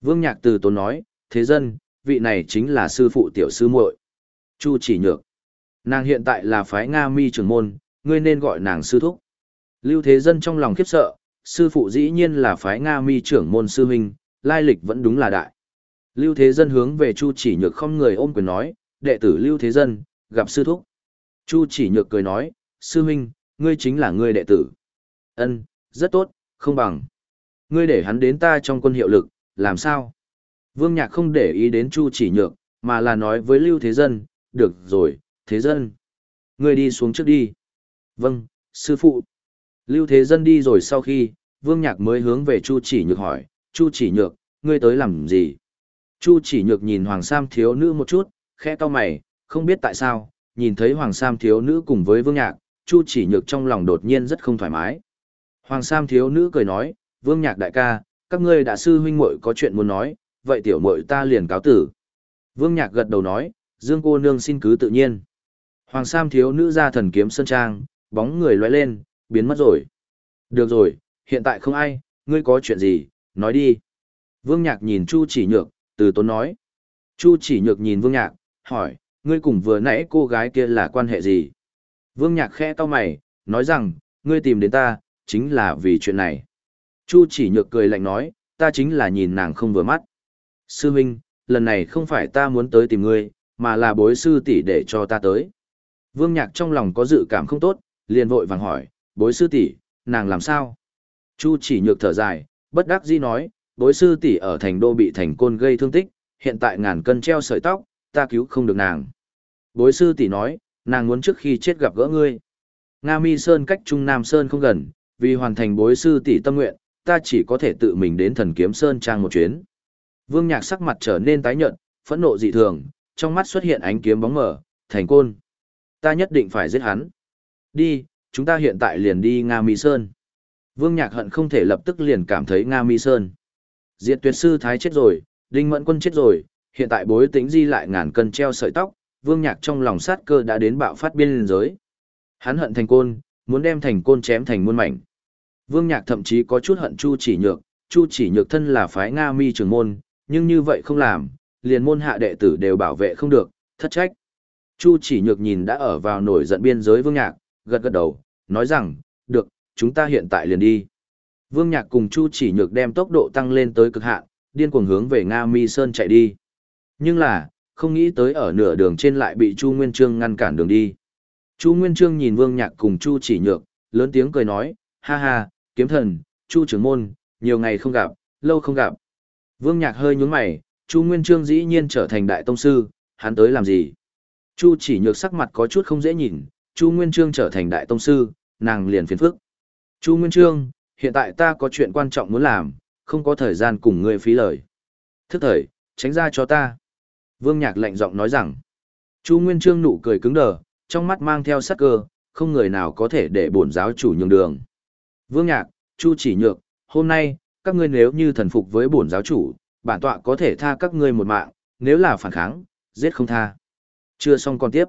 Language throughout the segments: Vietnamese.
Vương Nhạc từ tốn nói, thế dân, vị này chính là sư phụ tiểu sư muội Chu chỉ nhược. Nàng hiện tại là phái Nga mi trưởng môn, ngươi nên gọi nàng sư thúc. Lưu Thế Dân trong lòng khiếp sợ, sư phụ dĩ nhiên là phái Nga mi trưởng môn sư huynh, lai lịch vẫn đúng là đại. Lưu Thế Dân hướng về Chu chỉ nhược không người ôm quyền nói, đệ tử Lưu Thế Dân, gặp sư thúc. Chu chỉ nhược cười nói, sư huynh, ngươi chính là ngươi đệ tử. Ân, rất tốt, không bằng. Ngươi để hắn đến ta trong quân hiệu lực, làm sao? Vương Nhạc không để ý đến Chu chỉ nhược, mà là nói với Lưu Thế Dân, được rồi, Thế Dân. người đi xuống trước đi. Vâng, sư phụ. Lưu Thế Dân đi rồi sau khi, Vương Nhạc mới hướng về Chu chỉ nhược hỏi, Chu chỉ nhược, ngươi tới làm gì? Chu chỉ nhược nhìn Hoàng Sam thiếu nữ một chút, khẽ to mày, không biết tại sao, nhìn thấy Hoàng Sam thiếu nữ cùng với Vương Nhạc, Chu chỉ nhược trong lòng đột nhiên rất không thoải mái. Hoàng Sam thiếu nữ cười nói, Vương Nhạc đại ca, các ngươi đã sư huynh muội có chuyện muốn nói, vậy tiểu muội ta liền cáo tử. Vương Nhạc gật đầu nói, Dương cô nương xin cứ tự nhiên. Hoàng Sam thiếu nữ ra thần kiếm sơn trang, bóng người lóe lên, biến mất rồi. Được rồi, hiện tại không ai, ngươi có chuyện gì, nói đi. Vương Nhạc nhìn Chu chỉ nhược, từ tốn nói. Chu chỉ nhược nhìn Vương Nhạc, hỏi, ngươi cùng vừa nãy cô gái kia là quan hệ gì? Vương Nhạc khẽ to mày, nói rằng, ngươi tìm đến ta, chính là vì chuyện này. Chu chỉ nhược cười lạnh nói, ta chính là nhìn nàng không vừa mắt. Sư Minh, lần này không phải ta muốn tới tìm ngươi, mà là bối sư tỷ để cho ta tới. Vương Nhạc trong lòng có dự cảm không tốt, liền vội vàng hỏi, bối sư tỷ, nàng làm sao? Chu chỉ nhược thở dài, bất đắc dĩ nói, bối sư tỷ ở thành đô bị thành côn gây thương tích, hiện tại ngàn cân treo sợi tóc, ta cứu không được nàng. Bối sư tỷ nói, nàng muốn trước khi chết gặp gỡ ngươi. Nga Mi Sơn cách Trung Nam Sơn không gần, vì hoàn thành bối sư tỷ tâm nguyện, ta chỉ có thể tự mình đến thần kiếm Sơn trang một chuyến. Vương Nhạc sắc mặt trở nên tái nhợt, phẫn nộ dị thường, trong mắt xuất hiện ánh kiếm bóng mờ, thành côn. Ta nhất định phải giết hắn. Đi, chúng ta hiện tại liền đi Nga Mi Sơn. Vương Nhạc hận không thể lập tức liền cảm thấy Nga Mi Sơn. Diệt tuyệt sư Thái chết rồi, Đinh Mẫn Quân chết rồi, hiện tại bối tính di lại ngàn cân treo sợi tóc, Vương Nhạc trong lòng sát cơ đã đến bạo phát biên giới. Hắn hận thành côn, muốn đem thành côn chém thành muôn mảnh. Vương Nhạc thậm chí có chút hận Chu Chỉ Nhược, Chu Chỉ Nhược thân là phái Nga Mi trường môn, nhưng như vậy không làm, liền môn hạ đệ tử đều bảo vệ không được, thất trách. Chu Chỉ Nhược nhìn đã ở vào nổi giận biên giới Vương Nhạc, gật gật đầu, nói rằng, được, chúng ta hiện tại liền đi. Vương Nhạc cùng Chu Chỉ Nhược đem tốc độ tăng lên tới cực hạn, điên cuồng hướng về Nga Mi Sơn chạy đi. Nhưng là, không nghĩ tới ở nửa đường trên lại bị Chu Nguyên Trương ngăn cản đường đi. Chu Nguyên Trương nhìn Vương Nhạc cùng Chu Chỉ Nhược, lớn tiếng cười nói, ha ha, kiếm thần, Chu trưởng môn, nhiều ngày không gặp, lâu không gặp. Vương Nhạc hơi nhướng mày, Chu Nguyên Trương dĩ nhiên trở thành đại tông sư, hắn tới làm gì? Chu Chỉ Nhược sắc mặt có chút không dễ nhìn, Chu Nguyên Trương trở thành đại tông sư, nàng liền phiền phức. Chu Nguyên Trương, hiện tại ta có chuyện quan trọng muốn làm, không có thời gian cùng ngươi phí lời. Thức thời, tránh ra cho ta. Vương Nhạc lạnh giọng nói rằng. Chu Nguyên Trương nụ cười cứng đờ, trong mắt mang theo sắc cơ, không người nào có thể để bổn giáo chủ nhường đường. Vương Nhạc, Chu chỉ nhược, hôm nay, các ngươi nếu như thần phục với bổn giáo chủ, bản tọa có thể tha các ngươi một mạng, nếu là phản kháng, giết không tha. Chưa xong còn tiếp.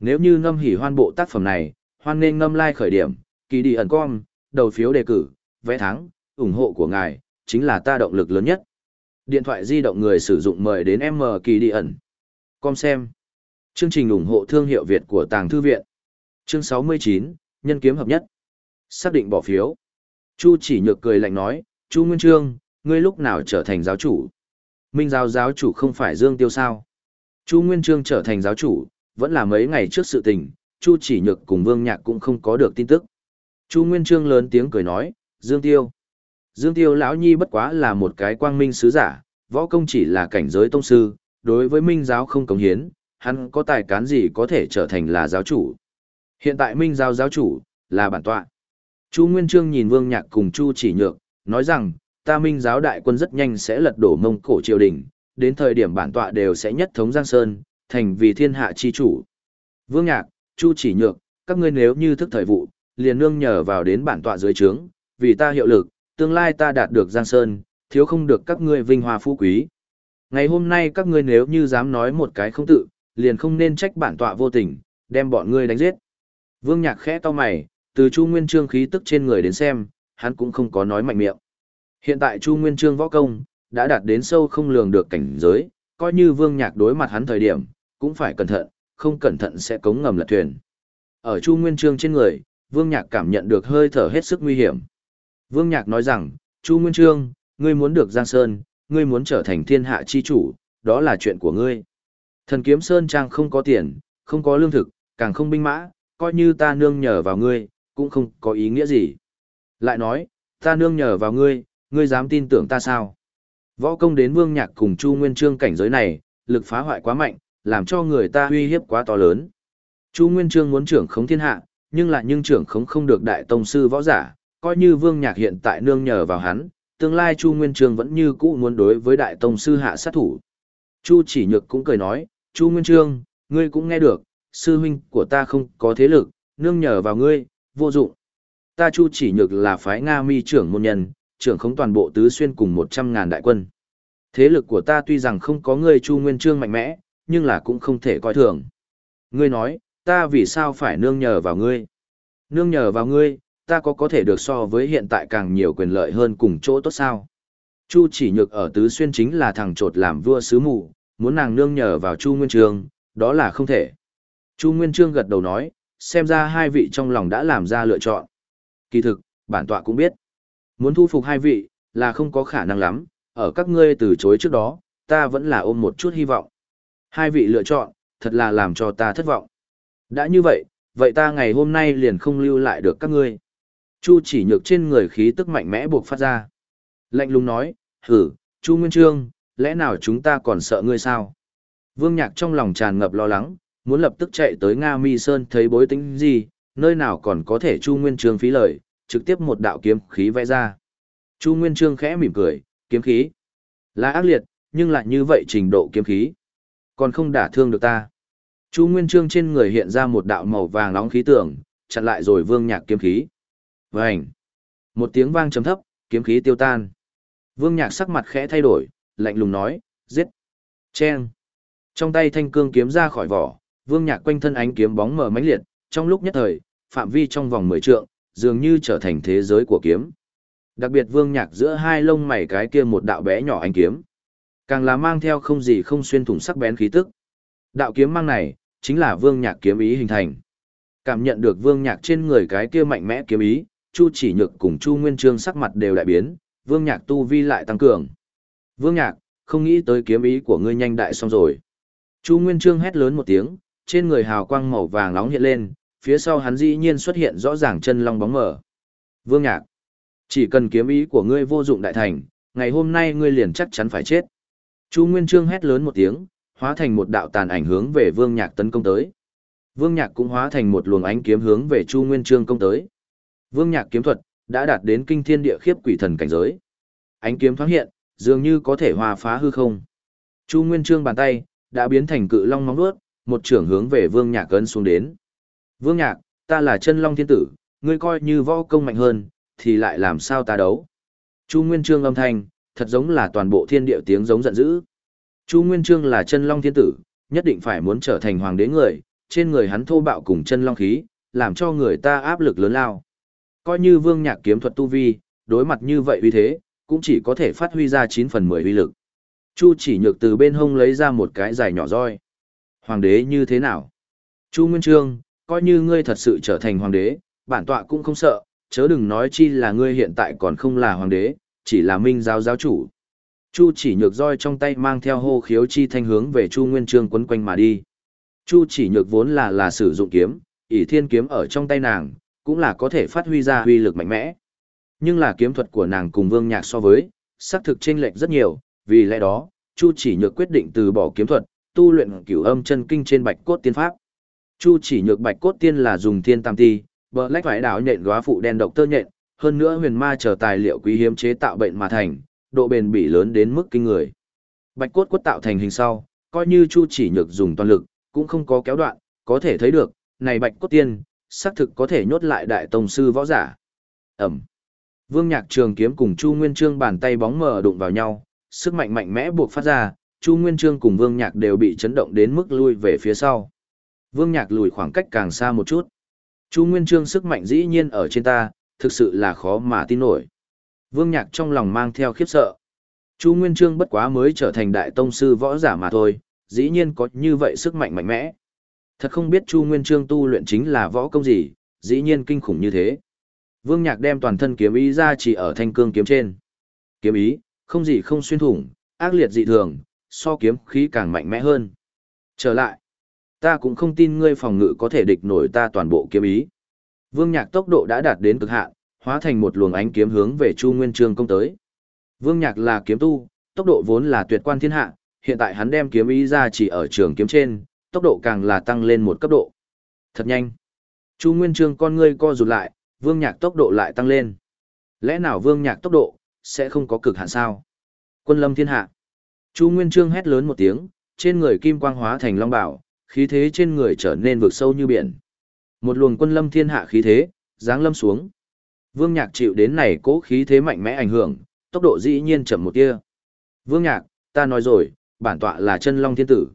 Nếu như ngâm hỉ hoan bộ tác phẩm này, hoan nên ngâm like khởi điểm, kỳ đi ẩn com, đầu phiếu đề cử, vẽ thắng, ủng hộ của ngài, chính là ta động lực lớn nhất. Điện thoại di động người sử dụng mời đến M kỳ đi ẩn. Com xem. Chương trình ủng hộ thương hiệu Việt của Tàng Thư Viện. Chương 69, Nhân kiếm hợp nhất. Xác định bỏ phiếu. Chu chỉ nhược cười lạnh nói, Chu Nguyên Trương, ngươi lúc nào trở thành giáo chủ? Minh giáo giáo chủ không phải Dương Tiêu sao? Chu Nguyên Trương trở thành giáo chủ, vẫn là mấy ngày trước sự tình, Chu chỉ nhược cùng Vương Nhạc cũng không có được tin tức. Chu Nguyên Trương lớn tiếng cười nói, Dương Tiêu. Dương Tiêu lão nhi bất quá là một cái quang minh sứ giả, võ công chỉ là cảnh giới tông sư, đối với minh giáo không cống hiến, hắn có tài cán gì có thể trở thành là giáo chủ. Hiện tại minh giáo giáo chủ, là bản tọa. Chu Nguyên Trương nhìn Vương Nhạc cùng Chu chỉ nhược, nói rằng, ta minh giáo đại quân rất nhanh sẽ lật đổ mông cổ triều đình, đến thời điểm bản tọa đều sẽ nhất thống Giang Sơn, thành vì thiên hạ chi chủ. Vương Nhạc, Chu chỉ nhược, các ngươi nếu như thức thời vụ, liền nương nhờ vào đến bản tọa dưới trướng, vì ta hiệu lực, tương lai ta đạt được Giang Sơn, thiếu không được các ngươi vinh hoa phú quý. Ngày hôm nay các ngươi nếu như dám nói một cái không tự, liền không nên trách bản tọa vô tình, đem bọn ngươi đánh giết. Vương Nhạc khẽ to mày, từ Chu Nguyên Trương khí tức trên người đến xem, hắn cũng không có nói mạnh miệng. Hiện tại Chu Nguyên Trương võ công, đã đạt đến sâu không lường được cảnh giới, coi như Vương Nhạc đối mặt hắn thời điểm, cũng phải cẩn thận, không cẩn thận sẽ cống ngầm lật thuyền. Ở Chu Nguyên Trương trên người, Vương Nhạc cảm nhận được hơi thở hết sức nguy hiểm. Vương Nhạc nói rằng, Chu Nguyên Trương, ngươi muốn được Giang Sơn, ngươi muốn trở thành thiên hạ chi chủ, đó là chuyện của ngươi. Thần kiếm Sơn Trang không có tiền, không có lương thực, càng không binh mã, coi như ta nương nhờ vào ngươi, cũng không có ý nghĩa gì. Lại nói, ta nương nhờ vào ngươi, ngươi dám tin tưởng ta sao? Võ công đến Vương Nhạc cùng Chu Nguyên Trương cảnh giới này, lực phá hoại quá mạnh, làm cho người ta uy hiếp quá to lớn. Chu Nguyên Trương muốn trưởng khống thiên hạ, nhưng lại nhưng trưởng khống không được đại tông sư võ giả, coi như Vương Nhạc hiện tại nương nhờ vào hắn, tương lai Chu Nguyên Trương vẫn như cũ muốn đối với đại tông sư hạ sát thủ. Chu Chỉ Nhược cũng cười nói, Chu Nguyên Trương, ngươi cũng nghe được, sư huynh của ta không có thế lực, nương nhờ vào ngươi, vô dụng. Ta Chu Chỉ Nhược là phái Nga mi trưởng môn nhân, trưởng khống toàn bộ tứ xuyên cùng 100 ngàn đại quân. Thế lực của ta tuy rằng không có ngươi Chu Nguyên Trương mạnh mẽ, nhưng là cũng không thể coi thường. Ngươi nói, ta vì sao phải nương nhờ vào ngươi? Nương nhờ vào ngươi, ta có có thể được so với hiện tại càng nhiều quyền lợi hơn cùng chỗ tốt sao? Chu chỉ nhược ở tứ xuyên chính là thằng trột làm vua sứ mù, muốn nàng nương nhờ vào Chu Nguyên Trương, đó là không thể. Chu Nguyên Trương gật đầu nói, xem ra hai vị trong lòng đã làm ra lựa chọn. Kỳ thực, bản tọa cũng biết. Muốn thu phục hai vị, là không có khả năng lắm, ở các ngươi từ chối trước đó, ta vẫn là ôm một chút hy vọng. Hai vị lựa chọn, thật là làm cho ta thất vọng. Đã như vậy, vậy ta ngày hôm nay liền không lưu lại được các ngươi. Chu chỉ nhược trên người khí tức mạnh mẽ buộc phát ra. Lạnh lùng nói, hử, Chu Nguyên Trương, lẽ nào chúng ta còn sợ ngươi sao? Vương Nhạc trong lòng tràn ngập lo lắng, muốn lập tức chạy tới Nga Mi Sơn thấy bối tính gì, nơi nào còn có thể Chu Nguyên Trương phí lời, trực tiếp một đạo kiếm khí vẽ ra. Chu Nguyên Trương khẽ mỉm cười, kiếm khí. Là ác liệt, nhưng lại như vậy trình độ kiếm khí. Còn không đả thương được ta. Chu Nguyên Trương trên người hiện ra một đạo màu vàng nóng khí tưởng, chặn lại rồi Vương Nhạc kiếm khí. Vành. Một tiếng vang trầm thấp, kiếm khí tiêu tan. Vương Nhạc sắc mặt khẽ thay đổi, lạnh lùng nói, giết. Chen. Trong tay thanh cương kiếm ra khỏi vỏ, Vương Nhạc quanh thân ánh kiếm bóng mờ mãnh liệt, trong lúc nhất thời, phạm vi trong vòng 10 trượng, dường như trở thành thế giới của kiếm. Đặc biệt Vương Nhạc giữa hai lông mày cái kia một đạo bé nhỏ ánh kiếm, càng là mang theo không gì không xuyên thủng sắc bén khí tức. Đạo kiếm mang này, chính là Vương Nhạc kiếm ý hình thành. Cảm nhận được Vương Nhạc trên người cái kia mạnh mẽ kiếm ý, Chu Chỉ Nhược cùng Chu Nguyên Trương sắc mặt đều đại biến, Vương Nhạc tu vi lại tăng cường. Vương Nhạc, không nghĩ tới kiếm ý của ngươi nhanh đại xong rồi. Chu Nguyên Trương hét lớn một tiếng, trên người hào quang màu vàng nóng hiện lên, phía sau hắn dĩ nhiên xuất hiện rõ ràng chân long bóng mở. Vương Nhạc, chỉ cần kiếm ý của ngươi vô dụng đại thành, ngày hôm nay ngươi liền chắc chắn phải chết. Chu Nguyên Trương hét lớn một tiếng, hóa thành một đạo tàn ảnh hướng về Vương Nhạc tấn công tới. Vương Nhạc cũng hóa thành một luồng ánh kiếm hướng về Chu Nguyên Trương công tới. Vương Nhạc kiếm thuật đã đạt đến kinh thiên địa khiếp quỷ thần cảnh giới. Ánh kiếm thoáng hiện, dường như có thể hòa phá hư không. Chu Nguyên Trương bàn tay đã biến thành cự long móng vuốt, một trưởng hướng về Vương Nhạc ấn xuống đến. Vương Nhạc, ta là chân long thiên tử, ngươi coi như võ công mạnh hơn, thì lại làm sao ta đấu? Chu Nguyên Trương âm thanh, thật giống là toàn bộ thiên địa tiếng giống giận dữ. Chu Nguyên Trương là chân long thiên tử, nhất định phải muốn trở thành hoàng đế người, trên người hắn thô bạo cùng chân long khí, làm cho người ta áp lực lớn lao. Coi như vương nhạc kiếm thuật tu vi, đối mặt như vậy uy thế, cũng chỉ có thể phát huy ra 9 phần 10 uy lực. Chu chỉ nhược từ bên hông lấy ra một cái dài nhỏ roi. Hoàng đế như thế nào? Chu Nguyên Trương, coi như ngươi thật sự trở thành hoàng đế, bản tọa cũng không sợ, chớ đừng nói chi là ngươi hiện tại còn không là hoàng đế, chỉ là minh giáo giáo chủ. Chu chỉ nhược roi trong tay mang theo hô khiếu chi thanh hướng về Chu Nguyên Trương quấn quanh mà đi. Chu chỉ nhược vốn là là sử dụng kiếm, ỷ thiên kiếm ở trong tay nàng, cũng là có thể phát huy ra huy lực mạnh mẽ. Nhưng là kiếm thuật của nàng cùng vương nhạc so với, xác thực chênh lệch rất nhiều, vì lẽ đó, Chu chỉ nhược quyết định từ bỏ kiếm thuật, tu luyện cửu âm chân kinh trên bạch cốt tiên pháp. Chu chỉ nhược bạch cốt tiên là dùng thiên tam ti, bờ lách phải đảo nhện góa phụ đen độc tơ nhện, hơn nữa huyền ma chờ tài liệu quý hiếm chế tạo bệnh mà thành, độ bền bỉ lớn đến mức kinh người. Bạch cốt quất tạo thành hình sau, coi như Chu chỉ nhược dùng toàn lực, cũng không có kéo đoạn, có thể thấy được, này bạch cốt tiên, xác thực có thể nhốt lại đại tông sư võ giả. Ẩm. Vương Nhạc Trường kiếm cùng Chu Nguyên Trương bàn tay bóng mờ đụng vào nhau, sức mạnh mạnh mẽ buộc phát ra, Chu Nguyên Trương cùng Vương Nhạc đều bị chấn động đến mức lui về phía sau. Vương Nhạc lùi khoảng cách càng xa một chút. Chu Nguyên Trương sức mạnh dĩ nhiên ở trên ta, thực sự là khó mà tin nổi. Vương Nhạc trong lòng mang theo khiếp sợ. Chu Nguyên Trương bất quá mới trở thành đại tông sư võ giả mà thôi, dĩ nhiên có như vậy sức mạnh mạnh mẽ. Thật không biết Chu Nguyên Trương tu luyện chính là võ công gì, dĩ nhiên kinh khủng như thế. Vương Nhạc đem toàn thân kiếm ý ra chỉ ở thanh cương kiếm trên. Kiếm ý, không gì không xuyên thủng, ác liệt dị thường, so kiếm khí càng mạnh mẽ hơn. Trở lại, ta cũng không tin ngươi phòng ngự có thể địch nổi ta toàn bộ kiếm ý. Vương Nhạc tốc độ đã đạt đến cực hạn, hóa thành một luồng ánh kiếm hướng về Chu Nguyên Trương công tới. Vương Nhạc là kiếm tu, tốc độ vốn là tuyệt quan thiên hạ, hiện tại hắn đem kiếm ý ra chỉ ở trường kiếm trên, tốc độ càng là tăng lên một cấp độ. Thật nhanh. Chu Nguyên Trương con ngươi co rụt lại, Vương Nhạc tốc độ lại tăng lên. Lẽ nào Vương Nhạc tốc độ sẽ không có cực hạn sao? Quân Lâm Thiên Hạ. Chu Nguyên Trương hét lớn một tiếng, trên người kim quang hóa thành long bảo, khí thế trên người trở nên vực sâu như biển. Một luồng quân lâm thiên hạ khí thế, giáng lâm xuống. Vương Nhạc chịu đến này cố khí thế mạnh mẽ ảnh hưởng, tốc độ dĩ nhiên chậm một tia. Vương Nhạc, ta nói rồi, bản tọa là chân long thiên tử.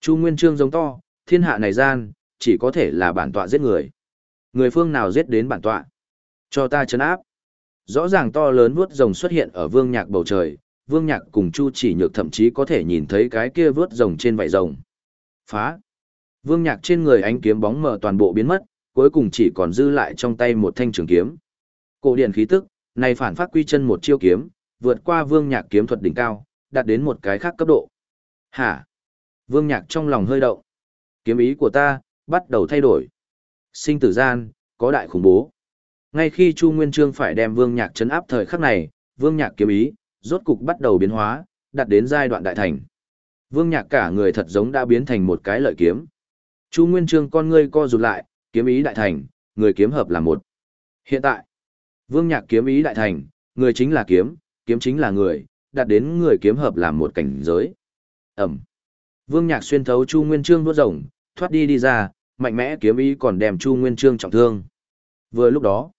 Chu Nguyên Trương giống to, thiên hạ này gian, chỉ có thể là bản tọa giết người. Người phương nào giết đến bản tọa? Cho ta chấn áp. Rõ ràng to lớn vuốt rồng xuất hiện ở vương nhạc bầu trời, vương nhạc cùng Chu chỉ nhược thậm chí có thể nhìn thấy cái kia vớt rồng trên vảy rồng. Phá. Vương nhạc trên người ánh kiếm bóng mờ toàn bộ biến mất, cuối cùng chỉ còn dư lại trong tay một thanh trường kiếm. Cổ điển khí tức, này phản phát quy chân một chiêu kiếm, vượt qua vương nhạc kiếm thuật đỉnh cao, đạt đến một cái khác cấp độ. Hả? Vương nhạc trong lòng hơi động. Kiếm ý của ta, bắt đầu thay đổi. Sinh tử gian, có đại khủng bố. Ngay khi Chu Nguyên Trương phải đem vương nhạc chấn áp thời khắc này, vương nhạc kiếm ý, rốt cục bắt đầu biến hóa, đạt đến giai đoạn đại thành. Vương nhạc cả người thật giống đã biến thành một cái lợi kiếm. Chu Nguyên Trương con ngươi co rụt lại, kiếm ý đại thành, người kiếm hợp là một. Hiện tại, Vương Nhạc kiếm ý đại thành, người chính là kiếm, kiếm chính là người, đạt đến người kiếm hợp làm một cảnh giới. Ẩm. Vương Nhạc xuyên thấu Chu Nguyên Trương đuốt rồng, thoát đi đi ra, mạnh mẽ kiếm ý còn đem Chu Nguyên Trương trọng thương. Vừa lúc đó,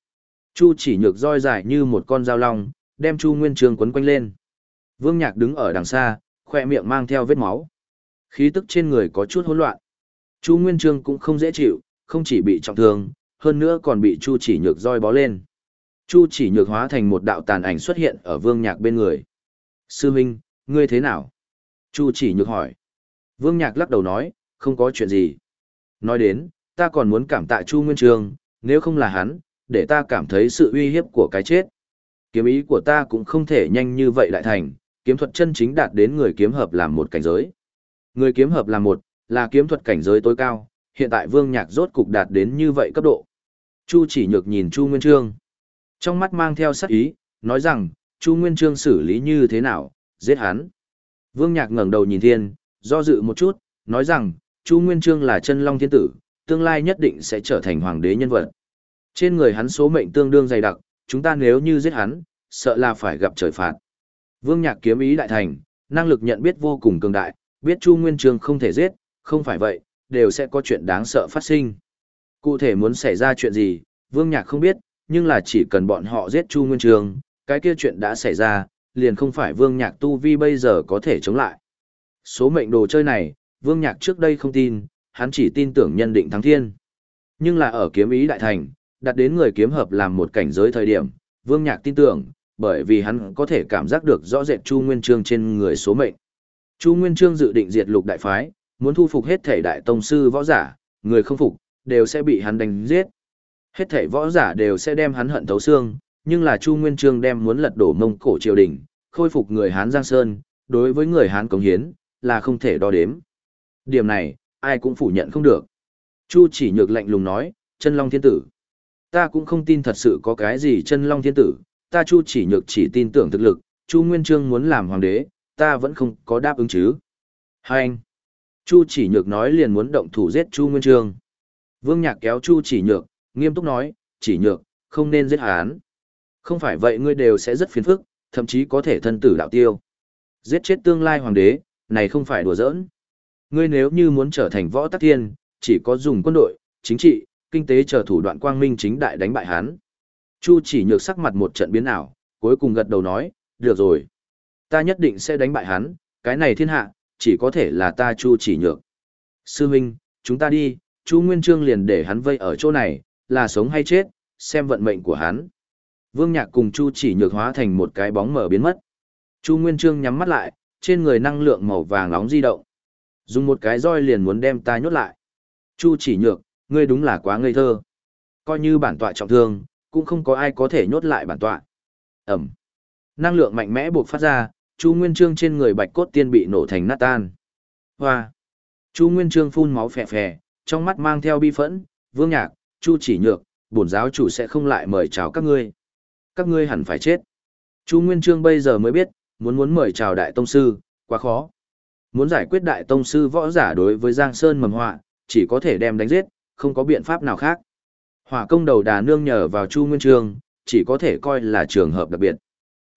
Chu chỉ nhược roi dài như một con dao long, đem Chu Nguyên Trương quấn quanh lên. Vương Nhạc đứng ở đằng xa, khoe miệng mang theo vết máu. Khí tức trên người có chút hỗn loạn. Chu Nguyên Trương cũng không dễ chịu, không chỉ bị trọng thương, hơn nữa còn bị Chu chỉ nhược roi bó lên. Chu chỉ nhược hóa thành một đạo tàn ảnh xuất hiện ở Vương Nhạc bên người. Sư Minh, ngươi thế nào? Chu chỉ nhược hỏi. Vương Nhạc lắc đầu nói, không có chuyện gì. Nói đến, ta còn muốn cảm tạ Chu Nguyên Trương, nếu không là hắn, để ta cảm thấy sự uy hiếp của cái chết. Kiếm ý của ta cũng không thể nhanh như vậy lại thành, kiếm thuật chân chính đạt đến người kiếm hợp làm một cảnh giới. Người kiếm hợp làm một, là kiếm thuật cảnh giới tối cao, hiện tại Vương Nhạc rốt cục đạt đến như vậy cấp độ. Chu chỉ nhược nhìn Chu Nguyên Trương. Trong mắt mang theo sắc ý, nói rằng, Chu Nguyên Trương xử lý như thế nào, giết hắn. Vương Nhạc ngẩng đầu nhìn thiên, do dự một chút, nói rằng, Chu Nguyên Trương là chân long thiên tử, tương lai nhất định sẽ trở thành hoàng đế nhân vật. Trên người hắn số mệnh tương đương dày đặc, chúng ta nếu như giết hắn, sợ là phải gặp trời phạt. Vương Nhạc kiếm ý đại thành, năng lực nhận biết vô cùng cường đại, biết Chu Nguyên Trương không thể giết, không phải vậy, đều sẽ có chuyện đáng sợ phát sinh. Cụ thể muốn xảy ra chuyện gì, Vương Nhạc không biết, nhưng là chỉ cần bọn họ giết Chu Nguyên Trường, cái kia chuyện đã xảy ra, liền không phải Vương Nhạc tu vi bây giờ có thể chống lại. Số mệnh đồ chơi này, Vương Nhạc trước đây không tin, hắn chỉ tin tưởng nhân định thắng thiên. Nhưng là ở kiếm ý đại thành, đặt đến người kiếm hợp làm một cảnh giới thời điểm, Vương Nhạc tin tưởng, bởi vì hắn có thể cảm giác được rõ rệt Chu Nguyên Trương trên người số mệnh. Chu Nguyên Trương dự định diệt lục đại phái, muốn thu phục hết thể đại tông sư võ giả, người không phục, đều sẽ bị hắn đánh giết. Hết thể võ giả đều sẽ đem hắn hận thấu xương, nhưng là Chu Nguyên Trương đem muốn lật đổ mông cổ triều đình, khôi phục người Hán Giang Sơn, đối với người Hán cống hiến, là không thể đo đếm. Điểm này, ai cũng phủ nhận không được. Chu chỉ nhược lạnh lùng nói, chân long thiên tử. Ta cũng không tin thật sự có cái gì chân long thiên tử, ta Chu chỉ nhược chỉ tin tưởng thực lực, Chu Nguyên Trương muốn làm hoàng đế, ta vẫn không có đáp ứng chứ. Hai anh. Chu chỉ nhược nói liền muốn động thủ giết Chu Nguyên Trương. Vương Nhạc kéo Chu chỉ nhược, nghiêm túc nói, chỉ nhược, không nên giết hắn. Không phải vậy ngươi đều sẽ rất phiền phức, thậm chí có thể thân tử đạo tiêu. Giết chết tương lai hoàng đế, này không phải đùa giỡn. Ngươi nếu như muốn trở thành võ tắc thiên, chỉ có dùng quân đội, chính trị, kinh tế chờ thủ đoạn quang minh chính đại đánh bại hắn. Chu chỉ nhược sắc mặt một trận biến ảo, cuối cùng gật đầu nói, được rồi. Ta nhất định sẽ đánh bại hắn, cái này thiên hạ, chỉ có thể là ta Chu chỉ nhược. Sư huynh, chúng ta đi, Chu Nguyên Trương liền để hắn vây ở chỗ này, là sống hay chết, xem vận mệnh của hắn. Vương Nhạc cùng Chu chỉ nhược hóa thành một cái bóng mở biến mất. Chu Nguyên Trương nhắm mắt lại, trên người năng lượng màu vàng nóng di động. Dùng một cái roi liền muốn đem ta nhốt lại. Chu chỉ nhược, ngươi đúng là quá ngây thơ. Coi như bản tọa trọng thương, cũng không có ai có thể nhốt lại bản tọa. Ẩm. Năng lượng mạnh mẽ buộc phát ra, Chu Nguyên Trương trên người bạch cốt tiên bị nổ thành nát tan. Hoa. Chu Nguyên Trương phun máu phè phè, trong mắt mang theo bi phẫn, vương nhạc, Chu chỉ nhược, bổn giáo chủ sẽ không lại mời chào các ngươi. Các ngươi hẳn phải chết. Chu Nguyên Trương bây giờ mới biết, muốn muốn mời chào đại tông sư, quá khó. Muốn giải quyết đại tông sư võ giả đối với Giang Sơn mầm họa, chỉ có thể đem đánh giết, không có biện pháp nào khác. Hỏa công đầu đà nương nhờ vào Chu Nguyên Trương, chỉ có thể coi là trường hợp đặc biệt.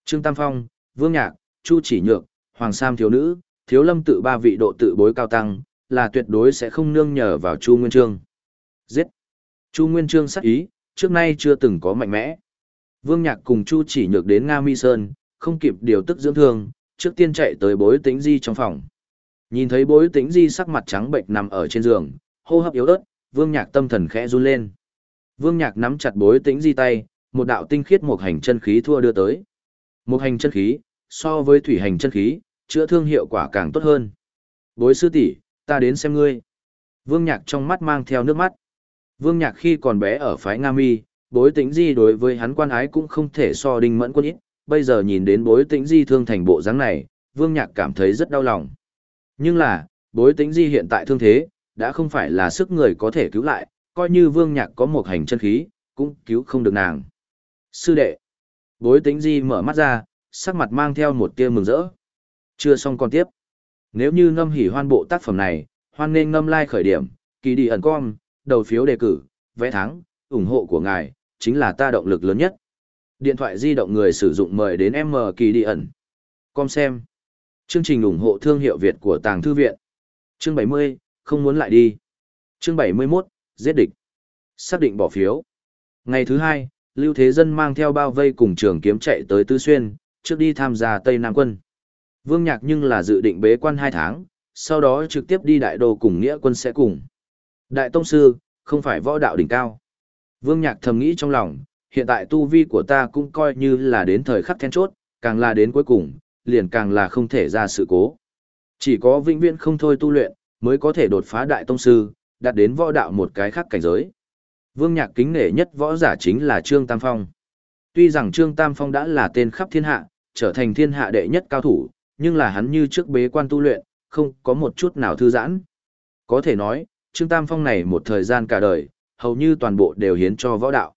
Trương Tam Phong, Vương Nhạc, Chu Chỉ Nhược, Hoàng Sam thiếu nữ, Thiếu Lâm tự ba vị độ tự bối cao tăng, là tuyệt đối sẽ không nương nhờ vào Chu Nguyên Trương. Giết! Chu Nguyên Trương sắc ý, trước nay chưa từng có mạnh mẽ. Vương Nhạc cùng Chu Chỉ Nhược đến Nga Mi Sơn, không kịp điều tức dưỡng thương, trước tiên chạy tới bối tĩnh di trong phòng. Nhìn thấy bối tĩnh di sắc mặt trắng bệnh nằm ở trên giường, hô hấp yếu ớt, Vương Nhạc tâm thần khẽ run lên. Vương Nhạc nắm chặt bối tĩnh di tay, một đạo tinh khiết một hành chân khí thua đưa tới. Một hành chân khí, so với thủy hành chân khí, chữa thương hiệu quả càng tốt hơn. Bối sư tỷ, ta đến xem ngươi. Vương Nhạc trong mắt mang theo nước mắt. Vương Nhạc khi còn bé ở phái Nga Mi, bối tĩnh di đối với hắn quan ái cũng không thể so đinh mẫn quân ít. Bây giờ nhìn đến bối tĩnh di thương thành bộ dáng này, Vương Nhạc cảm thấy rất đau lòng. Nhưng là, bối tĩnh di hiện tại thương thế, đã không phải là sức người có thể cứu lại, coi như Vương Nhạc có một hành chân khí, cũng cứu không được nàng. Sư đệ. Bối tính di mở mắt ra, sắc mặt mang theo một tia mừng rỡ. Chưa xong còn tiếp. Nếu như ngâm hỉ hoan bộ tác phẩm này, hoan nên ngâm like khởi điểm, kỳ đi ẩn com, đầu phiếu đề cử, vẽ thắng, ủng hộ của ngài, chính là ta động lực lớn nhất. Điện thoại di động người sử dụng mời đến M kỳ đi ẩn. Com xem. Chương trình ủng hộ thương hiệu Việt của Tàng Thư Viện. Chương 70, không muốn lại đi. Chương 71, giết địch. Xác định bỏ phiếu. Ngày thứ hai, Lưu Thế Dân mang theo bao vây cùng trường kiếm chạy tới Tư Xuyên, trước đi tham gia Tây Nam quân. Vương Nhạc nhưng là dự định bế quan 2 tháng, sau đó trực tiếp đi đại đô cùng nghĩa quân sẽ cùng. Đại Tông Sư, không phải võ đạo đỉnh cao. Vương Nhạc thầm nghĩ trong lòng, hiện tại tu vi của ta cũng coi như là đến thời khắc then chốt, càng là đến cuối cùng, liền càng là không thể ra sự cố. Chỉ có vĩnh viễn không thôi tu luyện, mới có thể đột phá Đại Tông Sư, đạt đến võ đạo một cái khác cảnh giới. Vương Nhạc kính nể nhất võ giả chính là Trương Tam Phong. Tuy rằng Trương Tam Phong đã là tên khắp thiên hạ, trở thành thiên hạ đệ nhất cao thủ, nhưng là hắn như trước bế quan tu luyện, không có một chút nào thư giãn. Có thể nói, Trương Tam Phong này một thời gian cả đời, hầu như toàn bộ đều hiến cho võ đạo.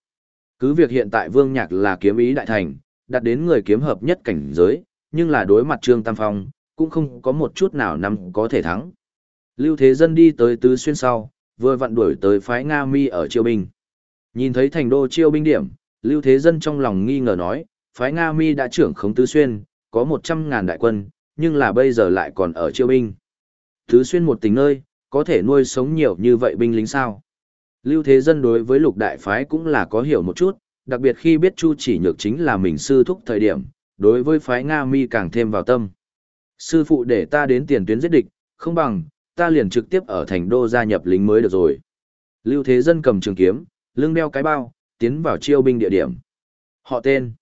Cứ việc hiện tại Vương Nhạc là kiếm ý đại thành, đạt đến người kiếm hợp nhất cảnh giới, nhưng là đối mặt Trương Tam Phong, cũng không có một chút nào nắm có thể thắng. Lưu Thế Dân đi tới Tứ Xuyên sau, vừa vặn đuổi tới phái Nga Mi ở triều Binh. Nhìn thấy thành đô triều Binh điểm, Lưu Thế Dân trong lòng nghi ngờ nói, phái Nga Mi đã trưởng khống Tứ Xuyên, có 100.000 đại quân, nhưng là bây giờ lại còn ở triều Binh. Tứ Xuyên một tỉnh nơi, có thể nuôi sống nhiều như vậy binh lính sao? Lưu Thế Dân đối với lục đại phái cũng là có hiểu một chút, đặc biệt khi biết Chu chỉ nhược chính là mình sư thúc thời điểm, đối với phái Nga Mi càng thêm vào tâm. Sư phụ để ta đến tiền tuyến giết địch, không bằng, ta liền trực tiếp ở thành đô gia nhập lính mới được rồi. Lưu Thế Dân cầm trường kiếm, lưng đeo cái bao, tiến vào chiêu binh địa điểm. Họ tên.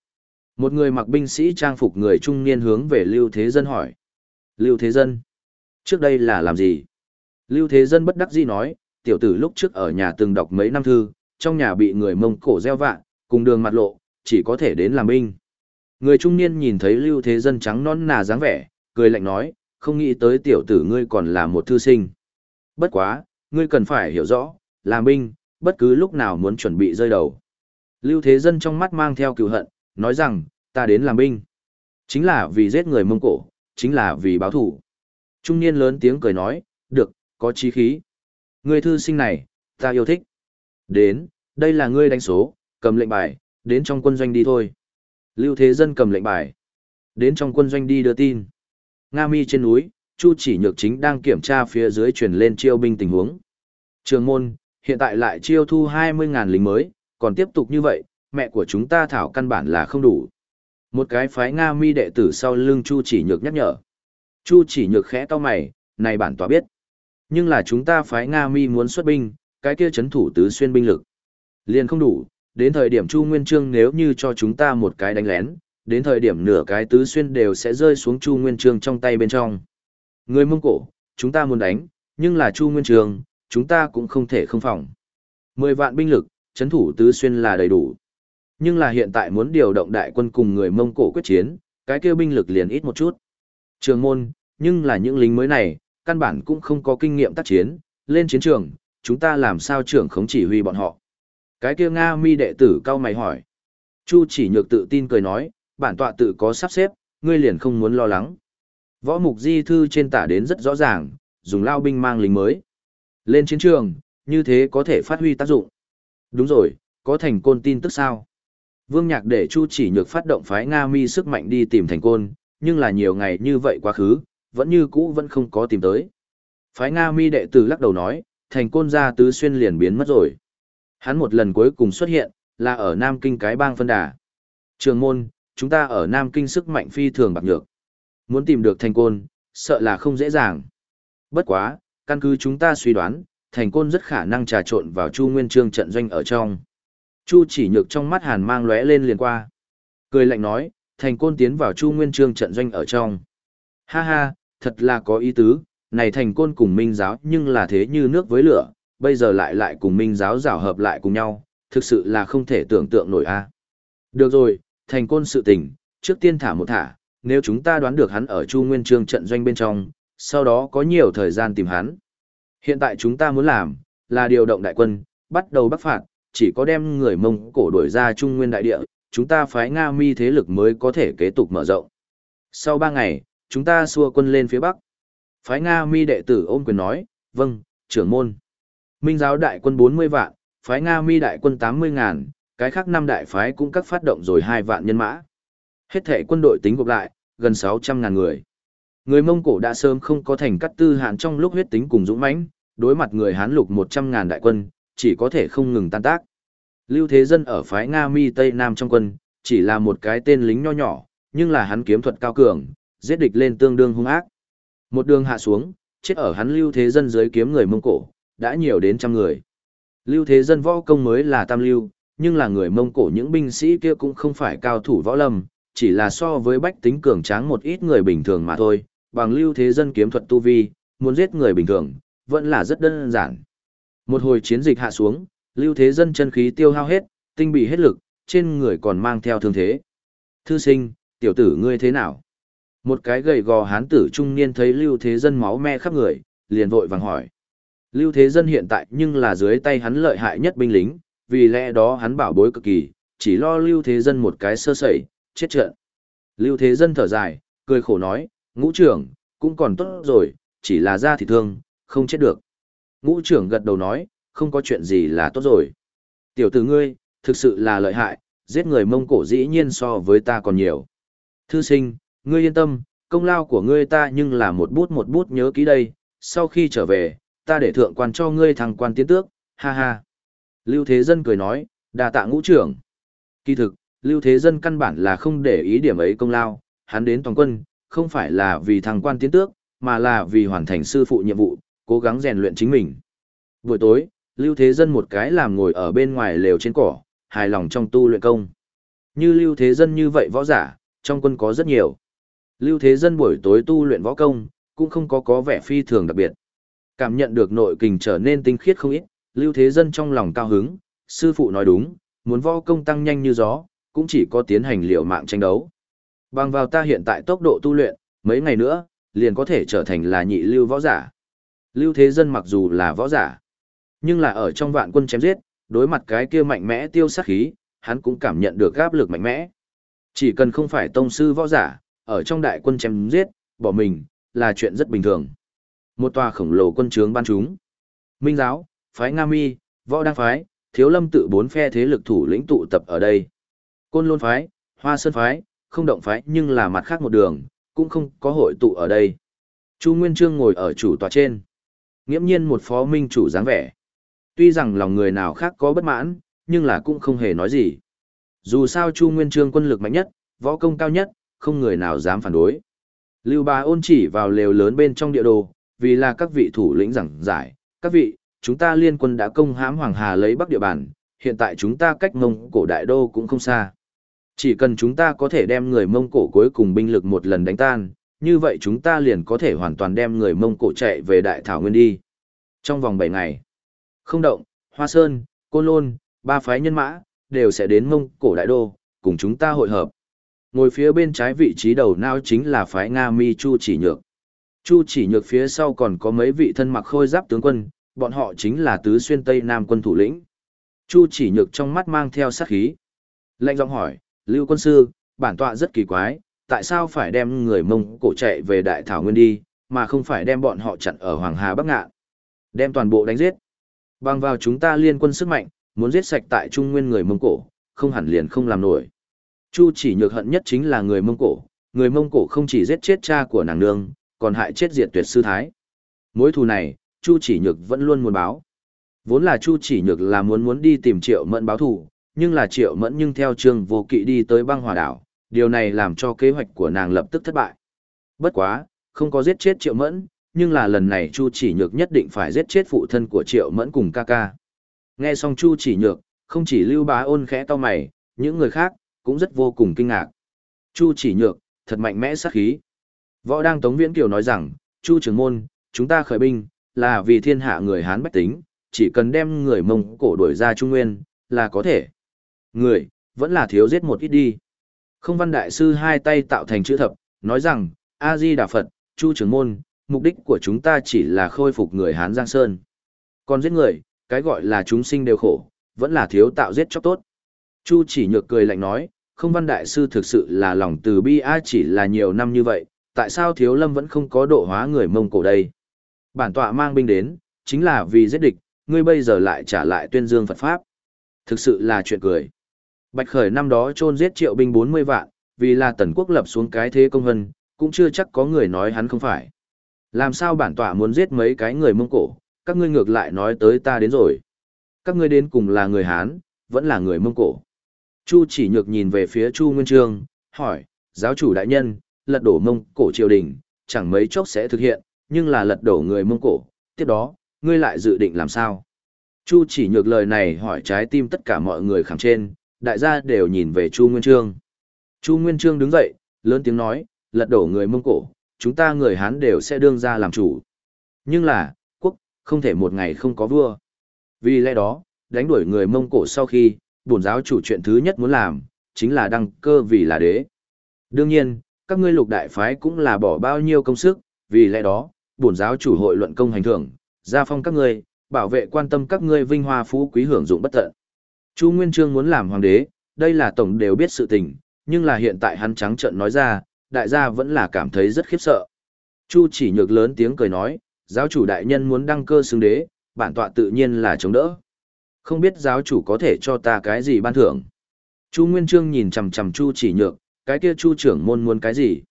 Một người mặc binh sĩ trang phục người trung niên hướng về Lưu Thế Dân hỏi. Lưu Thế Dân. Trước đây là làm gì? Lưu Thế Dân bất đắc dĩ nói, tiểu tử lúc trước ở nhà từng đọc mấy năm thư, trong nhà bị người mông cổ gieo vạ, cùng đường mặt lộ, chỉ có thể đến làm binh. Người trung niên nhìn thấy Lưu Thế Dân trắng non nà dáng vẻ, cười lạnh nói, không nghĩ tới tiểu tử ngươi còn là một thư sinh. Bất quá, ngươi cần phải hiểu rõ, làm binh, bất cứ lúc nào muốn chuẩn bị rơi đầu. Lưu Thế Dân trong mắt mang theo cựu hận, nói rằng, ta đến làm binh. Chính là vì giết người Mông Cổ, chính là vì báo thủ. Trung niên lớn tiếng cười nói, được, có chí khí. Ngươi thư sinh này, ta yêu thích. Đến, đây là ngươi đánh số, cầm lệnh bài, đến trong quân doanh đi thôi. Lưu Thế Dân cầm lệnh bài. Đến trong quân doanh đi đưa tin. Nga Mi trên núi, Chu chỉ nhược chính đang kiểm tra phía dưới truyền lên chiêu binh tình huống. Trường môn, hiện tại lại chiêu thu 20.000 lính mới, còn tiếp tục như vậy, mẹ của chúng ta thảo căn bản là không đủ. Một cái phái Nga Mi đệ tử sau lưng Chu chỉ nhược nhắc nhở. Chu chỉ nhược khẽ to mày, này bản tỏa biết. Nhưng là chúng ta phái Nga Mi muốn xuất binh, cái kia chấn thủ tứ xuyên binh lực. Liền không đủ, đến thời điểm Chu Nguyên Trương nếu như cho chúng ta một cái đánh lén, đến thời điểm nửa cái tứ xuyên đều sẽ rơi xuống Chu Nguyên Trương trong tay bên trong. Người Mông Cổ, chúng ta muốn đánh, nhưng là Chu Nguyên Trương, chúng ta cũng không thể không phòng. Mười vạn binh lực, chấn thủ tứ xuyên là đầy đủ. Nhưng là hiện tại muốn điều động đại quân cùng người Mông Cổ quyết chiến, cái kêu binh lực liền ít một chút. Trường môn, nhưng là những lính mới này, căn bản cũng không có kinh nghiệm tác chiến, lên chiến trường, chúng ta làm sao trưởng khống chỉ huy bọn họ. Cái kia Nga mi đệ tử cao mày hỏi. Chu chỉ nhược tự tin cười nói, bản tọa tự có sắp xếp, ngươi liền không muốn lo lắng. Võ mục di thư trên tả đến rất rõ ràng, dùng lao binh mang lính mới. Lên chiến trường, như thế có thể phát huy tác dụng. Đúng rồi, có thành côn tin tức sao? Vương Nhạc để Chu chỉ nhược phát động phái Nga mi sức mạnh đi tìm thành côn, nhưng là nhiều ngày như vậy quá khứ, vẫn như cũ vẫn không có tìm tới. Phái Nga mi đệ tử lắc đầu nói, thành côn gia tứ xuyên liền biến mất rồi. Hắn một lần cuối cùng xuất hiện, là ở Nam Kinh cái bang phân đà. Trường môn, chúng ta ở Nam Kinh sức mạnh phi thường bạc nhược. Muốn tìm được thành côn, sợ là không dễ dàng. Bất quá, căn cứ chúng ta suy đoán, thành côn rất khả năng trà trộn vào Chu Nguyên Trương trận doanh ở trong. Chu chỉ nhược trong mắt hàn mang lóe lên liền qua. Cười lạnh nói, thành côn tiến vào Chu Nguyên Trương trận doanh ở trong. Ha ha, thật là có ý tứ, này thành côn cùng minh giáo nhưng là thế như nước với lửa, bây giờ lại lại cùng minh giáo rào hợp lại cùng nhau, thực sự là không thể tưởng tượng nổi a. Được rồi, thành côn sự tình, trước tiên thả một thả, nếu chúng ta đoán được hắn ở Chu Nguyên Trương trận doanh bên trong, sau đó có nhiều thời gian tìm hắn. Hiện tại chúng ta muốn làm, là điều động đại quân, bắt đầu bắc phạt, chỉ có đem người Mông Cổ đuổi ra Trung Nguyên đại địa, chúng ta phái Nga mi thế lực mới có thể kế tục mở rộng. Sau ba ngày, chúng ta xua quân lên phía bắc. Phái Nga mi đệ tử ôm quyền nói, vâng, trưởng môn. Minh giáo đại quân 40 vạn, phái Nga mi đại quân 80 ngàn, cái khác năm đại phái cũng các phát động rồi hai vạn nhân mã. Hết thể quân đội tính gộp lại, gần 600 ngàn người. Người Mông Cổ đã sớm không có thành cắt tư hạn trong lúc huyết tính cùng dũng mãnh, đối mặt người Hán lục 100 ngàn đại quân, chỉ có thể không ngừng tan tác. Lưu Thế Dân ở phái Nga Mi Tây Nam trong quân, chỉ là một cái tên lính nho nhỏ, nhưng là hắn kiếm thuật cao cường, giết địch lên tương đương hung ác. Một đường hạ xuống, chết ở hắn Lưu Thế Dân dưới kiếm người Mông Cổ, đã nhiều đến trăm người. Lưu Thế Dân võ công mới là tam lưu, nhưng là người Mông Cổ những binh sĩ kia cũng không phải cao thủ võ lâm, chỉ là so với bách tính cường tráng một ít người bình thường mà thôi, bằng Lưu Thế Dân kiếm thuật tu vi, muốn giết người bình thường, vẫn là rất đơn giản. Một hồi chiến dịch hạ xuống, Lưu Thế Dân chân khí tiêu hao hết, tinh bị hết lực, trên người còn mang theo thương thế. Thư sinh, tiểu tử ngươi thế nào? Một cái gầy gò hán tử trung niên thấy Lưu Thế Dân máu me khắp người, liền vội vàng hỏi. Lưu Thế Dân hiện tại nhưng là dưới tay hắn lợi hại nhất binh lính, vì lẽ đó hắn bảo bối cực kỳ, chỉ lo Lưu Thế Dân một cái sơ sẩy, chết trận. Lưu Thế Dân thở dài, cười khổ nói, ngũ trưởng, cũng còn tốt rồi, chỉ là da thì thương, không chết được. Ngũ trưởng gật đầu nói, không có chuyện gì là tốt rồi. Tiểu tử ngươi, thực sự là lợi hại, giết người Mông Cổ dĩ nhiên so với ta còn nhiều. Thư sinh, ngươi yên tâm, công lao của ngươi ta nhưng là một bút một bút nhớ ký đây, sau khi trở về, ta để thượng quan cho ngươi thằng quan tiến tước, ha ha. Lưu Thế Dân cười nói, đà tạ ngũ trưởng. Kỳ thực, Lưu Thế Dân căn bản là không để ý điểm ấy công lao, hắn đến toàn quân, không phải là vì thằng quan tiến tước, mà là vì hoàn thành sư phụ nhiệm vụ, cố gắng rèn luyện chính mình. Buổi tối, Lưu Thế Dân một cái làm ngồi ở bên ngoài lều trên cỏ, hài lòng trong tu luyện công. Như Lưu Thế Dân như vậy võ giả, trong quân có rất nhiều. Lưu Thế Dân buổi tối tu luyện võ công, cũng không có có vẻ phi thường đặc biệt. Cảm nhận được nội kình trở nên tinh khiết không ít, Lưu Thế Dân trong lòng cao hứng, sư phụ nói đúng, muốn võ công tăng nhanh như gió, cũng chỉ có tiến hành liều mạng tranh đấu. Bằng vào ta hiện tại tốc độ tu luyện, mấy ngày nữa, liền có thể trở thành là nhị lưu võ giả. Lưu Thế Dân mặc dù là võ giả, nhưng là ở trong vạn quân chém giết, đối mặt cái kia mạnh mẽ tiêu sát khí, hắn cũng cảm nhận được áp lực mạnh mẽ. Chỉ cần không phải tông sư võ giả, ở trong đại quân chém giết, bỏ mình, là chuyện rất bình thường. Một tòa khổng lồ quân trướng ban chúng. Minh giáo, phái Nga Mi, võ đăng phái, thiếu lâm tự bốn phe thế lực thủ lĩnh tụ tập ở đây. Côn lôn phái, hoa sơn phái, không động phái nhưng là mặt khác một đường, cũng không có hội tụ ở đây. Chu Nguyên Trương ngồi ở chủ tòa trên. Nghiễm nhiên một phó minh chủ dáng vẻ. Tuy rằng lòng người nào khác có bất mãn, nhưng là cũng không hề nói gì. Dù sao Chu Nguyên Trương quân lực mạnh nhất, võ công cao nhất, không người nào dám phản đối. Lưu Bá ôn chỉ vào lều lớn bên trong địa đồ, vì là các vị thủ lĩnh giảng giải, các vị, chúng ta liên quân đã công hãm Hoàng Hà lấy Bắc địa bàn, hiện tại chúng ta cách Mông Cổ Đại Đô cũng không xa. Chỉ cần chúng ta có thể đem người Mông Cổ cuối cùng binh lực một lần đánh tan, như vậy chúng ta liền có thể hoàn toàn đem người Mông Cổ chạy về Đại Thảo Nguyên đi. Trong vòng 7 ngày, không động, Hoa Sơn, Côn Lôn, ba phái nhân mã, đều sẽ đến Mông Cổ Đại Đô, cùng chúng ta hội hợp. Ngồi phía bên trái vị trí đầu não chính là phái Nga Mi Chu Chỉ Nhược. Chu Chỉ Nhược phía sau còn có mấy vị thân mặc khôi giáp tướng quân, bọn họ chính là tứ xuyên Tây Nam quân thủ lĩnh. Chu Chỉ Nhược trong mắt mang theo sát khí. Lệnh giọng hỏi, Lưu quân sư, bản tọa rất kỳ quái, tại sao phải đem người Mông Cổ chạy về Đại Thảo Nguyên đi, mà không phải đem bọn họ chặn ở Hoàng Hà Bắc Ngạn. Đem toàn bộ đánh giết. Bằng vào chúng ta liên quân sức mạnh, muốn giết sạch tại Trung Nguyên người Mông Cổ, không hẳn liền không làm nổi. Chu chỉ nhược hận nhất chính là người Mông Cổ, người Mông Cổ không chỉ giết chết cha của nàng nương, còn hại chết diệt tuyệt sư thái. Mối thù này, Chu chỉ nhược vẫn luôn muốn báo. Vốn là Chu chỉ nhược là muốn muốn đi tìm triệu mẫn báo thù, nhưng là triệu mẫn nhưng theo trương vô kỵ đi tới băng hòa đảo, điều này làm cho kế hoạch của nàng lập tức thất bại. Bất quá, không có giết chết triệu mẫn, nhưng là lần này Chu chỉ nhược nhất định phải giết chết phụ thân của triệu mẫn cùng ca ca. Nghe xong Chu chỉ nhược, không chỉ lưu bá ôn khẽ to mày, những người khác, cũng rất vô cùng kinh ngạc. Chu chỉ nhược, thật mạnh mẽ sát khí. Võ đang Tống Viễn Kiều nói rằng, Chu trưởng môn, chúng ta khởi binh, là vì thiên hạ người Hán bách tính, chỉ cần đem người Mông Cổ đuổi ra Trung Nguyên, là có thể. Người, vẫn là thiếu giết một ít đi. Không văn đại sư hai tay tạo thành chữ thập, nói rằng, A-di Đà Phật, Chu trưởng môn, mục đích của chúng ta chỉ là khôi phục người Hán Giang Sơn. Còn giết người, cái gọi là chúng sinh đều khổ, vẫn là thiếu tạo giết chóc tốt. Chu chỉ nhược cười lạnh nói, không văn đại sư thực sự là lòng từ bi a chỉ là nhiều năm như vậy, tại sao thiếu lâm vẫn không có độ hóa người Mông Cổ đây? Bản tọa mang binh đến, chính là vì giết địch, ngươi bây giờ lại trả lại tuyên dương Phật Pháp. Thực sự là chuyện cười. Bạch Khởi năm đó chôn giết triệu binh 40 vạn, vì là tần quốc lập xuống cái thế công hân, cũng chưa chắc có người nói hắn không phải. Làm sao bản tọa muốn giết mấy cái người Mông Cổ, các ngươi ngược lại nói tới ta đến rồi. Các ngươi đến cùng là người Hán, vẫn là người Mông Cổ. Chu chỉ nhược nhìn về phía Chu Nguyên Trương, hỏi, giáo chủ đại nhân, lật đổ Mông Cổ triều đình, chẳng mấy chốc sẽ thực hiện, nhưng là lật đổ người Mông Cổ, tiếp đó, ngươi lại dự định làm sao? Chu chỉ nhược lời này hỏi trái tim tất cả mọi người khẳng trên, đại gia đều nhìn về Chu Nguyên Trương. Chu Nguyên Trương đứng dậy, lớn tiếng nói, lật đổ người Mông Cổ, chúng ta người Hán đều sẽ đương ra làm chủ. Nhưng là, quốc, không thể một ngày không có vua. Vì lẽ đó, đánh đuổi người Mông Cổ sau khi, bổn giáo chủ chuyện thứ nhất muốn làm, chính là đăng cơ vì là đế. Đương nhiên, các ngươi lục đại phái cũng là bỏ bao nhiêu công sức, vì lẽ đó, bổn giáo chủ hội luận công hành thưởng, gia phong các ngươi, bảo vệ quan tâm các ngươi vinh hoa phú quý hưởng dụng bất tận. Chu Nguyên Chương muốn làm hoàng đế, đây là tổng đều biết sự tình, nhưng là hiện tại hắn trắng trợn nói ra, đại gia vẫn là cảm thấy rất khiếp sợ. Chu chỉ nhược lớn tiếng cười nói, giáo chủ đại nhân muốn đăng cơ xứng đế, bản tọa tự nhiên là chống đỡ. Không biết giáo chủ có thể cho ta cái gì ban thưởng. Chu Nguyên Chương nhìn chằm chằm Chu chỉ nhược, cái kia Chu trưởng môn muốn cái gì.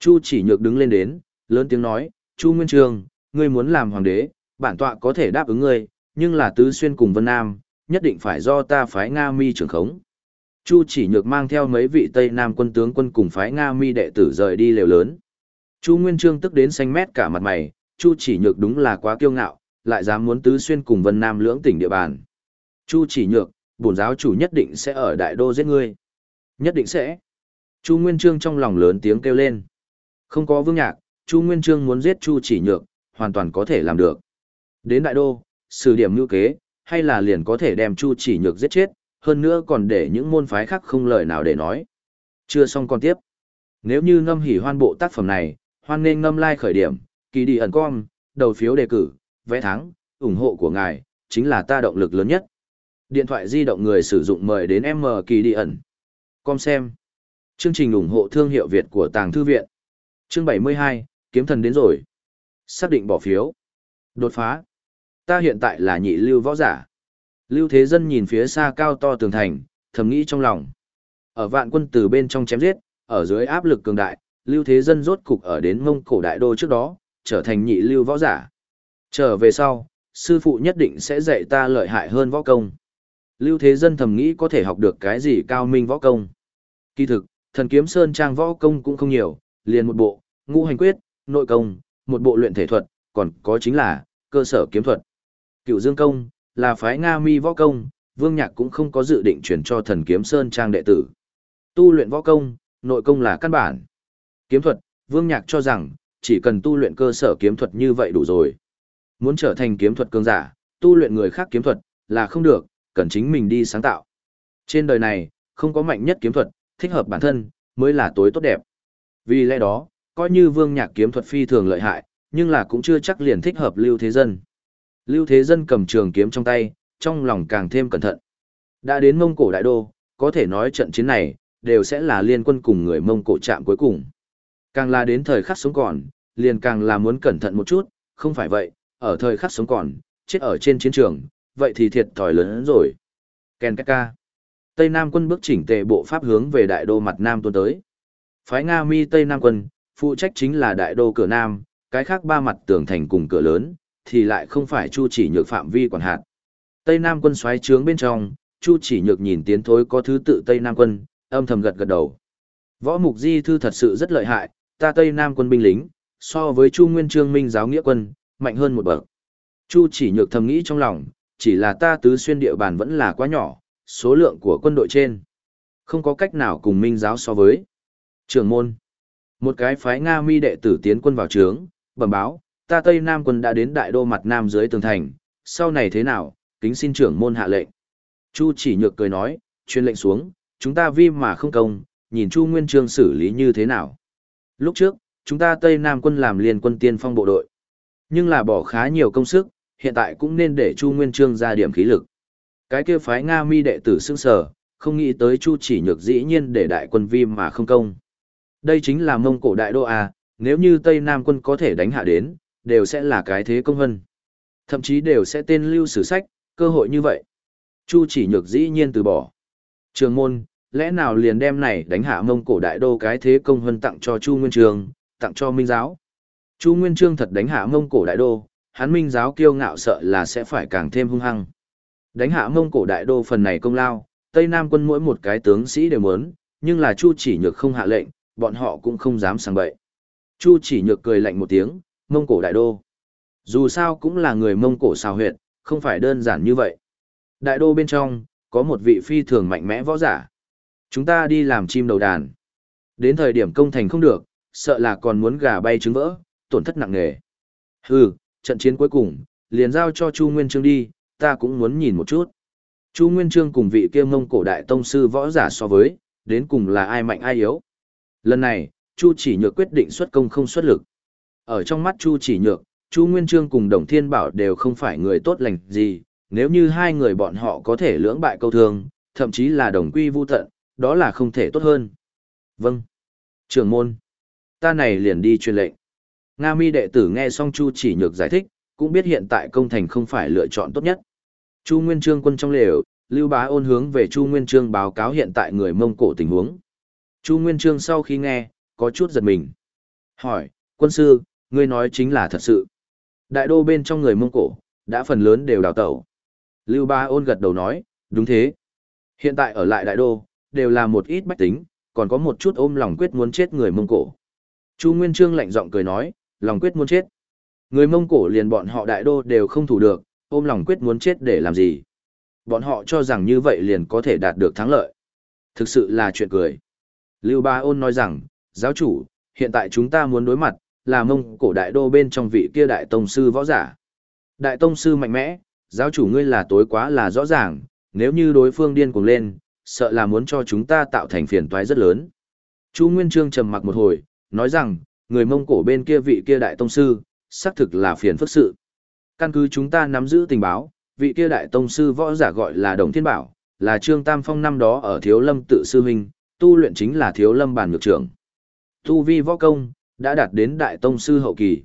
Chu chỉ nhược đứng lên đến, lớn tiếng nói, Chu Nguyên Trương, ngươi muốn làm hoàng đế, bản tọa có thể đáp ứng ngươi, nhưng là tứ xuyên cùng Vân Nam, nhất định phải do ta phái Nga mi trưởng khống. Chu chỉ nhược mang theo mấy vị Tây Nam quân tướng quân cùng phái Nga mi đệ tử rời đi lều lớn. Chu Nguyên Trương tức đến xanh mét cả mặt mày, Chu chỉ nhược đúng là quá kiêu ngạo, lại dám muốn tứ xuyên cùng Vân Nam lưỡng tỉnh địa bàn. Chu chỉ nhược, bổn giáo chủ nhất định sẽ ở đại đô giết ngươi. Nhất định sẽ. Chu Nguyên Trương trong lòng lớn tiếng kêu lên. Không có vương nhạc, Chu Nguyên Trương muốn giết Chu chỉ nhược, hoàn toàn có thể làm được. Đến đại đô, sử điểm lưu kế, hay là liền có thể đem Chu chỉ nhược giết chết, hơn nữa còn để những môn phái khác không lời nào để nói. Chưa xong còn tiếp. Nếu như ngâm hỉ hoan bộ tác phẩm này, hoan nên ngâm like khởi điểm, kỳ đi ẩn com, đầu phiếu đề cử, vẽ thắng, ủng hộ của ngài, chính là ta động lực lớn nhất. Điện thoại di động người sử dụng mời đến M kỳ đi ẩn. Com xem. Chương trình ủng hộ thương hiệu Việt của Tàng Thư Viện. Chương 72, kiếm thần đến rồi. Xác định bỏ phiếu. Đột phá. Ta hiện tại là nhị lưu võ giả. Lưu Thế Dân nhìn phía xa cao to tường thành, thầm nghĩ trong lòng. Ở vạn quân từ bên trong chém giết, ở dưới áp lực cường đại, Lưu Thế Dân rốt cục ở đến mông cổ đại đô trước đó, trở thành nhị lưu võ giả. Trở về sau, sư phụ nhất định sẽ dạy ta lợi hại hơn võ công. Lưu Thế Dân thầm nghĩ có thể học được cái gì cao minh võ công. Kỳ thực, thần kiếm sơn trang võ công cũng không nhiều, liền một bộ, ngũ hành quyết, nội công, một bộ luyện thể thuật, còn có chính là, cơ sở kiếm thuật. Cựu dương công, là phái Nga mi võ công, vương nhạc cũng không có dự định chuyển cho thần kiếm sơn trang đệ tử. Tu luyện võ công, nội công là căn bản. Kiếm thuật, Vương Nhạc cho rằng, chỉ cần tu luyện cơ sở kiếm thuật như vậy đủ rồi. Muốn trở thành kiếm thuật cường giả, tu luyện người khác kiếm thuật, là không được, cần chính mình đi sáng tạo. Trên đời này, không có mạnh nhất kiếm thuật, thích hợp bản thân, mới là tối tốt đẹp. Vì lẽ đó, coi như vương nhạc kiếm thuật phi thường lợi hại, nhưng là cũng chưa chắc liền thích hợp Lưu Thế Dân. Lưu Thế Dân cầm trường kiếm trong tay, trong lòng càng thêm cẩn thận. Đã đến Mông Cổ Đại Đô, có thể nói trận chiến này, đều sẽ là liên quân cùng người Mông Cổ chạm cuối cùng. Càng là đến thời khắc sống còn, liền càng là muốn cẩn thận một chút, không phải vậy, ở thời khắc sống còn, chết ở trên chiến trường, vậy thì thiệt thòi lớn hơn rồi. Ken Ca. Tây Nam quân bước chỉnh tề bộ pháp hướng về đại đô mặt Nam tuôn tới. Phái Nga mi Tây Nam quân, phụ trách chính là đại đô cửa Nam, cái khác ba mặt tường thành cùng cửa lớn, thì lại không phải chu chỉ nhược phạm vi quản hạt. Tây Nam quân xoáy trướng bên trong, chu chỉ nhược nhìn tiến thối có thứ tự Tây Nam quân, âm thầm gật gật đầu. Võ mục di thư thật sự rất lợi hại, ta Tây Nam quân binh lính, so với chu nguyên trương minh giáo nghĩa quân, mạnh hơn một bậc. Chu chỉ nhược thầm nghĩ trong lòng, chỉ là ta tứ xuyên địa bàn vẫn là quá nhỏ, số lượng của quân đội trên. Không có cách nào cùng minh giáo so với. Trưởng môn. Một cái phái Nga mi đệ tử tiến quân vào trướng, bẩm báo, ta Tây Nam quân đã đến đại đô mặt Nam dưới tường thành, sau này thế nào, kính xin trưởng môn hạ lệnh. Chu chỉ nhược cười nói, truyền lệnh xuống, chúng ta vi mà không công, nhìn Chu Nguyên Trương xử lý như thế nào. Lúc trước, chúng ta Tây Nam quân làm liên quân tiên phong bộ đội. Nhưng là bỏ khá nhiều công sức, hiện tại cũng nên để Chu Nguyên Trương ra điểm khí lực. Cái kia phái Nga mi đệ tử xưng sở, không nghĩ tới Chu chỉ nhược dĩ nhiên để đại quân vi mà không công. Đây chính là mông cổ đại đô à? nếu như Tây Nam quân có thể đánh hạ đến, đều sẽ là cái thế công hân. Thậm chí đều sẽ tên lưu sử sách, cơ hội như vậy. Chu chỉ nhược dĩ nhiên từ bỏ. Trường môn, lẽ nào liền đem này đánh hạ mông cổ đại đô cái thế công hân tặng cho Chu Nguyên Trường, tặng cho Minh Giáo. Chu Nguyên Trương thật đánh hạ mông cổ đại đô, hắn Minh Giáo kiêu ngạo sợ là sẽ phải càng thêm hung hăng. Đánh hạ mông cổ đại đô phần này công lao, Tây Nam quân mỗi một cái tướng sĩ đều muốn, nhưng là Chu chỉ nhược không hạ lệnh, bọn họ cũng không dám sang bậy. Chu chỉ nhược cười lạnh một tiếng, mông cổ đại đô. Dù sao cũng là người mông cổ xào huyệt, không phải đơn giản như vậy. Đại đô bên trong, có một vị phi thường mạnh mẽ võ giả. Chúng ta đi làm chim đầu đàn. Đến thời điểm công thành không được, sợ là còn muốn gà bay trứng vỡ, tổn thất nặng nề. Hừ, trận chiến cuối cùng, liền giao cho Chu Nguyên Trương đi, ta cũng muốn nhìn một chút. Chu Nguyên Trương cùng vị kia mông cổ đại tông sư võ giả so với, đến cùng là ai mạnh ai yếu. Lần này, Chu chỉ nhược quyết định xuất công không xuất lực. Ở trong mắt Chu chỉ nhược, Chu Nguyên Trương cùng Đồng Thiên Bảo đều không phải người tốt lành gì, nếu như hai người bọn họ có thể lưỡng bại câu thương, thậm chí là đồng quy vu tận, đó là không thể tốt hơn. Vâng. Trưởng môn. Ta này liền đi truyền lệnh. Nga mi đệ tử nghe xong Chu chỉ nhược giải thích, cũng biết hiện tại công thành không phải lựa chọn tốt nhất. Chu Nguyên Trương quân trong lều, Lưu Bá ôn hướng về Chu Nguyên Trương báo cáo hiện tại người Mông Cổ tình huống. Chu Nguyên Trương sau khi nghe, có chút giật mình. Hỏi, quân sư, ngươi nói chính là thật sự. Đại đô bên trong người Mông Cổ, đã phần lớn đều đào tẩu. Lưu Ba ôn gật đầu nói, đúng thế. Hiện tại ở lại đại đô, đều là một ít bách tính, còn có một chút ôm lòng quyết muốn chết người Mông Cổ. Chu Nguyên Trương lạnh giọng cười nói, lòng quyết muốn chết. Người Mông Cổ liền bọn họ đại đô đều không thủ được, ôm lòng quyết muốn chết để làm gì. Bọn họ cho rằng như vậy liền có thể đạt được thắng lợi. Thực sự là chuyện cười. Lưu Ba Ôn nói rằng, giáo chủ, hiện tại chúng ta muốn đối mặt, là mông cổ đại đô bên trong vị kia đại tông sư võ giả. Đại tông sư mạnh mẽ, giáo chủ ngươi là tối quá là rõ ràng, nếu như đối phương điên cuồng lên, sợ là muốn cho chúng ta tạo thành phiền toái rất lớn. Chu Nguyên Trương trầm mặc một hồi, nói rằng, người mông cổ bên kia vị kia đại tông sư, xác thực là phiền phức sự. Căn cứ chúng ta nắm giữ tình báo, vị kia đại tông sư võ giả gọi là Đồng Thiên Bảo, là Trương Tam Phong năm đó ở Thiếu Lâm tự sư huynh, tu luyện chính là Thiếu Lâm bàn nhược trưởng. Tu vi võ công, đã đạt đến đại tông sư hậu kỳ.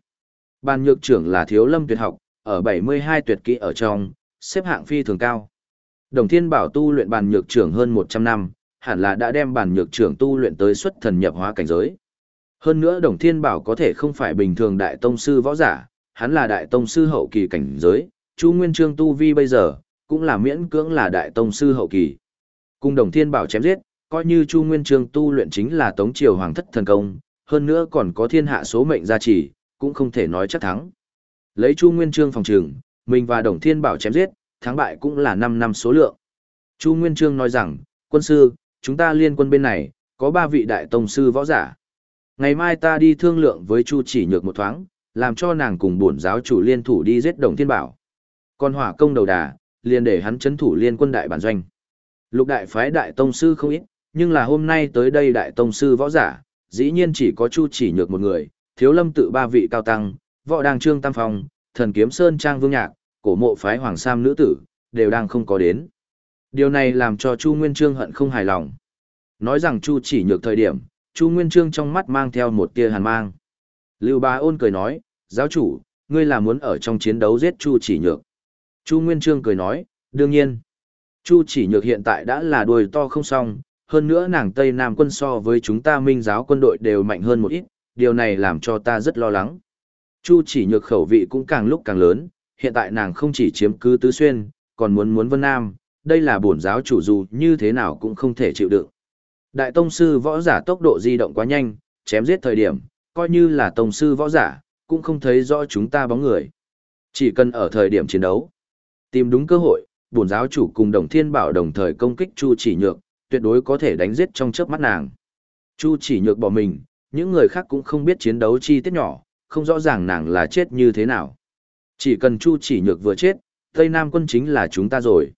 Bàn nhược trưởng là Thiếu Lâm tuyệt học, ở 72 tuyệt kỹ ở trong, xếp hạng phi thường cao. Đồng Thiên Bảo tu luyện bàn nhược trưởng hơn 100 năm, hẳn là đã đem bàn nhược trưởng tu luyện tới xuất thần nhập hóa cảnh giới. Hơn nữa Đồng Thiên Bảo có thể không phải bình thường đại tông sư võ giả, hắn là đại tông sư hậu kỳ cảnh giới, Chu Nguyên Trương tu vi bây giờ cũng là miễn cưỡng là đại tông sư hậu kỳ. Cùng Đồng Thiên Bảo chém giết, coi như Chu Nguyên Trương tu luyện chính là Tống Triều Hoàng thất thần công, hơn nữa còn có thiên hạ số mệnh gia trì, cũng không thể nói chắc thắng. Lấy Chu Nguyên Trương phòng trường, mình và Đồng Thiên Bảo chém giết, thắng bại cũng là 5 năm số lượng. Chu Nguyên Trương nói rằng, quân sư, chúng ta liên quân bên này, có ba vị đại tông sư võ giả. Ngày mai ta đi thương lượng với Chu chỉ nhược một thoáng, làm cho nàng cùng bổn giáo chủ liên thủ đi giết đồng thiên bảo. Còn hỏa công đầu đà, liền để hắn chấn thủ liên quân đại bản doanh. Lục đại phái đại tông sư không ít, nhưng là hôm nay tới đây đại tông sư võ giả, dĩ nhiên chỉ có Chu chỉ nhược một người, thiếu lâm tự ba vị cao tăng, võ đàng trương tam phong, thần kiếm sơn trang vương nhạc, cổ mộ phái hoàng sam nữ tử, đều đang không có đến. Điều này làm cho Chu Nguyên Trương hận không hài lòng. Nói rằng Chu chỉ nhược thời điểm, Chu Nguyên Trương trong mắt mang theo một tia hàn mang. Lưu Bá Ôn cười nói, giáo chủ, ngươi là muốn ở trong chiến đấu giết Chu chỉ nhược. Chu Nguyên Trương cười nói, đương nhiên. Chu chỉ nhược hiện tại đã là đuôi to không xong, hơn nữa nàng Tây Nam quân so với chúng ta minh giáo quân đội đều mạnh hơn một ít, điều này làm cho ta rất lo lắng. Chu chỉ nhược khẩu vị cũng càng lúc càng lớn, hiện tại nàng không chỉ chiếm cứ tứ xuyên, còn muốn muốn vân nam, đây là bổn giáo chủ dù như thế nào cũng không thể chịu đựng. Đại tông sư võ giả tốc độ di động quá nhanh, chém giết thời điểm, coi như là tông sư võ giả, cũng không thấy rõ chúng ta bóng người. Chỉ cần ở thời điểm chiến đấu, tìm đúng cơ hội, bổn giáo chủ cùng đồng thiên bảo đồng thời công kích Chu chỉ nhược, tuyệt đối có thể đánh giết trong chớp mắt nàng. Chu chỉ nhược bỏ mình, những người khác cũng không biết chiến đấu chi tiết nhỏ, không rõ ràng nàng là chết như thế nào. Chỉ cần Chu chỉ nhược vừa chết, Tây Nam quân chính là chúng ta rồi.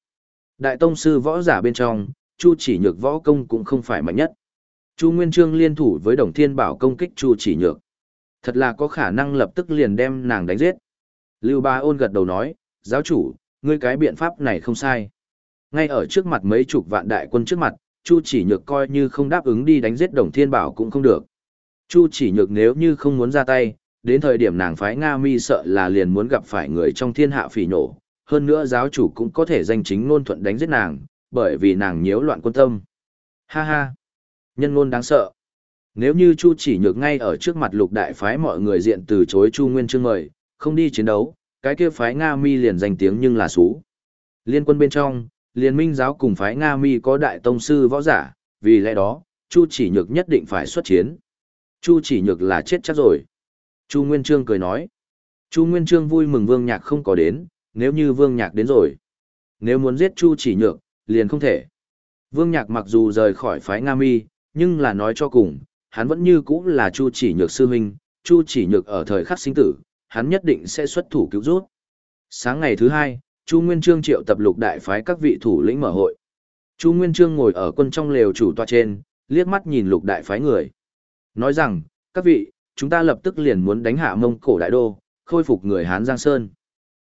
Đại tông sư võ giả bên trong, Chu chỉ nhược võ công cũng không phải mạnh nhất. Chu Nguyên Trương liên thủ với Đồng Thiên Bảo công kích Chu chỉ nhược. Thật là có khả năng lập tức liền đem nàng đánh giết. Lưu Ba ôn gật đầu nói, giáo chủ, ngươi cái biện pháp này không sai. Ngay ở trước mặt mấy chục vạn đại quân trước mặt, Chu chỉ nhược coi như không đáp ứng đi đánh giết Đồng Thiên Bảo cũng không được. Chu chỉ nhược nếu như không muốn ra tay, đến thời điểm nàng phái Nga mi sợ là liền muốn gặp phải người trong thiên hạ phỉ nổ, hơn nữa giáo chủ cũng có thể danh chính ngôn thuận đánh giết nàng, bởi vì nàng nhiễu loạn quân tâm. Ha ha! Nhân ngôn đáng sợ. Nếu như Chu chỉ nhược ngay ở trước mặt lục đại phái mọi người diện từ chối Chu Nguyên Trương mời, không đi chiến đấu, cái kia phái Nga mi liền danh tiếng nhưng là xú. Liên quân bên trong, liên minh giáo cùng phái Nga mi có đại tông sư võ giả, vì lẽ đó, Chu chỉ nhược nhất định phải xuất chiến. Chu chỉ nhược là chết chắc rồi. Chu Nguyên Trương cười nói. Chu Nguyên Trương vui mừng Vương Nhạc không có đến, nếu như Vương Nhạc đến rồi. Nếu muốn giết Chu chỉ nhược, liền không thể. Vương Nhạc mặc dù rời khỏi phái Nga Mi, nhưng là nói cho cùng, hắn vẫn như cũ là Chu chỉ nhược sư huynh, Chu chỉ nhược ở thời khắc sinh tử, hắn nhất định sẽ xuất thủ cứu rút. Sáng ngày thứ hai, Chu Nguyên Trương triệu tập lục đại phái các vị thủ lĩnh mở hội. Chu Nguyên Trương ngồi ở quân trong lều chủ tọa trên, liếc mắt nhìn lục đại phái người. Nói rằng, các vị, chúng ta lập tức liền muốn đánh hạ mông cổ đại đô, khôi phục người Hán Giang Sơn.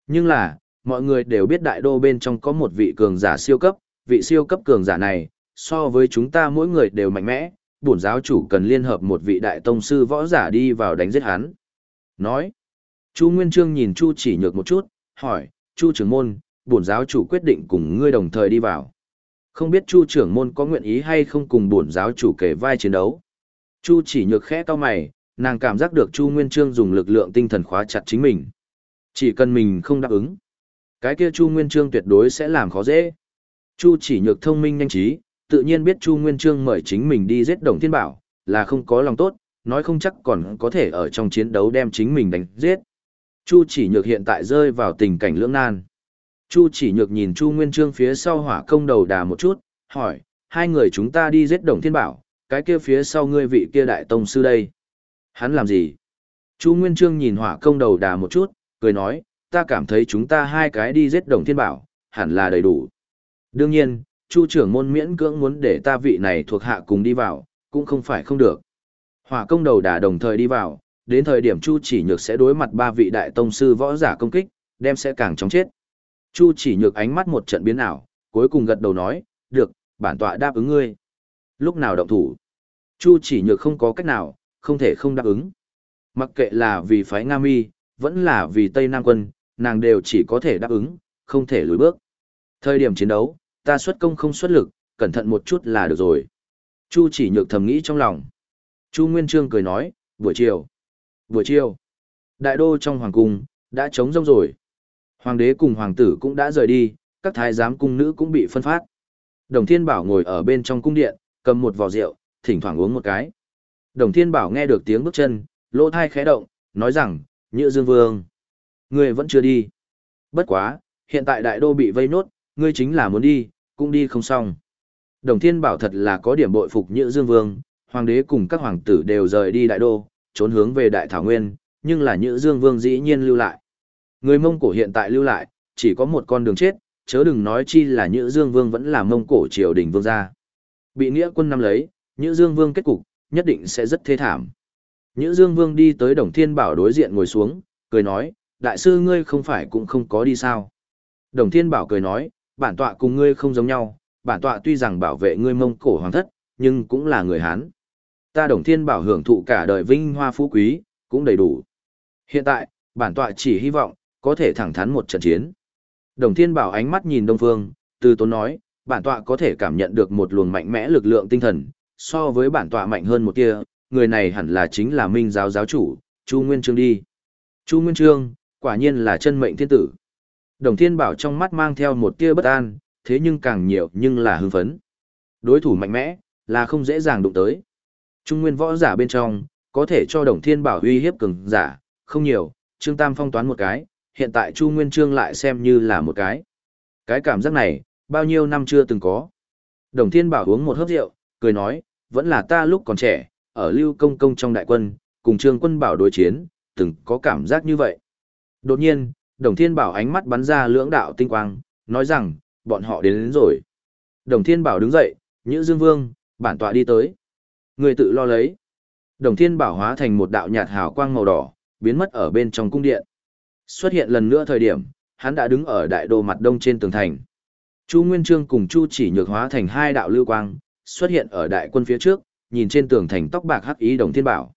Nhưng là, mọi người đều biết đại đô bên trong có một vị cường giả siêu cấp, vị siêu cấp cường giả này, so với chúng ta mỗi người đều mạnh mẽ, bổn giáo chủ cần liên hợp một vị đại tông sư võ giả đi vào đánh giết hắn. Nói, Chu Nguyên Trương nhìn Chu chỉ nhược một chút, hỏi, Chu trưởng môn, bổn giáo chủ quyết định cùng ngươi đồng thời đi vào. Không biết Chu trưởng môn có nguyện ý hay không cùng bổn giáo chủ kể vai chiến đấu. Chu chỉ nhược khẽ to mày, nàng cảm giác được Chu Nguyên Trương dùng lực lượng tinh thần khóa chặt chính mình. Chỉ cần mình không đáp ứng, cái kia Chu Nguyên Trương tuyệt đối sẽ làm khó dễ. Chu chỉ nhược thông minh nhanh trí, tự nhiên biết Chu Nguyên Trương mời chính mình đi giết Đồng Thiên Bảo, là không có lòng tốt, nói không chắc còn có thể ở trong chiến đấu đem chính mình đánh giết. Chu chỉ nhược hiện tại rơi vào tình cảnh lưỡng nan. Chu chỉ nhược nhìn Chu Nguyên Trương phía sau hỏa công đầu đà một chút, hỏi, hai người chúng ta đi giết Đồng Thiên Bảo, cái kia phía sau ngươi vị kia đại tông sư đây. Hắn làm gì? Chu Nguyên Trương nhìn hỏa công đầu đà một chút, cười nói, ta cảm thấy chúng ta hai cái đi giết đồng thiên bảo, hẳn là đầy đủ. Đương nhiên, Chu trưởng môn miễn cưỡng muốn để ta vị này thuộc hạ cùng đi vào, cũng không phải không được. Hỏa công đầu đà đồng thời đi vào, đến thời điểm Chu chỉ nhược sẽ đối mặt ba vị đại tông sư võ giả công kích, đem sẽ càng chóng chết. Chu chỉ nhược ánh mắt một trận biến ảo, cuối cùng gật đầu nói, được, bản tọa đáp ứng ngươi. Lúc nào động thủ? Chu chỉ nhược không có cách nào, không thể không đáp ứng. Mặc kệ là vì phái Nga Mi, vẫn là vì Tây Nam quân, nàng đều chỉ có thể đáp ứng, không thể lùi bước. Thời điểm chiến đấu, ta xuất công không xuất lực, cẩn thận một chút là được rồi. Chu chỉ nhược thầm nghĩ trong lòng. Chu Nguyên Trương cười nói, buổi chiều. Buổi chiều. Đại đô trong hoàng cung, đã trống rông rồi. Hoàng đế cùng hoàng tử cũng đã rời đi, các thái giám cung nữ cũng bị phân phát. Đồng Thiên Bảo ngồi ở bên trong cung điện, cầm một vò rượu, thỉnh thoảng uống một cái. Đồng Thiên Bảo nghe được tiếng bước chân, lỗ thai khẽ động, nói rằng, Nhữ Dương Vương, ngươi vẫn chưa đi. Bất quá, hiện tại đại đô bị vây nốt, ngươi chính là muốn đi, cũng đi không xong. Đồng Thiên Bảo thật là có điểm bội phục Nhữ Dương Vương, hoàng đế cùng các hoàng tử đều rời đi đại đô, trốn hướng về đại thảo nguyên, nhưng là Nhữ Dương Vương dĩ nhiên lưu lại. Người Mông Cổ hiện tại lưu lại, chỉ có một con đường chết, chớ đừng nói chi là Nhữ Dương Vương vẫn là Mông Cổ triều đình vương gia. Bị nghĩa quân nắm lấy, Nhữ Dương Vương kết cục, nhất định sẽ rất thê thảm. Nhữ Dương Vương đi tới Đồng Thiên Bảo đối diện ngồi xuống, cười nói, đại sư ngươi không phải cũng không có đi sao. Đồng Thiên Bảo cười nói, bản tọa cùng ngươi không giống nhau, bản tọa tuy rằng bảo vệ ngươi mông cổ hoàng thất, nhưng cũng là người Hán. Ta Đồng Thiên Bảo hưởng thụ cả đời vinh hoa phú quý, cũng đầy đủ. Hiện tại, bản tọa chỉ hy vọng, có thể thẳng thắn một trận chiến. Đồng Thiên Bảo ánh mắt nhìn Đông Phương, từ tốn nói, bản tọa có thể cảm nhận được một luồng mạnh mẽ lực lượng tinh thần, so với bản tọa mạnh hơn một tia, người này hẳn là chính là Minh giáo giáo chủ, Chu Nguyên Trương đi. Chu Nguyên Trương, quả nhiên là chân mệnh thiên tử. Đồng Thiên Bảo trong mắt mang theo một tia bất an, thế nhưng càng nhiều nhưng là hưng phấn. Đối thủ mạnh mẽ, là không dễ dàng đụng tới. Trung nguyên võ giả bên trong, có thể cho Đồng Thiên Bảo uy hiếp cường giả, không nhiều, Trương Tam phong toán một cái, hiện tại Chu Nguyên Trương lại xem như là một cái. Cái cảm giác này, bao nhiêu năm chưa từng có. Đồng Thiên Bảo uống một hớp rượu, cười nói, vẫn là ta lúc còn trẻ, ở lưu công công trong đại quân, cùng Trương quân bảo đối chiến, từng có cảm giác như vậy. Đột nhiên, Đồng Thiên Bảo ánh mắt bắn ra lưỡng đạo tinh quang, nói rằng, bọn họ đến, đến rồi. Đồng Thiên Bảo đứng dậy, Nhữ Dương Vương, bản tọa đi tới. Người tự lo lấy. Đồng Thiên Bảo hóa thành một đạo nhạt hào quang màu đỏ, biến mất ở bên trong cung điện. Xuất hiện lần nữa thời điểm, hắn đã đứng ở đại đô mặt đông trên tường thành. Chu Nguyên Trương cùng Chu chỉ nhược hóa thành hai đạo lưu quang, xuất hiện ở đại quân phía trước, nhìn trên tường thành tóc bạc hắc ý Đồng Thiên Bảo.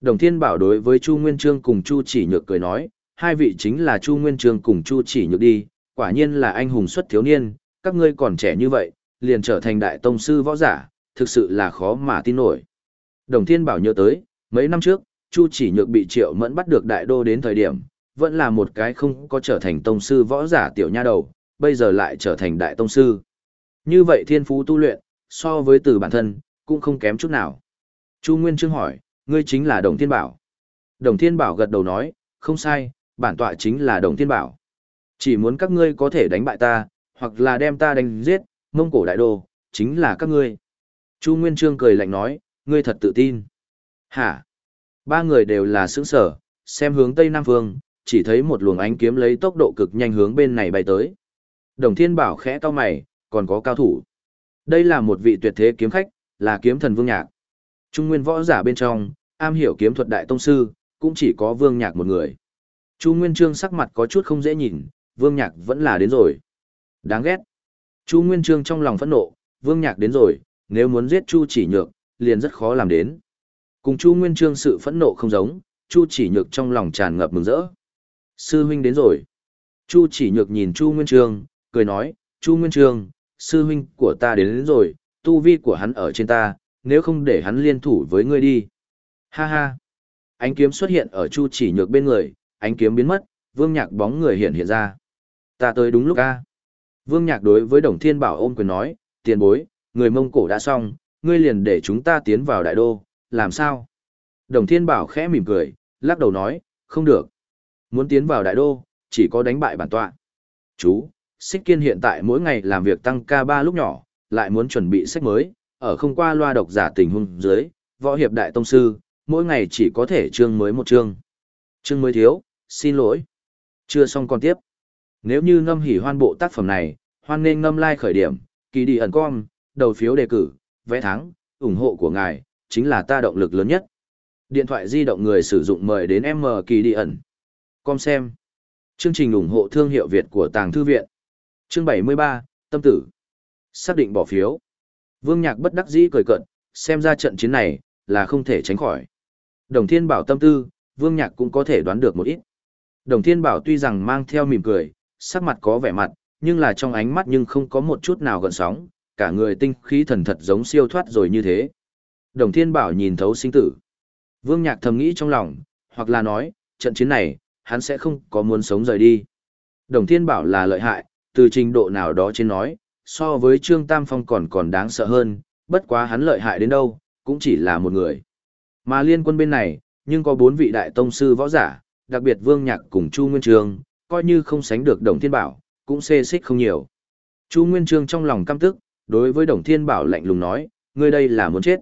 Đồng Thiên Bảo đối với Chu Nguyên Trương cùng Chu chỉ nhược cười nói, hai vị chính là Chu Nguyên Trương cùng Chu chỉ nhược đi, quả nhiên là anh hùng xuất thiếu niên, các ngươi còn trẻ như vậy, liền trở thành đại tông sư võ giả, thực sự là khó mà tin nổi. Đồng Thiên Bảo nhớ tới, mấy năm trước, Chu chỉ nhược bị Triệu Mẫn bắt được đại đô đến thời điểm, vẫn là một cái không có trở thành tông sư võ giả tiểu nha đầu, bây giờ lại trở thành đại tông sư. Như vậy thiên phú tu luyện, so với từ bản thân, cũng không kém chút nào. Chu Nguyên Trương hỏi, ngươi chính là Đồng Thiên Bảo. Đồng Thiên Bảo gật đầu nói, không sai, bản tọa chính là Đồng Thiên Bảo. Chỉ muốn các ngươi có thể đánh bại ta, hoặc là đem ta đánh giết, mông cổ đại đô, chính là các ngươi. Chu Nguyên Trương cười lạnh nói, ngươi thật tự tin. Hả? Ba người đều là sướng sở, xem hướng Tây Nam Phương, chỉ thấy một luồng ánh kiếm lấy tốc độ cực nhanh hướng bên này bay tới. Đồng Thiên Bảo khẽ cau mày, còn có cao thủ. Đây là một vị tuyệt thế kiếm khách, là kiếm thần Vương Nhạc. Trung nguyên võ giả bên trong, am hiểu kiếm thuật đại tông sư, cũng chỉ có Vương Nhạc một người. Chu Nguyên Trương sắc mặt có chút không dễ nhìn, Vương Nhạc vẫn là đến rồi. Đáng ghét. Chu Nguyên Trương trong lòng phẫn nộ, Vương Nhạc đến rồi, nếu muốn giết Chu Chỉ Nhược, liền rất khó làm đến. Cùng Chu Nguyên Trương sự phẫn nộ không giống, Chu Chỉ Nhược trong lòng tràn ngập mừng rỡ. Sư huynh đến rồi. Chu Chỉ Nhược nhìn Chu Nguyên Trương, cười nói, Chu Nguyên Trương, sư huynh của ta đến, đến rồi, tu vi của hắn ở trên ta, nếu không để hắn liên thủ với ngươi đi. Ha ha. Ánh kiếm xuất hiện ở Chu Chỉ Nhược bên người, ánh kiếm biến mất, Vương Nhạc bóng người hiện hiện ra. Ta tới đúng lúc a. Vương Nhạc đối với Đồng Thiên Bảo ôm quyền nói, tiền bối, người Mông Cổ đã xong, ngươi liền để chúng ta tiến vào đại đô, làm sao? Đồng Thiên Bảo khẽ mỉm cười, lắc đầu nói, không được. Muốn tiến vào đại đô, chỉ có đánh bại bản tọa. Chú, Xích Kiên hiện tại mỗi ngày làm việc tăng ca ba lúc nhỏ, lại muốn chuẩn bị sách mới, ở không qua loa độc giả tình huống dưới, võ hiệp đại tông sư, mỗi ngày chỉ có thể chương mới một chương. Chương mới thiếu, xin lỗi. Chưa xong còn tiếp. Nếu như ngâm hỉ hoan bộ tác phẩm này, hoan nên ngâm like khởi điểm, kỳ đi ẩn com, đầu phiếu đề cử, vẽ thắng, ủng hộ của ngài, chính là ta động lực lớn nhất. Điện thoại di động người sử dụng mời đến M kỳ đi ẩn. Com xem. Chương trình ủng hộ thương hiệu Việt của Tàng Thư Viện. Chương 73, Tâm tử. Xác định bỏ phiếu. Vương Nhạc bất đắc dĩ cười cận, xem ra trận chiến này, là không thể tránh khỏi. Đồng Thiên Bảo tâm tư, Vương Nhạc cũng có thể đoán được một ít. Đồng Thiên Bảo tuy rằng mang theo mỉm cười, sắc mặt có vẻ mặt, nhưng là trong ánh mắt nhưng không có một chút nào gợn sóng, cả người tinh khí thần thật giống siêu thoát rồi như thế. Đồng Thiên Bảo nhìn thấu sinh tử. Vương Nhạc thầm nghĩ trong lòng, hoặc là nói, trận chiến này, hắn sẽ không có muốn sống rời đi. Đồng Thiên Bảo là lợi hại, từ trình độ nào đó trên nói, so với Trương Tam Phong còn còn đáng sợ hơn, bất quá hắn lợi hại đến đâu, cũng chỉ là một người. Mà liên quân bên này, nhưng có bốn vị đại tông sư võ giả, đặc biệt Vương Nhạc cùng Chu Nguyên Trường, coi như không sánh được Đồng Thiên Bảo, cũng xê xích không nhiều. Chu Nguyên Trương trong lòng căm tức, đối với Đồng Thiên Bảo lạnh lùng nói, ngươi đây là muốn chết.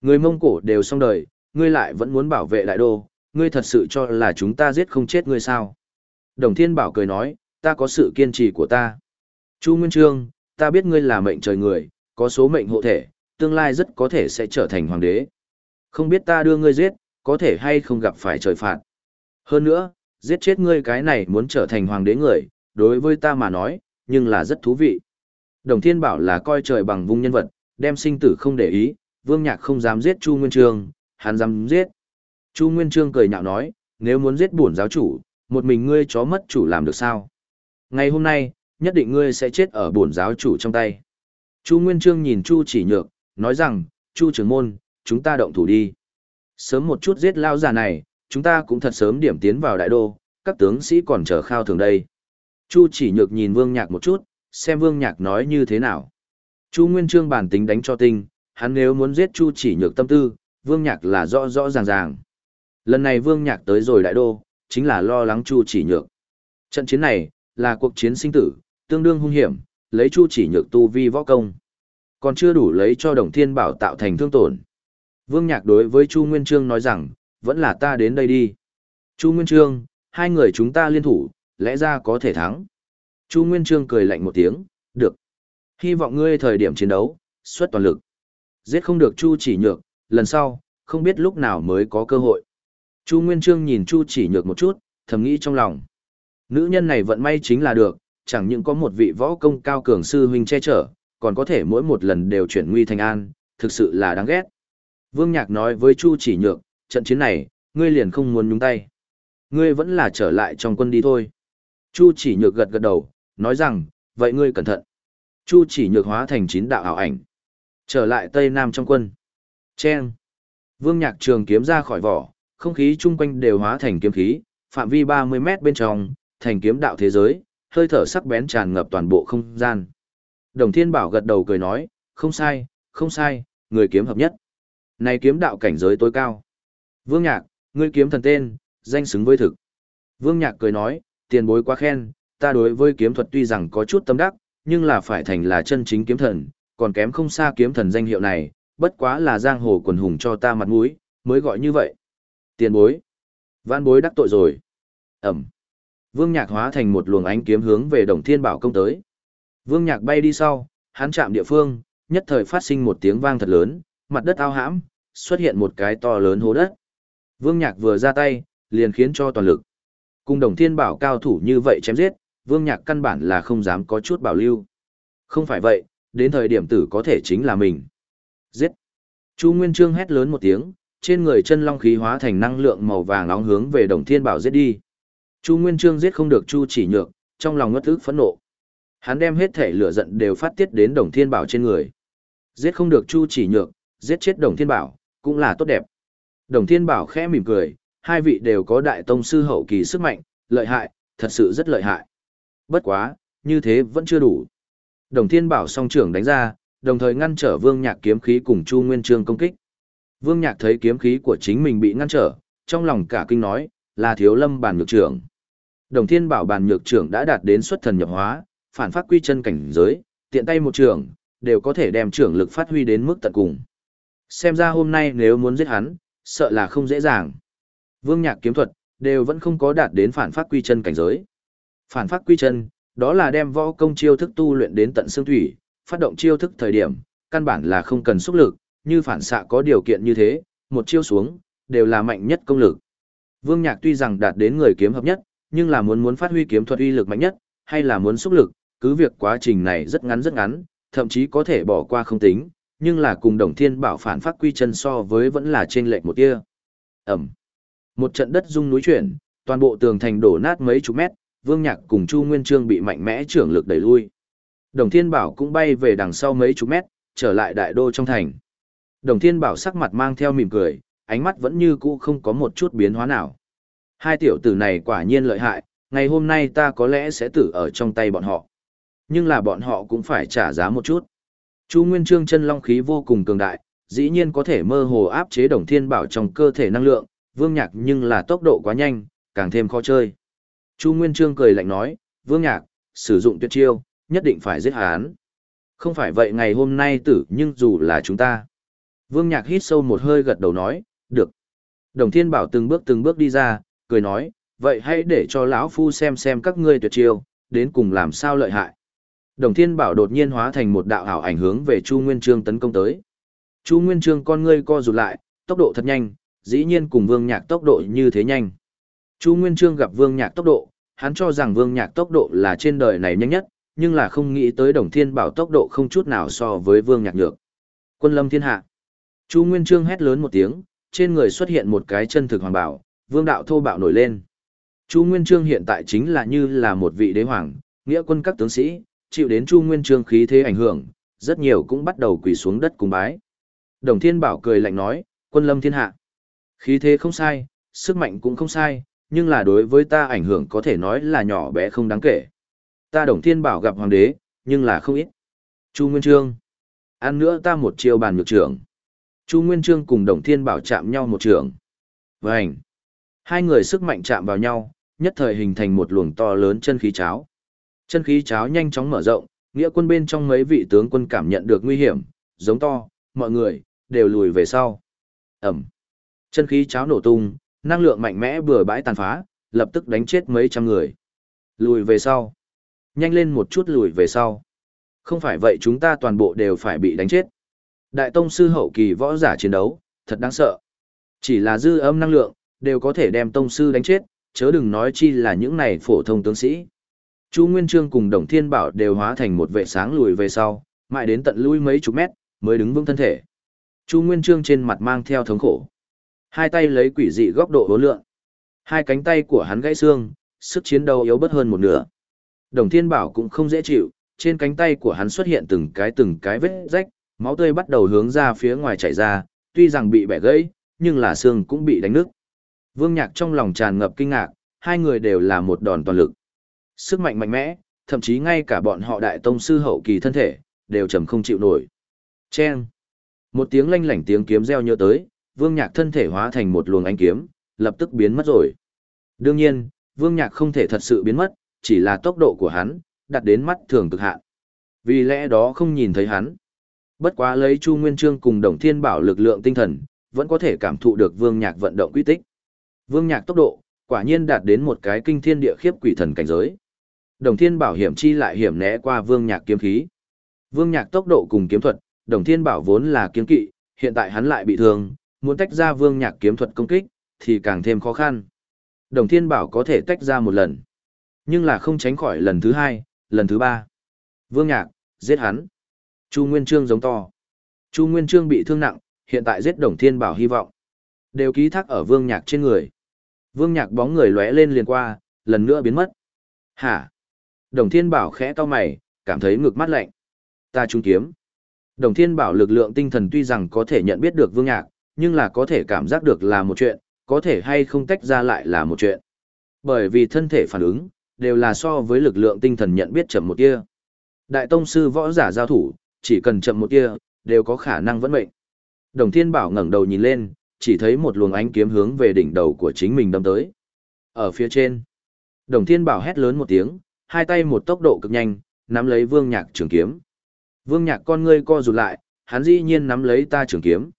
Người Mông Cổ đều xong đời, ngươi lại vẫn muốn bảo vệ đại đô, ngươi thật sự cho là chúng ta giết không chết ngươi sao? Đồng Thiên Bảo cười nói, ta có sự kiên trì của ta. Chu Nguyên Trương, ta biết ngươi là mệnh trời người, có số mệnh hộ thể, tương lai rất có thể sẽ trở thành hoàng đế. Không biết ta đưa ngươi giết, có thể hay không gặp phải trời phạt. Hơn nữa, giết chết ngươi cái này muốn trở thành hoàng đế người, đối với ta mà nói, nhưng là rất thú vị. Đồng Thiên Bảo là coi trời bằng vung nhân vật, đem sinh tử không để ý, Vương Nhạc không dám giết Chu Nguyên Trương, hắn dám giết. Chu Nguyên Trương cười nhạo nói, nếu muốn giết bổn giáo chủ, một mình ngươi chó mất chủ làm được sao? Ngày hôm nay, nhất định ngươi sẽ chết ở bổn giáo chủ trong tay. Chu Nguyên Trương nhìn Chu chỉ nhược, nói rằng, Chu trưởng môn, chúng ta động thủ đi. Sớm một chút giết lao già này, chúng ta cũng thật sớm điểm tiến vào đại đô, các tướng sĩ còn chờ khao thường đây. Chu chỉ nhược nhìn Vương Nhạc một chút, xem Vương Nhạc nói như thế nào. Chu Nguyên Trương bản tính đánh cho tinh, hắn nếu muốn giết Chu chỉ nhược tâm tư, Vương Nhạc là rõ rõ ràng ràng. Lần này Vương Nhạc tới rồi đại đô, chính là lo lắng Chu chỉ nhược. Trận chiến này, là cuộc chiến sinh tử, tương đương hung hiểm, lấy Chu chỉ nhược tu vi võ công. Còn chưa đủ lấy cho Đồng Thiên Bảo tạo thành thương tổn. Vương Nhạc đối với Chu Nguyên Trương nói rằng, vẫn là ta đến đây đi. Chu Nguyên Trương, hai người chúng ta liên thủ, lẽ ra có thể thắng. Chu Nguyên Trương cười lạnh một tiếng, được. Hy vọng ngươi thời điểm chiến đấu, xuất toàn lực. Giết không được Chu chỉ nhược, lần sau, không biết lúc nào mới có cơ hội. Chu Nguyên Trương nhìn Chu chỉ nhược một chút, thầm nghĩ trong lòng. Nữ nhân này vận may chính là được, chẳng những có một vị võ công cao cường sư huynh che chở, còn có thể mỗi một lần đều chuyển nguy thành an, thực sự là đáng ghét. Vương Nhạc nói với Chu chỉ nhược, trận chiến này, ngươi liền không muốn nhúng tay. Ngươi vẫn là trở lại trong quân đi thôi. Chu chỉ nhược gật gật đầu, nói rằng, vậy ngươi cẩn thận. Chu chỉ nhược hóa thành chín đạo ảo ảnh. Trở lại Tây Nam trong quân. Chen. Vương Nhạc trường kiếm ra khỏi vỏ, không khí chung quanh đều hóa thành kiếm khí, phạm vi 30 mét bên trong, thành kiếm đạo thế giới, hơi thở sắc bén tràn ngập toàn bộ không gian. Đồng Thiên Bảo gật đầu cười nói, không sai, không sai, người kiếm hợp nhất. Này kiếm đạo cảnh giới tối cao. Vương Nhạc, ngươi kiếm thần tên, danh xứng với thực. Vương Nhạc cười nói, tiền bối quá khen, ta đối với kiếm thuật tuy rằng có chút tâm đắc, nhưng là phải thành là chân chính kiếm thần, còn kém không xa kiếm thần danh hiệu này, bất quá là giang hồ quần hùng cho ta mặt mũi, mới gọi như vậy. Tiền bối. Vãn bối đắc tội rồi. Ẩm. Vương Nhạc hóa thành một luồng ánh kiếm hướng về Đồng Thiên Bảo công tới. Vương Nhạc bay đi sau, hắn chạm địa phương, nhất thời phát sinh một tiếng vang thật lớn, mặt đất ao hãm, xuất hiện một cái to lớn hố đất. Vương Nhạc vừa ra tay, liền khiến cho toàn lực. Cùng Đồng Thiên Bảo cao thủ như vậy chém giết, Vương Nhạc căn bản là không dám có chút bảo lưu. Không phải vậy, đến thời điểm tử có thể chính là mình. Giết! Chu Nguyên Trương hét lớn một tiếng, trên người chân long khí hóa thành năng lượng màu vàng nóng hướng về Đồng Thiên Bảo giết đi. Chu Nguyên Trương giết không được Chu Chỉ Nhược, trong lòng ngất ức phẫn nộ. Hắn đem hết thể lửa giận đều phát tiết đến Đồng Thiên Bảo trên người. Giết không được Chu Chỉ Nhược, giết chết Đồng Thiên Bảo, cũng là tốt đẹp. Đồng Thiên Bảo khẽ mỉm cười, hai vị đều có đại tông sư hậu kỳ sức mạnh, lợi hại, thật sự rất lợi hại. Bất quá, như thế vẫn chưa đủ. Đồng Thiên Bảo song trưởng đánh ra, đồng thời ngăn trở Vương Nhạc kiếm khí cùng Chu Nguyên Trương công kích. Vương Nhạc thấy kiếm khí của chính mình bị ngăn trở, trong lòng cả kinh nói, là thiếu lâm bản nhược trưởng. Đồng Thiên Bảo bản nhược trưởng đã đạt đến xuất thần nhập hóa, phản phát quy chân cảnh giới, tiện tay một trưởng, đều có thể đem trưởng lực phát huy đến mức tận cùng. Xem ra hôm nay nếu muốn giết hắn, sợ là không dễ dàng. Vương Nhạc kiếm thuật đều vẫn không có đạt đến phản phát quy chân cảnh giới. Phản phát quy chân, đó là đem võ công chiêu thức tu luyện đến tận xương thủy, phát động chiêu thức thời điểm, căn bản là không cần xúc lực, như phản xạ có điều kiện như thế, một chiêu xuống, đều là mạnh nhất công lực. Vương Nhạc tuy rằng đạt đến người kiếm hợp nhất, nhưng là muốn muốn phát huy kiếm thuật uy lực mạnh nhất, hay là muốn xúc lực, cứ việc quá trình này rất ngắn rất ngắn, thậm chí có thể bỏ qua không tính, nhưng là cùng Đồng Thiên Bảo phản phát quy chân so với vẫn là trên lệch một tia. Ẩm. Một trận đất rung núi chuyển, toàn bộ tường thành đổ nát mấy chục mét, Vương Nhạc cùng Chu Nguyên Chương bị mạnh mẽ trưởng lực đẩy lui. Đồng Thiên Bảo cũng bay về đằng sau mấy chục mét, trở lại đại đô trong thành. Đồng Thiên Bảo sắc mặt mang theo mỉm cười, ánh mắt vẫn như cũ không có một chút biến hóa nào. Hai tiểu tử này quả nhiên lợi hại, ngày hôm nay ta có lẽ sẽ tử ở trong tay bọn họ. Nhưng là bọn họ cũng phải trả giá một chút. Chu Nguyên Chương chân long khí vô cùng cường đại, dĩ nhiên có thể mơ hồ áp chế Đồng Thiên Bảo trong cơ thể năng lượng, Vương Nhạc nhưng là tốc độ quá nhanh, càng thêm khó chơi. Chu Nguyên Chương cười lạnh nói, Vương Nhạc, sử dụng tuyệt chiêu, nhất định phải giết hắn. Không phải vậy ngày hôm nay tử nhưng dù là chúng ta. Vương Nhạc hít sâu một hơi gật đầu nói, được. Đồng Thiên Bảo từng bước từng bước đi ra, cười nói, vậy hãy để cho lão phu xem xem các ngươi tuyệt chiêu, đến cùng làm sao lợi hại. Đồng Thiên Bảo đột nhiên hóa thành một đạo ảo ảnh hướng về Chu Nguyên Trương tấn công tới. Chu Nguyên Trương con ngươi co rụt lại, tốc độ thật nhanh, dĩ nhiên cùng Vương Nhạc tốc độ như thế nhanh. Chu Nguyên Trương gặp Vương Nhạc tốc độ, hắn cho rằng Vương Nhạc tốc độ là trên đời này nhanh nhất, nhưng là không nghĩ tới Đồng Thiên Bảo tốc độ không chút nào so với Vương Nhạc nhược. Quân lâm thiên hạ. Chu Nguyên Trương hét lớn một tiếng, trên người xuất hiện một cái chân thực hoàng bảo, vương đạo thô bạo nổi lên. Chu Nguyên Trương hiện tại chính là như là một vị đế hoàng, nghĩa quân các tướng sĩ, chịu đến Chu Nguyên Trương khí thế ảnh hưởng, rất nhiều cũng bắt đầu quỳ xuống đất cung bái. Đồng Thiên Bảo cười lạnh nói, quân lâm thiên hạ. Khí thế không sai, sức mạnh cũng không sai, nhưng là đối với ta ảnh hưởng có thể nói là nhỏ bé không đáng kể. Ta Đồng Thiên Bảo gặp hoàng đế, nhưng là không ít. Chu Nguyên Trương. Ăn nữa ta một chiêu bàn nhược trưởng. Chu Nguyên Trương cùng Đồng Thiên Bảo chạm nhau một trường. Vành. Hai người sức mạnh chạm vào nhau, nhất thời hình thành một luồng to lớn chân khí cháo. Chân khí cháo nhanh chóng mở rộng, nghĩa quân bên trong mấy vị tướng quân cảm nhận được nguy hiểm, giống to, mọi người, đều lùi về sau. Ẩm. Chân khí cháo nổ tung, năng lượng mạnh mẽ bừa bãi tàn phá, lập tức đánh chết mấy trăm người. Lùi về sau. Nhanh lên một chút lùi về sau. Không phải vậy chúng ta toàn bộ đều phải bị đánh chết. Đại tông sư hậu kỳ võ giả chiến đấu, thật đáng sợ. Chỉ là dư âm năng lượng, đều có thể đem tông sư đánh chết, chớ đừng nói chi là những này phổ thông tướng sĩ. Chu Nguyên Trương cùng Đồng Thiên Bảo đều hóa thành một vệ sáng lùi về sau, mãi đến tận lui mấy chục mét, mới đứng vững thân thể. Chu Nguyên Trương trên mặt mang theo thống khổ. Hai tay lấy quỷ dị góc độ hối lượng. Hai cánh tay của hắn gãy xương, sức chiến đấu yếu bớt hơn một nửa. Đồng Thiên Bảo cũng không dễ chịu, trên cánh tay của hắn xuất hiện từng cái từng cái vết rách, máu tươi bắt đầu hướng ra phía ngoài chảy ra, tuy rằng bị bẻ gãy, nhưng là xương cũng bị đánh nứt. Vương Nhạc trong lòng tràn ngập kinh ngạc, hai người đều là một đòn toàn lực. Sức mạnh mạnh mẽ, thậm chí ngay cả bọn họ đại tông sư hậu kỳ thân thể, đều trầm không chịu nổi. Chen! Một tiếng lanh lảnh tiếng kiếm reo nhớ tới, Vương Nhạc thân thể hóa thành một luồng ánh kiếm, lập tức biến mất rồi. Đương nhiên, Vương Nhạc không thể thật sự biến mất, chỉ là tốc độ của hắn, đặt đến mắt thường cực hạn. Vì lẽ đó không nhìn thấy hắn. Bất quá lấy Chu Nguyên Trương cùng Đồng Thiên Bảo lực lượng tinh thần, vẫn có thể cảm thụ được Vương Nhạc vận động quy tích. Vương Nhạc tốc độ, quả nhiên đạt đến một cái kinh thiên địa khiếp quỷ thần cảnh giới. Đồng Thiên Bảo hiểm chi lại hiểm né qua Vương Nhạc kiếm khí. Vương Nhạc tốc độ cùng kiếm thuật, Đồng Thiên Bảo vốn là kiếm kỵ, hiện tại hắn lại bị thương, muốn tách ra Vương Nhạc kiếm thuật công kích thì càng thêm khó khăn. Đồng Thiên Bảo có thể tách ra một lần, nhưng là không tránh khỏi lần thứ hai, lần thứ ba. Vương Nhạc, giết hắn. Chu Nguyên Trương giống to. Chu Nguyên Trương bị thương nặng, hiện tại giết Đồng Thiên Bảo hy vọng. Đều ký thác ở Vương Nhạc trên người. Vương Nhạc bóng người lóe lên liền qua, lần nữa biến mất. Hả? Đồng Thiên Bảo khẽ to mày, cảm thấy ngực mắt lạnh. Ta trung kiếm. Đồng Thiên Bảo lực lượng tinh thần tuy rằng có thể nhận biết được Vương Nhạc, nhưng là có thể cảm giác được là một chuyện, có thể hay không tách ra lại là một chuyện. Bởi vì thân thể phản ứng, đều là so với lực lượng tinh thần nhận biết chậm một kia. Đại tông sư võ giả giao thủ, chỉ cần chậm một kia, đều có khả năng vẫn mệnh. Đồng Thiên Bảo ngẩng đầu nhìn lên, chỉ thấy một luồng ánh kiếm hướng về đỉnh đầu của chính mình đâm tới. Ở phía trên, Đồng Thiên Bảo hét lớn một tiếng, hai tay một tốc độ cực nhanh, nắm lấy Vương Nhạc trường kiếm. Vương Nhạc con ngươi co rụt lại, hắn dĩ nhiên nắm lấy ta trường kiếm.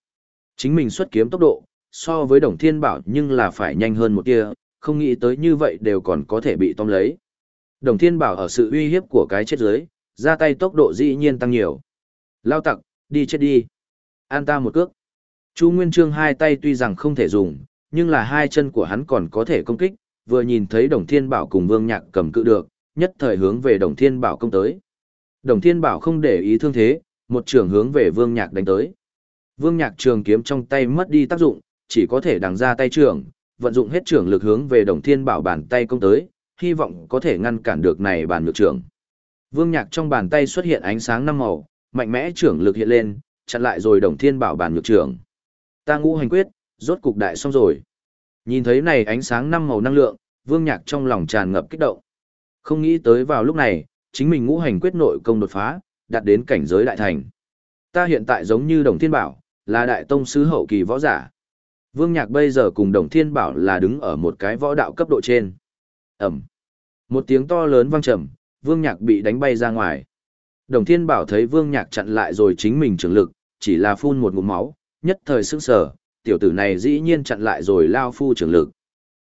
Chính mình xuất kiếm tốc độ, so với Đồng Thiên Bảo nhưng là phải nhanh hơn một tia, không nghĩ tới như vậy đều còn có thể bị tóm lấy. Đồng Thiên Bảo ở sự uy hiếp của cái chết dưới ra tay tốc độ dĩ nhiên tăng nhiều. Lao tặc, đi chết đi. An ta một cước. Chu Nguyên Trương hai tay tuy rằng không thể dùng, nhưng là hai chân của hắn còn có thể công kích, vừa nhìn thấy Đồng Thiên Bảo cùng Vương Nhạc cầm cự được, nhất thời hướng về Đồng Thiên Bảo công tới. Đồng Thiên Bảo không để ý thương thế, một trường hướng về Vương Nhạc đánh tới. Vương Nhạc trường kiếm trong tay mất đi tác dụng, chỉ có thể đằng ra tay trường, vận dụng hết trường lực hướng về Đồng Thiên Bảo bàn tay công tới, hy vọng có thể ngăn cản được này bàn lực trường. Vương Nhạc trong bàn tay xuất hiện ánh sáng năm màu, mạnh mẽ trưởng lực hiện lên, chặn lại rồi Đồng Thiên Bảo bàn ngược trường. Ta ngũ hành quyết, rốt cục đại xong rồi. Nhìn thấy này ánh sáng năm màu năng lượng, Vương Nhạc trong lòng tràn ngập kích động. Không nghĩ tới vào lúc này, chính mình ngũ hành quyết nội công đột phá, đạt đến cảnh giới đại thành. Ta hiện tại giống như Đồng Thiên Bảo, là đại tông sứ hậu kỳ võ giả. Vương Nhạc bây giờ cùng Đồng Thiên Bảo là đứng ở một cái võ đạo cấp độ trên. Ẩm. Một tiếng to lớn vang trầm, Vương Nhạc bị đánh bay ra ngoài. Đồng Thiên Bảo thấy Vương Nhạc chặn lại rồi chính mình trường lực, chỉ là phun một ngụm máu, nhất thời sững sờ, tiểu tử này dĩ nhiên chặn lại rồi lao phu trường lực.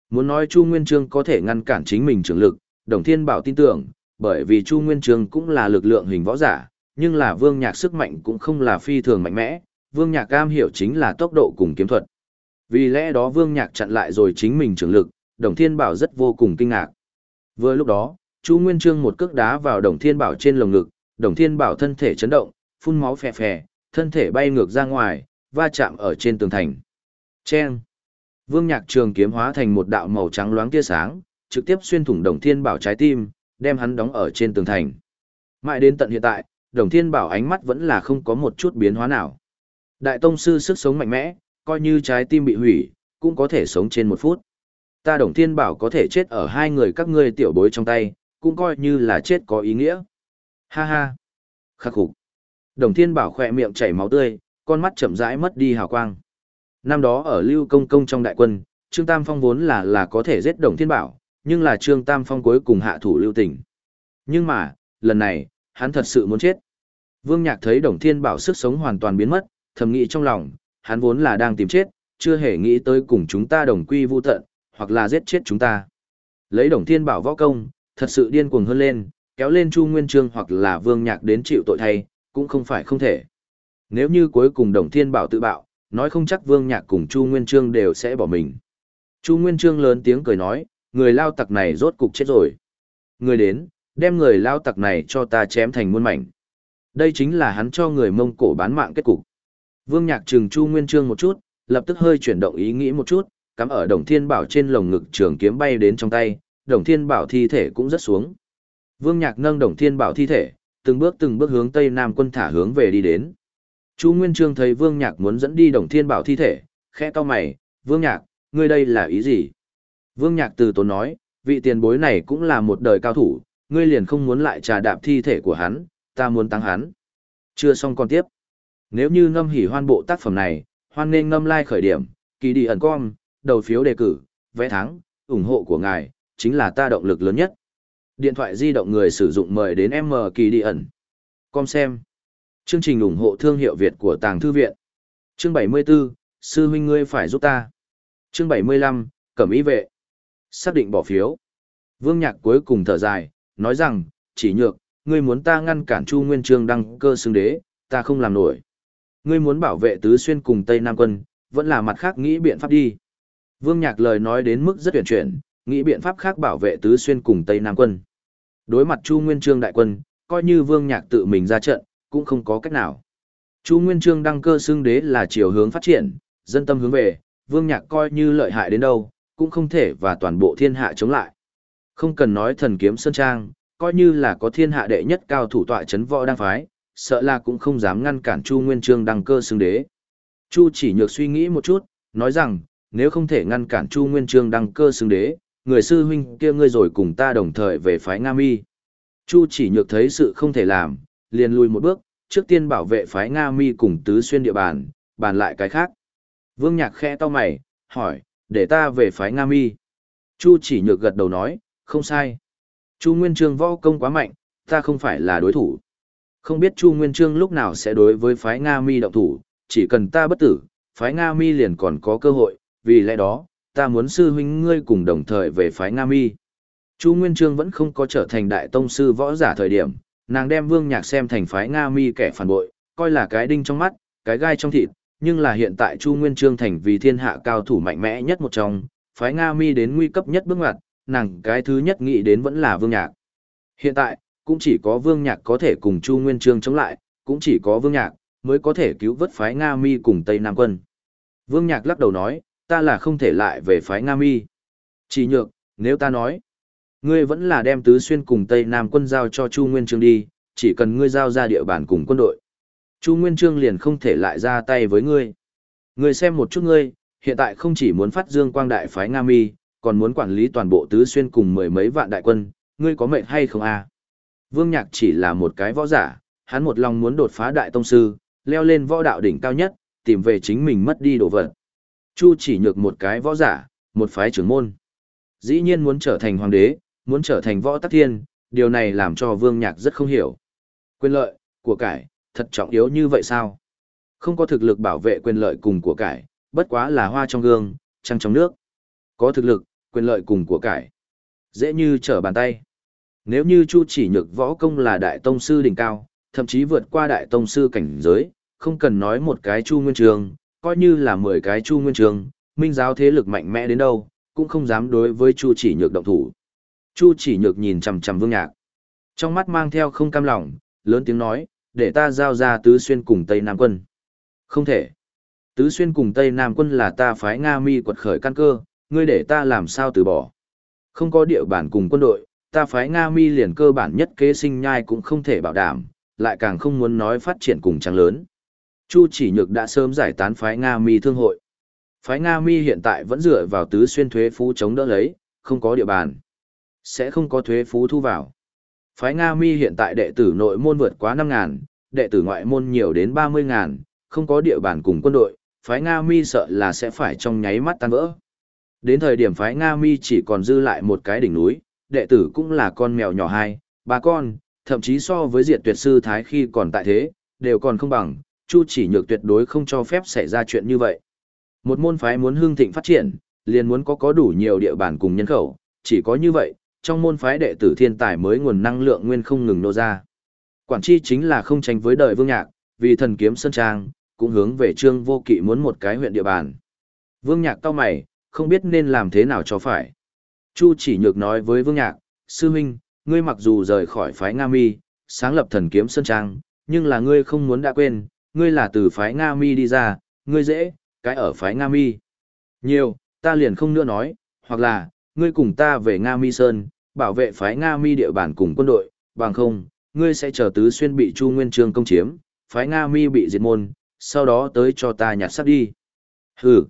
Muốn nói Chu Nguyên Trương có thể ngăn cản chính mình trường lực, Đồng Thiên Bảo tin tưởng, bởi vì Chu Nguyên Trương cũng là lực lượng hình võ giả, nhưng là Vương Nhạc sức mạnh cũng không là phi thường mạnh mẽ, Vương Nhạc cam hiểu chính là tốc độ cùng kiếm thuật. Vì lẽ đó Vương Nhạc chặn lại rồi chính mình trường lực, Đồng Thiên Bảo rất vô cùng kinh ngạc. Vừa lúc đó, Chu Nguyên Trương một cước đá vào Đồng Thiên Bảo trên lồng ngực, Đồng Thiên Bảo thân thể chấn động, phun máu phè phè, thân thể bay ngược ra ngoài, va chạm ở trên tường thành. Chen! Vương Nhạc trường kiếm hóa thành một đạo màu trắng loáng tia sáng, trực tiếp xuyên thủng Đồng Thiên Bảo trái tim, đem hắn đóng ở trên tường thành. Mãi đến tận hiện tại, Đồng Thiên Bảo ánh mắt vẫn là không có một chút biến hóa nào. Đại tông sư sức sống mạnh mẽ, coi như trái tim bị hủy, cũng có thể sống trên một phút. Ta Đồng Thiên Bảo có thể chết ở hai người các ngươi tiểu bối trong tay, cũng coi như là chết có ý nghĩa. Ha ha. Khắc phục. Đồng Thiên Bảo khỏe miệng chảy máu tươi, con mắt chậm rãi mất đi hào quang. Năm đó ở Lưu Công Công trong đại quân, Trương Tam Phong vốn là là có thể giết Đồng Thiên Bảo, nhưng là Trương Tam Phong cuối cùng hạ thủ lưu tình. Nhưng mà, lần này, hắn thật sự muốn chết. Vương Nhạc thấy Đồng Thiên Bảo sức sống hoàn toàn biến mất, thầm nghĩ trong lòng, hắn vốn là đang tìm chết, chưa hề nghĩ tới cùng chúng ta đồng quy vu tận, hoặc là giết chết chúng ta. Lấy Đồng Thiên Bảo võ công, thật sự điên cuồng hơn lên, kéo lên Chu Nguyên Trương hoặc là Vương Nhạc đến chịu tội thay, cũng không phải không thể. Nếu như cuối cùng Đồng Thiên Bảo tự bạo, nói không chắc Vương Nhạc cùng Chu Nguyên Trương đều sẽ bỏ mình. Chu Nguyên Trương lớn tiếng cười nói, người lao tặc này rốt cục chết rồi. Người đến, đem người lao tặc này cho ta chém thành muôn mảnh. Đây chính là hắn cho người Mông Cổ bán mạng kết cục. Vương Nhạc trừng Chu Nguyên Trương một chút, lập tức hơi chuyển động ý nghĩ một chút, cắm ở Đồng Thiên Bảo trên lồng ngực trường kiếm bay đến trong tay, Đồng Thiên Bảo thi thể cũng rất xuống. Vương Nhạc nâng Đồng Thiên Bảo thi thể, từng bước từng bước hướng Tây Nam quân thả hướng về đi đến. Chu Nguyên Trương thấy Vương Nhạc muốn dẫn đi Đồng Thiên Bảo thi thể, khẽ cau mày, "Vương Nhạc, ngươi đây là ý gì?" Vương Nhạc từ tốn nói, "Vị tiền bối này cũng là một đời cao thủ, ngươi liền không muốn lại trà đạp thi thể của hắn, ta muốn tăng hắn." Chưa xong còn tiếp. Nếu như ngâm hỉ hoan bộ tác phẩm này, hoan nên ngâm like khởi điểm, kỳ đi ẩn com, đầu phiếu đề cử, vẽ thắng, ủng hộ của ngài, chính là ta động lực lớn nhất. Điện thoại di động người sử dụng mời đến M kỳ đi ẩn. Com xem. Chương trình ủng hộ thương hiệu Việt của Tàng Thư Viện. Chương 74, Sư huynh ngươi phải giúp ta. Chương 75, Cẩm ý vệ. Xác định bỏ phiếu. Vương Nhạc cuối cùng thở dài, nói rằng, chỉ nhược, ngươi muốn ta ngăn cản Chu Nguyên Trương đăng cơ xưng đế, ta không làm nổi. Ngươi muốn bảo vệ Tứ Xuyên cùng Tây Nam quân, vẫn là mặt khác nghĩ biện pháp đi. Vương Nhạc lời nói đến mức rất tuyển chuyển, nghĩ biện pháp khác bảo vệ Tứ Xuyên cùng Tây Nam quân. Đối mặt Chu Nguyên Trương đại quân, coi như Vương Nhạc tự mình ra trận, cũng không có cách nào. Chu Nguyên Trương đăng cơ xưng đế là chiều hướng phát triển, dân tâm hướng về, Vương Nhạc coi như lợi hại đến đâu, cũng không thể và toàn bộ thiên hạ chống lại. Không cần nói thần kiếm sơn trang, coi như là có thiên hạ đệ nhất cao thủ tọa chấn võ đang phái, sợ là cũng không dám ngăn cản Chu Nguyên Trương đăng cơ xưng đế. Chu chỉ nhược suy nghĩ một chút, nói rằng, nếu không thể ngăn cản Chu Nguyên Trương đăng cơ xưng đế, người sư huynh kia ngươi rồi cùng ta đồng thời về phái Nga Mi. Chu chỉ nhược thấy sự không thể làm, liền lùi một bước, trước tiên bảo vệ phái Nga Mi cùng tứ xuyên địa bàn, bàn lại cái khác. Vương Nhạc khẽ to mày, hỏi, để ta về phái Nga Mi. Chu chỉ nhược gật đầu nói, không sai. Chu Nguyên Trương võ công quá mạnh, ta không phải là đối thủ. Không biết Chu Nguyên Trương lúc nào sẽ đối với phái Nga Mi động thủ, chỉ cần ta bất tử, phái Nga Mi liền còn có cơ hội, vì lẽ đó, ta muốn sư huynh ngươi cùng đồng thời về phái Nga Mi. Chu Nguyên Trương vẫn không có trở thành đại tông sư võ giả thời điểm, nàng đem Vương Nhạc xem thành phái Nga Mi kẻ phản bội, coi là cái đinh trong mắt, cái gai trong thịt, nhưng là hiện tại Chu Nguyên Trương thành vì thiên hạ cao thủ mạnh mẽ nhất một trong, phái Nga Mi đến nguy cấp nhất bước ngoặt, nàng cái thứ nhất nghĩ đến vẫn là Vương Nhạc. Hiện tại, cũng chỉ có Vương Nhạc có thể cùng Chu Nguyên Trương chống lại, cũng chỉ có Vương Nhạc mới có thể cứu vớt phái Nga Mi cùng Tây Nam quân. Vương Nhạc lắc đầu nói, ta là không thể lại về phái Nga Mi. Chỉ nhược, nếu ta nói, ngươi vẫn là đem Tứ Xuyên cùng Tây Nam quân giao cho Chu Nguyên Trương đi, chỉ cần ngươi giao ra địa bàn cùng quân đội. Chu Nguyên Trương liền không thể lại ra tay với ngươi. Ngươi xem một chút ngươi, hiện tại không chỉ muốn phát dương quang đại phái Nga Mi, còn muốn quản lý toàn bộ Tứ Xuyên cùng mười mấy vạn đại quân, ngươi có mệnh hay không à? Vương Nhạc chỉ là một cái võ giả, hắn một lòng muốn đột phá đại tông sư, leo lên võ đạo đỉnh cao nhất, tìm về chính mình mất đi đồ vật. Chu chỉ nhược một cái võ giả, một phái trưởng môn. Dĩ nhiên muốn trở thành hoàng đế, muốn trở thành võ tắc thiên, điều này làm cho Vương Nhạc rất không hiểu. Quyền lợi, của cải, thật trọng yếu như vậy sao? Không có thực lực bảo vệ quyền lợi cùng của cải, bất quá là hoa trong gương, trăng trong nước. Có thực lực, quyền lợi cùng của cải. Dễ như trở bàn tay. Nếu như Chu chỉ nhược võ công là đại tông sư đỉnh cao, thậm chí vượt qua đại tông sư cảnh giới, không cần nói một cái Chu Nguyên Trường, coi như là 10 cái Chu Nguyên Trường, minh giáo thế lực mạnh mẽ đến đâu, cũng không dám đối với Chu chỉ nhược động thủ. Chu chỉ nhược nhìn chằm chằm Vương Nhạc. Trong mắt mang theo không cam lòng, lớn tiếng nói, để ta giao ra Tứ Xuyên cùng Tây Nam quân. Không thể. Tứ Xuyên cùng Tây Nam quân là ta phái Nga mi quật khởi căn cơ, ngươi để ta làm sao từ bỏ. Không có địa bàn cùng quân đội, ta phái Nga mi liền cơ bản nhất kế sinh nhai cũng không thể bảo đảm, lại càng không muốn nói phát triển cùng trắng lớn. Chu chỉ nhược đã sớm giải tán phái Nga mi thương hội. Phái Nga mi hiện tại vẫn dựa vào tứ xuyên thuế phú chống đỡ lấy, không có địa bàn. Sẽ không có thuế phú thu vào. Phái Nga mi hiện tại đệ tử nội môn vượt quá 5.000, đệ tử ngoại môn nhiều đến 30.000, không có địa bàn cùng quân đội, phái Nga mi sợ là sẽ phải trong nháy mắt tan vỡ. Đến thời điểm phái Nga mi chỉ còn dư lại một cái đỉnh núi, đệ tử cũng là con mèo nhỏ hai, ba con, thậm chí so với diệt tuyệt sư thái khi còn tại thế, đều còn không bằng, Chu chỉ nhược tuyệt đối không cho phép xảy ra chuyện như vậy. Một môn phái muốn hương thịnh phát triển, liền muốn có có đủ nhiều địa bàn cùng nhân khẩu, chỉ có như vậy, trong môn phái đệ tử thiên tài mới nguồn năng lượng nguyên không ngừng nô ra. Quản chi chính là không tránh với đời vương nhạc, vì thần kiếm sơn trang, cũng hướng về trương vô kỵ muốn một cái huyện địa bàn. Vương nhạc cao mày, không biết nên làm thế nào cho phải. Chu chỉ nhược nói với vương nhạc, sư huynh, ngươi mặc dù rời khỏi phái Nga Mi, sáng lập thần kiếm sơn trang, nhưng là ngươi không muốn đã quên, ngươi là từ phái Nga Mi đi ra, ngươi dễ, cái ở phái Nga Mi. Nhiều, ta liền không nữa nói, hoặc là, ngươi cùng ta về Nga Mi Sơn, bảo vệ phái Nga Mi địa bàn cùng quân đội, bằng không, ngươi sẽ chờ tứ xuyên bị Chu Nguyên Trương công chiếm, phái Nga Mi bị diệt môn, sau đó tới cho ta nhặt sắp đi. Hừ.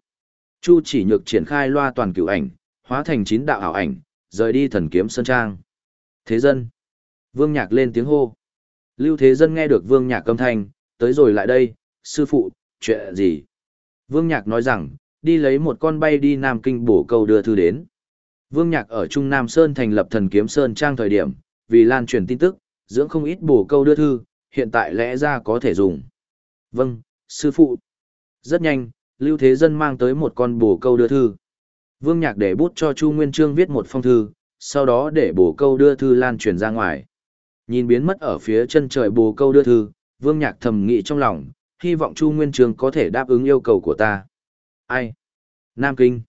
Chu chỉ nhược triển khai loa toàn cửu ảnh, hóa thành chín đạo ảo ảnh, rời đi thần kiếm sơn trang. Thế dân. Vương Nhạc lên tiếng hô. Lưu Thế dân nghe được Vương Nhạc âm thanh, tới rồi lại đây, sư phụ, chuyện gì? Vương Nhạc nói rằng, đi lấy một con bay đi Nam Kinh bổ câu đưa thư đến. Vương Nhạc ở Trung Nam Sơn thành lập thần kiếm Sơn Trang thời điểm, vì lan truyền tin tức, dưỡng không ít bổ câu đưa thư, hiện tại lẽ ra có thể dùng. Vâng, sư phụ. Rất nhanh, Lưu Thế Dân mang tới một con bổ câu đưa thư. Vương Nhạc để bút cho Chu Nguyên Trương viết một phong thư, sau đó để bổ câu đưa thư lan truyền ra ngoài. Nhìn biến mất ở phía chân trời bổ câu đưa thư, Vương Nhạc thầm nghĩ trong lòng, hy vọng Chu Nguyên Trương có thể đáp ứng yêu cầu của ta. Ai? Nam Kinh.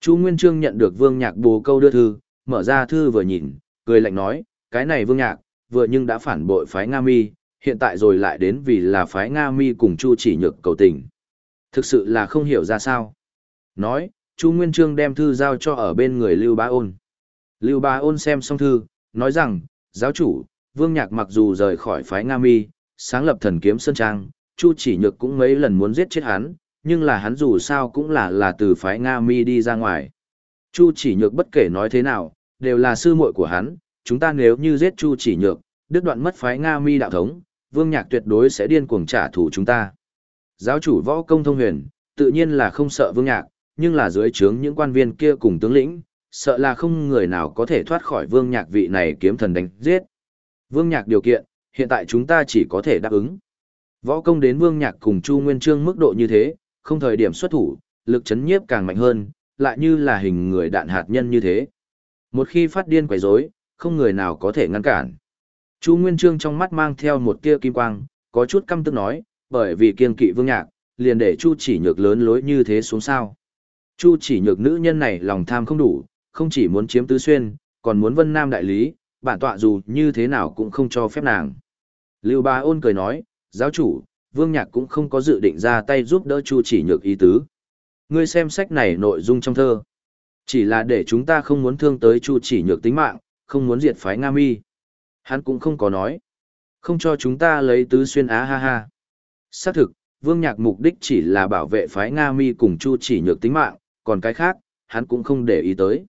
Chu Nguyên Trương nhận được Vương Nhạc bồ câu đưa thư, mở ra thư vừa nhìn, cười lạnh nói, cái này Vương Nhạc, vừa nhưng đã phản bội phái Nga Mi, hiện tại rồi lại đến vì là phái Nga Mi cùng Chu chỉ nhược cầu tình. Thực sự là không hiểu ra sao. Nói, Chu Nguyên Trương đem thư giao cho ở bên người Lưu Bá Ôn. Lưu Bá Ôn xem xong thư, nói rằng, giáo chủ, Vương Nhạc mặc dù rời khỏi phái Nga Mi, sáng lập thần kiếm Sơn Trang, Chu chỉ nhược cũng mấy lần muốn giết chết hắn, nhưng là hắn dù sao cũng là là từ phái Nga Mi đi ra ngoài. Chu chỉ nhược bất kể nói thế nào, đều là sư muội của hắn, chúng ta nếu như giết Chu chỉ nhược, đứt đoạn mất phái Nga Mi đạo thống, Vương Nhạc tuyệt đối sẽ điên cuồng trả thù chúng ta. Giáo chủ võ công thông huyền, tự nhiên là không sợ Vương Nhạc, nhưng là dưới trướng những quan viên kia cùng tướng lĩnh, sợ là không người nào có thể thoát khỏi Vương Nhạc vị này kiếm thần đánh giết. Vương Nhạc điều kiện, hiện tại chúng ta chỉ có thể đáp ứng. Võ công đến Vương Nhạc cùng Chu Nguyên Trương mức độ như thế, không thời điểm xuất thủ, lực chấn nhiếp càng mạnh hơn, lại như là hình người đạn hạt nhân như thế. Một khi phát điên quấy rối, không người nào có thể ngăn cản. Chu Nguyên Trương trong mắt mang theo một tia kim quang, có chút căm tức nói, bởi vì kiên kỵ Vương Nhạc, liền để Chu chỉ nhược lớn lối như thế xuống sao. Chu chỉ nhược nữ nhân này lòng tham không đủ, không chỉ muốn chiếm tứ xuyên, còn muốn vân nam đại lý, bản tọa dù như thế nào cũng không cho phép nàng. Lưu Ba ôn cười nói, giáo chủ, Vương Nhạc cũng không có dự định ra tay giúp đỡ Chu chỉ nhược ý tứ. Ngươi xem sách này nội dung trong thơ. Chỉ là để chúng ta không muốn thương tới Chu chỉ nhược tính mạng, không muốn diệt phái Nga Mi. Hắn cũng không có nói. Không cho chúng ta lấy tứ xuyên á ha ha. Xác thực, Vương Nhạc mục đích chỉ là bảo vệ phái Nga Mi cùng Chu chỉ nhược tính mạng, còn cái khác, hắn cũng không để ý tới.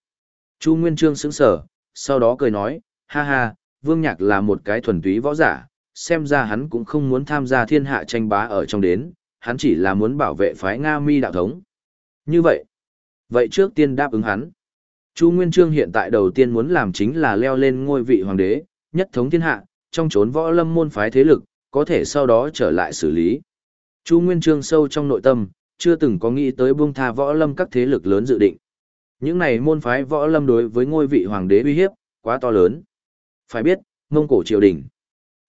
Chu Nguyên Trương sững sở, sau đó cười nói, ha ha, Vương Nhạc là một cái thuần túy võ giả, xem ra hắn cũng không muốn tham gia thiên hạ tranh bá ở trong đến, hắn chỉ là muốn bảo vệ phái Nga mi đạo thống. Như vậy, vậy trước tiên đáp ứng hắn. Chu Nguyên Trương hiện tại đầu tiên muốn làm chính là leo lên ngôi vị hoàng đế, nhất thống thiên hạ, trong chốn võ lâm môn phái thế lực, có thể sau đó trở lại xử lý. Chu Nguyên Trương sâu trong nội tâm, chưa từng có nghĩ tới buông tha võ lâm các thế lực lớn dự định. Những này môn phái võ lâm đối với ngôi vị hoàng đế uy hiếp, quá to lớn. Phải biết, Mông Cổ triều đình,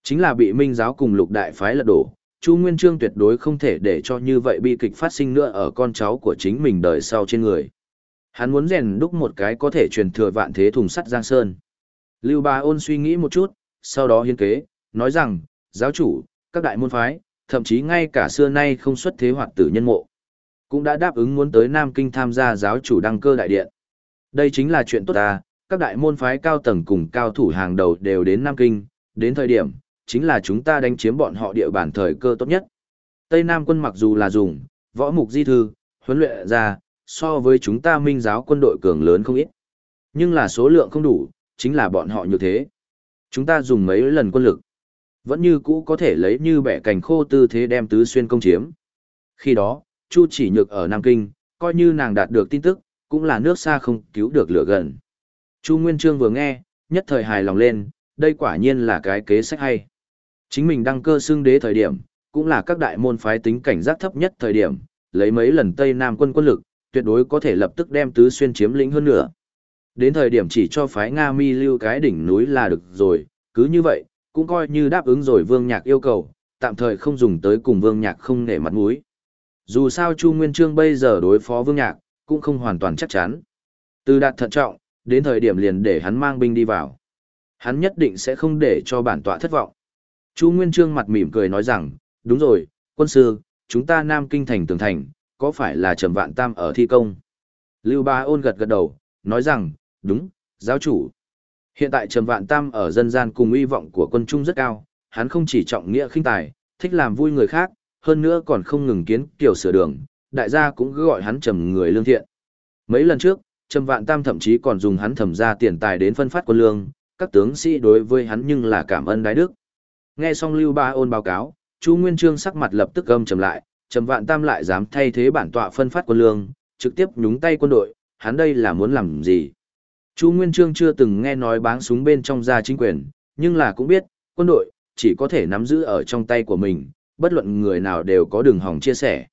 chính là bị minh giáo cùng lục đại phái lật đổ. Chu Nguyên Trương tuyệt đối không thể để cho như vậy bi kịch phát sinh nữa ở con cháu của chính mình đời sau trên người. Hắn muốn rèn đúc một cái có thể truyền thừa vạn thế thùng sắt Giang Sơn. Lưu Ba Ôn suy nghĩ một chút, sau đó hiên kế, nói rằng, giáo chủ, các đại môn phái, thậm chí ngay cả xưa nay không xuất thế hoạt tử nhân mộ, cũng đã đáp ứng muốn tới Nam Kinh tham gia giáo chủ đăng cơ đại điện. Đây chính là chuyện tốt ta, các đại môn phái cao tầng cùng cao thủ hàng đầu đều đến Nam Kinh, đến thời điểm, chính là chúng ta đánh chiếm bọn họ địa bàn thời cơ tốt nhất. Tây Nam quân mặc dù là dùng, võ mục di thư, huấn luyện ra, so với chúng ta minh giáo quân đội cường lớn không ít. Nhưng là số lượng không đủ, chính là bọn họ như thế. Chúng ta dùng mấy lần quân lực, vẫn như cũ có thể lấy như bẻ cành khô tư thế đem tứ xuyên công chiếm. Khi đó, Chu chỉ nhược ở Nam Kinh, coi như nàng đạt được tin tức, cũng là nước xa không cứu được lửa gần. Chu Nguyên Trương vừa nghe, nhất thời hài lòng lên, đây quả nhiên là cái kế sách hay. Chính mình đăng cơ xưng đế thời điểm, cũng là các đại môn phái tính cảnh giác thấp nhất thời điểm, lấy mấy lần Tây Nam quân quân lực, tuyệt đối có thể lập tức đem tứ xuyên chiếm lĩnh hơn nữa. Đến thời điểm chỉ cho phái Nga mi lưu cái đỉnh núi là được rồi, cứ như vậy, cũng coi như đáp ứng rồi Vương Nhạc yêu cầu, tạm thời không dùng tới cùng Vương Nhạc không nể mặt mũi. Dù sao Chu Nguyên Trương bây giờ đối phó Vương Nhạc, cũng không hoàn toàn chắc chắn. Từ đạt thận trọng, đến thời điểm liền để hắn mang binh đi vào. Hắn nhất định sẽ không để cho bản tọa thất vọng. Chu Nguyên Trương mặt mỉm cười nói rằng, đúng rồi, quân sư, chúng ta Nam Kinh thành tường thành, có phải là Trầm Vạn Tam ở thi công? Lưu Ba ôn gật gật đầu, nói rằng, đúng, giáo chủ. Hiện tại Trầm Vạn Tam ở dân gian cùng uy vọng của quân trung rất cao, hắn không chỉ trọng nghĩa khinh tài, thích làm vui người khác, hơn nữa còn không ngừng kiến kiểu sửa đường, đại gia cũng cứ gọi hắn trầm người lương thiện. Mấy lần trước, Trầm Vạn Tam thậm chí còn dùng hắn thẩm ra tiền tài đến phân phát quân lương, các tướng sĩ đối với hắn nhưng là cảm ơn đái đức. Nghe xong Lưu Ba ôn báo cáo, Chu Nguyên Trương sắc mặt lập tức âm trầm lại, Trầm Vạn Tam lại dám thay thế bản tọa phân phát quân lương, trực tiếp nhúng tay quân đội, hắn đây là muốn làm gì? Chu Nguyên Trương chưa từng nghe nói báng súng bên trong gia chính quyền, nhưng là cũng biết, quân đội chỉ có thể nắm giữ ở trong tay của mình, bất luận người nào đều có đường hỏng chia sẻ.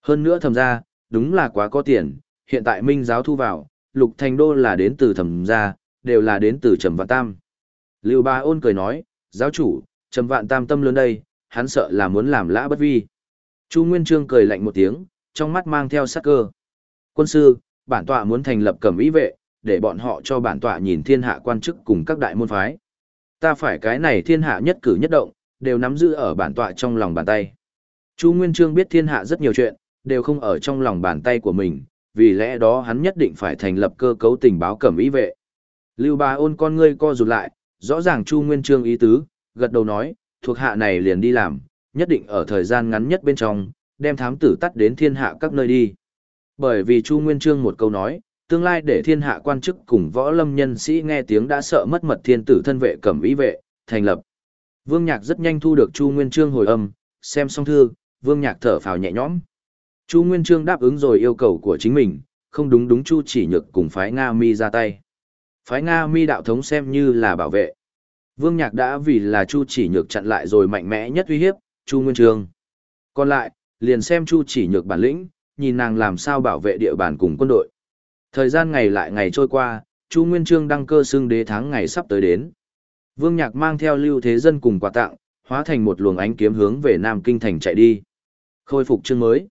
Hơn nữa thầm ra, đúng là quá có tiền, hiện tại minh giáo thu vào, lục thành đô là đến từ thầm ra, đều là đến từ Trầm Vạn Tam. Lưu Ba ôn cười nói, giáo chủ, Trầm Vạn Tam tâm lớn đây, hắn sợ là muốn làm lã bất vi. Chu Nguyên Trương cười lạnh một tiếng, trong mắt mang theo sắc cơ. Quân sư, bản tọa muốn thành lập cẩm ý vệ, để bọn họ cho bản tọa nhìn thiên hạ quan chức cùng các đại môn phái. Ta phải cái này thiên hạ nhất cử nhất động, đều nắm giữ ở bản tọa trong lòng bàn tay. Chu Nguyên Trương biết thiên hạ rất nhiều chuyện, đều không ở trong lòng bàn tay của mình, vì lẽ đó hắn nhất định phải thành lập cơ cấu tình báo cẩm ý vệ. Lưu Ba ôn con ngươi co rụt lại, rõ ràng Chu Nguyên Trương ý tứ, gật đầu nói, thuộc hạ này liền đi làm, nhất định ở thời gian ngắn nhất bên trong, đem thám tử tắt đến thiên hạ các nơi đi. Bởi vì Chu Nguyên Trương một câu nói, tương lai để thiên hạ quan chức cùng võ lâm nhân sĩ nghe tiếng đã sợ mất mật thiên tử thân vệ cẩm ý vệ, thành lập. Vương Nhạc rất nhanh thu được Chu Nguyên Trương hồi âm, xem xong thư, Vương Nhạc thở phào nhẹ nhõm. Chu Nguyên Trương đáp ứng rồi yêu cầu của chính mình, không đúng đúng Chu chỉ nhược cùng phái Nga Mi ra tay. Phái Nga Mi đạo thống xem như là bảo vệ. Vương Nhạc đã vì là Chu chỉ nhược chặn lại rồi mạnh mẽ nhất uy hiếp, Chu Nguyên Trương. Còn lại, liền xem Chu chỉ nhược bản lĩnh, nhìn nàng làm sao bảo vệ địa bàn cùng quân đội. Thời gian ngày lại ngày trôi qua, Chu Nguyên Trương đăng cơ xưng đế tháng ngày sắp tới đến. Vương Nhạc mang theo lưu thế dân cùng quà tặng, hóa thành một luồng ánh kiếm hướng về Nam Kinh thành chạy đi. Khôi phục chương mới.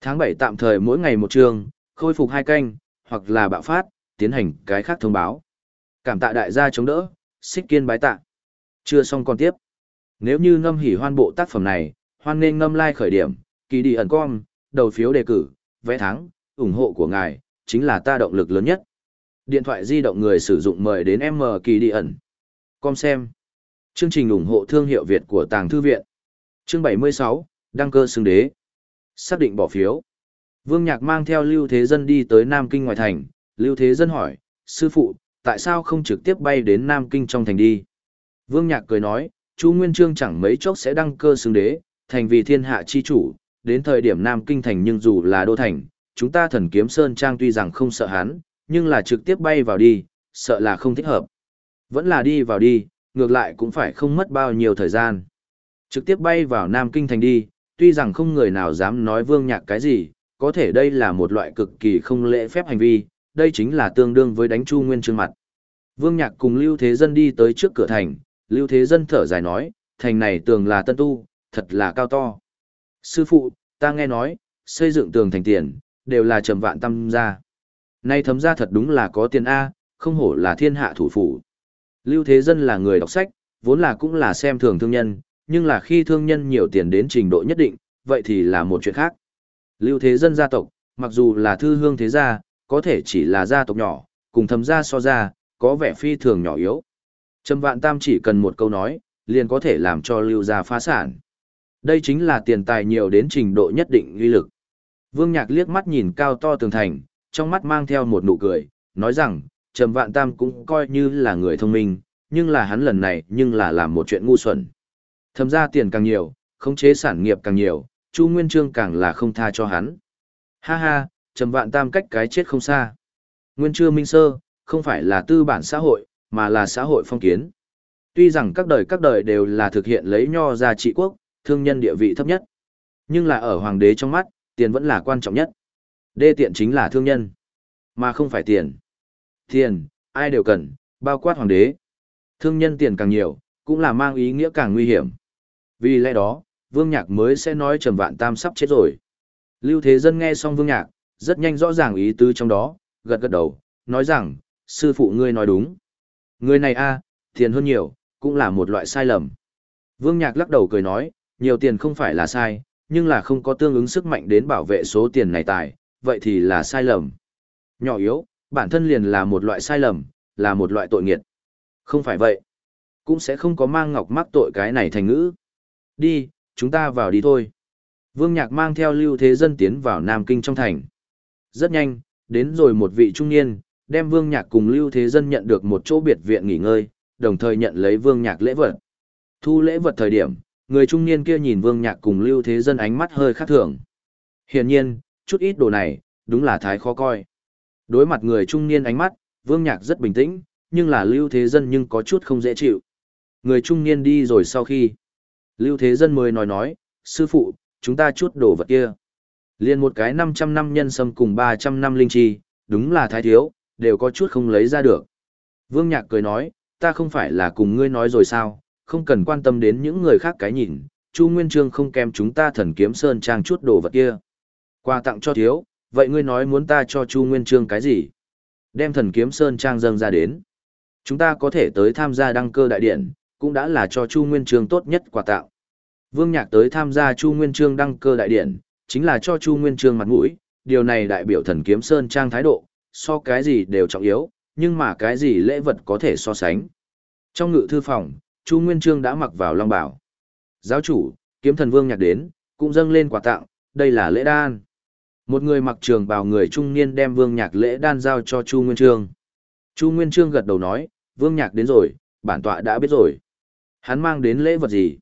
Tháng 7 tạm thời mỗi ngày một chương, khôi phục hai canh, hoặc là bạo phát, tiến hành cái khác thông báo. Cảm tạ đại gia chống đỡ, xích kiên bái tạ. Chưa xong còn tiếp. Nếu như ngâm hỉ hoan bộ tác phẩm này, hoan nên ngâm like khởi điểm, kỳ đi ẩn com, đầu phiếu đề cử, vẽ thắng, ủng hộ của ngài, chính là ta động lực lớn nhất. Điện thoại di động người sử dụng mời đến M kỳ đi ẩn. Com xem. Chương trình ủng hộ thương hiệu Việt của Tàng Thư Viện. Chương 76, Đăng cơ xưng đế. Xác định bỏ phiếu. Vương Nhạc mang theo Lưu Thế Dân đi tới Nam Kinh ngoài thành. Lưu Thế Dân hỏi, sư phụ, tại sao không trực tiếp bay đến Nam Kinh trong thành đi? Vương Nhạc cười nói, chú Nguyên Trương chẳng mấy chốc sẽ đăng cơ xưng đế, thành vì thiên hạ chi chủ, đến thời điểm Nam Kinh thành nhưng dù là đô thành, chúng ta thần kiếm Sơn Trang tuy rằng không sợ hắn, nhưng là trực tiếp bay vào đi, sợ là không thích hợp. Vẫn là đi vào đi, ngược lại cũng phải không mất bao nhiêu thời gian. Trực tiếp bay vào Nam Kinh thành đi, tuy rằng không người nào dám nói Vương Nhạc cái gì, có thể đây là một loại cực kỳ không lễ phép hành vi, đây chính là tương đương với đánh Chu Nguyên trương mặt. Vương Nhạc cùng Lưu Thế Dân đi tới trước cửa thành, Lưu Thế Dân thở dài nói, thành này tường là tân tu, thật là cao to. Sư phụ, ta nghe nói, xây dựng tường thành tiền, đều là trầm vạn tâm gia. Nay thấm ra thật đúng là có tiền A, không hổ là thiên hạ thủ phủ. Lưu Thế Dân là người đọc sách, vốn là cũng là xem thường thương nhân, nhưng là khi thương nhân nhiều tiền đến trình độ nhất định, vậy thì là một chuyện khác. Lưu Thế Dân gia tộc, mặc dù là thư hương thế gia, có thể chỉ là gia tộc nhỏ, cùng thầm gia so ra, có vẻ phi thường nhỏ yếu. Trầm Vạn Tam chỉ cần một câu nói, liền có thể làm cho Lưu gia phá sản. Đây chính là tiền tài nhiều đến trình độ nhất định uy lực. Vương Nhạc liếc mắt nhìn cao to tường thành, trong mắt mang theo một nụ cười, nói rằng, Trầm Vạn Tam cũng coi như là người thông minh, nhưng là hắn lần này nhưng là làm một chuyện ngu xuẩn. Thầm ra tiền càng nhiều, khống chế sản nghiệp càng nhiều, Chu Nguyên Trương càng là không tha cho hắn. Ha ha, Trầm Vạn Tam cách cái chết không xa. Nguyên Trương Minh Sơ, không phải là tư bản xã hội, mà là xã hội phong kiến. Tuy rằng các đời các đời đều là thực hiện lấy nho ra trị quốc, thương nhân địa vị thấp nhất. Nhưng là ở hoàng đế trong mắt, tiền vẫn là quan trọng nhất. Đê tiện chính là thương nhân, mà không phải tiền. Tiền, ai đều cần, bao quát hoàng đế. Thương nhân tiền càng nhiều, cũng là mang ý nghĩa càng nguy hiểm. Vì lẽ đó, Vương Nhạc mới sẽ nói Trầm Vạn Tam sắp chết rồi. Lưu Thế Dân nghe xong Vương Nhạc, rất nhanh rõ ràng ý tứ trong đó, gật gật đầu, nói rằng, sư phụ ngươi nói đúng. Người này a, tiền hơn nhiều, cũng là một loại sai lầm. Vương Nhạc lắc đầu cười nói, nhiều tiền không phải là sai, nhưng là không có tương ứng sức mạnh đến bảo vệ số tiền này tài, vậy thì là sai lầm. Nhỏ yếu, bản thân liền là một loại sai lầm, là một loại tội nghiệt. Không phải vậy, cũng sẽ không có mang ngọc mắc tội cái này thành ngữ. Đi, chúng ta vào đi thôi. Vương Nhạc mang theo Lưu Thế Dân tiến vào Nam Kinh trong thành. Rất nhanh, đến rồi một vị trung niên, đem Vương Nhạc cùng Lưu Thế Dân nhận được một chỗ biệt viện nghỉ ngơi, đồng thời nhận lấy Vương Nhạc lễ vật. Thu lễ vật thời điểm, người trung niên kia nhìn Vương Nhạc cùng Lưu Thế Dân ánh mắt hơi khác thường. Hiển nhiên, chút ít đồ này, đúng là thái khó coi. Đối mặt người trung niên ánh mắt, Vương Nhạc rất bình tĩnh, nhưng là Lưu Thế Dân nhưng có chút không dễ chịu. Người trung niên đi rồi sau khi, Lưu Thế Dân mới nói nói, sư phụ, chúng ta chút đồ vật kia. Liên một cái 500 năm nhân sâm cùng 300 năm linh chi, đúng là thái thiếu, đều có chút không lấy ra được. Vương Nhạc cười nói, ta không phải là cùng ngươi nói rồi sao, không cần quan tâm đến những người khác cái nhìn, Chu Nguyên Trương không kèm chúng ta thần kiếm sơn trang chút đồ vật kia. Quà tặng cho thiếu, vậy ngươi nói muốn ta cho Chu Nguyên Trương cái gì? Đem thần kiếm sơn trang dâng ra đến. Chúng ta có thể tới tham gia đăng cơ đại điện, cũng đã là cho Chu Nguyên Trương tốt nhất quà tặng. Vương Nhạc tới tham gia Chu Nguyên Trương đăng cơ đại điện, chính là cho Chu Nguyên Trương mặt mũi, điều này đại biểu thần kiếm sơn trang thái độ, so cái gì đều trọng yếu, nhưng mà cái gì lễ vật có thể so sánh. Trong ngự thư phòng, Chu Nguyên Trương đã mặc vào long bảo. Giáo chủ, kiếm thần Vương Nhạc đến, cũng dâng lên quà tặng, đây là lễ đan. Một người mặc trường bào người trung niên đem Vương Nhạc lễ đan giao cho Chu Nguyên Trương. Chu Nguyên Trương gật đầu nói, Vương Nhạc đến rồi, bản tọa đã biết rồi. Hắn mang đến lễ vật gì?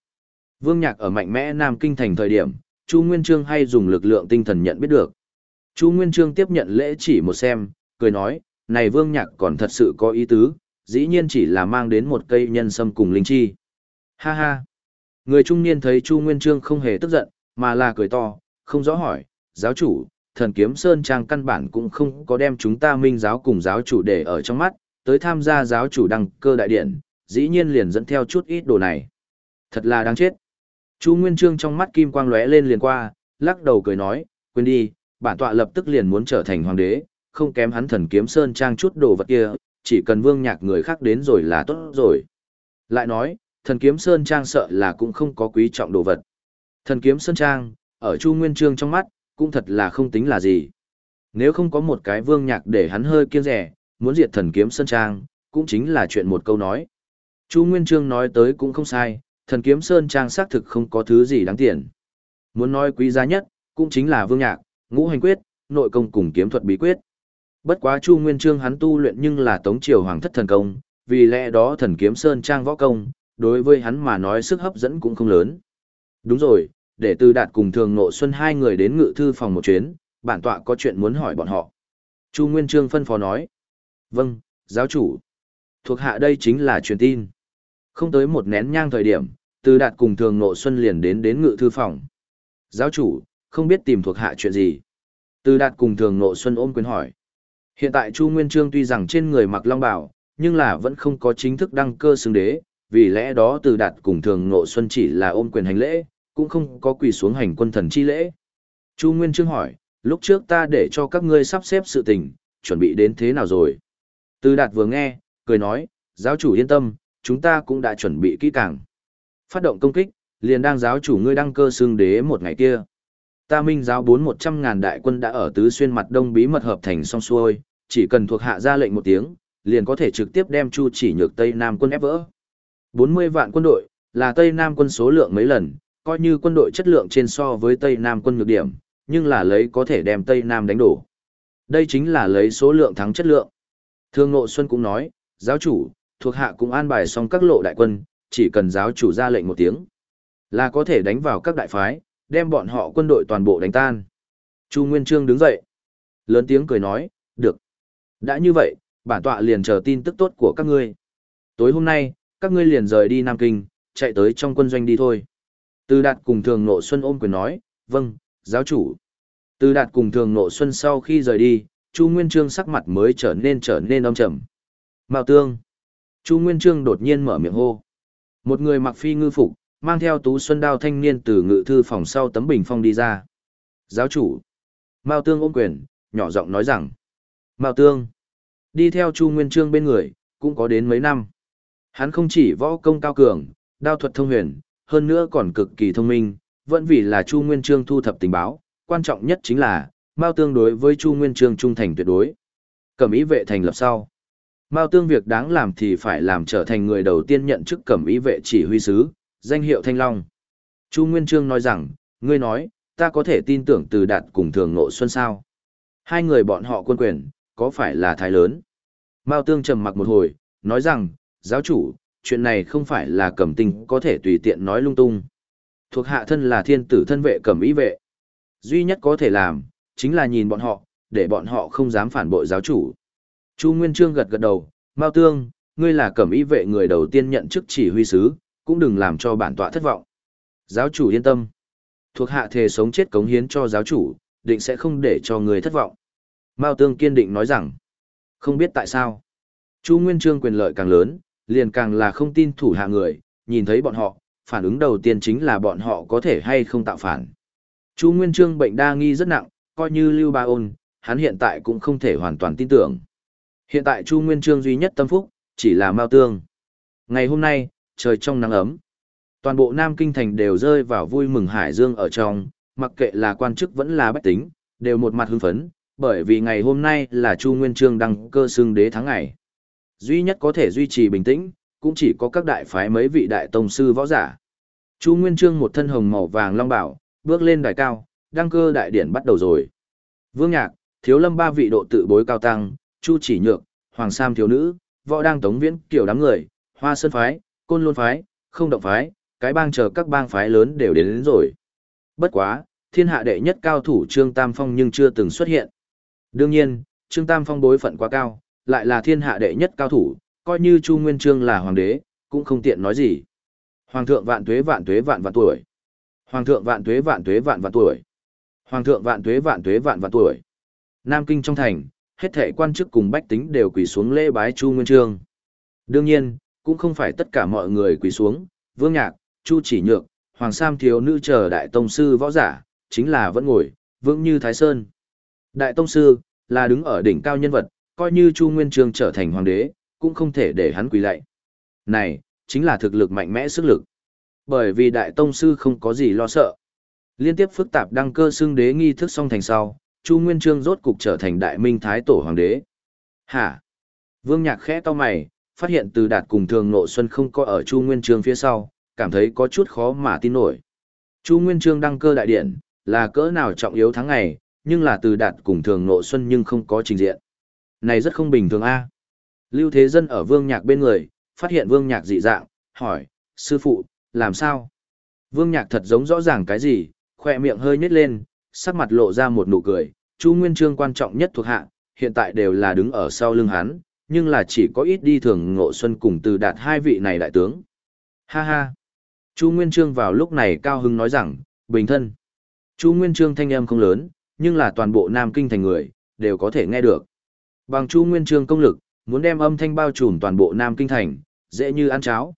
Vương Nhạc ở mạnh mẽ Nam Kinh thành thời điểm, Chu Nguyên Trương hay dùng lực lượng tinh thần nhận biết được. Chu Nguyên Trương tiếp nhận lễ chỉ một xem, cười nói, này Vương Nhạc còn thật sự có ý tứ, dĩ nhiên chỉ là mang đến một cây nhân sâm cùng linh chi. Ha ha! Người trung niên thấy Chu Nguyên Trương không hề tức giận, mà là cười to, không rõ hỏi, giáo chủ, thần kiếm Sơn Trang căn bản cũng không có đem chúng ta minh giáo cùng giáo chủ để ở trong mắt, tới tham gia giáo chủ đăng cơ đại điện, dĩ nhiên liền dẫn theo chút ít đồ này. Thật là đáng chết. Chu Nguyên Trương trong mắt kim quang lóe lên liền qua, lắc đầu cười nói, quên đi, bản tọa lập tức liền muốn trở thành hoàng đế, không kém hắn thần kiếm sơn trang chút đồ vật kia, chỉ cần vương nhạc người khác đến rồi là tốt rồi. Lại nói, thần kiếm sơn trang sợ là cũng không có quý trọng đồ vật. Thần kiếm sơn trang, ở Chu Nguyên Trương trong mắt, cũng thật là không tính là gì. Nếu không có một cái vương nhạc để hắn hơi kiêng rẻ, muốn diệt thần kiếm sơn trang, cũng chính là chuyện một câu nói. Chu Nguyên Trương nói tới cũng không sai, thần kiếm sơn trang xác thực không có thứ gì đáng tiền. Muốn nói quý giá nhất, cũng chính là vương nhạc, ngũ hành quyết, nội công cùng kiếm thuật bí quyết. Bất quá Chu Nguyên Trương hắn tu luyện nhưng là tống triều hoàng thất thần công, vì lẽ đó thần kiếm sơn trang võ công, đối với hắn mà nói sức hấp dẫn cũng không lớn. Đúng rồi, để từ đạt cùng thường nộ xuân hai người đến ngự thư phòng một chuyến, bản tọa có chuyện muốn hỏi bọn họ. Chu Nguyên Trương phân phó nói. Vâng, giáo chủ. Thuộc hạ đây chính là truyền tin. Không tới một nén nhang thời điểm, từ đạt cùng thường nộ xuân liền đến đến ngự thư phòng. Giáo chủ, không biết tìm thuộc hạ chuyện gì. Từ đạt cùng thường nộ xuân ôm quyền hỏi. Hiện tại Chu Nguyên Trương tuy rằng trên người mặc long bảo, nhưng là vẫn không có chính thức đăng cơ xưng đế, vì lẽ đó từ đạt cùng thường nộ xuân chỉ là ôm quyền hành lễ, cũng không có quỳ xuống hành quân thần chi lễ. Chu Nguyên Trương hỏi, lúc trước ta để cho các ngươi sắp xếp sự tình, chuẩn bị đến thế nào rồi? Từ đạt vừa nghe, cười nói, giáo chủ yên tâm, chúng ta cũng đã chuẩn bị kỹ càng. Phát động công kích, liền đang giáo chủ ngươi đăng cơ xương đế một ngày kia. Ta minh giáo bốn một trăm ngàn đại quân đã ở tứ xuyên mặt đông bí mật hợp thành song xuôi, chỉ cần thuộc hạ ra lệnh một tiếng, liền có thể trực tiếp đem chu chỉ nhược Tây Nam quân ép vỡ. 40 vạn quân đội, là Tây Nam quân số lượng mấy lần, coi như quân đội chất lượng trên so với Tây Nam quân nhược điểm, nhưng là lấy có thể đem Tây Nam đánh đổ. Đây chính là lấy số lượng thắng chất lượng. Thương Ngộ Xuân cũng nói, giáo chủ, thuộc hạ cũng an bài xong các lộ đại quân, chỉ cần giáo chủ ra lệnh một tiếng, là có thể đánh vào các đại phái, đem bọn họ quân đội toàn bộ đánh tan. Chu Nguyên Trương đứng dậy, lớn tiếng cười nói, được. Đã như vậy, bản tọa liền chờ tin tức tốt của các ngươi. Tối hôm nay, các ngươi liền rời đi Nam Kinh, chạy tới trong quân doanh đi thôi. Từ đạt cùng thường nộ xuân ôm quyền nói, vâng, giáo chủ. Từ đạt cùng thường nộ xuân sau khi rời đi, Chu Nguyên Trương sắc mặt mới trở nên trở nên âm trầm. Mạo tương. Chu Nguyên Trương đột nhiên mở miệng hô. Một người mặc phi ngư phục, mang theo tú xuân đao thanh niên từ ngự thư phòng sau tấm bình phong đi ra. Giáo chủ. Mao tương ôm quyền, nhỏ giọng nói rằng. Mao tương. Đi theo Chu Nguyên Trương bên người, cũng có đến mấy năm. Hắn không chỉ võ công cao cường, đao thuật thông huyền, hơn nữa còn cực kỳ thông minh, vẫn vì là Chu Nguyên Trương thu thập tình báo, quan trọng nhất chính là, Mao tương đối với Chu Nguyên Trương trung thành tuyệt đối. Cẩm ý vệ thành lập sau. Mao tương việc đáng làm thì phải làm trở thành người đầu tiên nhận chức cẩm ý vệ chỉ huy sứ, danh hiệu Thanh Long. Chu Nguyên Trương nói rằng, ngươi nói, ta có thể tin tưởng từ đạt cùng thường nộ xuân sao. Hai người bọn họ quân quyền, có phải là thái lớn? Mao tương trầm mặc một hồi, nói rằng, giáo chủ, chuyện này không phải là cẩm tình có thể tùy tiện nói lung tung. Thuộc hạ thân là thiên tử thân vệ cẩm ý vệ. Duy nhất có thể làm, chính là nhìn bọn họ, để bọn họ không dám phản bội giáo chủ. Chu Nguyên Trương gật gật đầu, Mao Tương, ngươi là cẩm ý vệ người đầu tiên nhận chức chỉ huy sứ, cũng đừng làm cho bản tọa thất vọng. Giáo chủ yên tâm. Thuộc hạ thề sống chết cống hiến cho giáo chủ, định sẽ không để cho người thất vọng. Mao Tương kiên định nói rằng, không biết tại sao. Chu Nguyên Trương quyền lợi càng lớn, liền càng là không tin thủ hạ người, nhìn thấy bọn họ, phản ứng đầu tiên chính là bọn họ có thể hay không tạo phản. Chu Nguyên Trương bệnh đa nghi rất nặng, coi như Lưu Ba Ôn, hắn hiện tại cũng không thể hoàn toàn tin tưởng. Hiện tại Chu Nguyên Trương duy nhất tâm phúc, chỉ là Mao Tương. Ngày hôm nay, trời trong nắng ấm. Toàn bộ Nam Kinh Thành đều rơi vào vui mừng hải dương ở trong, mặc kệ là quan chức vẫn là bách tính, đều một mặt hưng phấn, bởi vì ngày hôm nay là Chu Nguyên Trương đăng cơ xưng đế tháng ngày. Duy nhất có thể duy trì bình tĩnh, cũng chỉ có các đại phái mấy vị đại tông sư võ giả. Chu Nguyên Trương một thân hồng màu vàng long bảo, bước lên đài cao, đăng cơ đại điển bắt đầu rồi. Vương Nhạc, Thiếu Lâm ba vị độ tự bối cao tăng, Chu Chỉ Nhược, Hoàng Sam thiếu nữ, võ đang tống viễn kiểu đám người, Hoa Sơn phái, Côn Luân phái, Không Động phái, cái bang chờ các bang phái lớn đều đến, đến rồi. Bất quá, thiên hạ đệ nhất cao thủ Trương Tam Phong nhưng chưa từng xuất hiện. Đương nhiên, Trương Tam Phong bối phận quá cao, lại là thiên hạ đệ nhất cao thủ, coi như Chu Nguyên Chương là hoàng đế, cũng không tiện nói gì. Hoàng thượng vạn tuế vạn tuế vạn vạn tuổi. Hoàng thượng vạn tuế vạn tuế vạn vạn tuổi. Hoàng thượng vạn tuế vạn tuế vạn vạn tuổi. Nam Kinh trong thành, hết thảy quan chức cùng bách tính đều quỳ xuống lễ bái Chu Nguyên Chương. Đương nhiên, cũng không phải tất cả mọi người quỳ xuống, Vương Nhạc, Chu Chỉ Nhược, Hoàng Sam thiếu nữ chờ đại tông sư võ giả, chính là vẫn ngồi, vững như Thái Sơn. Đại tông sư, là đứng ở đỉnh cao nhân vật, coi như Chu Nguyên Trương trở thành hoàng đế, cũng không thể để hắn quỳ lạy. Này, chính là thực lực mạnh mẽ sức lực. Bởi vì đại tông sư không có gì lo sợ. Liên tiếp phức tạp đăng cơ xưng đế nghi thức xong thành sau, Chu Nguyên Trương rốt cục trở thành đại minh thái tổ hoàng đế. Hả? Vương Nhạc khẽ to mày, phát hiện từ đạt cùng thường nộ xuân không có ở Chu Nguyên Trương phía sau, cảm thấy có chút khó mà tin nổi. Chu Nguyên Trương đăng cơ đại điện, là cỡ nào trọng yếu tháng ngày, nhưng là từ đạt cùng thường nộ xuân nhưng không có trình diện. Này rất không bình thường a. Lưu Thế Dân ở Vương Nhạc bên người, phát hiện Vương Nhạc dị dạng, hỏi, sư phụ, làm sao? Vương Nhạc thật giống rõ ràng cái gì, khoe miệng hơi nhếch lên, sắc mặt lộ ra một nụ cười, Chu Nguyên Trương quan trọng nhất thuộc hạ, hiện tại đều là đứng ở sau lưng hắn, nhưng là chỉ có ít đi thường ngộ xuân cùng từ đạt hai vị này đại tướng. Ha ha. Chu Nguyên Trương vào lúc này cao hưng nói rằng, bình thân. Chu Nguyên Trương thanh âm không lớn, nhưng là toàn bộ Nam Kinh thành người, đều có thể nghe được. Bằng Chu Nguyên Trương công lực, muốn đem âm thanh bao trùm toàn bộ Nam Kinh thành, dễ như ăn cháo.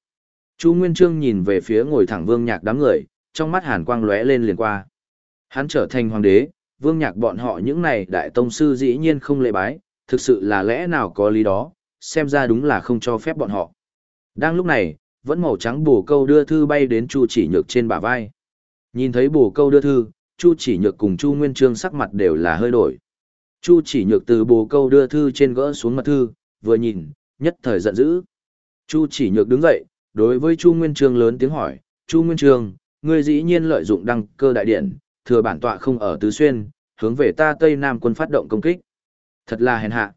Chu Nguyên Trương nhìn về phía ngồi thẳng Vương Nhạc đám người, trong mắt hàn quang lóe lên liền qua. Hắn trở thành hoàng đế, Vương Nhạc bọn họ những này đại tông sư dĩ nhiên không lễ bái, thực sự là lẽ nào có lý đó, xem ra đúng là không cho phép bọn họ. Đang lúc này, vẫn màu trắng bổ câu đưa thư bay đến Chu Chỉ Nhược trên bả vai. Nhìn thấy bổ câu đưa thư, Chu Chỉ Nhược cùng Chu Nguyên Trương sắc mặt đều là hơi đổi. Chu Chỉ Nhược từ bồ câu đưa thư trên gỡ xuống mặt thư, vừa nhìn, nhất thời giận dữ. Chu Chỉ Nhược đứng dậy, đối với Chu Nguyên Trương lớn tiếng hỏi, Chu Nguyên Trương, ngươi dĩ nhiên lợi dụng đăng cơ đại điện, thừa bản tọa không ở Tứ Xuyên, hướng về ta Tây Nam quân phát động công kích. Thật là hèn hạ.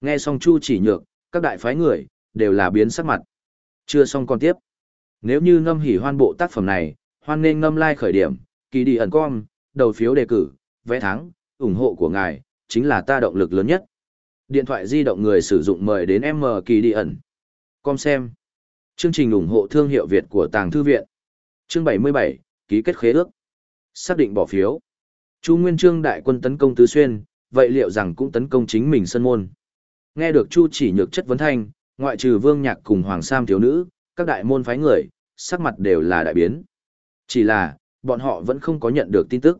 Nghe xong Chu Chỉ Nhược, các đại phái người, đều là biến sắc mặt. Chưa xong còn tiếp. Nếu như ngâm hỉ hoan bộ tác phẩm này, hoan nên ngâm like khởi điểm, kỳ đi ẩn com, đầu phiếu đề cử, vẽ thắng, ủng hộ của ngài, chính là ta động lực lớn nhất. Điện thoại di động người sử dụng mời đến M kỳ đi ẩn. Com xem. Chương trình ủng hộ thương hiệu Việt của Tàng Thư Viện. Chương 77, ký kết khế ước. Xác định bỏ phiếu. Chu Nguyên Trương đại quân tấn công Tứ Xuyên, vậy liệu rằng cũng tấn công chính mình sân môn. Nghe được Chu chỉ nhược chất vấn thanh, ngoại trừ Vương Nhạc cùng Hoàng Sam thiếu nữ, các đại môn phái người, sắc mặt đều là đại biến. Chỉ là, bọn họ vẫn không có nhận được tin tức.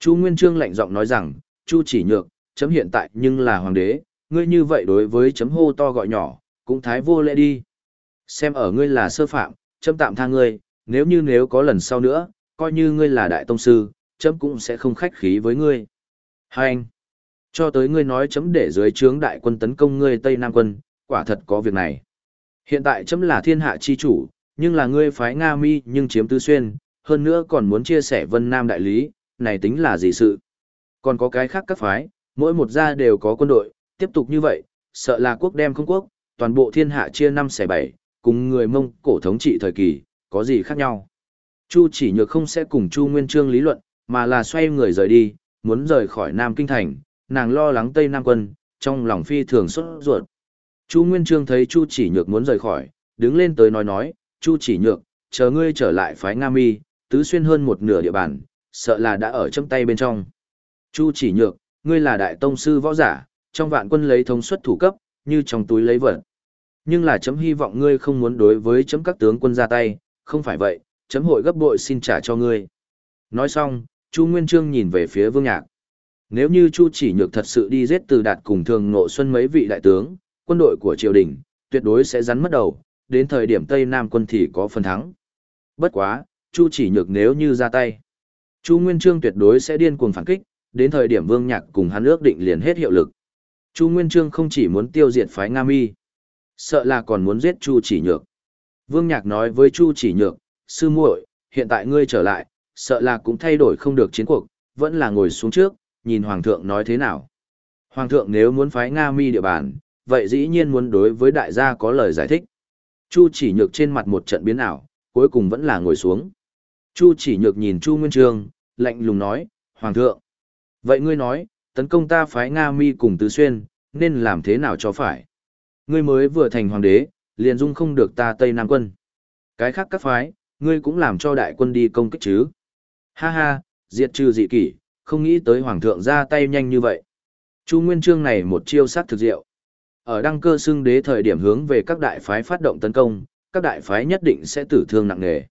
Chu Nguyên Trương lạnh giọng nói rằng, Chu chỉ nhược, chấm hiện tại nhưng là hoàng đế, ngươi như vậy đối với chấm hô to gọi nhỏ, cũng thái vô lễ đi. Xem ở ngươi là sơ phạm, chấm tạm tha ngươi, nếu như nếu có lần sau nữa, coi như ngươi là đại tông sư, chấm cũng sẽ không khách khí với ngươi. Hai anh, cho tới ngươi nói chấm để dưới trướng đại quân tấn công ngươi Tây Nam quân, quả thật có việc này. Hiện tại chấm là thiên hạ chi chủ, nhưng là ngươi phái Nga mi nhưng chiếm tứ xuyên, hơn nữa còn muốn chia sẻ vân nam đại lý, này tính là gì sự. Còn có cái khác các phái, mỗi một gia đều có quân đội, tiếp tục như vậy, sợ là quốc đem không quốc, toàn bộ thiên hạ chia năm xẻ bảy, cùng người mông cổ thống trị thời kỳ, có gì khác nhau. Chu chỉ nhược không sẽ cùng Chu Nguyên Trương lý luận, mà là xoay người rời đi, muốn rời khỏi Nam Kinh Thành, nàng lo lắng Tây Nam quân, trong lòng phi thường xuất ruột. Chu Nguyên Trương thấy Chu chỉ nhược muốn rời khỏi, đứng lên tới nói nói, Chu chỉ nhược, chờ ngươi trở lại phái Nga Mi, tứ xuyên hơn một nửa địa bàn, sợ là đã ở trong tay bên trong. Chu chỉ nhược, ngươi là đại tông sư võ giả, trong vạn quân lấy thông suất thủ cấp, như trong túi lấy vật. Nhưng là chấm hy vọng ngươi không muốn đối với chấm các tướng quân ra tay, không phải vậy, chấm hội gấp bội xin trả cho ngươi. Nói xong, Chu Nguyên Trương nhìn về phía Vương Nhạc. Nếu như Chu chỉ nhược thật sự đi giết từ đạt cùng thường ngộ xuân mấy vị đại tướng, quân đội của triều đình, tuyệt đối sẽ rắn mất đầu, đến thời điểm Tây Nam quân thì có phần thắng. Bất quá, Chu chỉ nhược nếu như ra tay. Chu Nguyên Trương tuyệt đối sẽ điên cuồng phản kích, đến thời điểm Vương Nhạc cùng hắn ước định liền hết hiệu lực. Chu Nguyên Trương không chỉ muốn tiêu diệt phái Nga Mi, sợ là còn muốn giết Chu Chỉ Nhược. Vương Nhạc nói với Chu Chỉ Nhược, sư muội, hiện tại ngươi trở lại, sợ là cũng thay đổi không được chiến cuộc, vẫn là ngồi xuống trước, nhìn Hoàng thượng nói thế nào. Hoàng thượng nếu muốn phái Nga Mi địa bàn, vậy dĩ nhiên muốn đối với đại gia có lời giải thích. Chu Chỉ Nhược trên mặt một trận biến ảo, cuối cùng vẫn là ngồi xuống. Chu Chỉ Nhược nhìn Chu Nguyên Trương, lạnh lùng nói, Hoàng thượng, vậy ngươi nói, tấn công ta phái Nga Mi cùng Tứ Xuyên, nên làm thế nào cho phải? Ngươi mới vừa thành hoàng đế, liền dung không được ta Tây Nam quân. Cái khác các phái, ngươi cũng làm cho đại quân đi công kích chứ. Ha ha, diệt trừ dị kỷ, không nghĩ tới hoàng thượng ra tay nhanh như vậy. Chu Nguyên Chương này một chiêu sát thực diệu. Ở đăng cơ xưng đế thời điểm hướng về các đại phái phát động tấn công, các đại phái nhất định sẽ tử thương nặng nề.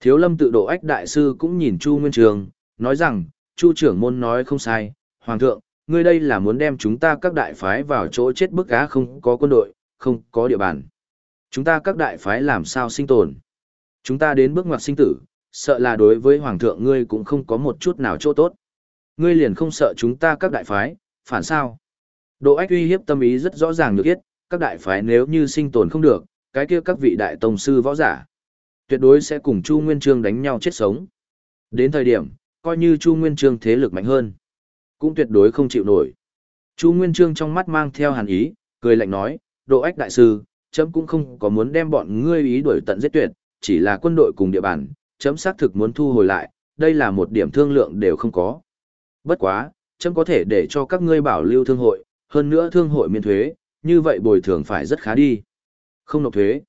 Thiếu lâm tự độ ách đại sư cũng nhìn Chu Nguyên chương nói rằng, Chu trưởng môn nói không sai, Hoàng thượng, ngươi đây là muốn đem chúng ta các đại phái vào chỗ chết bức cá không có quân đội, không có địa bàn. Chúng ta các đại phái làm sao sinh tồn. Chúng ta đến bước ngoặt sinh tử, sợ là đối với Hoàng thượng ngươi cũng không có một chút nào chỗ tốt. Ngươi liền không sợ chúng ta các đại phái, phản sao? Độ ách uy hiếp tâm ý rất rõ ràng được biết, các đại phái nếu như sinh tồn không được, cái kia các vị đại tông sư võ giả, tuyệt đối sẽ cùng Chu Nguyên Trương đánh nhau chết sống. Đến thời điểm, coi như Chu Nguyên Trương thế lực mạnh hơn, cũng tuyệt đối không chịu nổi. Chu Nguyên Trương trong mắt mang theo hàn ý, cười lạnh nói, độ ách đại sư, chấm cũng không có muốn đem bọn ngươi ý đuổi tận giết tuyệt, chỉ là quân đội cùng địa bàn, chấm xác thực muốn thu hồi lại, đây là một điểm thương lượng đều không có. Bất quá, chấm có thể để cho các ngươi bảo lưu thương hội, hơn nữa thương hội miễn thuế, như vậy bồi thường phải rất khá đi. Không nộp thuế.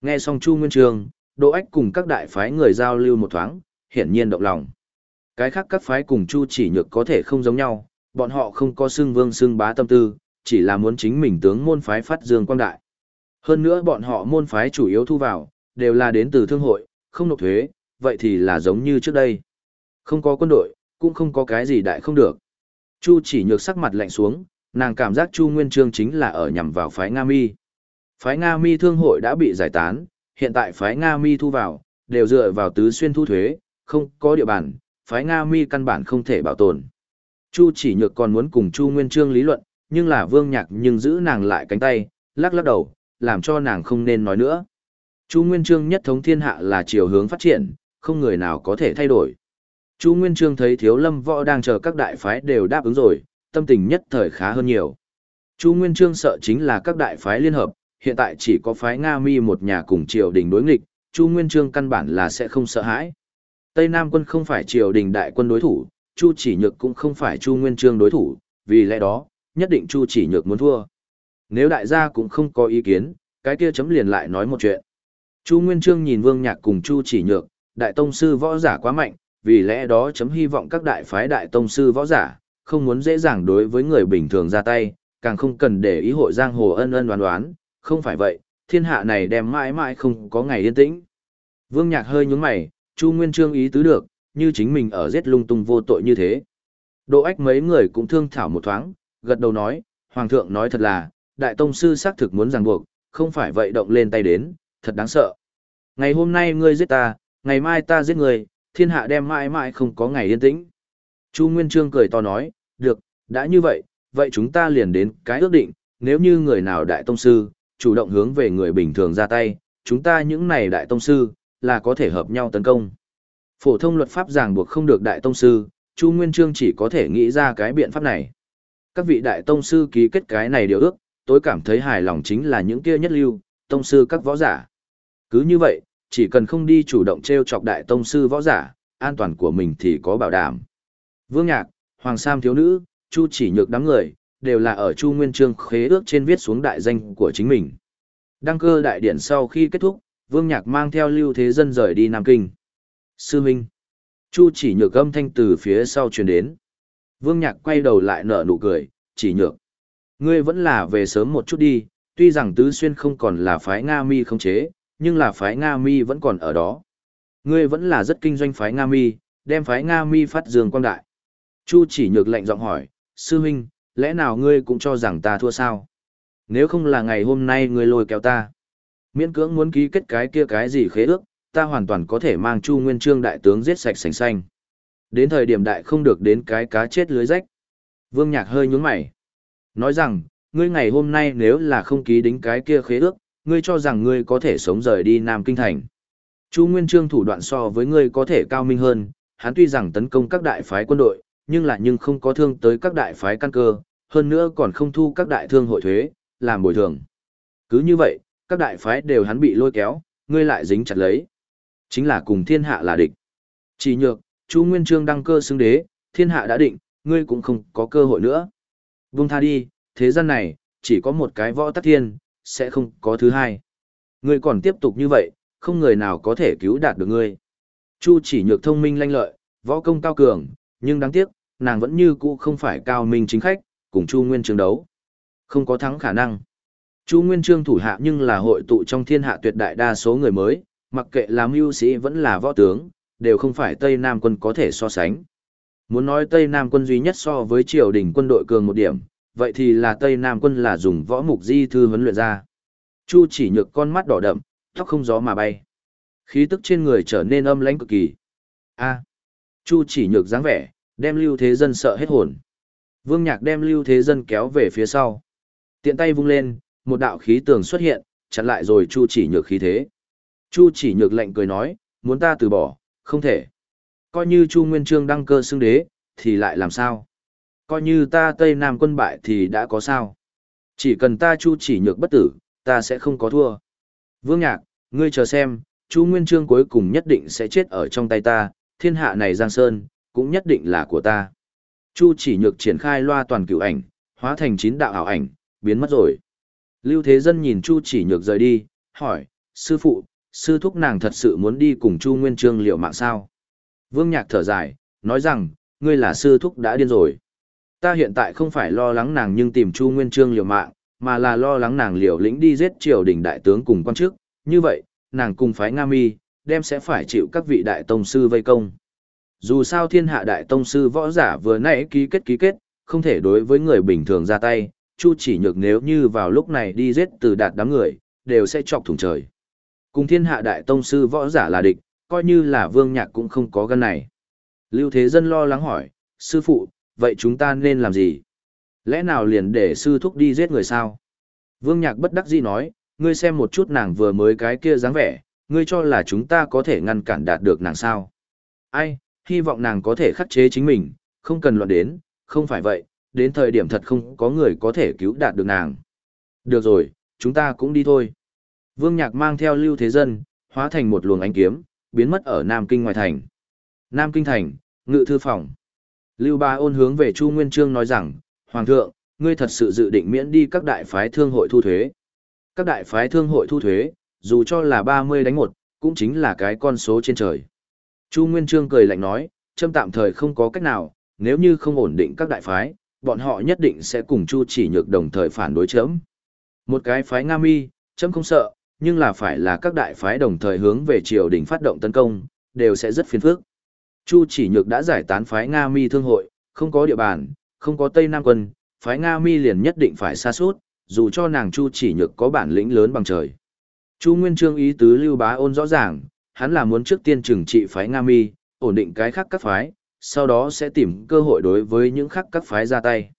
Nghe xong Chu Nguyên Trương, Đỗ Ách cùng các đại phái người giao lưu một thoáng, hiển nhiên động lòng. Cái khác các phái cùng Chu chỉ nhược có thể không giống nhau, bọn họ không có xưng vương xưng bá tâm tư, chỉ là muốn chính mình tướng môn phái phát dương quang đại. Hơn nữa bọn họ môn phái chủ yếu thu vào, đều là đến từ thương hội, không nộp thuế, vậy thì là giống như trước đây. Không có quân đội, cũng không có cái gì đại không được. Chu chỉ nhược sắc mặt lạnh xuống, nàng cảm giác Chu Nguyên Trương chính là ở nhằm vào phái Nga Mi. Phái Nga Mi thương hội đã bị giải tán, hiện tại phái Nga Mi thu vào, đều dựa vào tứ xuyên thu thuế, không có địa bàn, phái Nga Mi căn bản không thể bảo tồn. Chu chỉ nhược còn muốn cùng Chu Nguyên Trương lý luận, nhưng là vương nhạc nhưng giữ nàng lại cánh tay, lắc lắc đầu, làm cho nàng không nên nói nữa. Chu Nguyên Trương nhất thống thiên hạ là chiều hướng phát triển, không người nào có thể thay đổi. Chu Nguyên Trương thấy Thiếu Lâm Võ đang chờ các đại phái đều đáp ứng rồi, tâm tình nhất thời khá hơn nhiều. Chu Nguyên Trương sợ chính là các đại phái liên hợp, hiện tại chỉ có phái Nga Mi một nhà cùng triều đình đối nghịch, Chu Nguyên Trương căn bản là sẽ không sợ hãi. Tây Nam quân không phải triều đình đại quân đối thủ, Chu Chỉ Nhược cũng không phải Chu Nguyên Trương đối thủ, vì lẽ đó, nhất định Chu Chỉ Nhược muốn thua. Nếu đại gia cũng không có ý kiến, cái kia chấm liền lại nói một chuyện. Chu Nguyên Trương nhìn Vương Nhạc cùng Chu Chỉ Nhược, đại tông sư võ giả quá mạnh, vì lẽ đó chấm hy vọng các đại phái đại tông sư võ giả, không muốn dễ dàng đối với người bình thường ra tay, càng không cần để ý hội giang hồ ân ân đoán đoán, không phải vậy, thiên hạ này đem mãi mãi không có ngày yên tĩnh. Vương Nhạc hơi nhướng mày, Chu Nguyên Trương ý tứ được, như chính mình ở giết lung tung vô tội như thế. Độ ách mấy người cũng thương thảo một thoáng, gật đầu nói, Hoàng thượng nói thật là, Đại Tông Sư xác thực muốn ràng buộc, không phải vậy động lên tay đến, thật đáng sợ. Ngày hôm nay ngươi giết ta, ngày mai ta giết ngươi, thiên hạ đem mãi mãi không có ngày yên tĩnh. Chu Nguyên Trương cười to nói, được, đã như vậy, vậy chúng ta liền đến cái ước định, nếu như người nào đại tông sư, chủ động hướng về người bình thường ra tay, chúng ta những này đại tông sư, là có thể hợp nhau tấn công. Phổ thông luật pháp ràng buộc không được đại tông sư, Chu Nguyên Chương chỉ có thể nghĩ ra cái biện pháp này. Các vị đại tông sư ký kết cái này điều ước, tôi cảm thấy hài lòng chính là những kia nhất lưu, tông sư các võ giả. Cứ như vậy, chỉ cần không đi chủ động treo chọc đại tông sư võ giả, an toàn của mình thì có bảo đảm. Vương Nhạc, Hoàng Sam thiếu nữ, Chu chỉ nhược đám người, đều là ở Chu Nguyên Chương khế ước trên viết xuống đại danh của chính mình. Đăng cơ đại điển sau khi kết thúc, Vương Nhạc mang theo Lưu Thế Dân rời đi Nam Kinh. Sư Minh. Chu chỉ nhược âm thanh từ phía sau truyền đến. Vương Nhạc quay đầu lại nở nụ cười, chỉ nhược. Ngươi vẫn là về sớm một chút đi, tuy rằng Tứ Xuyên không còn là phái Nga Mi không chế, nhưng là phái Nga Mi vẫn còn ở đó. Ngươi vẫn là rất kinh doanh phái Nga Mi, đem phái Nga Mi phát dương quang đại. Chu chỉ nhược lệnh giọng hỏi, sư huynh, lẽ nào ngươi cũng cho rằng ta thua sao? Nếu không là ngày hôm nay ngươi lôi kéo ta, miễn cưỡng muốn ký kết cái kia cái gì khế ước, ta hoàn toàn có thể mang Chu Nguyên Trương đại tướng giết sạch sành xanh. Đến thời điểm đại không được đến cái cá chết lưới rách. Vương Nhạc hơi nhướng mày. Nói rằng, ngươi ngày hôm nay nếu là không ký đính cái kia khế ước, ngươi cho rằng ngươi có thể sống rời đi Nam Kinh Thành. Chu Nguyên Trương thủ đoạn so với ngươi có thể cao minh hơn, hắn tuy rằng tấn công các đại phái quân đội, nhưng lại nhưng không có thương tới các đại phái căn cơ, hơn nữa còn không thu các đại thương hội thuế, làm bồi thường. Cứ như vậy, các đại phái đều hắn bị lôi kéo, ngươi lại dính chặt lấy. Chính là cùng thiên hạ là địch. Chỉ nhược, Chu Nguyên Trương đăng cơ xứng đế, thiên hạ đã định, ngươi cũng không có cơ hội nữa. Vung tha đi, thế gian này, chỉ có một cái võ tắc thiên, sẽ không có thứ hai. Ngươi còn tiếp tục như vậy, không người nào có thể cứu đạt được ngươi. Chu chỉ nhược thông minh lanh lợi, võ công cao cường, nhưng đáng tiếc, nàng vẫn như cũ không phải cao minh chính khách, cùng Chu Nguyên Trương đấu. Không có thắng khả năng. Chu Nguyên Trương thủ hạ nhưng là hội tụ trong thiên hạ tuyệt đại đa số người mới, mặc kệ là mưu sĩ vẫn là võ tướng, đều không phải Tây Nam quân có thể so sánh. Muốn nói Tây Nam quân duy nhất so với triều đình quân đội cường một điểm, vậy thì là Tây Nam quân là dùng võ mục di thư huấn luyện ra. Chu chỉ nhược con mắt đỏ đậm, tóc không gió mà bay. Khí tức trên người trở nên âm lãnh cực kỳ. A. À, Chu chỉ nhược dáng vẻ, đem Lưu Thế Dân sợ hết hồn. Vương Nhạc đem Lưu Thế Dân kéo về phía sau. Tiện tay vung lên, một đạo khí tường xuất hiện, chặn lại rồi Chu chỉ nhược khí thế. Chu chỉ nhược lạnh cười nói, muốn ta từ bỏ, không thể. Coi như Chu Nguyên Trương đăng cơ xưng đế, thì lại làm sao? Coi như ta Tây Nam quân bại thì đã có sao? Chỉ cần ta Chu chỉ nhược bất tử, ta sẽ không có thua. Vương Nhạc, ngươi chờ xem, Chu Nguyên Trương cuối cùng nhất định sẽ chết ở trong tay ta, thiên hạ này Giang Sơn, cũng nhất định là của ta. Chu chỉ nhược triển khai loa toàn cửu ảnh, hóa thành chín đạo ảo ảnh, biến mất rồi. Lưu Thế Dân nhìn Chu chỉ nhược rời đi, hỏi, sư phụ, sư thúc nàng thật sự muốn đi cùng Chu Nguyên Trương liệu mạng sao. Vương Nhạc thở dài, nói rằng, ngươi là sư thúc đã điên rồi. Ta hiện tại không phải lo lắng nàng nhưng tìm Chu Nguyên Trương liều mạng, mà là lo lắng nàng liều lĩnh đi giết triều đình đại tướng cùng quan chức, như vậy, nàng cùng phái Nga Mi, đem sẽ phải chịu các vị đại tông sư vây công. Dù sao thiên hạ đại tông sư võ giả vừa nãy ký kết ký kết, không thể đối với người bình thường ra tay, Chu chỉ nhược nếu như vào lúc này đi giết từ đạt đám người, đều sẽ chọc thủng trời. Cùng thiên hạ đại tông sư võ giả là địch, coi như là vương nhạc cũng không có gân này. Lưu Thế Dân lo lắng hỏi, sư phụ, vậy chúng ta nên làm gì? Lẽ nào liền để sư thúc đi giết người sao? Vương Nhạc bất đắc dĩ nói, ngươi xem một chút nàng vừa mới cái kia dáng vẻ, ngươi cho là chúng ta có thể ngăn cản đạt được nàng sao? Ai, hy vọng nàng có thể khắc chế chính mình, không cần luận đến, không phải vậy, đến thời điểm thật không có người có thể cứu đạt được nàng. Được rồi, chúng ta cũng đi thôi. Vương Nhạc mang theo Lưu Thế Dân, hóa thành một luồng ánh kiếm, biến mất ở Nam Kinh ngoài thành. Nam Kinh thành, ngự thư phòng. Lưu Ba ôn hướng về Chu Nguyên Trương nói rằng, Hoàng thượng, ngươi thật sự dự định miễn đi các đại phái thương hội thu thuế. Các đại phái thương hội thu thuế, dù cho là 30 đánh một, cũng chính là cái con số trên trời. Chu Nguyên Trương cười lạnh nói, châm tạm thời không có cách nào, nếu như không ổn định các đại phái, bọn họ nhất định sẽ cùng Chu chỉ nhược đồng thời phản đối chấm. Một cái phái Nga mi, chấm không sợ, nhưng là phải là các đại phái đồng thời hướng về triều đình phát động tấn công, đều sẽ rất phiền phức. Chu chỉ nhược đã giải tán phái Nga mi thương hội, không có địa bàn, không có Tây Nam quân, phái Nga mi liền nhất định phải xa suốt, dù cho nàng Chu chỉ nhược có bản lĩnh lớn bằng trời. Chu Nguyên Trương ý tứ Lưu Bá ôn rõ ràng, hắn là muốn trước tiên trừng trị phái Nga mi, ổn định cái khác các phái, sau đó sẽ tìm cơ hội đối với những khác các phái ra tay.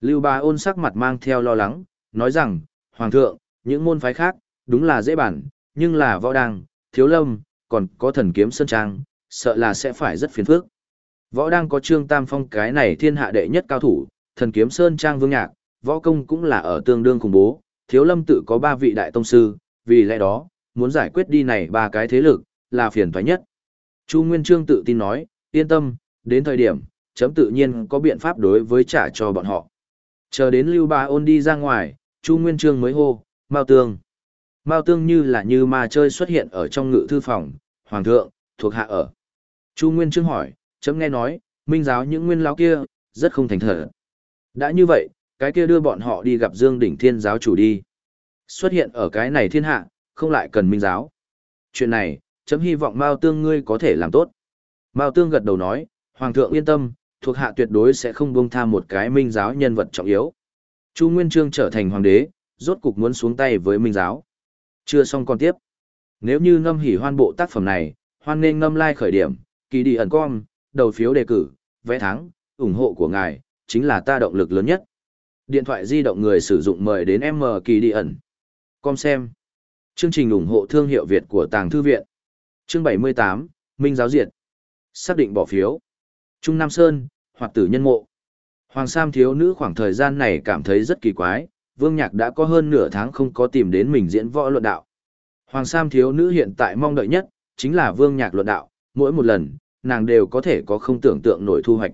Lưu Bá ôn sắc mặt mang theo lo lắng, nói rằng, Hoàng thượng, những môn phái khác, đúng là dễ bản, nhưng là võ đăng, thiếu lâm, còn có thần kiếm sơn trang, sợ là sẽ phải rất phiền phức. Võ đăng có Trương Tam Phong cái này thiên hạ đệ nhất cao thủ, thần kiếm Sơn Trang Vương Nhạc, võ công cũng là ở tương đương khủng bố, thiếu lâm tự có ba vị đại tông sư, vì lẽ đó, muốn giải quyết đi này ba cái thế lực, là phiền toái nhất. Chu Nguyên Trương tự tin nói, yên tâm, đến thời điểm, chấm tự nhiên có biện pháp đối với trả cho bọn họ. Chờ đến Lưu Ba Ôn đi ra ngoài, Chu Nguyên Trương mới hô, Mao Tương. Mao Tương như là như ma chơi xuất hiện ở trong ngự thư phòng, Hoàng thượng, thuộc hạ ở. Chu Nguyên Trương hỏi, chấm nghe nói, minh giáo những nguyên lão kia, rất không thành thật. Đã như vậy, cái kia đưa bọn họ đi gặp Dương Đỉnh Thiên giáo chủ đi. Xuất hiện ở cái này thiên hạ, không lại cần minh giáo. Chuyện này, chấm hy vọng Mao Tương ngươi có thể làm tốt. Mao Tương gật đầu nói, Hoàng thượng yên tâm, thuộc hạ tuyệt đối sẽ không buông tha một cái minh giáo nhân vật trọng yếu. Chu Nguyên Trương trở thành hoàng đế, rốt cục muốn xuống tay với minh giáo. Chưa xong còn tiếp. Nếu như ngâm hỉ hoan bộ tác phẩm này, hoan nên ngâm lai like khởi điểm, kỳ đi ẩn com, đầu phiếu đề cử, vẽ thắng, ủng hộ của ngài, chính là ta động lực lớn nhất. Điện thoại di động người sử dụng mời đến M kỳ đi ẩn. Com xem. Chương trình ủng hộ thương hiệu Việt của Tàng Thư Viện. Chương 78, Minh Giáo Diệt. Xác định bỏ phiếu. Trung Nam Sơn, hoặc tử nhân mộ. Hoàng Sam thiếu nữ khoảng thời gian này cảm thấy rất kỳ quái, Vương Nhạc đã có hơn nửa tháng không có tìm đến mình diễn võ luận đạo. Hoàng Sam thiếu nữ hiện tại mong đợi nhất, chính là Vương Nhạc luận đạo, mỗi một lần, nàng đều có thể có không tưởng tượng nổi thu hoạch.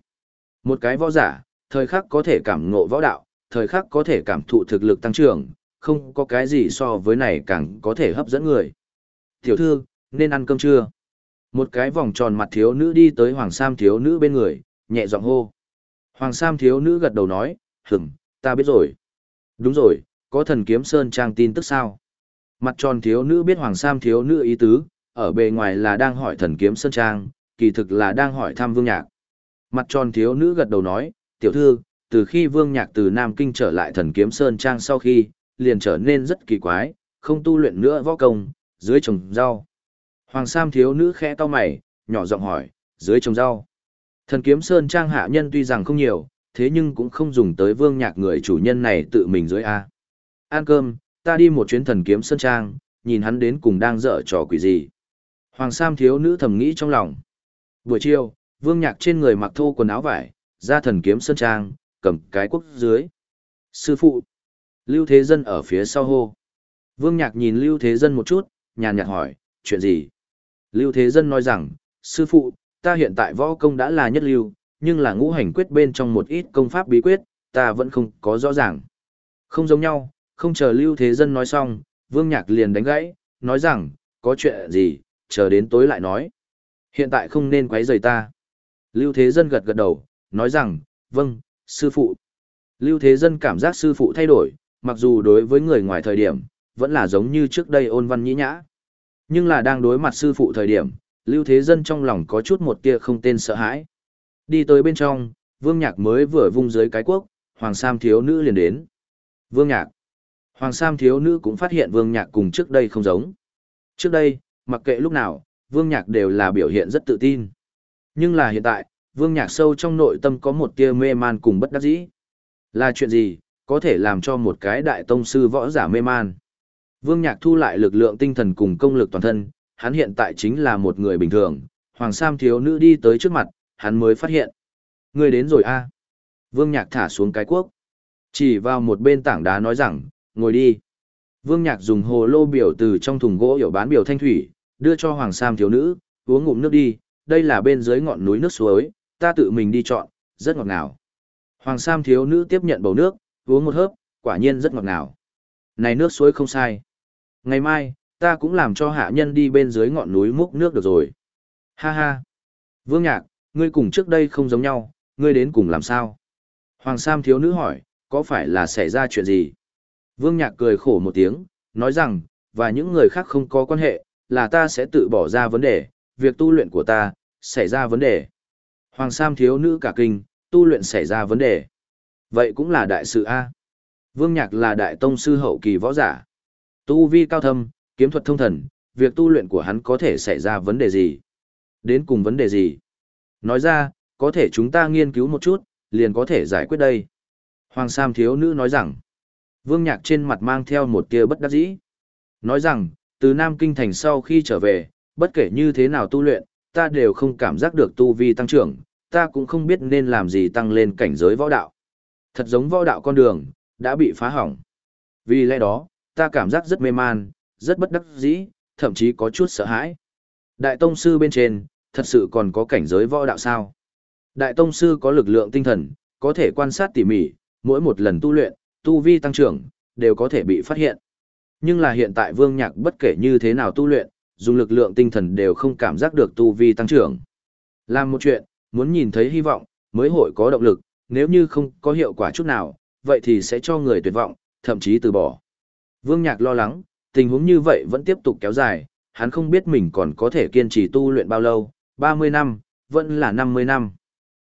Một cái võ giả, thời khắc có thể cảm ngộ võ đạo, thời khắc có thể cảm thụ thực lực tăng trưởng, không có cái gì so với này càng có thể hấp dẫn người. Tiểu thư, nên ăn cơm trưa. Một cái vòng tròn mặt thiếu nữ đi tới Hoàng Sam thiếu nữ bên người, nhẹ giọng hô. Hoàng Sam thiếu nữ gật đầu nói, hửm, ta biết rồi. Đúng rồi, có thần kiếm sơn trang tin tức sao? Mặt tròn thiếu nữ biết Hoàng Sam thiếu nữ ý tứ, ở bề ngoài là đang hỏi thần kiếm sơn trang, kỳ thực là đang hỏi thăm vương nhạc. Mặt tròn thiếu nữ gật đầu nói, tiểu thư, từ khi vương nhạc từ Nam Kinh trở lại thần kiếm sơn trang sau khi, liền trở nên rất kỳ quái, không tu luyện nữa võ công, dưới trồng rau. Hoàng Sam thiếu nữ khẽ to mày, nhỏ giọng hỏi, dưới trồng rau. Thần kiếm sơn trang hạ nhân tuy rằng không nhiều, thế nhưng cũng không dùng tới vương nhạc người chủ nhân này tự mình dưới A. Ăn cơm, ta đi một chuyến thần kiếm sơn trang, nhìn hắn đến cùng đang dở trò quỷ gì. Hoàng Sam thiếu nữ thầm nghĩ trong lòng. Buổi chiều, Vương Nhạc trên người mặc thô quần áo vải, ra thần kiếm sơn trang, cầm cái quốc dưới. Sư phụ. Lưu Thế Dân ở phía sau hô. Vương Nhạc nhìn Lưu Thế Dân một chút, nhàn nhạt hỏi, chuyện gì? Lưu Thế Dân nói rằng, sư phụ, ta hiện tại võ công đã là nhất lưu, nhưng là ngũ hành quyết bên trong một ít công pháp bí quyết, ta vẫn không có rõ ràng. Không giống nhau, không chờ Lưu Thế Dân nói xong, Vương Nhạc liền đánh gãy, nói rằng, có chuyện gì, chờ đến tối lại nói. Hiện tại không nên quấy rầy ta. Lưu Thế Dân gật gật đầu, nói rằng, vâng, sư phụ. Lưu Thế Dân cảm giác sư phụ thay đổi, mặc dù đối với người ngoài thời điểm, vẫn là giống như trước đây ôn văn nhĩ nhã. Nhưng là đang đối mặt sư phụ thời điểm, Lưu Thế Dân trong lòng có chút một tia không tên sợ hãi. Đi tới bên trong, Vương Nhạc mới vừa vung dưới cái quốc, Hoàng Sam thiếu nữ liền đến. Vương Nhạc. Hoàng Sam thiếu nữ cũng phát hiện Vương Nhạc cùng trước đây không giống. Trước đây, mặc kệ lúc nào, Vương Nhạc đều là biểu hiện rất tự tin. Nhưng là hiện tại, Vương Nhạc sâu trong nội tâm có một tia mê man cùng bất đắc dĩ. Là chuyện gì, có thể làm cho một cái đại tông sư võ giả mê man? Vương Nhạc thu lại lực lượng tinh thần cùng công lực toàn thân, hắn hiện tại chính là một người bình thường. Hoàng Sam thiếu nữ đi tới trước mặt, hắn mới phát hiện. Người đến rồi a Vương Nhạc thả xuống cái cuốc. Chỉ vào một bên tảng đá nói rằng, ngồi đi. Vương Nhạc dùng hồ lô biểu từ trong thùng gỗ hiểu bán biểu thanh thủy, đưa cho Hoàng Sam thiếu nữ, uống ngụm nước đi, đây là bên dưới ngọn núi nước suối, ta tự mình đi chọn, rất ngọt ngào. Hoàng Sam thiếu nữ tiếp nhận bầu nước, uống một hớp, quả nhiên rất ngọt ngào. Này nước suối không sai. Ngày mai, ta cũng làm cho hạ nhân đi bên dưới ngọn núi múc nước được rồi. Ha ha. Vương Nhạc, ngươi cùng trước đây không giống nhau, ngươi đến cùng làm sao? Hoàng Sam thiếu nữ hỏi, có phải là xảy ra chuyện gì? Vương Nhạc cười khổ một tiếng, nói rằng, và những người khác không có quan hệ, là ta sẽ tự bỏ ra vấn đề, việc tu luyện của ta, xảy ra vấn đề. Hoàng Sam thiếu nữ cả kinh, tu luyện xảy ra vấn đề. Vậy cũng là đại sự A. Vương Nhạc là đại tông sư hậu kỳ võ giả. Tu vi cao thâm, kiếm thuật thông thần, việc tu luyện của hắn có thể xảy ra vấn đề gì? Đến cùng vấn đề gì? Nói ra, có thể chúng ta nghiên cứu một chút, liền có thể giải quyết đây. Hoàng Sam thiếu nữ nói rằng, Vương Nhạc trên mặt mang theo một tia bất đắc dĩ. Nói rằng, từ Nam Kinh Thành sau khi trở về, bất kể như thế nào tu luyện, ta đều không cảm giác được tu vi tăng trưởng, ta cũng không biết nên làm gì tăng lên cảnh giới võ đạo. Thật giống võ đạo con đường, đã bị phá hỏng. Vì lẽ đó, ta cảm giác rất mê man, rất bất đắc dĩ, thậm chí có chút sợ hãi. Đại Tông Sư bên trên, thật sự còn có cảnh giới võ đạo sao? Đại Tông Sư có lực lượng tinh thần, có thể quan sát tỉ mỉ, mỗi một lần tu luyện, tu vi tăng trưởng, đều có thể bị phát hiện. Nhưng là hiện tại Vương Nhạc bất kể như thế nào tu luyện, dùng lực lượng tinh thần đều không cảm giác được tu vi tăng trưởng. Làm một chuyện, muốn nhìn thấy hy vọng, mới hội có động lực, nếu như không có hiệu quả chút nào, vậy thì sẽ cho người tuyệt vọng, thậm chí từ bỏ. Vương Nhạc lo lắng, tình huống như vậy vẫn tiếp tục kéo dài, hắn không biết mình còn có thể kiên trì tu luyện bao lâu, 30 năm, vẫn là 50 năm.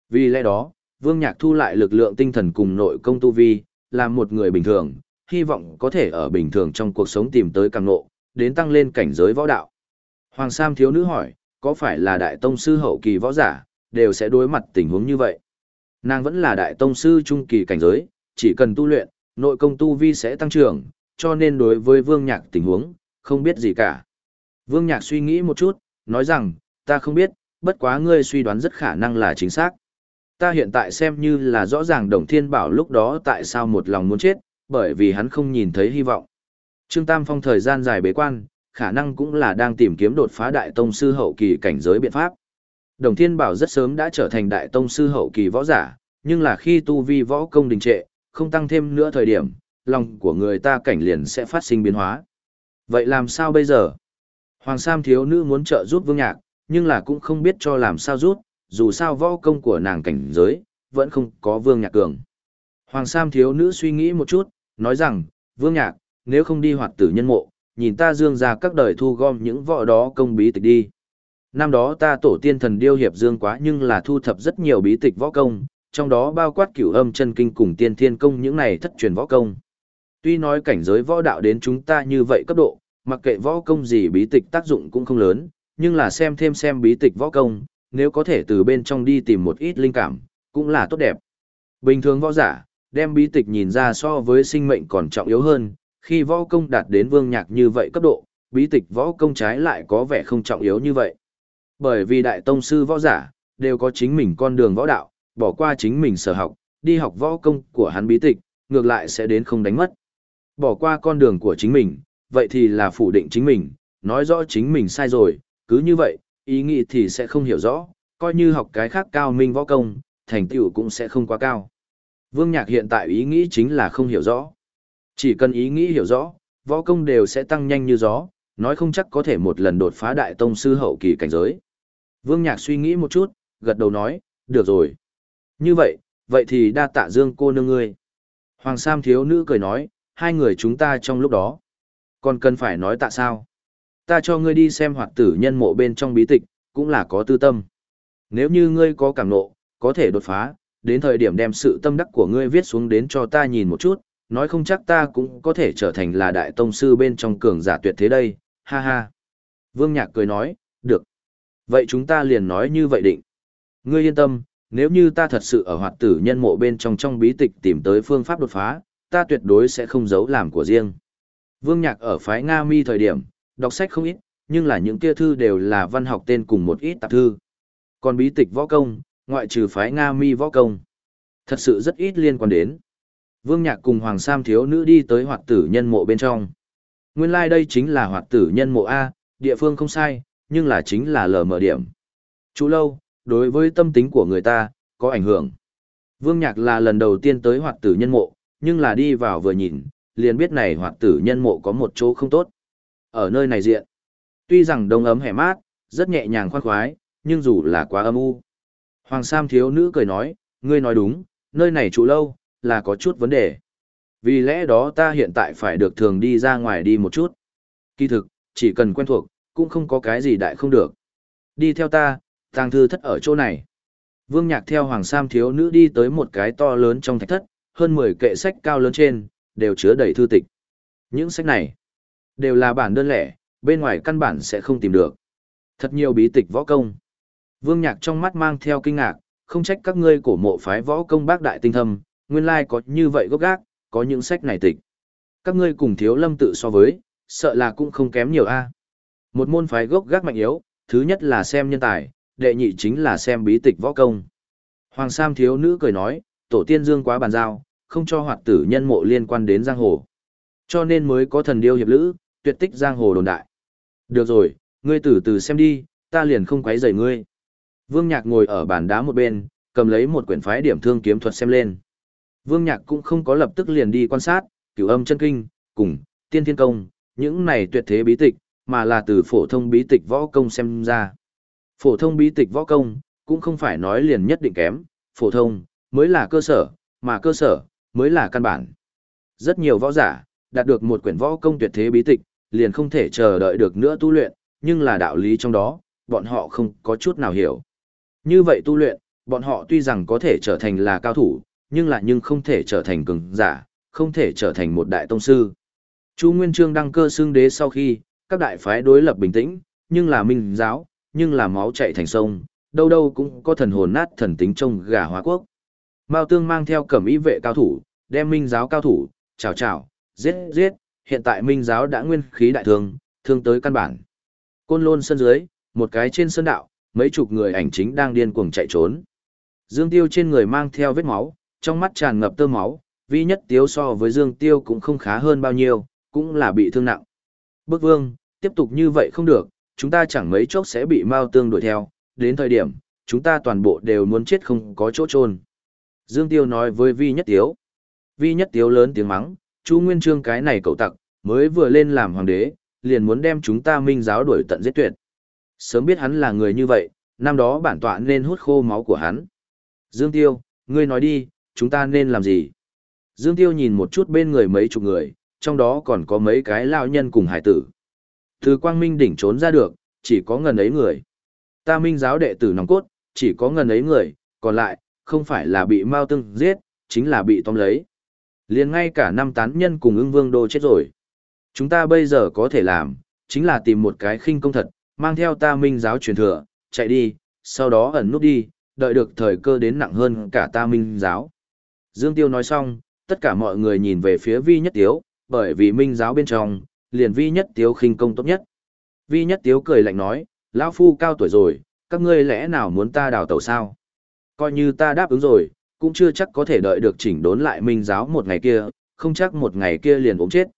Vì lẽ đó, Vương Nhạc thu lại lực lượng tinh thần cùng nội công tu vi, làm một người bình thường, hy vọng có thể ở bình thường trong cuộc sống tìm tới càng nộ, đến tăng lên cảnh giới võ đạo. Hoàng Sam thiếu nữ hỏi, có phải là đại tông sư hậu kỳ võ giả, đều sẽ đối mặt tình huống như vậy? Nàng vẫn là đại tông sư trung kỳ cảnh giới, chỉ cần tu luyện, nội công tu vi sẽ tăng trưởng, cho nên đối với Vương Nhạc tình huống, không biết gì cả. Vương Nhạc suy nghĩ một chút, nói rằng, ta không biết, bất quá ngươi suy đoán rất khả năng là chính xác. Ta hiện tại xem như là rõ ràng Đồng Thiên Bảo lúc đó tại sao một lòng muốn chết, bởi vì hắn không nhìn thấy hy vọng. Trương Tam Phong thời gian dài bế quan, khả năng cũng là đang tìm kiếm đột phá đại tông sư hậu kỳ cảnh giới biện pháp. Đồng Thiên Bảo rất sớm đã trở thành đại tông sư hậu kỳ võ giả, nhưng là khi tu vi võ công đình trệ, không tăng thêm nữa thời điểm, lòng của người ta cảnh liền sẽ phát sinh biến hóa. Vậy làm sao bây giờ? Hoàng Sam thiếu nữ muốn trợ giúp Vương Nhạc, nhưng là cũng không biết cho làm sao giúp, dù sao võ công của nàng cảnh giới, vẫn không có Vương Nhạc cường. Hoàng Sam thiếu nữ suy nghĩ một chút, nói rằng, Vương Nhạc, nếu không đi hoạt tử nhân mộ, nhìn ta dương ra các đời thu gom những võ đó công bí tịch đi. Năm đó ta tổ tiên thần điêu hiệp dương quá nhưng là thu thập rất nhiều bí tịch võ công, trong đó bao quát cửu âm chân kinh cùng tiên thiên công những này thất truyền võ công. Tuy nói cảnh giới võ đạo đến chúng ta như vậy cấp độ, mặc kệ võ công gì bí tịch tác dụng cũng không lớn, nhưng là xem thêm xem bí tịch võ công, nếu có thể từ bên trong đi tìm một ít linh cảm, cũng là tốt đẹp. Bình thường võ giả, đem bí tịch nhìn ra so với sinh mệnh còn trọng yếu hơn, khi võ công đạt đến vương nhạc như vậy cấp độ, bí tịch võ công trái lại có vẻ không trọng yếu như vậy. Bởi vì đại tông sư võ giả, đều có chính mình con đường võ đạo, bỏ qua chính mình sở học, đi học võ công của hắn bí tịch, ngược lại sẽ đến không đánh mất. Bỏ qua con đường của chính mình, vậy thì là phủ định chính mình, nói rõ chính mình sai rồi, cứ như vậy, ý nghĩ thì sẽ không hiểu rõ, coi như học cái khác cao minh võ công, thành tựu cũng sẽ không quá cao. Vương Nhạc hiện tại ý nghĩ chính là không hiểu rõ. Chỉ cần ý nghĩ hiểu rõ, võ công đều sẽ tăng nhanh như gió, nói không chắc có thể một lần đột phá đại tông sư hậu kỳ cảnh giới. Vương Nhạc suy nghĩ một chút, gật đầu nói, được rồi. Như vậy, vậy thì đa tạ dương cô nương ngươi. Hoàng Sam thiếu nữ cười nói, hai người chúng ta trong lúc đó. Còn cần phải nói tại sao? Ta cho ngươi đi xem hoạt tử nhân mộ bên trong bí tịch, cũng là có tư tâm. Nếu như ngươi có cảm nộ, có thể đột phá, đến thời điểm đem sự tâm đắc của ngươi viết xuống đến cho ta nhìn một chút, nói không chắc ta cũng có thể trở thành là đại tông sư bên trong cường giả tuyệt thế đây, ha ha. Vương Nhạc cười nói, được. Vậy chúng ta liền nói như vậy định. Ngươi yên tâm, nếu như ta thật sự ở hoạt tử nhân mộ bên trong trong bí tịch tìm tới phương pháp đột phá, ta tuyệt đối sẽ không giấu làm của riêng. Vương Nhạc ở phái Nga Mi thời điểm, đọc sách không ít, nhưng là những kia thư đều là văn học tên cùng một ít tạp thư. Còn bí tịch võ công, ngoại trừ phái Nga Mi võ công, thật sự rất ít liên quan đến. Vương Nhạc cùng Hoàng Sam thiếu nữ đi tới hoạt tử nhân mộ bên trong. Nguyên lai like đây chính là hoạt tử nhân mộ A, địa phương không sai, nhưng là chính là lờ mở điểm. Chú lâu, đối với tâm tính của người ta, có ảnh hưởng. Vương Nhạc là lần đầu tiên tới hoạt tử nhân mộ, nhưng là đi vào vừa nhìn, liền biết này hoạt tử nhân mộ có một chỗ không tốt. Ở nơi này diện, tuy rằng đông ấm hẻ mát, rất nhẹ nhàng khoan khoái, nhưng dù là quá âm u. Hoàng Sam thiếu nữ cười nói, ngươi nói đúng, nơi này trụ lâu, là có chút vấn đề. Vì lẽ đó ta hiện tại phải được thường đi ra ngoài đi một chút. Kỳ thực, chỉ cần quen thuộc, cũng không có cái gì đại không được. Đi theo ta, tàng thư thất ở chỗ này. Vương Nhạc theo Hoàng Sam thiếu nữ đi tới một cái to lớn trong thạch thất, hơn 10 kệ sách cao lớn trên, đều chứa đầy thư tịch. Những sách này, đều là bản đơn lẻ, bên ngoài căn bản sẽ không tìm được. Thật nhiều bí tịch võ công. Vương Nhạc trong mắt mang theo kinh ngạc, không trách các ngươi cổ mộ phái võ công bác đại tinh thâm, nguyên lai có như vậy gốc gác, có những sách này tịch. Các ngươi cùng thiếu lâm tự so với, sợ là cũng không kém nhiều a. Một môn phái gốc gác mạnh yếu, thứ nhất là xem nhân tài, đệ nhị chính là xem bí tịch võ công. Hoàng Sam thiếu nữ cười nói, tổ tiên dương quá bàn giao, không cho hoạt tử nhân mộ liên quan đến giang hồ. Cho nên mới có thần điêu hiệp lữ, tuyệt tích giang hồ đồn đại. Được rồi, ngươi từ từ xem đi, ta liền không quấy rầy ngươi. Vương Nhạc ngồi ở bàn đá một bên, cầm lấy một quyển phái điểm thương kiếm thuật xem lên. Vương Nhạc cũng không có lập tức liền đi quan sát, cửu âm chân kinh, cùng, tiên thiên công, những này tuyệt thế bí tịch, mà là từ phổ thông bí tịch võ công xem ra. Phổ thông bí tịch võ công, cũng không phải nói liền nhất định kém, phổ thông, mới là cơ sở, mà cơ sở, mới là căn bản. Rất nhiều võ giả, đạt được một quyển võ công tuyệt thế bí tịch, liền không thể chờ đợi được nữa tu luyện, nhưng là đạo lý trong đó, bọn họ không có chút nào hiểu. Như vậy tu luyện, bọn họ tuy rằng có thể trở thành là cao thủ, nhưng lại nhưng không thể trở thành cường giả, không thể trở thành một đại tông sư. Chu Nguyên Chương đăng cơ xương đế sau khi, các đại phái đối lập bình tĩnh, nhưng là minh giáo, nhưng là máu chạy thành sông, đâu đâu cũng có thần hồn nát thần tính trong gà hóa quốc. Mao Tương mang theo cẩm y vệ cao thủ, đem minh giáo cao thủ, chào chào, giết giết, hiện tại minh giáo đã nguyên khí đại thương, thương tới căn bản. Côn lôn sân dưới, một cái trên sân đạo, mấy chục người ảnh chính đang điên cuồng chạy trốn. Dương Tiêu trên người mang theo vết máu, trong mắt tràn ngập tơ máu, vi nhất tiếu so với Dương Tiêu cũng không khá hơn bao nhiêu, cũng là bị thương nặng. Bức vương, tiếp tục như vậy không được, chúng ta chẳng mấy chốc sẽ bị Mao Tương đuổi theo, đến thời điểm, chúng ta toàn bộ đều muốn chết không có chỗ trôn. Dương Tiêu nói với Vi Nhất Tiếu. Vi Nhất Tiếu lớn tiếng mắng, Chú Nguyên Trương cái này cậu tặc, mới vừa lên làm hoàng đế, liền muốn đem chúng ta minh giáo đuổi tận giết tuyệt. Sớm biết hắn là người như vậy, năm đó bản tọa nên hút khô máu của hắn. Dương Tiêu, ngươi nói đi, chúng ta nên làm gì? Dương Tiêu nhìn một chút bên người mấy chục người, trong đó còn có mấy cái lao nhân cùng hải tử. Từ quang minh đỉnh trốn ra được, chỉ có ngần ấy người. Ta minh giáo đệ tử nòng cốt, chỉ có ngần ấy người, còn lại, không phải là bị Mao Tương giết, chính là bị tóm lấy. liền ngay cả năm tán nhân cùng ưng vương đô chết rồi. Chúng ta bây giờ có thể làm, chính là tìm một cái khinh công thật, mang theo ta minh giáo truyền thừa, chạy đi, sau đó ẩn nút đi, đợi được thời cơ đến nặng hơn cả ta minh giáo. Dương Tiêu nói xong, tất cả mọi người nhìn về phía Vi Nhất Tiếu, bởi vì minh giáo bên trong, liền Vi Nhất Tiếu khinh công tốt nhất. Vi Nhất Tiếu cười lạnh nói, lão phu cao tuổi rồi, các ngươi lẽ nào muốn ta đào tẩu sao? Coi như ta đáp ứng rồi, cũng chưa chắc có thể đợi được chỉnh đốn lại minh giáo một ngày kia, không chắc một ngày kia liền ốm chết.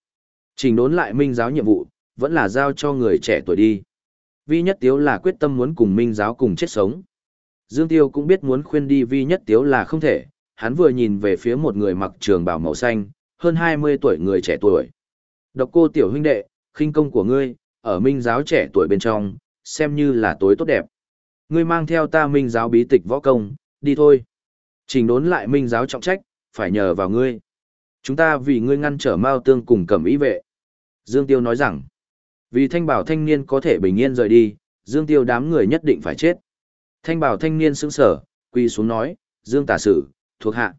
Chỉnh đốn lại minh giáo nhiệm vụ, vẫn là giao cho người trẻ tuổi đi. Vi Nhất Tiếu là quyết tâm muốn cùng minh giáo cùng chết sống. Dương Tiêu cũng biết muốn khuyên đi Vi Nhất Tiếu là không thể, hắn vừa nhìn về phía một người mặc trường bào màu xanh, hơn 20 tuổi người trẻ tuổi. Độc cô tiểu huynh đệ, khinh công của ngươi, ở minh giáo trẻ tuổi bên trong, xem như là tối tốt đẹp. Ngươi mang theo ta minh giáo bí tịch võ công, đi thôi. Trình đốn lại minh giáo trọng trách, phải nhờ vào ngươi. Chúng ta vì ngươi ngăn trở Mao Tương cùng cẩm ý vệ. Dương Tiêu nói rằng, vì thanh bảo thanh niên có thể bình yên rời đi, Dương Tiêu đám người nhất định phải chết. Thanh bảo thanh niên sững sở, quy xuống nói, Dương tả sử, thuộc hạ.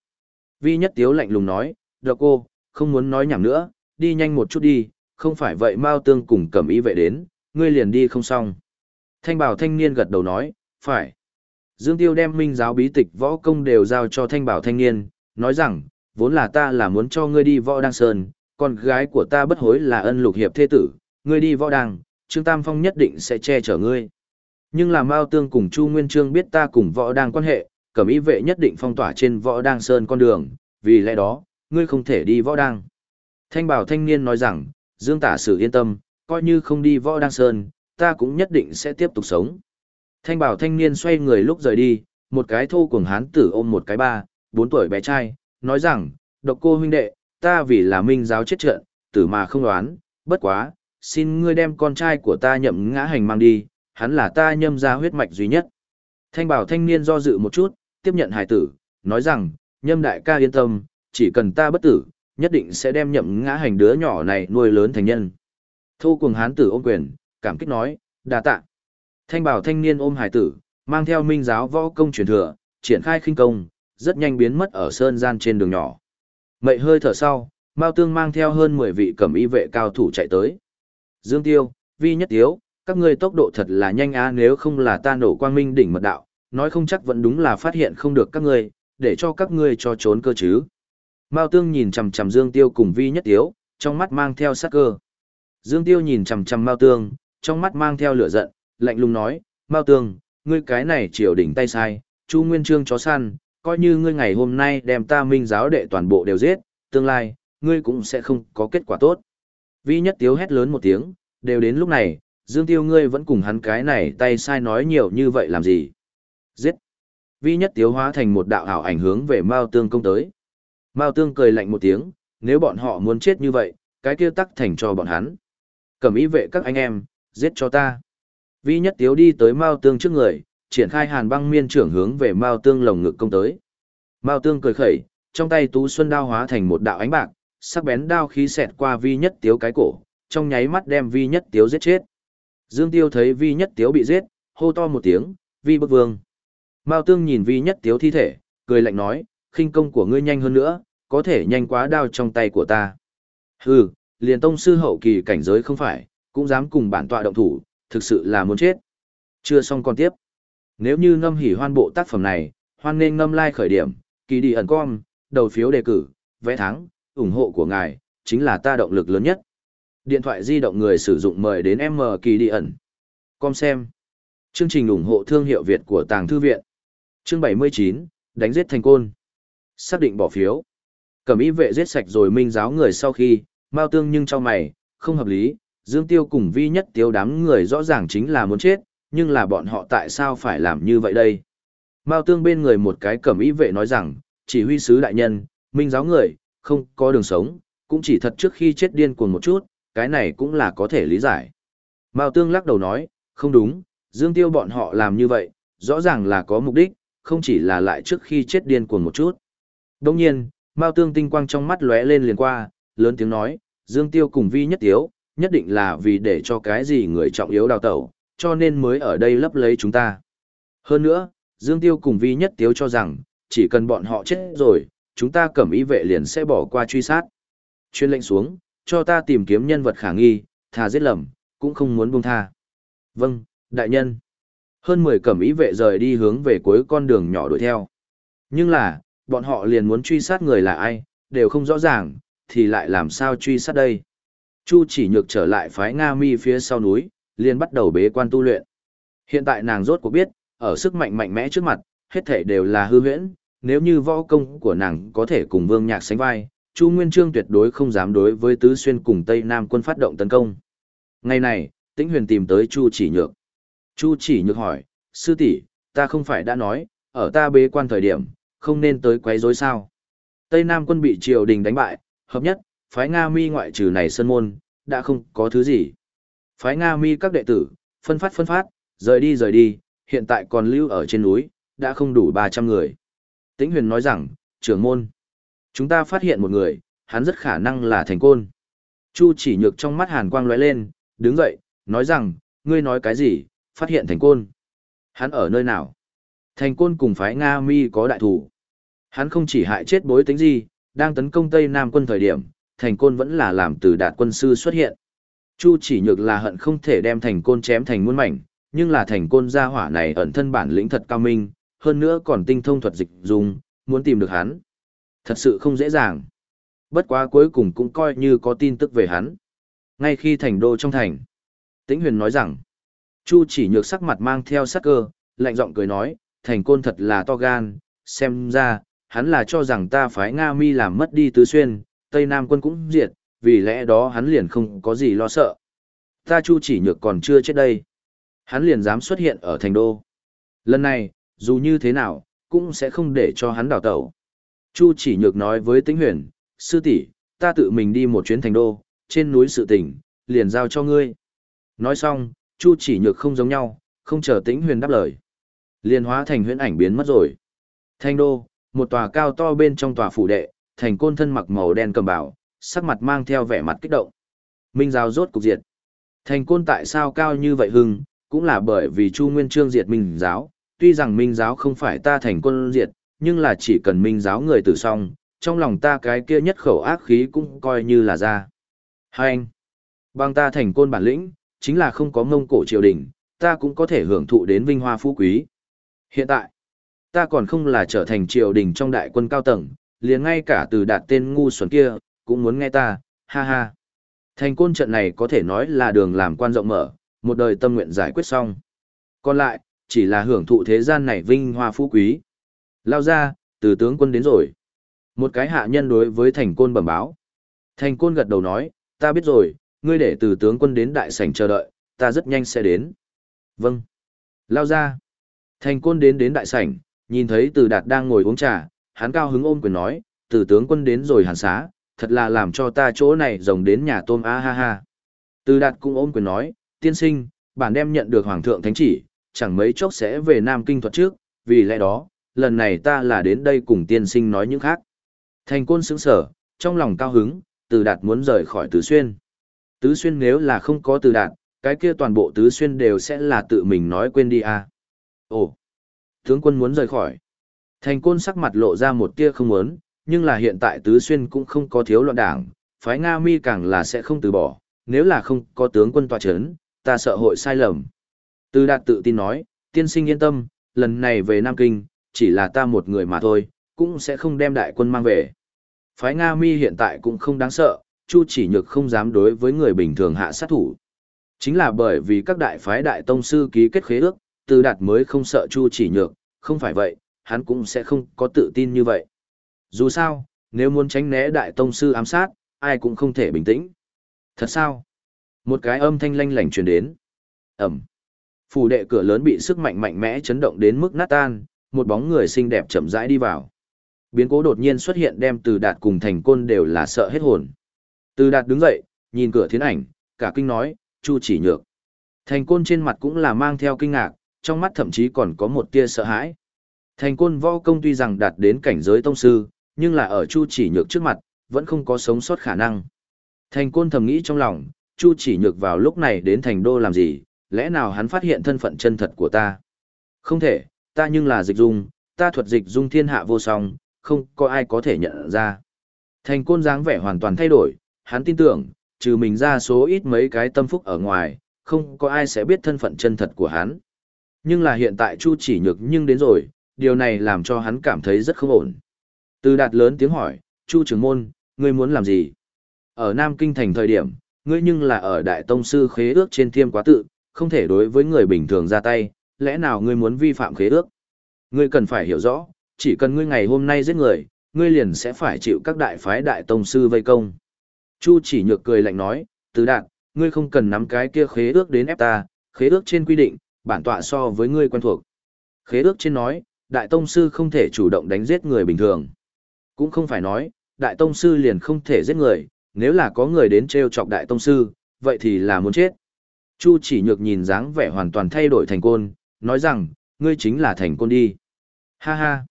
Vi nhất tiếu lạnh lùng nói, được cô, không muốn nói nhảm nữa, đi nhanh một chút đi, không phải vậy Mao Tương cùng cẩm ý vệ đến, ngươi liền đi không xong. Thanh bảo thanh niên gật đầu nói, phải. Dương Tiêu đem minh giáo bí tịch võ công đều giao cho thanh bảo thanh niên, nói rằng, vốn là ta là muốn cho ngươi đi võ đăng sơn, con gái của ta bất hối là ân lục hiệp thế tử, ngươi đi võ đăng, Trương Tam Phong nhất định sẽ che chở ngươi. Nhưng là Mao Tương cùng Chu Nguyên Trương biết ta cùng võ đăng quan hệ, cẩm ý vệ nhất định phong tỏa trên võ đăng sơn con đường, vì lẽ đó, ngươi không thể đi võ đăng. Thanh bảo thanh niên nói rằng, Dương tả sử yên tâm, coi như không đi võ đăng sơn, ta cũng nhất định sẽ tiếp tục sống. Thanh bảo thanh niên xoay người lúc rời đi, một cái thô cuồng hán tử ôm một cái ba, bốn tuổi bé trai, nói rằng, độc cô huynh đệ, ta vì là minh giáo chết trận, tử mà không đoán, bất quá, xin ngươi đem con trai của ta nhậm ngã hành mang đi, hắn là ta nhâm ra huyết mạch duy nhất. Thanh bảo thanh niên do dự một chút, tiếp nhận hải tử, nói rằng, nhâm đại ca yên tâm, chỉ cần ta bất tử, nhất định sẽ đem nhậm ngã hành đứa nhỏ này nuôi lớn thành nhân. Thu cuồng hán tử ôm quyền, cảm kích nói, đa tạ. Thanh bảo thanh niên ôm Hải tử, mang theo minh giáo võ công truyền thừa, triển khai khinh công, rất nhanh biến mất ở sơn gian trên đường nhỏ. Mậy hơi thở sau, Mao Tương mang theo hơn 10 vị cẩm y vệ cao thủ chạy tới. Dương Tiêu, Vi Nhất Tiếu, các ngươi tốc độ thật là nhanh á nếu không là ta nổ quang minh đỉnh mật đạo, nói không chắc vẫn đúng là phát hiện không được các ngươi, để cho các ngươi cho trốn cơ chứ. Mao Tương nhìn chằm chằm Dương Tiêu cùng Vi Nhất Tiếu, trong mắt mang theo sát cơ. Dương Tiêu nhìn chằm chằm Mao Tương, trong mắt mang theo lửa giận, lạnh lùng nói, Mao Tường, ngươi cái này triều đỉnh tay sai, Chu Nguyên Trương chó săn, coi như ngươi ngày hôm nay đem ta minh giáo đệ toàn bộ đều giết, tương lai, ngươi cũng sẽ không có kết quả tốt. Vi nhất tiếu hét lớn một tiếng, đều đến lúc này, Dương Tiêu ngươi vẫn cùng hắn cái này tay sai nói nhiều như vậy làm gì. Giết. Vi nhất tiếu hóa thành một đạo ảo ảnh hướng về Mao Tương công tới. Mao Tương cười lạnh một tiếng, nếu bọn họ muốn chết như vậy, cái kia tắc thành cho bọn hắn. Cầm ý vệ các anh em, giết cho ta. Vi nhất tiếu đi tới Mao Tương trước người, triển khai hàn băng miên trưởng hướng về Mao Tương lồng ngực công tới. Mao Tương cười khẩy, trong tay Tú Xuân đao hóa thành một đạo ánh bạc, sắc bén đao khí xẹt qua Vi Nhất Tiếu cái cổ, trong nháy mắt đem Vi Nhất Tiếu giết chết. Dương Tiêu thấy Vi Nhất Tiếu bị giết, hô to một tiếng, "Vi Bức Vương!" Mao Tương nhìn Vi Nhất Tiếu thi thể, cười lạnh nói, "Khinh công của ngươi nhanh hơn nữa, có thể nhanh quá đao trong tay của ta." Hừ, liền tông sư hậu kỳ cảnh giới không phải, cũng dám cùng bản tọa động thủ, thực sự là muốn chết. Chưa xong còn tiếp. Nếu như ngâm hỉ hoan bộ tác phẩm này, hoan nên ngâm like khởi điểm, kỳ đi ẩn com, đầu phiếu đề cử, vẽ thắng, ủng hộ của ngài, chính là ta động lực lớn nhất. Điện thoại di động người sử dụng mời đến M kỳ đi ẩn. Com xem. Chương trình ủng hộ thương hiệu Việt của Tàng Thư Viện. Chương 79, đánh giết thành côn. Xác định bỏ phiếu. cẩm ý vệ giết sạch rồi minh giáo người sau khi, Mao Tương nhưng cho mày, không hợp lý, Dương Tiêu cùng vi nhất tiêu đám người rõ ràng chính là muốn chết, nhưng là bọn họ tại sao phải làm như vậy đây? Mao tương bên người một cái cẩm ý vệ nói rằng, chỉ huy sứ đại nhân, minh giáo người, không có đường sống, cũng chỉ thật trước khi chết điên cuồng một chút, cái này cũng là có thể lý giải. Mao tương lắc đầu nói, không đúng, dương tiêu bọn họ làm như vậy, rõ ràng là có mục đích, không chỉ là lại trước khi chết điên cuồng một chút. Đồng nhiên, Mao tương tinh quang trong mắt lóe lên liền qua, lớn tiếng nói, dương tiêu cùng vi nhất tiếu, nhất định là vì để cho cái gì người trọng yếu đào tẩu, cho nên mới ở đây lấp lấy chúng ta. Hơn nữa, Dương Tiêu cùng Vi Nhất Tiếu cho rằng, chỉ cần bọn họ chết rồi, chúng ta cẩm ý vệ liền sẽ bỏ qua truy sát. Chuyên lệnh xuống, cho ta tìm kiếm nhân vật khả nghi, thà giết lầm, cũng không muốn buông tha. Vâng, đại nhân. Hơn 10 cẩm ý vệ rời đi hướng về cuối con đường nhỏ đuổi theo. Nhưng là, bọn họ liền muốn truy sát người là ai, đều không rõ ràng, thì lại làm sao truy sát đây. Chu chỉ nhược trở lại phái Nga mi phía sau núi, liền bắt đầu bế quan tu luyện. Hiện tại nàng rốt cuộc biết, ở sức mạnh mạnh mẽ trước mặt, hết thể đều là hư huyễn, nếu như võ công của nàng có thể cùng Vương Nhạc sánh vai, Chu Nguyên Chương tuyệt đối không dám đối với Tứ Xuyên cùng Tây Nam quân phát động tấn công. Ngày này, Tĩnh Huyền tìm tới Chu Chỉ Nhược. Chu Chỉ Nhược hỏi, sư tỷ, ta không phải đã nói, ở ta bế quan thời điểm, không nên tới quấy rối sao? Tây Nam quân bị triều đình đánh bại, hợp nhất, phái Nga Mi ngoại trừ này sơn môn, đã không có thứ gì. Phái Nga mi các đệ tử, phân phát phân phát, rời đi rời đi, hiện tại còn lưu ở trên núi, đã không đủ 300 người. Tĩnh huyền nói rằng, trưởng môn, chúng ta phát hiện một người, hắn rất khả năng là thành côn. Chu chỉ nhược trong mắt hàn quang lóe lên, đứng dậy, nói rằng, ngươi nói cái gì, phát hiện thành côn. Hắn ở nơi nào? Thành côn cùng phái Nga mi có đại thủ. Hắn không chỉ hại chết bối tính gì, đang tấn công Tây Nam quân thời điểm, thành côn vẫn là làm từ đạt quân sư xuất hiện. Chu chỉ nhược là hận không thể đem thành côn chém thành muôn mảnh, nhưng là thành côn gia hỏa này ẩn thân bản lĩnh thật cao minh, hơn nữa còn tinh thông thuật dịch dùng, muốn tìm được hắn. Thật sự không dễ dàng. Bất quá cuối cùng cũng coi như có tin tức về hắn. Ngay khi thành đô trong thành, Tĩnh Huyền nói rằng, Chu chỉ nhược sắc mặt mang theo sắc cơ, lạnh giọng cười nói, thành côn thật là to gan, xem ra, hắn là cho rằng ta phái Nga mi làm mất đi tứ xuyên, Tây Nam quân cũng diệt, vì lẽ đó hắn liền không có gì lo sợ. Ta Chu chỉ nhược còn chưa chết đây. Hắn liền dám xuất hiện ở thành đô. Lần này, dù như thế nào, cũng sẽ không để cho hắn đào tẩu. Chu chỉ nhược nói với Tĩnh Huyền, sư tỷ, ta tự mình đi một chuyến thành đô, trên núi sự tỉnh liền giao cho ngươi. Nói xong, Chu chỉ nhược không giống nhau, không chờ Tĩnh Huyền đáp lời. Liền hóa thành huyễn ảnh biến mất rồi. Thành đô, một tòa cao to bên trong tòa phủ đệ, thành côn thân mặc màu đen cầm bảo, sắc mặt mang theo vẻ mặt kích động. Minh giáo rốt cục diệt. Thành côn tại sao cao như vậy hưng, cũng là bởi vì Chu Nguyên Trương diệt Minh giáo, tuy rằng Minh giáo không phải ta thành côn diệt, nhưng là chỉ cần Minh giáo người tử xong, trong lòng ta cái kia nhất khẩu ác khí cũng coi như là ra. Hai anh, bằng ta thành côn bản lĩnh, chính là không có mông cổ triều đình, ta cũng có thể hưởng thụ đến vinh hoa phú quý. Hiện tại, ta còn không là trở thành triều đình trong đại quân cao tầng, liền ngay cả từ đạt tên ngu xuẩn kia, cũng muốn nghe ta, ha ha. Thành côn trận này có thể nói là đường làm quan rộng mở, một đời tâm nguyện giải quyết xong. Còn lại, chỉ là hưởng thụ thế gian này vinh hoa phú quý. Lao ra, từ tướng quân đến rồi. Một cái hạ nhân đối với thành côn bẩm báo. Thành côn gật đầu nói, ta biết rồi, ngươi để từ tướng quân đến đại sảnh chờ đợi, ta rất nhanh sẽ đến. Vâng. Lao ra. Thành côn đến đến đại sảnh, nhìn thấy từ đạt đang ngồi uống trà, hắn cao hứng ôm quyền nói, từ tướng quân đến rồi hàn xá, thật là làm cho ta chỗ này rồng đến nhà tôm a ha ha. Từ đạt cũng ôm quyền nói, tiên sinh, bản đem nhận được hoàng thượng thánh chỉ, chẳng mấy chốc sẽ về Nam Kinh thuật trước, vì lẽ đó, lần này ta là đến đây cùng tiên sinh nói những khác. Thành côn sững sở, trong lòng cao hứng, từ đạt muốn rời khỏi tứ xuyên. Tứ xuyên nếu là không có từ đạt, cái kia toàn bộ tứ xuyên đều sẽ là tự mình nói quên đi à. Ồ, tướng quân muốn rời khỏi. Thành côn sắc mặt lộ ra một tia không muốn, nhưng là hiện tại tứ xuyên cũng không có thiếu loạn đảng, phái Nga mi càng là sẽ không từ bỏ, nếu là không có tướng quân tòa chấn, ta sợ hội sai lầm. Từ đạt tự tin nói, tiên sinh yên tâm, lần này về Nam Kinh, chỉ là ta một người mà thôi, cũng sẽ không đem đại quân mang về. Phái Nga mi hiện tại cũng không đáng sợ, Chu chỉ nhược không dám đối với người bình thường hạ sát thủ. Chính là bởi vì các đại phái đại tông sư ký kết khế ước, từ đạt mới không sợ Chu chỉ nhược, không phải vậy, hắn cũng sẽ không có tự tin như vậy. Dù sao, nếu muốn tránh né đại tông sư ám sát, ai cũng không thể bình tĩnh. Thật sao? Một cái âm thanh lanh lảnh truyền đến. Ẩm. Phủ đệ cửa lớn bị sức mạnh mạnh mẽ chấn động đến mức nát tan, một bóng người xinh đẹp chậm rãi đi vào. Biến cố đột nhiên xuất hiện đem từ đạt cùng thành côn đều là sợ hết hồn. Từ đạt đứng dậy, nhìn cửa thiến ảnh, cả kinh nói, chu chỉ nhược. Thành côn trên mặt cũng là mang theo kinh ngạc, trong mắt thậm chí còn có một tia sợ hãi. Thành côn võ công tuy rằng đạt đến cảnh giới tông sư, nhưng là ở chu chỉ nhược trước mặt, vẫn không có sống sót khả năng. Thành côn thầm nghĩ trong lòng, chu chỉ nhược vào lúc này đến thành đô làm gì, lẽ nào hắn phát hiện thân phận chân thật của ta? Không thể, ta nhưng là dịch dung, ta thuật dịch dung thiên hạ vô song, không có ai có thể nhận ra. Thành côn dáng vẻ hoàn toàn thay đổi, hắn tin tưởng, trừ mình ra số ít mấy cái tâm phúc ở ngoài, không có ai sẽ biết thân phận chân thật của hắn. Nhưng là hiện tại Chu chỉ nhược nhưng đến rồi, điều này làm cho hắn cảm thấy rất không ổn. Từ đạt lớn tiếng hỏi, Chu trưởng môn, ngươi muốn làm gì? Ở Nam Kinh thành thời điểm, ngươi nhưng là ở Đại Tông Sư khế ước trên thiêm quá tự, không thể đối với người bình thường ra tay, lẽ nào ngươi muốn vi phạm khế ước? Ngươi cần phải hiểu rõ, chỉ cần ngươi ngày hôm nay giết người, ngươi liền sẽ phải chịu các đại phái Đại Tông Sư vây công. Chu chỉ nhược cười lạnh nói, từ đạt, ngươi không cần nắm cái kia khế ước đến ép ta, khế ước trên quy định, bản tọa so với ngươi quen thuộc. Khế ước trên nói, đại tông sư không thể chủ động đánh giết người bình thường. Cũng không phải nói, đại tông sư liền không thể giết người, nếu là có người đến treo chọc đại tông sư, vậy thì là muốn chết. Chu chỉ nhược nhìn dáng vẻ hoàn toàn thay đổi thành côn, nói rằng, ngươi chính là thành côn đi. Ha ha.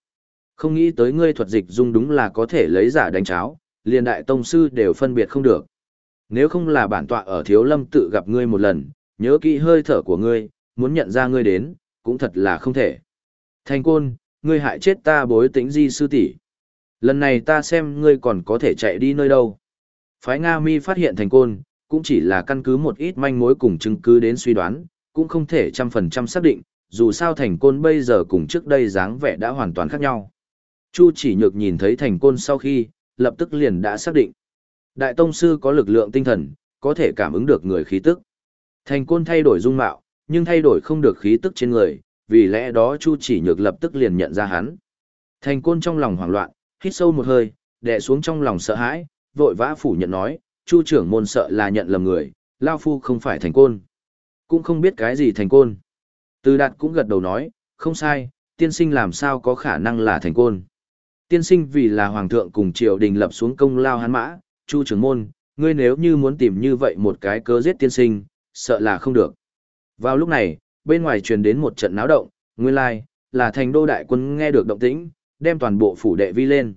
Không nghĩ tới ngươi thuật dịch dung đúng là có thể lấy giả đánh cháo, liền đại tông sư đều phân biệt không được. Nếu không là bản tọa ở thiếu lâm tự gặp ngươi một lần, nhớ kỹ hơi thở của ngươi, muốn nhận ra ngươi đến, cũng thật là không thể. Thành côn, ngươi hại chết ta bối tĩnh di sư tỷ. Lần này ta xem ngươi còn có thể chạy đi nơi đâu. Phái Nga Mi phát hiện thành côn, cũng chỉ là căn cứ một ít manh mối cùng chứng cứ đến suy đoán, cũng không thể trăm phần trăm xác định, dù sao thành côn bây giờ cùng trước đây dáng vẻ đã hoàn toàn khác nhau. Chu chỉ nhược nhìn thấy thành côn sau khi, lập tức liền đã xác định. Đại tông sư có lực lượng tinh thần, có thể cảm ứng được người khí tức. Thành côn thay đổi dung mạo, nhưng thay đổi không được khí tức trên người, vì lẽ đó Chu chỉ nhược lập tức liền nhận ra hắn. Thành côn trong lòng hoảng loạn, hít sâu một hơi, đè xuống trong lòng sợ hãi, vội vã phủ nhận nói, Chu trưởng môn sợ là nhận lầm người, Lao Phu không phải thành côn. Cũng không biết cái gì thành côn. Từ đạt cũng gật đầu nói, không sai, tiên sinh làm sao có khả năng là thành côn. Tiên sinh vì là hoàng thượng cùng triều đình lập xuống công lao hắn mã, Chu trưởng môn, ngươi nếu như muốn tìm như vậy một cái cớ giết tiên sinh, sợ là không được. Vào lúc này, bên ngoài truyền đến một trận náo động, nguyên lai, là thành đô đại quân nghe được động tĩnh, đem toàn bộ phủ đệ vi lên.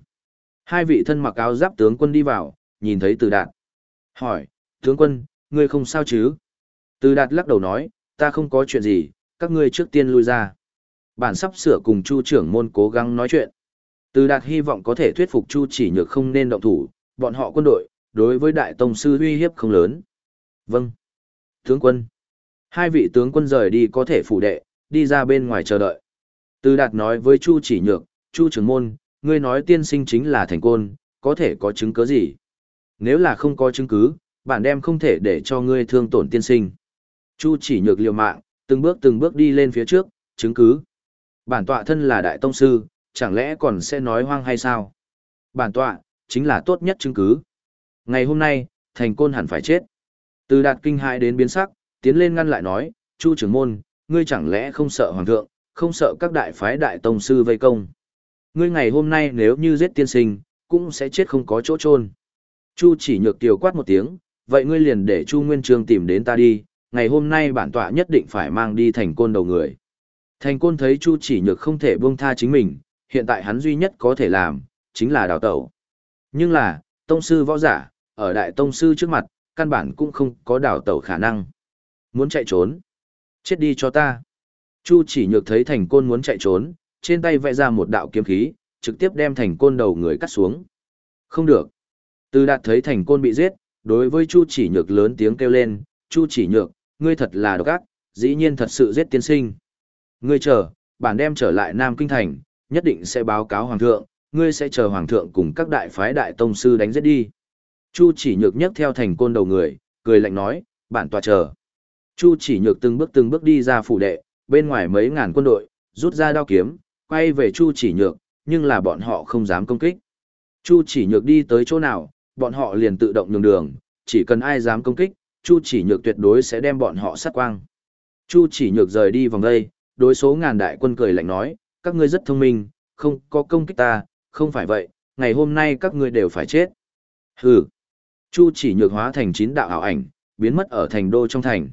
Hai vị thân mặc áo giáp tướng quân đi vào, nhìn thấy từ đạt. Hỏi, tướng quân, ngươi không sao chứ? Từ đạt lắc đầu nói, ta không có chuyện gì, các ngươi trước tiên lui ra. Bản sắp sửa cùng Chu trưởng môn cố gắng nói chuyện. Từ đạt hy vọng có thể thuyết phục Chu chỉ nhược không nên động thủ, bọn họ quân đội, đối với đại tông sư uy hiếp không lớn. Vâng. Tướng quân. Hai vị tướng quân rời đi có thể phủ đệ, đi ra bên ngoài chờ đợi. Từ đạt nói với Chu chỉ nhược, Chu trưởng môn, ngươi nói tiên sinh chính là thành côn, có thể có chứng cứ gì? Nếu là không có chứng cứ, bạn đem không thể để cho ngươi thương tổn tiên sinh. Chu chỉ nhược liều mạng, từng bước từng bước đi lên phía trước, chứng cứ. Bản tọa thân là đại tông sư, chẳng lẽ còn sẽ nói hoang hay sao? Bản tọa, chính là tốt nhất chứng cứ. Ngày hôm nay, thành côn hẳn phải chết. Từ đạt kinh hại đến biến sắc, tiến lên ngăn lại nói, Chu trưởng môn, ngươi chẳng lẽ không sợ hoàng thượng, không sợ các đại phái đại tông sư vây công. Ngươi ngày hôm nay nếu như giết tiên sinh, cũng sẽ chết không có chỗ chôn. Chu chỉ nhược tiểu quát một tiếng, vậy ngươi liền để Chu Nguyên Trương tìm đến ta đi, ngày hôm nay bản tọa nhất định phải mang đi thành côn đầu người. Thành côn thấy Chu chỉ nhược không thể buông tha chính mình, hiện tại hắn duy nhất có thể làm, chính là đào tẩu. Nhưng là, tông sư võ giả, ở đại tông sư trước mặt, căn bản cũng không có đào tẩu khả năng. Muốn chạy trốn. Chết đi cho ta. Chu chỉ nhược thấy thành côn muốn chạy trốn, trên tay vẽ ra một đạo kiếm khí, trực tiếp đem thành côn đầu người cắt xuống. Không được. Từ đạt thấy thành côn bị giết, đối với Chu chỉ nhược lớn tiếng kêu lên, Chu chỉ nhược, ngươi thật là độc ác, dĩ nhiên thật sự giết tiên sinh. Ngươi chờ, bản đem trở lại Nam Kinh Thành, nhất định sẽ báo cáo Hoàng thượng, ngươi sẽ chờ Hoàng thượng cùng các đại phái đại tông sư đánh giết đi. Chu chỉ nhược nhấc theo thành côn đầu người, cười lạnh nói, bản tòa chờ. Chu chỉ nhược từng bước từng bước đi ra phủ đệ, bên ngoài mấy ngàn quân đội, rút ra đao kiếm, quay về Chu chỉ nhược, nhưng là bọn họ không dám công kích. Chu chỉ nhược đi tới chỗ nào, bọn họ liền tự động nhường đường, chỉ cần ai dám công kích, Chu chỉ nhược tuyệt đối sẽ đem bọn họ sát quang. Chu chỉ nhược rời đi vòng đây, đối số ngàn đại quân cười lạnh nói, các ngươi rất thông minh, không có công kích ta, không phải vậy, ngày hôm nay các ngươi đều phải chết. Hừ. Chu chỉ nhược hóa thành chín đạo ảo ảnh, biến mất ở thành đô trong thành.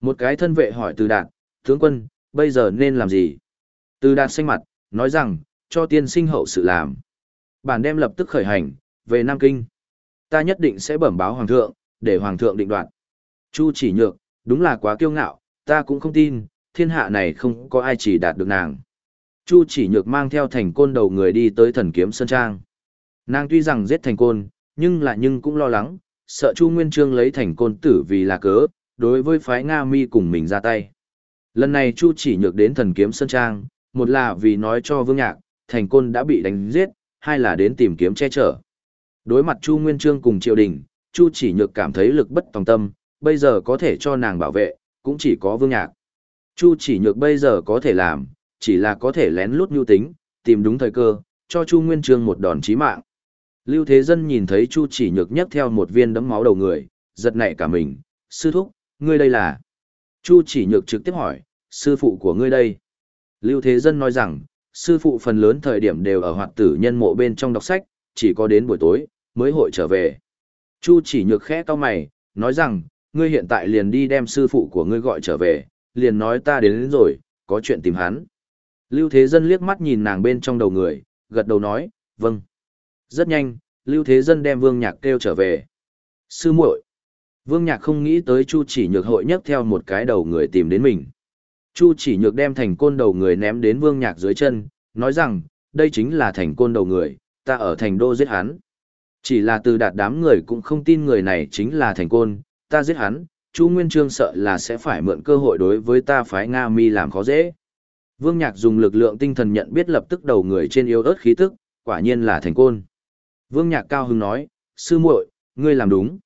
Một cái thân vệ hỏi từ đạt, tướng quân, bây giờ nên làm gì? Từ đạt xanh mặt, nói rằng, cho tiên sinh hậu sự làm. Bản đem lập tức khởi hành, về Nam Kinh. Ta nhất định sẽ bẩm báo Hoàng thượng, để Hoàng thượng định đoạt. Chu chỉ nhược, đúng là quá kiêu ngạo, ta cũng không tin, thiên hạ này không có ai chỉ đạt được nàng. Chu chỉ nhược mang theo thành côn đầu người đi tới thần kiếm Sơn Trang. Nàng tuy rằng giết thành côn, nhưng lại nhưng cũng lo lắng, sợ Chu Nguyên Trương lấy thành côn tử vì là cớ, đối với phái Nga mi cùng mình ra tay. Lần này Chu chỉ nhược đến thần kiếm Sơn Trang, một là vì nói cho Vương Nhạc, thành côn đã bị đánh giết, hai là đến tìm kiếm che chở. Đối mặt Chu Nguyên Trương cùng triều đình, Chu chỉ nhược cảm thấy lực bất tòng tâm, bây giờ có thể cho nàng bảo vệ, cũng chỉ có Vương Nhạc. Chu chỉ nhược bây giờ có thể làm, chỉ là có thể lén lút nhu tính, tìm đúng thời cơ, cho Chu Nguyên Trương một đòn chí mạng. Lưu Thế Dân nhìn thấy Chu chỉ nhược nhấc theo một viên đấm máu đầu người, giật nảy cả mình, sư thúc, ngươi đây là. Chu chỉ nhược trực tiếp hỏi, sư phụ của ngươi đây. Lưu Thế Dân nói rằng, sư phụ phần lớn thời điểm đều ở hoạt tử nhân mộ bên trong đọc sách, chỉ có đến buổi tối, mới hội trở về. Chu chỉ nhược khẽ cau mày, nói rằng, ngươi hiện tại liền đi đem sư phụ của ngươi gọi trở về, liền nói ta đến, đến rồi, có chuyện tìm hắn. Lưu Thế Dân liếc mắt nhìn nàng bên trong đầu người, gật đầu nói, vâng. Rất nhanh, Lưu Thế Dân đem Vương Nhạc kêu trở về. Sư muội. Vương Nhạc không nghĩ tới Chu Chỉ Nhược hội nhấc theo một cái đầu người tìm đến mình. Chu Chỉ Nhược đem thành côn đầu người ném đến Vương Nhạc dưới chân, nói rằng, đây chính là thành côn đầu người, ta ở thành đô giết hắn. Chỉ là từ đạt đám người cũng không tin người này chính là thành côn, ta giết hắn, Chu Nguyên Trương sợ là sẽ phải mượn cơ hội đối với ta phái Nga mi làm khó dễ. Vương Nhạc dùng lực lượng tinh thần nhận biết lập tức đầu người trên yếu ớt khí tức, quả nhiên là thành côn. Vương Nhạc cao hứng nói, sư muội, ngươi làm đúng.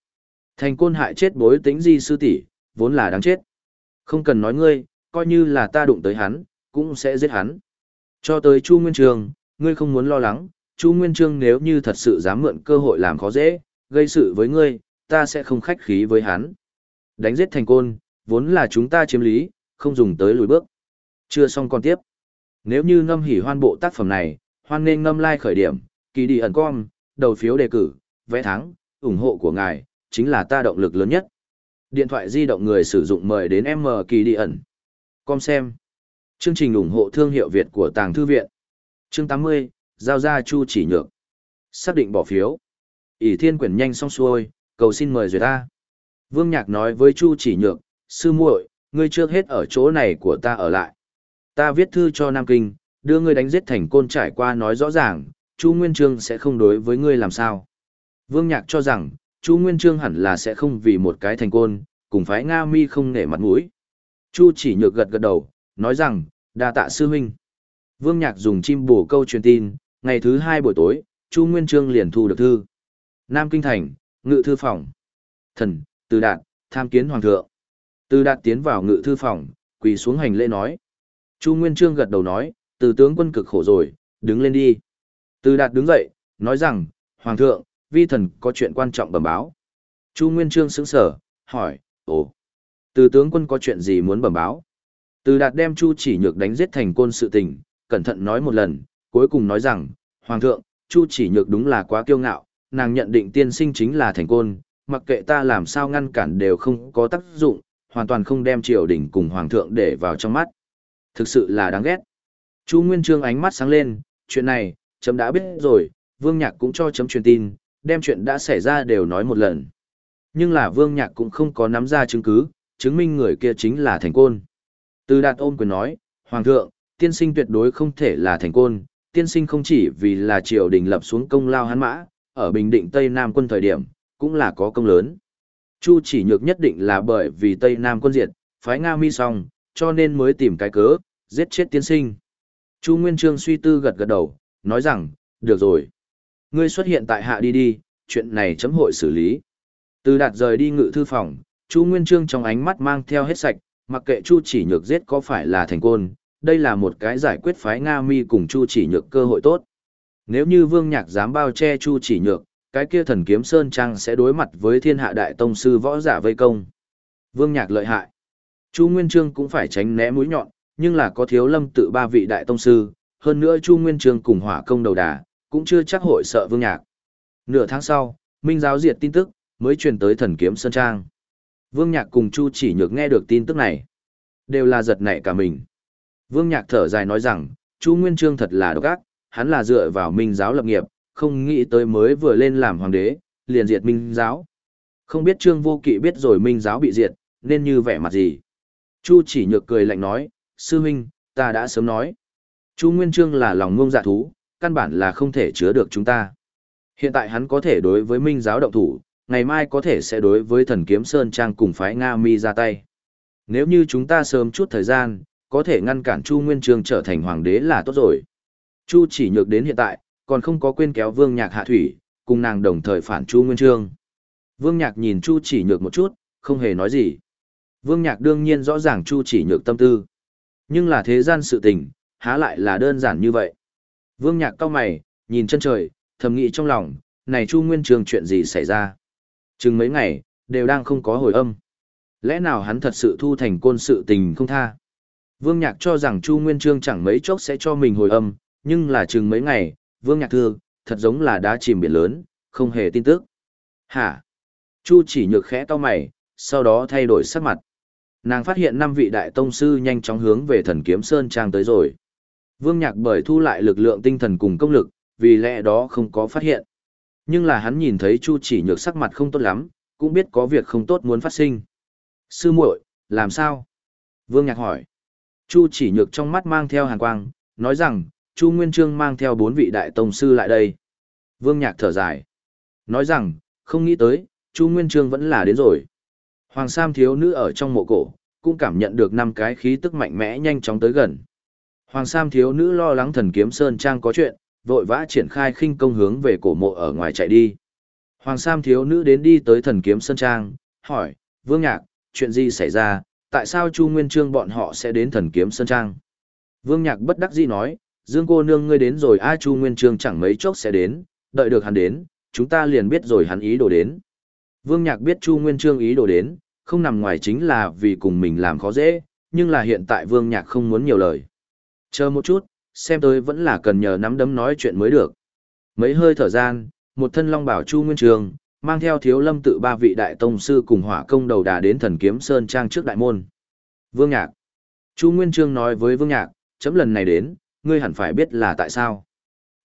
Thành côn hại chết bối tính di sư tỷ, vốn là đáng chết. Không cần nói ngươi, coi như là ta đụng tới hắn, cũng sẽ giết hắn. Cho tới Chu Nguyên Trường, ngươi không muốn lo lắng, Chu Nguyên Trương nếu như thật sự dám mượn cơ hội làm khó dễ, gây sự với ngươi, ta sẽ không khách khí với hắn. Đánh giết thành côn, vốn là chúng ta chiếm lý, không dùng tới lùi bước. Chưa xong còn tiếp. Nếu như ngâm hỉ hoan bộ tác phẩm này, hoan nên ngâm like khởi điểm, kỳ đi ẩn com, đầu phiếu đề cử, vẽ thắng, ủng hộ của ngài, chính là ta động lực lớn nhất. Điện thoại di động người sử dụng mời đến M kỳ đi ẩn. Com xem. Chương trình ủng hộ thương hiệu Việt của Tàng Thư Viện. Chương 80, Giao ra Chu chỉ nhược. Xác định bỏ phiếu. ỷ thiên quyển nhanh xong xuôi, cầu xin mời duyệt ta. Vương Nhạc nói với Chu chỉ nhược, sư muội, ngươi trước hết ở chỗ này của ta ở lại. Ta viết thư cho Nam Kinh, đưa ngươi đánh giết thành côn trải qua nói rõ ràng, Chu Nguyên Trương sẽ không đối với ngươi làm sao. Vương Nhạc cho rằng, Chu Nguyên Trương hẳn là sẽ không vì một cái thành côn, cùng phái Nga mi không nể mặt mũi. Chu chỉ nhược gật gật đầu, nói rằng, đa tạ sư huynh. Vương Nhạc dùng chim bổ câu truyền tin, ngày thứ hai buổi tối, Chu Nguyên Trương liền thu được thư. Nam Kinh Thành, ngự thư phòng. Thần, từ đạt, tham kiến hoàng thượng. Từ đạt tiến vào ngự thư phòng, quỳ xuống hành lễ nói. Chu Nguyên Trương gật đầu nói, từ tướng quân cực khổ rồi, đứng lên đi. Từ đạt đứng dậy, nói rằng, hoàng thượng, vi thần có chuyện quan trọng bẩm báo. Chu Nguyên Trương sững sờ, hỏi, ồ, từ tướng quân có chuyện gì muốn bẩm báo? Từ đạt đem Chu chỉ nhược đánh giết thành côn sự tình, cẩn thận nói một lần, cuối cùng nói rằng, Hoàng thượng, Chu chỉ nhược đúng là quá kiêu ngạo, nàng nhận định tiên sinh chính là thành côn, mặc kệ ta làm sao ngăn cản đều không có tác dụng, hoàn toàn không đem triều đình cùng Hoàng thượng để vào trong mắt. Thực sự là đáng ghét. Chu Nguyên Trương ánh mắt sáng lên, chuyện này, chấm đã biết rồi, Vương Nhạc cũng cho chấm truyền tin, đem chuyện đã xảy ra đều nói một lần. Nhưng là Vương Nhạc cũng không có nắm ra chứng cứ, chứng minh người kia chính là thành côn. Từ đạt ôm quyền nói, Hoàng thượng, tiên sinh tuyệt đối không thể là thành côn, tiên sinh không chỉ vì là triều đình lập xuống công lao hắn mã, ở Bình Định Tây Nam quân thời điểm, cũng là có công lớn. Chu chỉ nhược nhất định là bởi vì Tây Nam quân diệt, phái Nga mi xong, cho nên mới tìm cái cớ, giết chết tiên sinh. Chu Nguyên Trương suy tư gật gật đầu, nói rằng, được rồi. Ngươi xuất hiện tại hạ đi đi, chuyện này chấm hội xử lý. Từ đạt rời đi ngự thư phòng, Chu Nguyên Trương trong ánh mắt mang theo hết sạch, mặc kệ Chu chỉ nhược giết có phải là thành côn, đây là một cái giải quyết phái Nga mi cùng Chu chỉ nhược cơ hội tốt. Nếu như Vương Nhạc dám bao che Chu chỉ nhược, cái kia thần kiếm Sơn Trang sẽ đối mặt với thiên hạ đại tông sư võ giả vây công. Vương Nhạc lợi hại. Chu Nguyên Trương cũng phải tránh né mũi nhọn, nhưng là có thiếu lâm tự ba vị đại tông sư, hơn nữa Chu Nguyên Trương cùng hỏa công đầu đà, cũng chưa chắc hội sợ Vương Nhạc. Nửa tháng sau, Minh giáo diệt tin tức, mới truyền tới thần kiếm Sơn Trang. Vương Nhạc cùng Chu chỉ nhược nghe được tin tức này. Đều là giật nảy cả mình. Vương Nhạc thở dài nói rằng, Chu Nguyên Trương thật là độc ác, hắn là dựa vào Minh giáo lập nghiệp, không nghĩ tới mới vừa lên làm hoàng đế, liền diệt Minh giáo. Không biết Trương Vô Kỵ biết rồi Minh giáo bị diệt, nên như vẻ mặt gì. Chu chỉ nhược cười lạnh nói, sư huynh, ta đã sớm nói. Chu Nguyên Trương là lòng ngông dạ thú, căn bản là không thể chứa được chúng ta. Hiện tại hắn có thể đối với Minh giáo động thủ, ngày mai có thể sẽ đối với thần kiếm Sơn Trang cùng phái Nga Mi ra tay. Nếu như chúng ta sớm chút thời gian, có thể ngăn cản Chu Nguyên Trương trở thành hoàng đế là tốt rồi. Chu chỉ nhược đến hiện tại, còn không có quên kéo Vương Nhạc hạ thủy, cùng nàng đồng thời phản Chu Nguyên Trương. Vương Nhạc nhìn Chu chỉ nhược một chút, không hề nói gì. Vương Nhạc đương nhiên rõ ràng Chu chỉ nhược tâm tư. Nhưng là thế gian sự tình, há lại là đơn giản như vậy. Vương Nhạc cao mày, nhìn chân trời, thầm nghĩ trong lòng, này Chu Nguyên Trường chuyện gì xảy ra. Chừng mấy ngày, đều đang không có hồi âm. Lẽ nào hắn thật sự thu thành côn sự tình không tha? Vương Nhạc cho rằng Chu Nguyên Trương chẳng mấy chốc sẽ cho mình hồi âm, nhưng là chừng mấy ngày, Vương Nhạc thương, thật giống là đá chìm biển lớn, không hề tin tức. Hả? Chu chỉ nhược khẽ to mày, sau đó thay đổi sắc mặt. Nàng phát hiện năm vị đại tông sư nhanh chóng hướng về thần kiếm sơn trang tới rồi. Vương Nhạc bởi thu lại lực lượng tinh thần cùng công lực, vì lẽ đó không có phát hiện. Nhưng là hắn nhìn thấy Chu chỉ nhược sắc mặt không tốt lắm, cũng biết có việc không tốt muốn phát sinh. Sư muội, làm sao? Vương Nhạc hỏi. Chu chỉ nhược trong mắt mang theo hàn quang, nói rằng, Chu Nguyên Trương mang theo bốn vị đại tông sư lại đây. Vương Nhạc thở dài. Nói rằng, không nghĩ tới, Chu Nguyên Trương vẫn là đến rồi. Hoàng Sam thiếu nữ ở trong mộ cổ, cũng cảm nhận được năm cái khí tức mạnh mẽ nhanh chóng tới gần. Hoàng Sam thiếu nữ lo lắng thần kiếm Sơn Trang có chuyện, vội vã triển khai khinh công hướng về cổ mộ ở ngoài chạy đi. Hoàng Sam thiếu nữ đến đi tới thần kiếm Sơn Trang, hỏi, Vương Nhạc, chuyện gì xảy ra, tại sao Chu Nguyên Trương bọn họ sẽ đến thần kiếm Sơn Trang? Vương Nhạc bất đắc dĩ nói, Dương cô nương ngươi đến rồi A Chu Nguyên Trương chẳng mấy chốc sẽ đến, đợi được hắn đến, chúng ta liền biết rồi hắn ý đồ đến. Vương Nhạc biết Chu Nguyên Trương ý đồ đến, không nằm ngoài chính là vì cùng mình làm khó dễ, nhưng là hiện tại Vương Nhạc không muốn nhiều lời. Chờ một chút, xem tôi vẫn là cần nhờ nắm đấm nói chuyện mới được. Mấy hơi thở gian, một thân long bảo Chu Nguyên Trường, mang theo thiếu lâm tự ba vị đại tông sư cùng hỏa công đầu đà đến thần kiếm sơn trang trước đại môn. Vương Nhạc. Chu Nguyên Trương nói với Vương Nhạc, chấm lần này đến, ngươi hẳn phải biết là tại sao.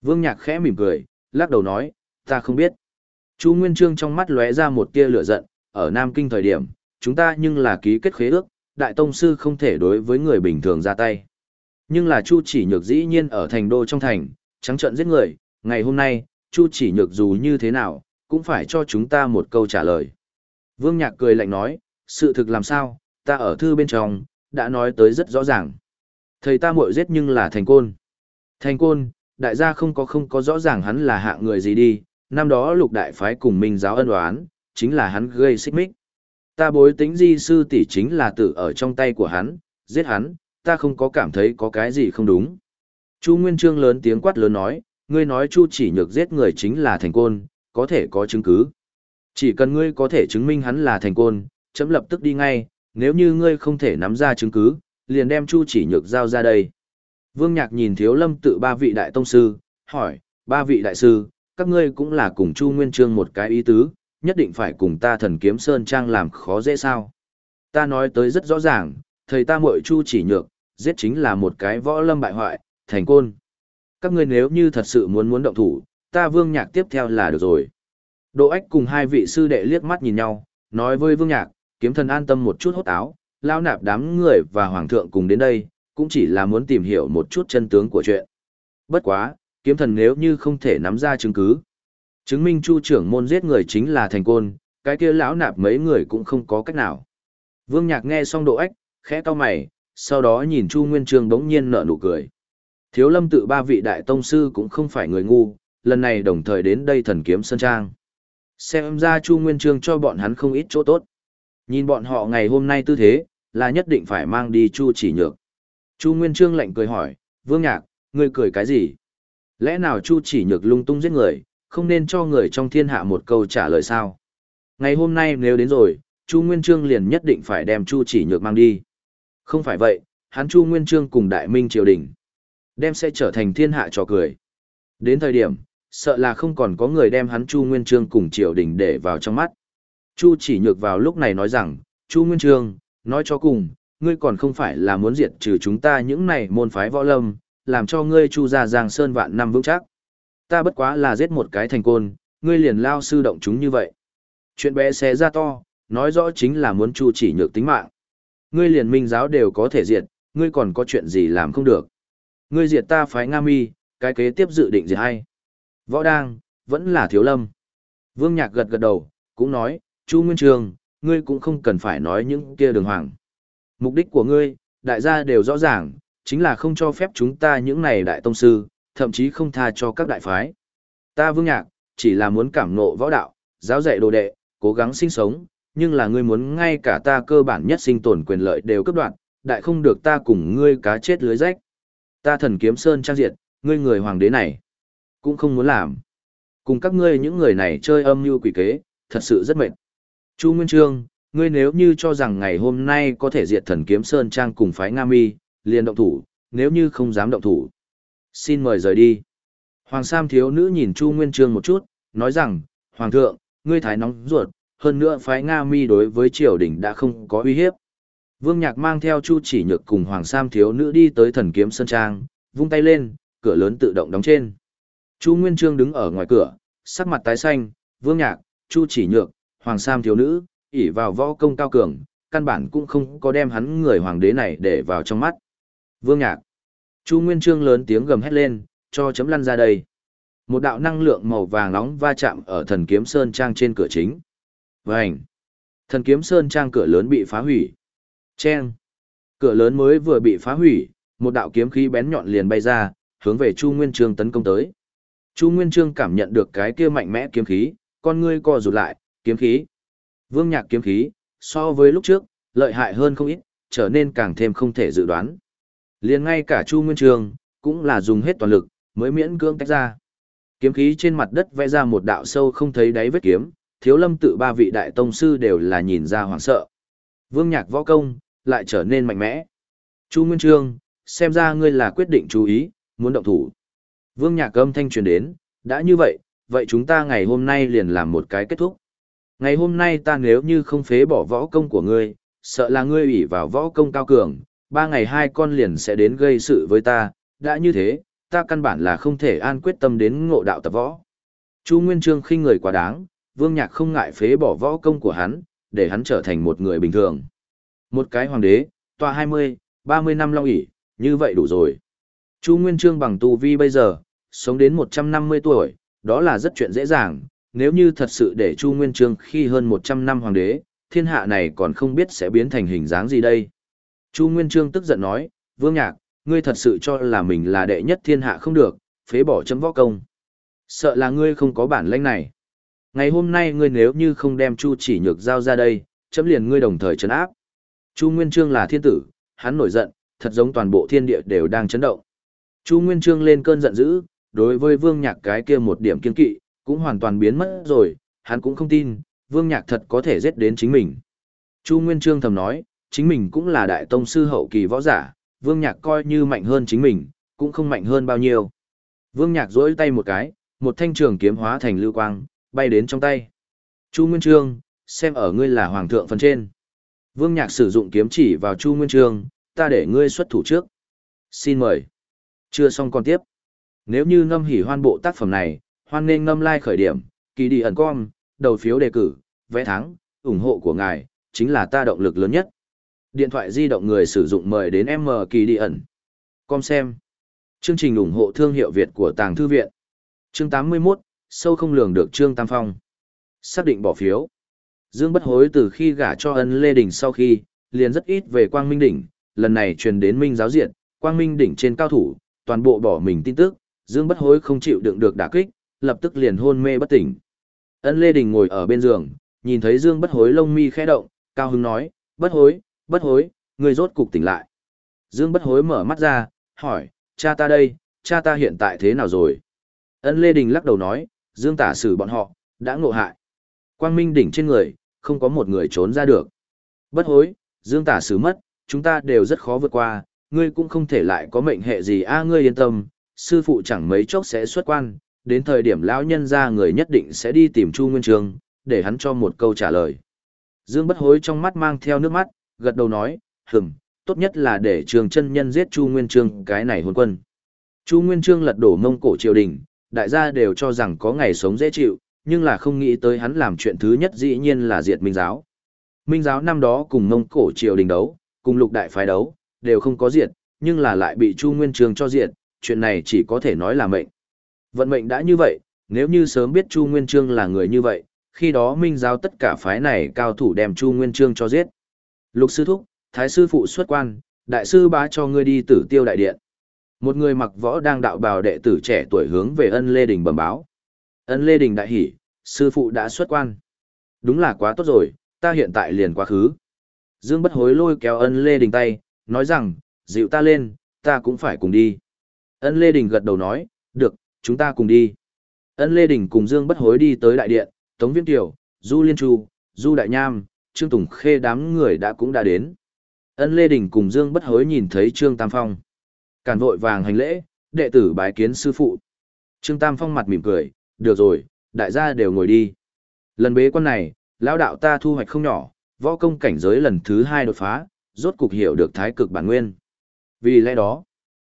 Vương Nhạc khẽ mỉm cười, lắc đầu nói, ta không biết. Chu Nguyên Trương trong mắt lóe ra một tia lửa giận, ở Nam Kinh thời điểm, chúng ta nhưng là ký kết khế ước, đại tông sư không thể đối với người bình thường ra tay. Nhưng là Chu chỉ nhược dĩ nhiên ở thành đô trong thành, trắng trợn giết người, ngày hôm nay, Chu chỉ nhược dù như thế nào, cũng phải cho chúng ta một câu trả lời. Vương Nhạc cười lạnh nói, sự thực làm sao, ta ở thư bên trong, đã nói tới rất rõ ràng. Thầy ta muội giết nhưng là thành côn. Thành côn, đại gia không có không có rõ ràng hắn là hạ người gì đi, năm đó lục đại phái cùng minh giáo ân oán, chính là hắn gây xích mích. Ta bối tính di sư tỷ chính là tử ở trong tay của hắn, giết hắn, ta không có cảm thấy có cái gì không đúng. Chu Nguyên Trương lớn tiếng quát lớn nói, ngươi nói Chu chỉ nhược giết người chính là thành côn, có thể có chứng cứ. Chỉ cần ngươi có thể chứng minh hắn là thành côn, chấm lập tức đi ngay, nếu như ngươi không thể nắm ra chứng cứ, liền đem Chu chỉ nhược giao ra đây. Vương Nhạc nhìn Thiếu Lâm tự ba vị đại tông sư, hỏi, ba vị đại sư, các ngươi cũng là cùng Chu Nguyên Trương một cái ý tứ, nhất định phải cùng ta thần kiếm Sơn Trang làm khó dễ sao. Ta nói tới rất rõ ràng, thầy ta muội Chu chỉ nhược, giết chính là một cái võ lâm bại hoại, thành côn. Các ngươi nếu như thật sự muốn muốn động thủ, ta Vương Nhạc tiếp theo là được rồi. Đỗ Ách cùng hai vị sư đệ liếc mắt nhìn nhau, nói với Vương Nhạc, kiếm thần an tâm một chút hốt áo, lao nạp đám người và hoàng thượng cùng đến đây, cũng chỉ là muốn tìm hiểu một chút chân tướng của chuyện. Bất quá, kiếm thần nếu như không thể nắm ra chứng cứ, chứng minh chu trưởng môn giết người chính là thành côn, cái kia lão nạp mấy người cũng không có cách nào. Vương Nhạc nghe xong độ ách, khẽ cau mày, sau đó nhìn Chu Nguyên Trương bỗng nhiên nở nụ cười. Thiếu lâm tự ba vị đại tông sư cũng không phải người ngu, lần này đồng thời đến đây thần kiếm sơn trang. Xem ra Chu Nguyên Trương cho bọn hắn không ít chỗ tốt. Nhìn bọn họ ngày hôm nay tư thế, là nhất định phải mang đi Chu chỉ nhược. Chu Nguyên Trương lạnh cười hỏi, Vương Nhạc, ngươi cười cái gì? Lẽ nào Chu chỉ nhược lung tung giết người, không nên cho người trong thiên hạ một câu trả lời sao? Ngày hôm nay nếu đến rồi, Chu Nguyên Trương liền nhất định phải đem Chu chỉ nhược mang đi. Không phải vậy, hắn Chu Nguyên Trương cùng Đại Minh triều đình, đem sẽ trở thành thiên hạ trò cười. Đến thời điểm, sợ là không còn có người đem hắn Chu Nguyên Trương cùng triều đình để vào trong mắt. Chu chỉ nhược vào lúc này nói rằng, Chu Nguyên Trương, nói cho cùng, ngươi còn không phải là muốn diệt trừ chúng ta những này môn phái võ lâm, làm cho ngươi Chu gia giang sơn vạn năm vững chắc. Ta bất quá là giết một cái thành côn, ngươi liền lao sư động chúng như vậy. Chuyện bé xé ra to, nói rõ chính là muốn Chu chỉ nhược tính mạng. Ngươi liền minh giáo đều có thể diệt, ngươi còn có chuyện gì làm không được. Ngươi diệt ta phái Nga Mi, cái kế tiếp dự định gì hay? Võ đang, vẫn là thiếu lâm. Vương Nhạc gật gật đầu, cũng nói, Chu Nguyên Trường, ngươi cũng không cần phải nói những kia đường hoàng. Mục đích của ngươi, đại gia đều rõ ràng, chính là không cho phép chúng ta những này đại tông sư, thậm chí không tha cho các đại phái. Ta Vương Nhạc, chỉ là muốn cảm ngộ võ đạo, giáo dạy đồ đệ, cố gắng sinh sống, nhưng là ngươi muốn ngay cả ta cơ bản nhất sinh tồn quyền lợi đều cấp đoạn, đại không được ta cùng ngươi cá chết lưới rách. Ta thần kiếm sơn trang diệt, ngươi người hoàng đế này, cũng không muốn làm. Cùng các ngươi những người này chơi âm mưu quỷ kế, thật sự rất mệt. Chu Nguyên Trương, ngươi nếu như cho rằng ngày hôm nay có thể diệt thần kiếm sơn trang cùng phái Nga Mi, liền động thủ, nếu như không dám động thủ. Xin mời rời đi. Hoàng Sam thiếu nữ nhìn Chu Nguyên Trương một chút, nói rằng, Hoàng thượng, ngươi thái nóng ruột, hơn nữa phái Nga mi đối với triều đình đã không có uy hiếp. Vương Nhạc mang theo Chu Chỉ Nhược cùng Hoàng Sam thiếu nữ đi tới thần kiếm sơn trang, vung tay lên, cửa lớn tự động đóng trên. Chu Nguyên Trương đứng ở ngoài cửa, sắc mặt tái xanh, Vương Nhạc, Chu Chỉ Nhược, Hoàng Sam thiếu nữ, ỷ vào võ công cao cường, căn bản cũng không có đem hắn người hoàng đế này để vào trong mắt. Vương Nhạc. Chu Nguyên Trương lớn tiếng gầm hét lên, cho chấm lăn ra đây. Một đạo năng lượng màu vàng nóng va chạm ở thần kiếm sơn trang trên cửa chính. Vành. Thần kiếm sơn trang cửa lớn bị phá hủy. Chen. Cửa lớn mới vừa bị phá hủy, một đạo kiếm khí bén nhọn liền bay ra, hướng về Chu Nguyên Trương tấn công tới. Chu Nguyên Trương cảm nhận được cái kia mạnh mẽ kiếm khí, con ngươi co rụt lại, kiếm khí. Vương Nhạc kiếm khí, so với lúc trước, lợi hại hơn không ít, trở nên càng thêm không thể dự đoán. Liền ngay cả Chu Nguyên Trương, cũng là dùng hết toàn lực, mới miễn cưỡng tách ra. Kiếm khí trên mặt đất vẽ ra một đạo sâu không thấy đáy vết kiếm, thiếu lâm tự ba vị đại tông sư đều là nhìn ra hoảng sợ. Vương Nhạc võ công, lại trở nên mạnh mẽ. Chu Nguyên Trương, xem ra ngươi là quyết định chú ý, muốn động thủ. Vương Nhạc âm thanh truyền đến, đã như vậy, vậy chúng ta ngày hôm nay liền làm một cái kết thúc. Ngày hôm nay ta nếu như không phế bỏ võ công của ngươi, sợ là ngươi ủy vào võ công cao cường, ba ngày hai con liền sẽ đến gây sự với ta, đã như thế, ta căn bản là không thể an quyết tâm đến ngộ đạo tập võ. Chu Nguyên Trương khinh người quá đáng, Vương Nhạc không ngại phế bỏ võ công của hắn, để hắn trở thành một người bình thường. Một cái hoàng đế, tòa 20, 30 năm long ỷ, như vậy đủ rồi. Chu Nguyên Trương bằng tu vi bây giờ, sống đến 150 tuổi, đó là rất chuyện dễ dàng, nếu như thật sự để Chu Nguyên Trương khi hơn 100 năm hoàng đế, thiên hạ này còn không biết sẽ biến thành hình dáng gì đây. Chu Nguyên Trương tức giận nói, Vương Nhạc, ngươi thật sự cho là mình là đệ nhất thiên hạ không được, phế bỏ chấm võ công. Sợ là ngươi không có bản lĩnh này. Ngày hôm nay ngươi nếu như không đem Chu chỉ nhược giao ra đây, chấm liền ngươi đồng thời chấn áp. Chu Nguyên Trương là thiên tử, hắn nổi giận, thật giống toàn bộ thiên địa đều đang chấn động. Chu Nguyên Trương lên cơn giận dữ, đối với Vương Nhạc cái kia một điểm kiên kỵ, cũng hoàn toàn biến mất rồi, hắn cũng không tin, Vương Nhạc thật có thể giết đến chính mình. Chu Nguyên Trương thầm nói, chính mình cũng là đại tông sư hậu kỳ võ giả, Vương Nhạc coi như mạnh hơn chính mình, cũng không mạnh hơn bao nhiêu. Vương Nhạc duỗi tay một cái, một thanh trường kiếm hóa thành lưu quang, bay đến trong tay. Chu Nguyên Trương, xem ở ngươi là hoàng thượng phần trên. Vương Nhạc sử dụng kiếm chỉ vào Chu Nguyên Trương, ta để ngươi xuất thủ trước. Xin mời. Chưa xong còn tiếp. Nếu như ngâm hỉ hoan bộ tác phẩm này, hoan nên ngâm like khởi điểm, kỳ đi ẩn com, đầu phiếu đề cử, vẽ thắng, ủng hộ của ngài, chính là ta động lực lớn nhất. Điện thoại di động người sử dụng mời đến M kỳ đi ẩn. Com xem. Chương trình ủng hộ thương hiệu Việt của Tàng Thư Viện. Chương 81, sâu không lường được Trương Tam Phong. Xác định bỏ phiếu. Dương Bất Hối từ khi gả cho ân Lê Đình sau khi, liền rất ít về Quang Minh Đỉnh, lần này truyền đến Minh Giáo Diện, Quang Minh Đỉnh trên cao thủ, toàn bộ bỏ mình tin tức, Dương Bất Hối không chịu đựng được đả kích, lập tức liền hôn mê bất tỉnh. Ân Lê Đình ngồi ở bên giường, nhìn thấy Dương Bất Hối lông mi khẽ động, cao hứng nói, "Bất Hối, Bất Hối, người rốt cục tỉnh lại." Dương Bất Hối mở mắt ra, hỏi, "Cha ta đây, cha ta hiện tại thế nào rồi?" Ân Lê Đình lắc đầu nói, "Dương tả xử bọn họ đã ngộ hại. Quang Minh đỉnh trên người, không có một người trốn ra được. Bất Hối, Dương tả xử mất, chúng ta đều rất khó vượt qua, ngươi cũng không thể lại có mệnh hệ gì a à, ngươi yên tâm, sư phụ chẳng mấy chốc sẽ xuất quan, đến thời điểm lão nhân ra người nhất định sẽ đi tìm Chu Nguyên Trường, để hắn cho một câu trả lời. Dương bất hối trong mắt mang theo nước mắt, gật đầu nói, hừm, tốt nhất là để trường chân nhân giết Chu Nguyên Trương cái này hôn quân. Chu Nguyên Trương lật đổ mông cổ triều đình, đại gia đều cho rằng có ngày sống dễ chịu, nhưng là không nghĩ tới hắn làm chuyện thứ nhất dĩ nhiên là diệt Minh giáo. Minh giáo năm đó cùng mông cổ triều đình đấu, cùng lục đại phái đấu, đều không có diệt, nhưng là lại bị Chu Nguyên Trường cho diệt, chuyện này chỉ có thể nói là mệnh. Vận mệnh đã như vậy, nếu như sớm biết Chu Nguyên Trương là người như vậy, khi đó minh giáo tất cả phái này cao thủ đem Chu Nguyên Trương cho giết. Lục sư thúc, thái sư phụ xuất quan, đại sư bá cho ngươi đi tử tiêu đại điện. Một người mặc võ đang đạo bào đệ tử trẻ tuổi hướng về ân Lê Đình bẩm báo. Ân Lê Đình đại hỉ, sư phụ đã xuất quan. Đúng là quá tốt rồi, ta hiện tại liền quá khứ. Dương bất hối lôi kéo ân Lê Đình tay, nói rằng, dịu ta lên, ta cũng phải cùng đi. Ân Lê Đình gật đầu nói, được, chúng ta cùng đi. Ân Lê Đình cùng Dương bất hối đi tới đại điện, Tống Viễn Tiểu, Du Liên Chu, Du Đại Nham, Trương Tùng Khê đám người đã cũng đã đến. Ân Lê Đình cùng Dương bất hối nhìn thấy Trương Tam Phong. Càn vội vàng hành lễ, đệ tử bái kiến sư phụ. Trương Tam Phong mặt mỉm cười, được rồi, đại gia đều ngồi đi. Lần bế quan này, lão đạo ta thu hoạch không nhỏ, võ công cảnh giới lần thứ hai đột phá, rốt cục hiểu được thái cực bản nguyên. Vì lẽ đó,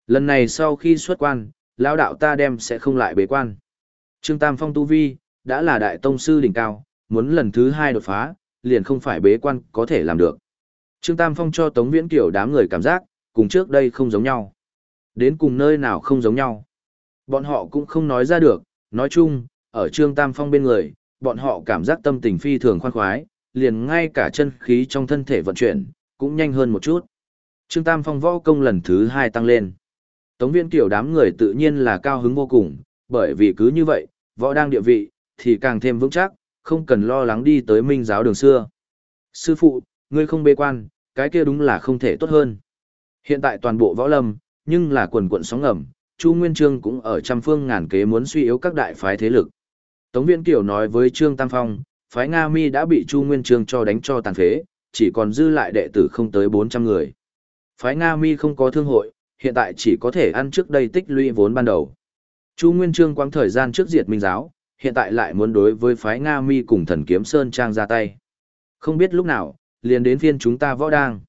lần này sau khi xuất quan, lão đạo ta đem sẽ không lại bế quan. Trương Tam Phong tu vi, đã là đại tông sư đỉnh cao, muốn lần thứ hai đột phá, liền không phải bế quan có thể làm được. Trương Tam Phong cho Tống Viễn Kiều đám người cảm giác, cùng trước đây không giống nhau. Đến cùng nơi nào không giống nhau. Bọn họ cũng không nói ra được, nói chung, ở Trương Tam Phong bên người, bọn họ cảm giác tâm tình phi thường khoan khoái, liền ngay cả chân khí trong thân thể vận chuyển, cũng nhanh hơn một chút. Trương Tam Phong võ công lần thứ hai tăng lên. Tống viên tiểu đám người tự nhiên là cao hứng vô cùng, bởi vì cứ như vậy, võ đang địa vị, thì càng thêm vững chắc, không cần lo lắng đi tới minh giáo đường xưa. Sư phụ, ngươi không bê quan, cái kia đúng là không thể tốt hơn. Hiện tại toàn bộ võ lâm, nhưng là quần quận sóng ngầm, Chu Nguyên Trương cũng ở trăm phương ngàn kế muốn suy yếu các đại phái thế lực. Tống Viễn Kiều nói với Trương Tam Phong, phái Nga Mi đã bị Chu Nguyên Trương cho đánh cho tàn phế, chỉ còn dư lại đệ tử không tới 400 người. Phái Nga Mi không có thương hội, hiện tại chỉ có thể ăn trước đây tích lũy vốn ban đầu. Chu Nguyên Trương quãng thời gian trước diệt Minh giáo, hiện tại lại muốn đối với phái Nga Mi cùng thần kiếm Sơn Trang ra tay. Không biết lúc nào, liền đến phiên chúng ta võ đang.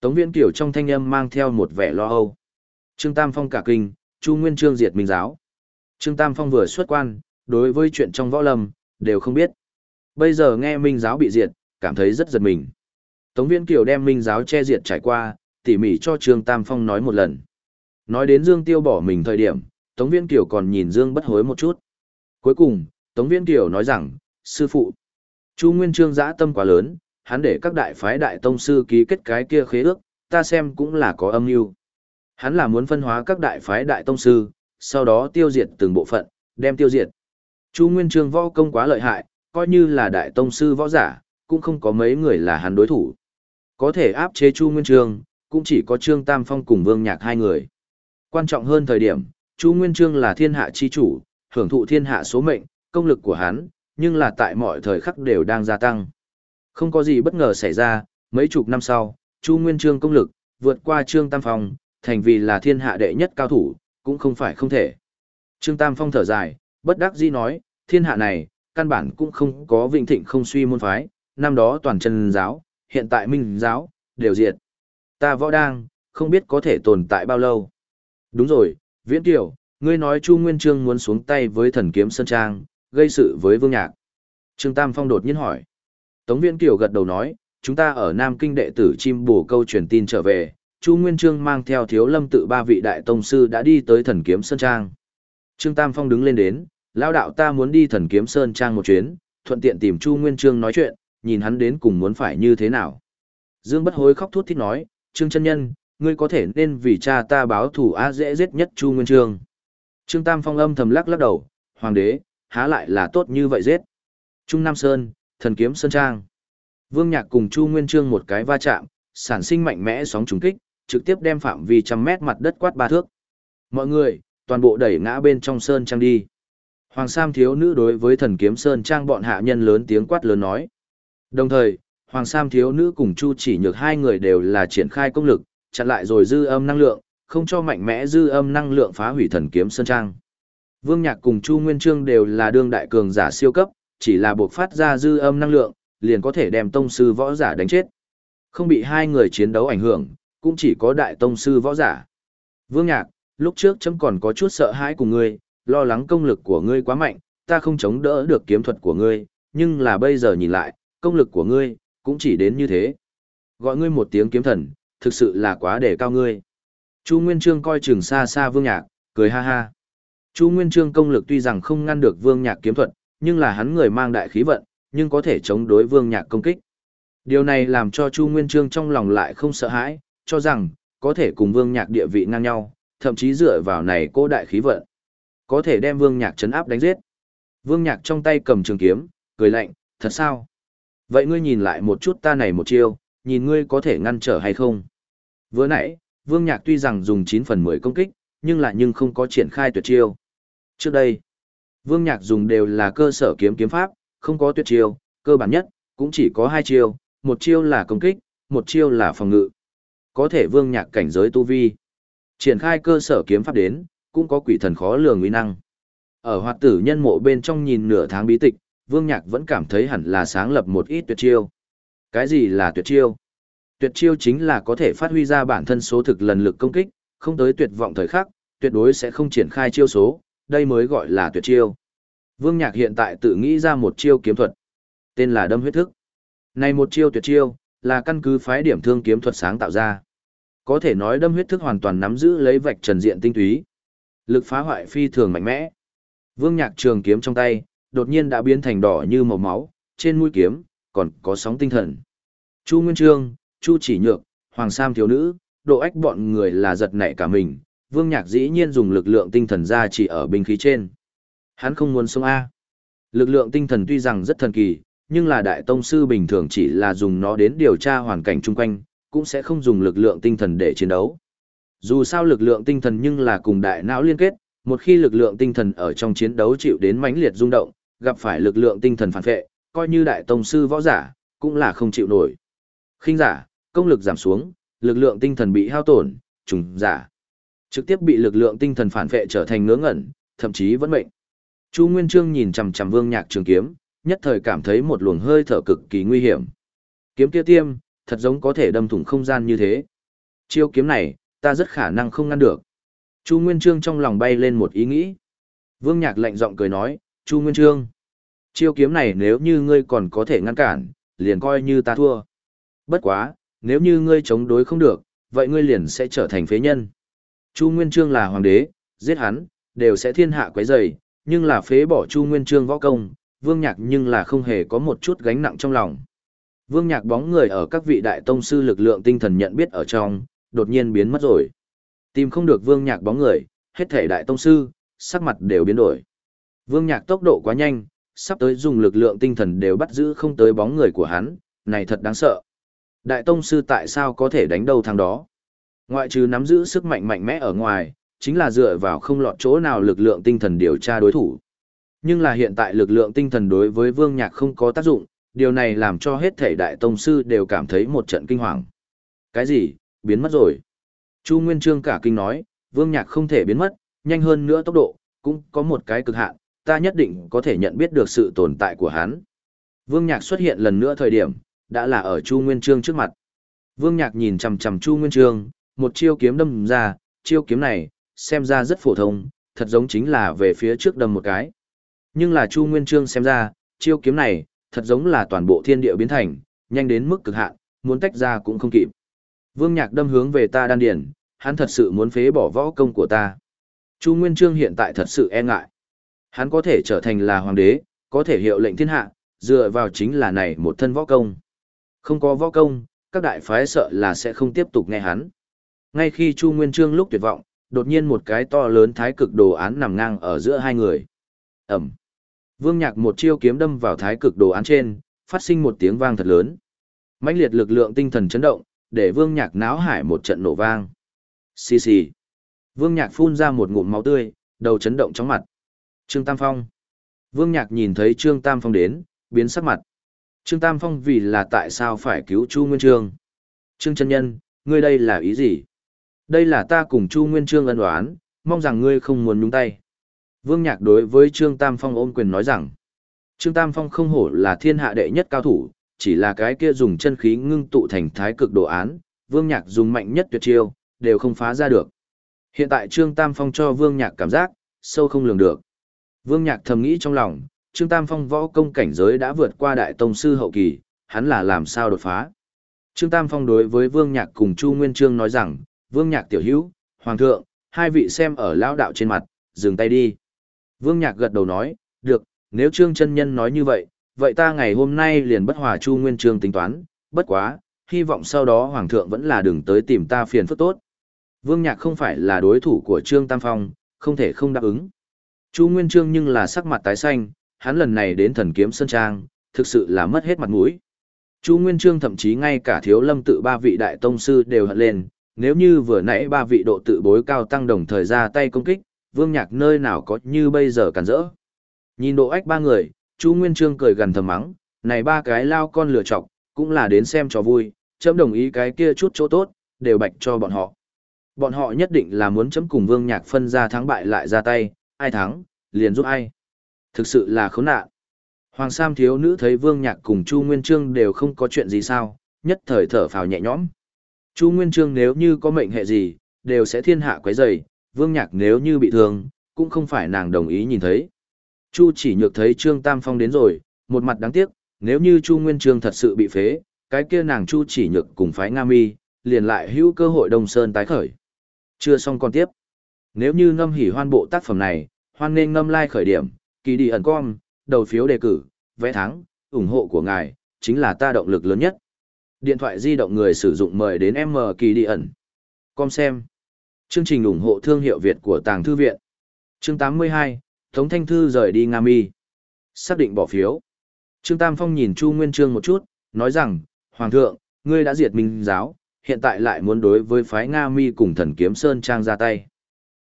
Tống Viễn Kiều trong thanh âm mang theo một vẻ lo âu. Trương Tam Phong cả kinh, Chu Nguyên Trương diệt Minh giáo. Trương Tam Phong vừa xuất quan, đối với chuyện trong võ lâm, đều không biết. Bây giờ nghe Minh giáo bị diệt, cảm thấy rất giật mình. Tống Viễn Kiều đem Minh giáo che diệt trải qua, tỉ mỉ cho Trương Tam Phong nói một lần. Nói đến Dương Tiêu bỏ mình thời điểm, Tống Viễn Kiều còn nhìn Dương bất hối một chút. Cuối cùng, Tống Viễn Kiều nói rằng, sư phụ, Chu Nguyên Trương giã tâm quá lớn, hắn để các đại phái đại tông sư ký kết cái kia khế ước, ta xem cũng là có âm mưu. Hắn là muốn phân hóa các đại phái đại tông sư, sau đó tiêu diệt từng bộ phận, đem tiêu diệt. Chu Nguyên Trương võ công quá lợi hại, coi như là đại tông sư võ giả, cũng không có mấy người là hắn đối thủ. Có thể áp chế Chu Nguyên Trương, cũng chỉ có Trương Tam Phong cùng Vương Nhạc hai người. Quan trọng hơn thời điểm, Chu Nguyên Trương là thiên hạ chi chủ, hưởng thụ thiên hạ số mệnh, công lực của hắn, nhưng là tại mọi thời khắc đều đang gia tăng. Không có gì bất ngờ xảy ra, mấy chục năm sau, Chu Nguyên Trương công lực, vượt qua Trương Tam Phong, thành vì là thiên hạ đệ nhất cao thủ, cũng không phải không thể. Trương Tam Phong thở dài, bất đắc dĩ nói, thiên hạ này, căn bản cũng không có vinh thịnh không suy môn phái, năm đó toàn chân giáo, hiện tại minh giáo, đều diệt. Ta võ đang, không biết có thể tồn tại bao lâu. Đúng rồi, Viễn Tiểu, ngươi nói Chu Nguyên Trương muốn xuống tay với thần kiếm Sơn Trang, gây sự với Vương Nhạc. Trương Tam Phong đột nhiên hỏi. Tống Viễn tiểu gật đầu nói, chúng ta ở Nam Kinh đệ tử chim bổ câu truyền tin trở về, Chu Nguyên Trương mang theo thiếu lâm tự ba vị đại tông sư đã đi tới thần kiếm Sơn Trang. Trương Tam Phong đứng lên đến, lao đạo ta muốn đi thần kiếm Sơn Trang một chuyến, thuận tiện tìm Chu Nguyên Trương nói chuyện, nhìn hắn đến cùng muốn phải như thế nào. Dương bất hối khóc thút thít nói, Trương chân nhân, ngươi có thể nên vì cha ta báo thù á dễ giết nhất Chu Nguyên Trương. Trương Tam Phong âm thầm lắc lắc đầu, hoàng đế, há lại là tốt như vậy giết. Trung Nam Sơn, thần kiếm Sơn Trang. Vương Nhạc cùng Chu Nguyên Trương một cái va chạm, sản sinh mạnh mẽ sóng trùng kích, trực tiếp đem phạm vi trăm mét mặt đất quát ba thước. Mọi người, toàn bộ đẩy ngã bên trong Sơn Trang đi. Hoàng Sam thiếu nữ đối với thần kiếm Sơn Trang bọn hạ nhân lớn tiếng quát lớn nói. Đồng thời, Hoàng Sam thiếu nữ cùng Chu chỉ nhược hai người đều là triển khai công lực, chặn lại rồi dư âm năng lượng, không cho mạnh mẽ dư âm năng lượng phá hủy thần kiếm Sơn Trang. Vương Nhạc cùng Chu Nguyên Trương đều là đương đại cường giả siêu cấp, chỉ là buộc phát ra dư âm năng lượng, liền có thể đem tông sư võ giả đánh chết. Không bị hai người chiến đấu ảnh hưởng, cũng chỉ có đại tông sư võ giả. Vương Nhạc, lúc trước chấm còn có chút sợ hãi cùng ngươi, lo lắng công lực của ngươi quá mạnh, ta không chống đỡ được kiếm thuật của ngươi, nhưng là bây giờ nhìn lại, công lực của ngươi, cũng chỉ đến như thế. Gọi ngươi một tiếng kiếm thần, thực sự là quá để cao ngươi. Chu Nguyên Trương coi chừng xa xa Vương Nhạc, cười ha ha. Chu Nguyên Trương công lực tuy rằng không ngăn được Vương Nhạc kiếm thuật, nhưng là hắn người mang đại khí vận, nhưng có thể chống đối Vương Nhạc công kích. Điều này làm cho Chu Nguyên Trương trong lòng lại không sợ hãi, cho rằng có thể cùng Vương Nhạc địa vị ngang nhau, thậm chí dựa vào này cô đại khí vận, có thể đem Vương Nhạc chấn áp đánh giết. Vương Nhạc trong tay cầm trường kiếm, cười lạnh, thật sao? Vậy ngươi nhìn lại một chút ta này một chiêu, nhìn ngươi có thể ngăn trở hay không? Vừa nãy, Vương Nhạc tuy rằng dùng 9 phần 10 công kích, nhưng lại nhưng không có triển khai tuyệt chiêu. Trước đây, Vương Nhạc dùng đều là cơ sở kiếm kiếm pháp, không có tuyệt chiêu, cơ bản nhất, cũng chỉ có hai chiêu, một chiêu là công kích, một chiêu là phòng ngự. Có thể Vương Nhạc cảnh giới tu vi. Triển khai cơ sở kiếm pháp đến, cũng có quỷ thần khó lường uy năng. Ở hoạt tử nhân mộ bên trong nhìn nửa tháng bí tịch, Vương Nhạc vẫn cảm thấy hẳn là sáng lập một ít tuyệt chiêu. Cái gì là tuyệt chiêu? Tuyệt chiêu chính là có thể phát huy ra bản thân số thực lần lực công kích, không tới tuyệt vọng thời khắc, tuyệt đối sẽ không triển khai chiêu số, đây mới gọi là tuyệt chiêu. Vương Nhạc hiện tại tự nghĩ ra một chiêu kiếm thuật, tên là đâm huyết thức. Này một chiêu tuyệt chiêu, là căn cứ phái điểm thương kiếm thuật sáng tạo ra. Có thể nói đâm huyết thức hoàn toàn nắm giữ lấy vạch trần diện tinh túy. Lực phá hoại phi thường mạnh mẽ. Vương Nhạc trường kiếm trong tay, đột nhiên đã biến thành đỏ như màu máu, trên mũi kiếm còn có sóng tinh thần. Chu Nguyên Trương, Chu Chỉ Nhược, Hoàng Sam thiếu nữ, độ ách bọn người là giật nảy cả mình, Vương Nhạc dĩ nhiên dùng lực lượng tinh thần ra chỉ ở binh khí trên. Hắn không muốn sống A. Lực lượng tinh thần tuy rằng rất thần kỳ, nhưng là đại tông sư bình thường chỉ là dùng nó đến điều tra hoàn cảnh chung quanh, cũng sẽ không dùng lực lượng tinh thần để chiến đấu. Dù sao lực lượng tinh thần nhưng là cùng đại não liên kết, một khi lực lượng tinh thần ở trong chiến đấu chịu đến mãnh liệt rung động, gặp phải lực lượng tinh thần phản vệ, coi như đại tông sư võ giả, cũng là không chịu nổi. Khinh giả, công lực giảm xuống, lực lượng tinh thần bị hao tổn, trùng giả. Trực tiếp bị lực lượng tinh thần phản vệ trở thành ngớ ngẩn, thậm chí vẫn mệnh. Chu Nguyên Chương nhìn chằm chằm Vương Nhạc trường kiếm, nhất thời cảm thấy một luồng hơi thở cực kỳ nguy hiểm. Kiếm kia tiêm, thật giống có thể đâm thủng không gian như thế. Chiêu kiếm này, ta rất khả năng không ngăn được. Chu Nguyên Trương trong lòng bay lên một ý nghĩ. Vương Nhạc lạnh giọng cười nói, Chu Nguyên Trương, chiêu kiếm này nếu như ngươi còn có thể ngăn cản, liền coi như ta thua. Bất quá, nếu như ngươi chống đối không được, vậy ngươi liền sẽ trở thành phế nhân. Chu Nguyên Trương là hoàng đế, giết hắn, đều sẽ thiên hạ quấy rầy, nhưng là phế bỏ Chu Nguyên Trương võ công, Vương Nhạc nhưng là không hề có một chút gánh nặng trong lòng. Vương Nhạc bóng người ở các vị đại tông sư lực lượng tinh thần nhận biết ở trong, đột nhiên biến mất rồi. Tìm không được Vương Nhạc bóng người, hết thể đại tông sư, sắc mặt đều biến đổi. Vương Nhạc tốc độ quá nhanh, sắp tới dùng lực lượng tinh thần đều bắt giữ không tới bóng người của hắn, này thật đáng sợ. Đại tông sư tại sao có thể đánh đầu thằng đó? Ngoại trừ nắm giữ sức mạnh mạnh mẽ ở ngoài, chính là dựa vào không lọt chỗ nào lực lượng tinh thần điều tra đối thủ. Nhưng là hiện tại lực lượng tinh thần đối với Vương Nhạc không có tác dụng, điều này làm cho hết thể đại tông sư đều cảm thấy một trận kinh hoàng. Cái gì, biến mất rồi? Chu Nguyên Trương cả kinh nói, Vương Nhạc không thể biến mất, nhanh hơn nữa tốc độ, cũng có một cái cực hạn, ta nhất định có thể nhận biết được sự tồn tại của hắn. Vương Nhạc xuất hiện lần nữa thời điểm, đã là ở Chu Nguyên Trương trước mặt. Vương Nhạc nhìn chằm chằm Chu Nguyên Trương, một chiêu kiếm đâm ra, chiêu kiếm này, xem ra rất phổ thông, thật giống chính là về phía trước đâm một cái. Nhưng là Chu Nguyên Trương xem ra, chiêu kiếm này, thật giống là toàn bộ thiên địa biến thành, nhanh đến mức cực hạn, muốn tách ra cũng không kịp. Vương Nhạc đâm hướng về ta đan điển, hắn thật sự muốn phế bỏ võ công của ta. Chu Nguyên Trương hiện tại thật sự e ngại. Hắn có thể trở thành là hoàng đế, có thể hiệu lệnh thiên hạ, dựa vào chính là này một thân võ công. Không có võ công, các đại phái sợ là sẽ không tiếp tục nghe hắn. Ngay khi Chu Nguyên Trương lúc tuyệt vọng, đột nhiên một cái to lớn thái cực đồ án nằm ngang ở giữa hai người. Ẩm. Vương Nhạc một chiêu kiếm đâm vào thái cực đồ án trên, phát sinh một tiếng vang thật lớn. mãnh liệt lực lượng tinh thần chấn động, để Vương Nhạc náo hải một trận nổ vang. Xì xì. Vương Nhạc phun ra một ngụm máu tươi, đầu chấn động chóng mặt. Trương Tam Phong. Vương Nhạc nhìn thấy Trương Tam Phong đến, biến sắc mặt. Trương Tam Phong vì là tại sao phải cứu Chu Nguyên Trương? Trương chân nhân, ngươi đây là ý gì? Đây là ta cùng Chu Nguyên Trương ân đoán, mong rằng ngươi không muốn nhúng tay. Vương Nhạc đối với Trương Tam Phong ôm quyền nói rằng, Trương Tam Phong không hổ là thiên hạ đệ nhất cao thủ, chỉ là cái kia dùng chân khí ngưng tụ thành thái cực đồ án, Vương Nhạc dùng mạnh nhất tuyệt chiêu, đều không phá ra được. Hiện tại Trương Tam Phong cho Vương Nhạc cảm giác, sâu không lường được. Vương Nhạc thầm nghĩ trong lòng, Trương Tam Phong võ công cảnh giới đã vượt qua đại tông sư hậu kỳ, hắn là làm sao đột phá. Trương Tam Phong đối với Vương Nhạc cùng Chu Nguyên Trương nói rằng, Vương Nhạc tiểu hữu, Hoàng thượng, hai vị xem ở lão đạo trên mặt, dừng tay đi. Vương Nhạc gật đầu nói, được, nếu Trương chân Nhân nói như vậy, vậy ta ngày hôm nay liền bất hòa Chu Nguyên Trương tính toán, bất quá, hy vọng sau đó Hoàng thượng vẫn là đừng tới tìm ta phiền phức tốt. Vương Nhạc không phải là đối thủ của Trương Tam Phong, không thể không đáp ứng. Chu Nguyên Trương nhưng là sắc mặt tái xanh, hắn lần này đến thần kiếm Sơn Trang, thực sự là mất hết mặt mũi. Chu Nguyên Trương thậm chí ngay cả thiếu lâm tự ba vị đại tông sư đều hận lên, nếu như vừa nãy ba vị độ tự bối cao tăng đồng thời ra tay công kích, vương nhạc nơi nào có như bây giờ cản rỡ. Nhìn độ ách ba người, Chu Nguyên Trương cười gần thầm mắng, này ba cái lao con lừa chọc, cũng là đến xem cho vui, chấm đồng ý cái kia chút chỗ tốt, đều bạch cho bọn họ. Bọn họ nhất định là muốn chấm cùng vương nhạc phân ra thắng bại lại ra tay, ai thắng, liền giúp ai. Thực sự là khốn nạn. Hoàng Sam thiếu nữ thấy Vương Nhạc cùng Chu Nguyên Trương đều không có chuyện gì sao, nhất thời thở phào nhẹ nhõm. Chu Nguyên Trương nếu như có mệnh hệ gì, đều sẽ thiên hạ quấy rầy, Vương Nhạc nếu như bị thương, cũng không phải nàng đồng ý nhìn thấy. Chu chỉ nhược thấy Trương Tam Phong đến rồi, một mặt đáng tiếc, nếu như Chu Nguyên Trương thật sự bị phế, cái kia nàng Chu chỉ nhược cùng phái Nga Mi, liền lại hữu cơ hội Đông Sơn tái khởi. Chưa xong còn tiếp. Nếu như ngâm hỉ hoan bộ tác phẩm này, hoan nên ngâm lai like khởi điểm, kỳ đi ẩn com, đầu phiếu đề cử, vẽ thắng, ủng hộ của ngài, chính là ta động lực lớn nhất. Điện thoại di động người sử dụng mời đến M kỳ đi ẩn. Com xem. Chương trình ủng hộ thương hiệu Việt của Tàng Thư Viện. Chương 82, Tống Thanh Thư rời đi Nga Mi. Xác định bỏ phiếu. Trương Tam Phong nhìn Chu Nguyên Trương một chút, nói rằng, Hoàng thượng, ngươi đã diệt minh giáo, hiện tại lại muốn đối với phái Nga Mi cùng thần kiếm Sơn Trang ra tay.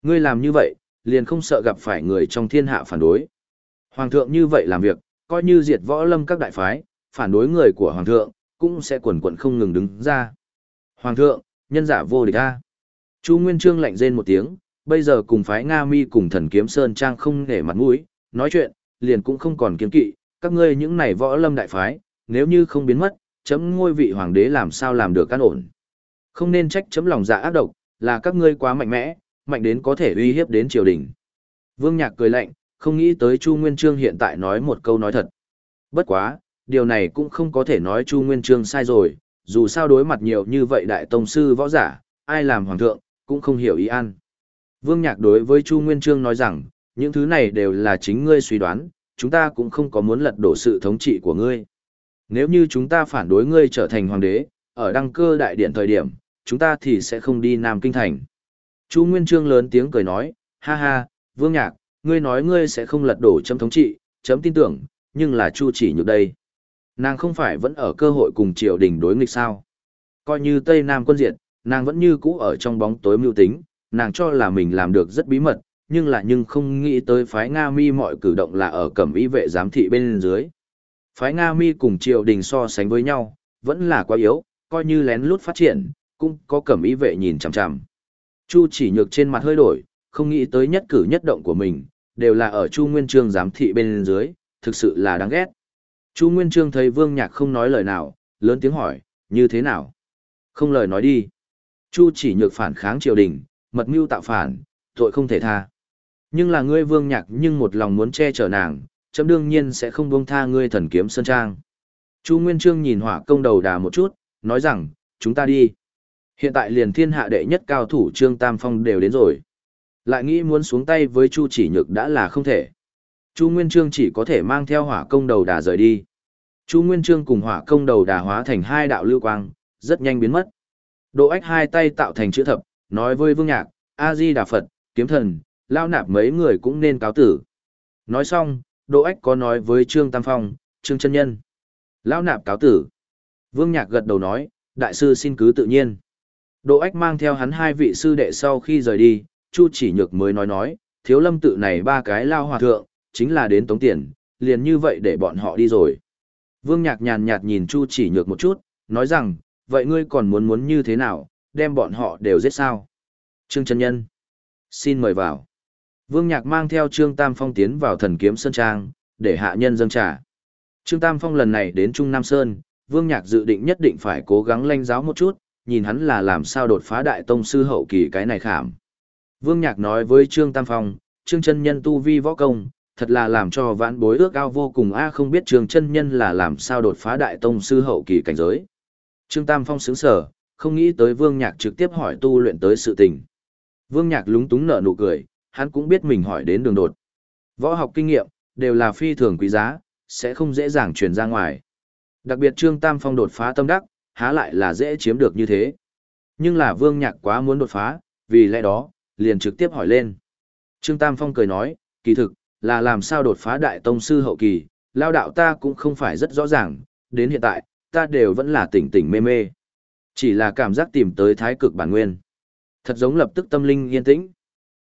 Ngươi làm như vậy, liền không sợ gặp phải người trong thiên hạ phản đối. Hoàng thượng như vậy làm việc, coi như diệt võ lâm các đại phái, phản đối người của Hoàng thượng, cũng sẽ quần quần không ngừng đứng ra. Hoàng thượng, nhân giả vô địch a. Chu Nguyên Trương lạnh rên một tiếng, bây giờ cùng phái Nga Mi cùng thần kiếm Sơn Trang không để mặt mũi, nói chuyện, liền cũng không còn kiên kỵ, các ngươi những này võ lâm đại phái, nếu như không biến mất, chấm ngôi vị hoàng đế làm sao làm được căn ổn. Không nên trách chấm lòng dạ ác độc, là các ngươi quá mạnh mẽ, mạnh đến có thể uy hiếp đến triều đình. Vương Nhạc cười lạnh, không nghĩ tới Chu Nguyên Trương hiện tại nói một câu nói thật. Bất quá, điều này cũng không có thể nói Chu Nguyên Trương sai rồi, dù sao đối mặt nhiều như vậy đại tông sư võ giả, ai làm hoàng thượng, cũng không hiểu ý an. Vương Nhạc đối với Chu Nguyên Trương nói rằng, những thứ này đều là chính ngươi suy đoán, chúng ta cũng không có muốn lật đổ sự thống trị của ngươi. Nếu như chúng ta phản đối ngươi trở thành hoàng đế, ở đăng cơ đại điện thời điểm, chúng ta thì sẽ không đi Nam Kinh Thành. Chu Nguyên Trương lớn tiếng cười nói, ha ha, Vương Nhạc, ngươi nói ngươi sẽ không lật đổ chấm thống trị, chấm tin tưởng, nhưng là Chu chỉ nhược đây. Nàng không phải vẫn ở cơ hội cùng triều đình đối nghịch sao. Coi như Tây Nam quân diệt nàng vẫn như cũ ở trong bóng tối mưu tính, nàng cho là mình làm được rất bí mật, nhưng là nhưng không nghĩ tới phái Nga Mi mọi cử động là ở cẩm y vệ giám thị bên dưới. Phái Nga Mi cùng triều đình so sánh với nhau, vẫn là quá yếu, coi như lén lút phát triển, cũng có cẩm y vệ nhìn chằm chằm. Chu chỉ nhược trên mặt hơi đổi, không nghĩ tới nhất cử nhất động của mình, đều là ở Chu Nguyên Trương giám thị bên dưới, thực sự là đáng ghét. Chu Nguyên Trương thấy Vương Nhạc không nói lời nào, lớn tiếng hỏi, như thế nào? Không lời nói đi. Chu chỉ nhược phản kháng triều đình, mật mưu tạo phản, tội không thể tha. Nhưng là ngươi Vương Nhạc nhưng một lòng muốn che chở nàng, chấm đương nhiên sẽ không buông tha ngươi thần kiếm sơn trang. Chu Nguyên Trương nhìn hỏa công đầu đà một chút, nói rằng, chúng ta đi. Hiện tại liền thiên hạ đệ nhất cao thủ Trương Tam Phong đều đến rồi. Lại nghĩ muốn xuống tay với Chu chỉ nhược đã là không thể. Chu Nguyên Trương chỉ có thể mang theo hỏa công đầu đà rời đi. Chu Nguyên Trương cùng hỏa công đầu đà hóa thành hai đạo lưu quang, rất nhanh biến mất. Độ ách hai tay tạo thành chữ thập, nói với Vương Nhạc, A-di Đà Phật, kiếm thần, lao nạp mấy người cũng nên cáo tử. Nói xong, Độ ách có nói với Trương Tam Phong, Trương chân Nhân. Lao nạp cáo tử. Vương Nhạc gật đầu nói, đại sư xin cứ tự nhiên. Độ ách mang theo hắn hai vị sư đệ sau khi rời đi, Chu chỉ nhược mới nói nói, thiếu lâm tự này ba cái lao hòa thượng, chính là đến tống tiền, liền như vậy để bọn họ đi rồi. Vương Nhạc nhàn nhạt nhìn Chu chỉ nhược một chút, nói rằng, vậy ngươi còn muốn muốn như thế nào, đem bọn họ đều giết sao? Trương chân Nhân. Xin mời vào. Vương Nhạc mang theo Trương Tam Phong tiến vào thần kiếm Sơn Trang, để hạ nhân dâng trà. Trương Tam Phong lần này đến Trung Nam Sơn, Vương Nhạc dự định nhất định phải cố gắng lanh giáo một chút, nhìn hắn là làm sao đột phá đại tông sư hậu kỳ cái này khảm. Vương Nhạc nói với Trương Tam Phong, Trương chân nhân tu vi võ công, thật là làm cho vãn bối ước ao vô cùng a không biết Trương chân nhân là làm sao đột phá đại tông sư hậu kỳ cảnh giới. Trương Tam Phong sướng sở, không nghĩ tới Vương Nhạc trực tiếp hỏi tu luyện tới sự tình. Vương Nhạc lúng túng nở nụ cười, hắn cũng biết mình hỏi đến đường đột. Võ học kinh nghiệm, đều là phi thường quý giá, sẽ không dễ dàng truyền ra ngoài. Đặc biệt Trương Tam Phong đột phá tâm đắc, há lại là dễ chiếm được như thế. Nhưng là Vương Nhạc quá muốn đột phá, vì lẽ đó, liền trực tiếp hỏi lên. Trương Tam Phong cười nói, kỳ thực, là làm sao đột phá đại tông sư hậu kỳ, lao đạo ta cũng không phải rất rõ ràng, đến hiện tại, ta đều vẫn là tỉnh tỉnh mê mê. Chỉ là cảm giác tìm tới thái cực bản nguyên. Thật giống lập tức tâm linh yên tĩnh.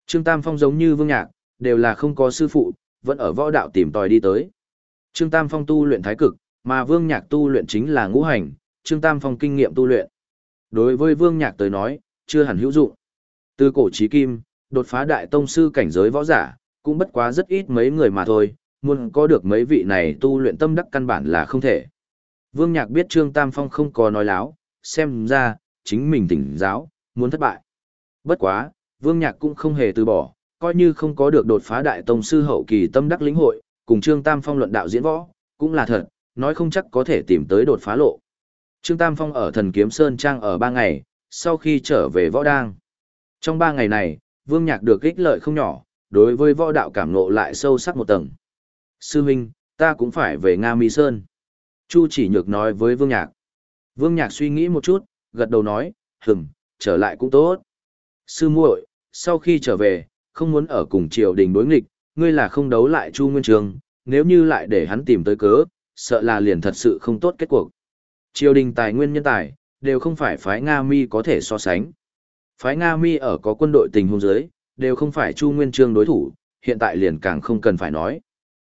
Trương Tam Phong giống như Vương Nhạc, đều là không có sư phụ, vẫn ở võ đạo tìm tòi đi tới. Trương Tam Phong tu luyện thái cực, mà Vương Nhạc tu luyện chính là ngũ hành, Trương Tam Phong kinh nghiệm tu luyện. Đối với Vương Nhạc tới nói, chưa hẳn hữu dụng. Từ cổ chí kim, đột phá đại tông sư cảnh giới võ giả, cũng bất quá rất ít mấy người mà thôi, muốn có được mấy vị này tu luyện tâm đắc căn bản là không thể. Vương Nhạc biết Trương Tam Phong không có nói láo, xem ra, chính mình tỉnh giáo, muốn thất bại. Bất quá, Vương Nhạc cũng không hề từ bỏ, coi như không có được đột phá đại tông sư hậu kỳ tâm đắc lĩnh hội, cùng Trương Tam Phong luận đạo diễn võ, cũng là thật, nói không chắc có thể tìm tới đột phá lộ. Trương Tam Phong ở thần kiếm Sơn Trang ở ba ngày, sau khi trở về võ đang. Trong ba ngày này, Vương Nhạc được ích lợi không nhỏ, đối với võ đạo cảm ngộ lại sâu sắc một tầng. Sư Minh, ta cũng phải về Nga Mi Sơn. Chu chỉ nhược nói với Vương Nhạc. Vương Nhạc suy nghĩ một chút, gật đầu nói, hừm, trở lại cũng tốt. Sư muội, sau khi trở về, không muốn ở cùng triều đình đối nghịch, ngươi là không đấu lại Chu Nguyên Trường, nếu như lại để hắn tìm tới cớ, sợ là liền thật sự không tốt kết cuộc. Triều đình tài nguyên nhân tài, đều không phải phái Nga Mi có thể so sánh. Phái Nga Mi ở có quân đội tình huống giới, đều không phải Chu Nguyên Trương đối thủ, hiện tại liền càng không cần phải nói.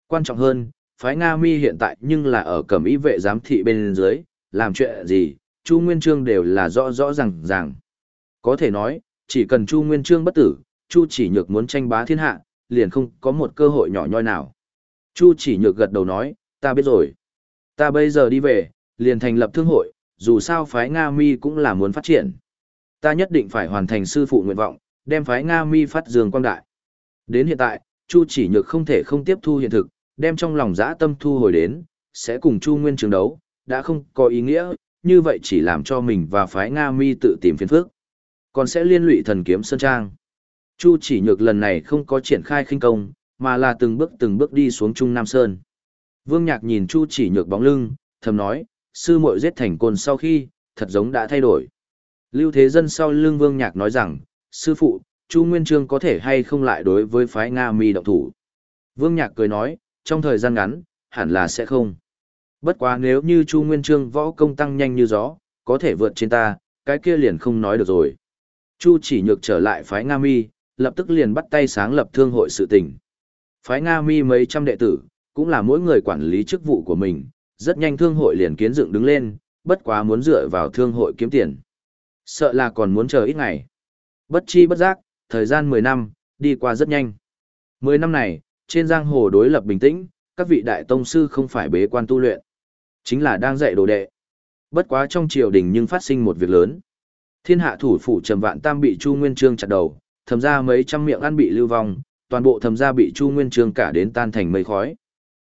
Quan trọng hơn, phái Nga Mi hiện tại nhưng là ở cẩm ý vệ giám thị bên dưới, làm chuyện gì, Chu Nguyên Trương đều là rõ rõ ràng ràng. Có thể nói, chỉ cần Chu Nguyên Trương bất tử, Chu chỉ nhược muốn tranh bá thiên hạ, liền không có một cơ hội nhỏ nhoi nào. Chu chỉ nhược gật đầu nói, ta biết rồi. Ta bây giờ đi về, liền thành lập thương hội, dù sao phái Nga Mi cũng là muốn phát triển. Ta nhất định phải hoàn thành sư phụ nguyện vọng, đem phái Nga Mi phát dương quang đại. Đến hiện tại, Chu chỉ nhược không thể không tiếp thu hiện thực, đem trong lòng dã tâm thu hồi đến, sẽ cùng Chu Nguyên trường đấu, đã không có ý nghĩa, như vậy chỉ làm cho mình và phái Nga Mi tự tìm phiền phức. Còn sẽ liên lụy thần kiếm Sơn Trang. Chu chỉ nhược lần này không có triển khai khinh công, mà là từng bước từng bước đi xuống Trung Nam Sơn. Vương Nhạc nhìn Chu chỉ nhược bóng lưng, thầm nói, sư muội giết thành côn sau khi, thật giống đã thay đổi. Lưu Thế Dân sau lưng Vương Nhạc nói rằng, sư phụ, Chu Nguyên Trương có thể hay không lại đối với phái Nga mi động thủ. Vương Nhạc cười nói, trong thời gian ngắn, hẳn là sẽ không. Bất quá nếu như Chu Nguyên Trương võ công tăng nhanh như gió, có thể vượt trên ta, cái kia liền không nói được rồi. Chu chỉ nhược trở lại phái Nga Mi, lập tức liền bắt tay sáng lập thương hội sự tình. Phái Nga Mi mấy trăm đệ tử, cũng là mỗi người quản lý chức vụ của mình, rất nhanh thương hội liền kiến dựng đứng lên, bất quá muốn dựa vào thương hội kiếm tiền. Sợ là còn muốn chờ ít ngày. Bất chi bất giác, thời gian 10 năm, đi qua rất nhanh. 10 năm này, trên giang hồ đối lập bình tĩnh, các vị đại tông sư không phải bế quan tu luyện, chính là đang dạy đồ đệ. Bất quá trong triều đình nhưng phát sinh một việc lớn. Thiên hạ thủ phủ Trầm Vạn Tam bị Chu Nguyên Chương chặt đầu, thầm ra mấy trăm miệng ăn bị lưu vong, toàn bộ thầm ra bị Chu Nguyên Chương cả đến tan thành mây khói.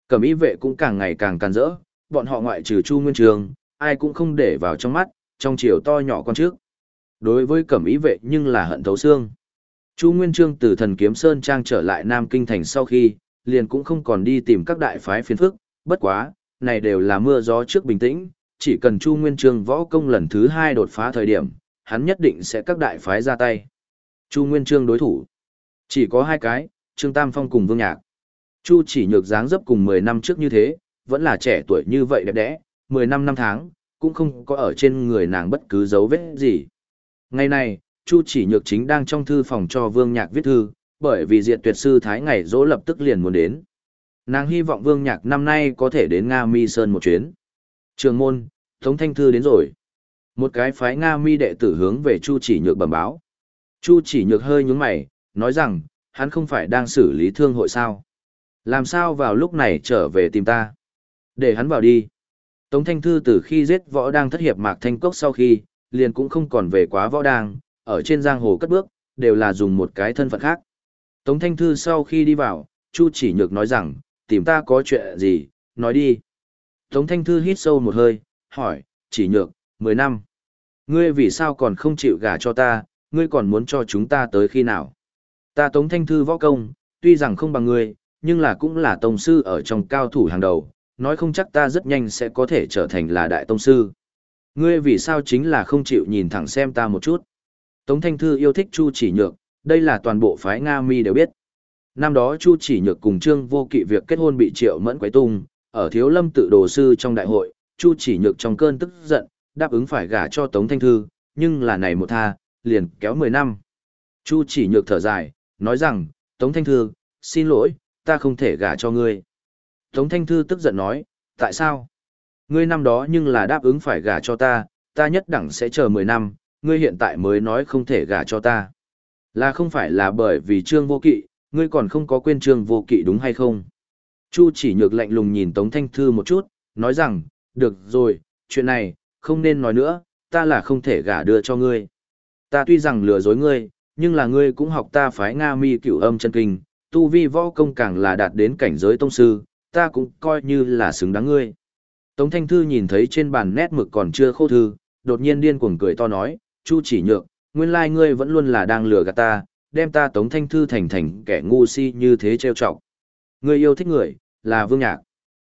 Cẩm y vệ cũng càng ngày càng càn rỡ, bọn họ ngoại trừ Chu Nguyên Chương, ai cũng không để vào trong mắt, trong triều to nhỏ con trước. Đối với Cẩm y vệ nhưng là hận thấu xương. Chu Nguyên Chương từ thần kiếm Sơn Trang trở lại Nam Kinh Thành sau khi, liền cũng không còn đi tìm các đại phái phiền phức, bất quá, này đều là mưa gió trước bình tĩnh, chỉ cần Chu Nguyên Chương võ công lần thứ hai đột phá thời điểm, hắn nhất định sẽ các đại phái ra tay. Chu Nguyên Chương đối thủ. Chỉ có hai cái, Trương Tam Phong cùng Vương Nhạc. Chu chỉ nhược dáng dấp cùng 10 năm trước như thế, vẫn là trẻ tuổi như vậy đẹp đẽ, 10 năm năm tháng, cũng không có ở trên người nàng bất cứ dấu vết gì. Ngày này, Chu chỉ nhược chính đang trong thư phòng cho Vương Nhạc viết thư, bởi vì diệt tuyệt sư Thái ngày dỗ lập tức liền muốn đến. Nàng hy vọng Vương Nhạc năm nay có thể đến Nga Mi Sơn một chuyến. Trường môn, Tống Thanh Thư đến rồi. Một cái phái Nga Mi đệ tử hướng về Chu chỉ nhược bẩm báo. Chu chỉ nhược hơi nhún mày, nói rằng, hắn không phải đang xử lý thương hội sao. Làm sao vào lúc này trở về tìm ta? Để hắn vào đi. Tống Thanh Thư từ khi giết võ đang thất hiệp mạc thanh cốc sau khi, liền cũng không còn về quá võ đang, ở trên giang hồ cất bước, đều là dùng một cái thân phận khác. Tống Thanh Thư sau khi đi vào, Chu chỉ nhược nói rằng, tìm ta có chuyện gì, nói đi. Tống Thanh Thư hít sâu một hơi, hỏi, chỉ nhược, 10 năm. Ngươi vì sao còn không chịu gả cho ta, ngươi còn muốn cho chúng ta tới khi nào? Ta Tống Thanh Thư võ công, tuy rằng không bằng ngươi, nhưng là cũng là tông sư ở trong cao thủ hàng đầu, nói không chắc ta rất nhanh sẽ có thể trở thành là đại tông sư. Ngươi vì sao chính là không chịu nhìn thẳng xem ta một chút? Tống Thanh Thư yêu thích Chu Chỉ Nhược, đây là toàn bộ phái Nga Mi đều biết. Năm đó Chu Chỉ Nhược cùng Trương Vô Kỵ việc kết hôn bị Triệu Mẫn quấy tung, ở Thiếu Lâm tự đồ sư trong đại hội, Chu Chỉ Nhược trong cơn tức giận, đáp ứng phải gả cho Tống Thanh Thư, nhưng là này một tha, liền kéo 10 năm. Chu Chỉ Nhược thở dài, nói rằng, Tống Thanh Thư, xin lỗi, ta không thể gả cho ngươi. Tống Thanh Thư tức giận nói, tại sao? Ngươi năm đó nhưng là đáp ứng phải gả cho ta, ta nhất đẳng sẽ chờ 10 năm, ngươi hiện tại mới nói không thể gả cho ta. Là không phải là bởi vì trương vô kỵ, ngươi còn không có quên trương vô kỵ đúng hay không? Chu chỉ nhược lạnh lùng nhìn Tống Thanh Thư một chút, nói rằng, được rồi, chuyện này, không nên nói nữa, ta là không thể gả đưa cho ngươi. Ta tuy rằng lừa dối ngươi, nhưng là ngươi cũng học ta phái Nga mi cửu âm chân kinh, tu vi võ công càng là đạt đến cảnh giới tông sư, ta cũng coi như là xứng đáng ngươi. Tống Thanh Thư nhìn thấy trên bàn nét mực còn chưa khô thư, đột nhiên điên cuồng cười to nói, Chu chỉ nhược, nguyên lai ngươi vẫn luôn là đang lừa gạt ta, đem ta Tống Thanh Thư thành thành kẻ ngu si như thế trêu chọc. Ngươi yêu thích người, là Vương Nhạc.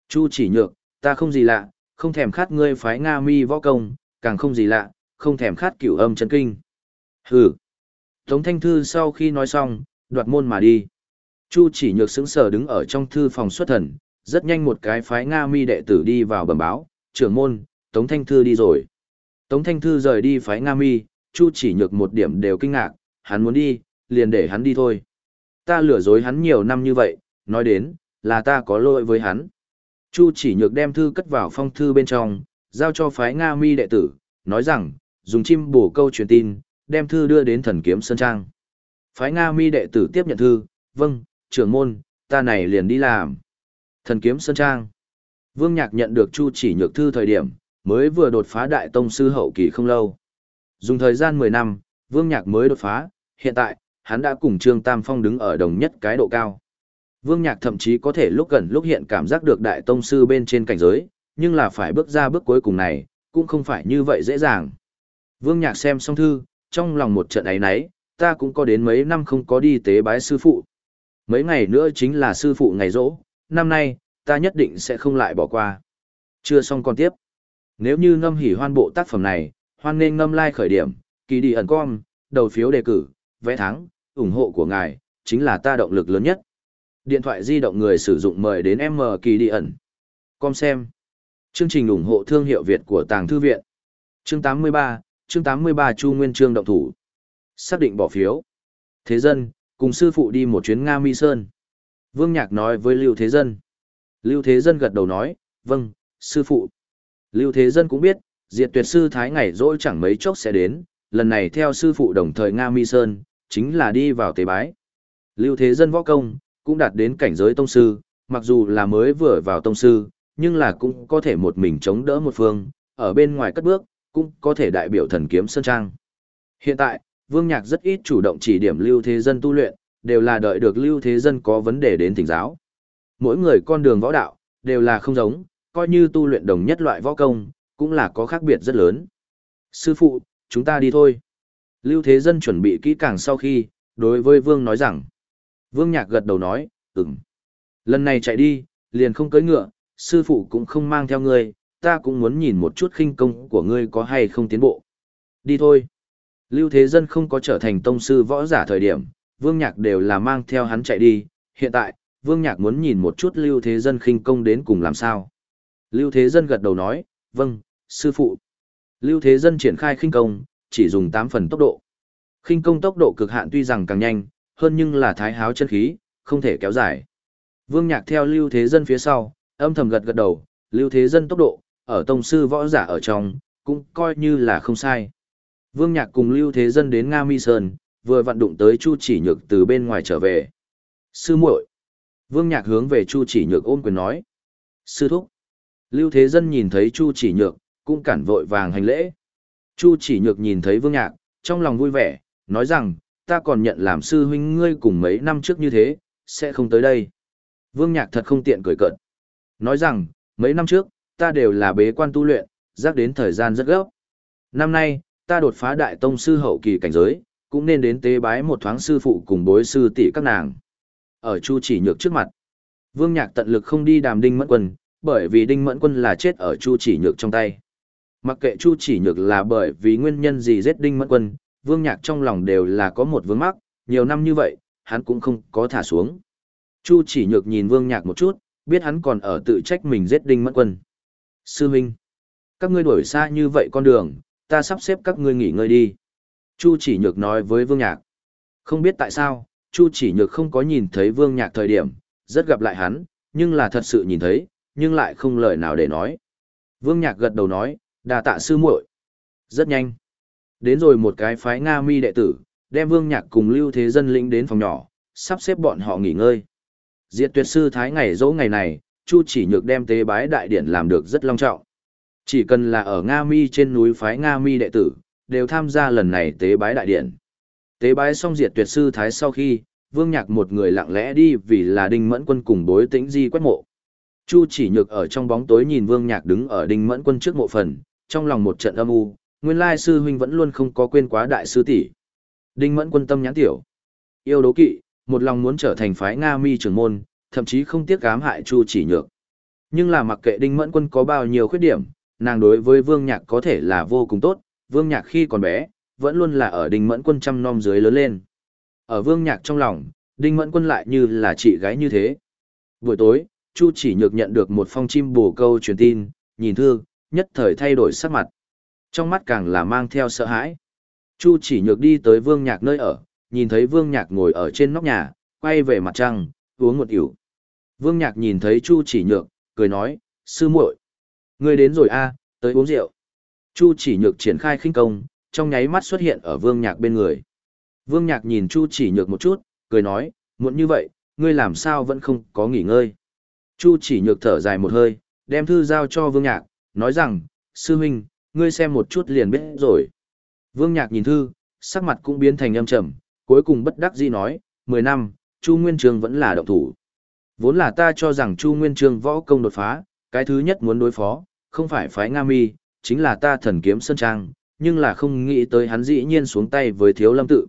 Chu chỉ nhược, ta không gì lạ, không thèm khát ngươi phái Nga mi võ công, càng không gì lạ, không thèm khát cửu âm chân kinh. Hừ. Tống Thanh Thư sau khi nói xong, đoạt môn mà đi. Chu chỉ nhược sững sờ đứng ở trong thư phòng xuất thần, rất nhanh một cái phái Nga mi đệ tử đi vào bẩm báo, trưởng môn, Tống Thanh Thư đi rồi. Tống Thanh Thư rời đi phái Nga mi, Chu chỉ nhược một điểm đều kinh ngạc, hắn muốn đi, liền để hắn đi thôi. Ta lừa dối hắn nhiều năm như vậy, nói đến, là ta có lỗi với hắn. Chu chỉ nhược đem thư cất vào phong thư bên trong, giao cho phái Nga mi đệ tử, nói rằng, dùng chim bổ câu truyền tin, đem thư đưa đến thần kiếm Sơn Trang. Phái Nga mi đệ tử tiếp nhận thư, vâng, trưởng môn, ta này liền đi làm. Thần kiếm Sơn Trang. Vương Nhạc nhận được Chu chỉ nhược thư thời điểm, mới vừa đột phá đại tông sư hậu kỳ không lâu. Dùng thời gian 10 năm, Vương Nhạc mới đột phá, hiện tại, hắn đã cùng Trương Tam Phong đứng ở đồng nhất cái độ cao. Vương Nhạc thậm chí có thể lúc gần lúc hiện cảm giác được đại tông sư bên trên cảnh giới, nhưng là phải bước ra bước cuối cùng này, cũng không phải như vậy dễ dàng. Vương Nhạc xem xong thư, trong lòng một trận ấy nấy, ta cũng có đến mấy năm không có đi tế bái sư phụ. Mấy ngày nữa chính là sư phụ ngày rỗ, năm nay, ta nhất định sẽ không lại bỏ qua. Chưa xong còn tiếp. Nếu như ngâm hỉ hoan bộ tác phẩm này, hoan nên ngâm like khởi điểm, kỳ đi ẩn com, đầu phiếu đề cử, vẽ thắng, ủng hộ của ngài, chính là ta động lực lớn nhất. Điện thoại di động người sử dụng mời đến M kỳ đi ẩn. Com xem. Chương trình ủng hộ thương hiệu Việt của Tàng Thư Viện. Chương 83, chương 83 Chu Nguyên Trương động thủ. Xác định bỏ phiếu. Thế dân, cùng sư phụ đi một chuyến Nga Mi Sơn. Vương Nhạc nói với Lưu Thế Dân. Lưu Thế Dân gật đầu nói, vâng, sư phụ. Lưu Thế Dân cũng biết, diệt tuyệt sư Thái ngày rỗi chẳng mấy chốc sẽ đến, lần này theo sư phụ đồng thời Nga Mi Sơn, chính là đi vào tế bái. Lưu Thế Dân võ công, cũng đạt đến cảnh giới tông sư, mặc dù là mới vừa vào tông sư, nhưng là cũng có thể một mình chống đỡ một phương, ở bên ngoài cất bước, cũng có thể đại biểu thần kiếm Sơn Trang. Hiện tại, Vương Nhạc rất ít chủ động chỉ điểm Lưu Thế Dân tu luyện, đều là đợi được Lưu Thế Dân có vấn đề đến thỉnh giáo. Mỗi người con đường võ đạo, đều là không giống, coi như tu luyện đồng nhất loại võ công, cũng là có khác biệt rất lớn. Sư phụ, chúng ta đi thôi. Lưu Thế Dân chuẩn bị kỹ càng sau khi, đối với Vương nói rằng. Vương Nhạc gật đầu nói, ừm. Lần này chạy đi, liền không cưỡi ngựa, sư phụ cũng không mang theo ngươi, ta cũng muốn nhìn một chút khinh công của ngươi có hay không tiến bộ. Đi thôi. Lưu Thế Dân không có trở thành tông sư võ giả thời điểm, Vương Nhạc đều là mang theo hắn chạy đi, hiện tại, Vương Nhạc muốn nhìn một chút Lưu Thế Dân khinh công đến cùng làm sao. Lưu Thế Dân gật đầu nói, vâng, sư phụ. Lưu Thế Dân triển khai khinh công, chỉ dùng 8 phần tốc độ. Khinh công tốc độ cực hạn tuy rằng càng nhanh, hơn nhưng là thái háo chân khí, không thể kéo dài. Vương Nhạc theo Lưu Thế Dân phía sau, âm thầm gật gật đầu, Lưu Thế Dân tốc độ, ở tông sư võ giả ở trong, cũng coi như là không sai. Vương Nhạc cùng Lưu Thế Dân đến Nga Mi Sơn, vừa vận đụng tới Chu Chỉ Nhược từ bên ngoài trở về. Sư muội. Vương Nhạc hướng về Chu Chỉ Nhược ôm quyền nói. Sư thúc. Lưu Thế Dân nhìn thấy Chu Chỉ Nhược, cũng cản vội vàng hành lễ. Chu Chỉ Nhược nhìn thấy Vương Nhạc, trong lòng vui vẻ, nói rằng, ta còn nhận làm sư huynh ngươi cùng mấy năm trước như thế, sẽ không tới đây. Vương Nhạc thật không tiện cười cợt. Nói rằng, mấy năm trước, ta đều là bế quan tu luyện, rắc đến thời gian rất gấp. Năm nay, ta đột phá đại tông sư hậu kỳ cảnh giới, cũng nên đến tế bái một thoáng sư phụ cùng bối sư tỷ các nàng. Ở Chu Chỉ Nhược trước mặt, Vương Nhạc tận lực không đi đàm Đinh mất quần bởi vì Đinh Mẫn Quân là chết ở Chu Chỉ Nhược trong tay. Mặc kệ Chu Chỉ Nhược là bởi vì nguyên nhân gì giết Đinh Mẫn Quân, Vương Nhạc trong lòng đều là có một vướng mắc, nhiều năm như vậy, hắn cũng không có thả xuống. Chu Chỉ Nhược nhìn Vương Nhạc một chút, biết hắn còn ở tự trách mình giết Đinh Mẫn Quân. Sư Minh, các ngươi đuổi xa như vậy con đường, ta sắp xếp các ngươi nghỉ ngơi đi. Chu chỉ nhược nói với Vương Nhạc. Không biết tại sao, Chu chỉ nhược không có nhìn thấy Vương Nhạc thời điểm, rất gặp lại hắn, nhưng là thật sự nhìn thấy, nhưng lại không lời nào để nói. Vương Nhạc gật đầu nói, đà tạ sư muội. Rất nhanh. Đến rồi một cái phái Nga mi đệ tử, đem Vương Nhạc cùng Lưu Thế Dân lĩnh đến phòng nhỏ, sắp xếp bọn họ nghỉ ngơi. Diệt tuyệt sư thái ngày dỗ ngày này, Chu chỉ nhược đem tế bái đại điển làm được rất long trọng. Chỉ cần là ở Nga Mi trên núi phái Nga Mi đệ tử, đều tham gia lần này tế bái đại điển. Tế bái xong diệt tuyệt sư thái sau khi, Vương Nhạc một người lặng lẽ đi vì là Đinh Mẫn Quân cùng bối tĩnh di quét mộ. Chu chỉ nhược ở trong bóng tối nhìn Vương Nhạc đứng ở Đinh Mẫn Quân trước mộ phần, trong lòng một trận âm u, nguyên lai sư huynh vẫn luôn không có quên quá đại sư tỷ. Đinh Mẫn Quân tâm nhãn tiểu, yêu đố kỵ, một lòng muốn trở thành phái Nga Mi trưởng môn, thậm chí không tiếc gám hại Chu chỉ nhược. Nhưng là mặc kệ Đinh Mẫn Quân có bao nhiêu khuyết điểm, nàng đối với Vương Nhạc có thể là vô cùng tốt, Vương Nhạc khi còn bé, vẫn luôn là ở Đinh Mẫn Quân chăm nom dưới lớn lên. Ở Vương Nhạc trong lòng, Đinh Mẫn Quân lại như là chị gái như thế. Buổi tối, Chu chỉ nhược nhận được một phong chim bồ câu truyền tin, nhìn thư, nhất thời thay đổi sắc mặt. Trong mắt càng là mang theo sợ hãi. Chu chỉ nhược đi tới Vương Nhạc nơi ở, nhìn thấy Vương Nhạc ngồi ở trên nóc nhà, quay về mặt trăng, uống một ỉu. Vương Nhạc nhìn thấy Chu chỉ nhược, cười nói, sư muội, Ngươi đến rồi a, tới uống rượu. Chu chỉ nhược triển khai khinh công, trong nháy mắt xuất hiện ở Vương Nhạc bên người. Vương Nhạc nhìn Chu chỉ nhược một chút, cười nói, muộn như vậy, ngươi làm sao vẫn không có nghỉ ngơi. Chu chỉ nhược thở dài một hơi, đem thư giao cho Vương Nhạc, nói rằng, sư huynh, ngươi xem một chút liền biết rồi. Vương Nhạc nhìn thư, sắc mặt cũng biến thành âm trầm, cuối cùng bất đắc dĩ nói, 10 năm, Chu Nguyên Trường vẫn là động thủ. Vốn là ta cho rằng Chu Nguyên Trường võ công đột phá, cái thứ nhất muốn đối phó, không phải phái Nga Mi, chính là ta thần kiếm Sơn Trang, nhưng là không nghĩ tới hắn dĩ nhiên xuống tay với Thiếu Lâm Tự.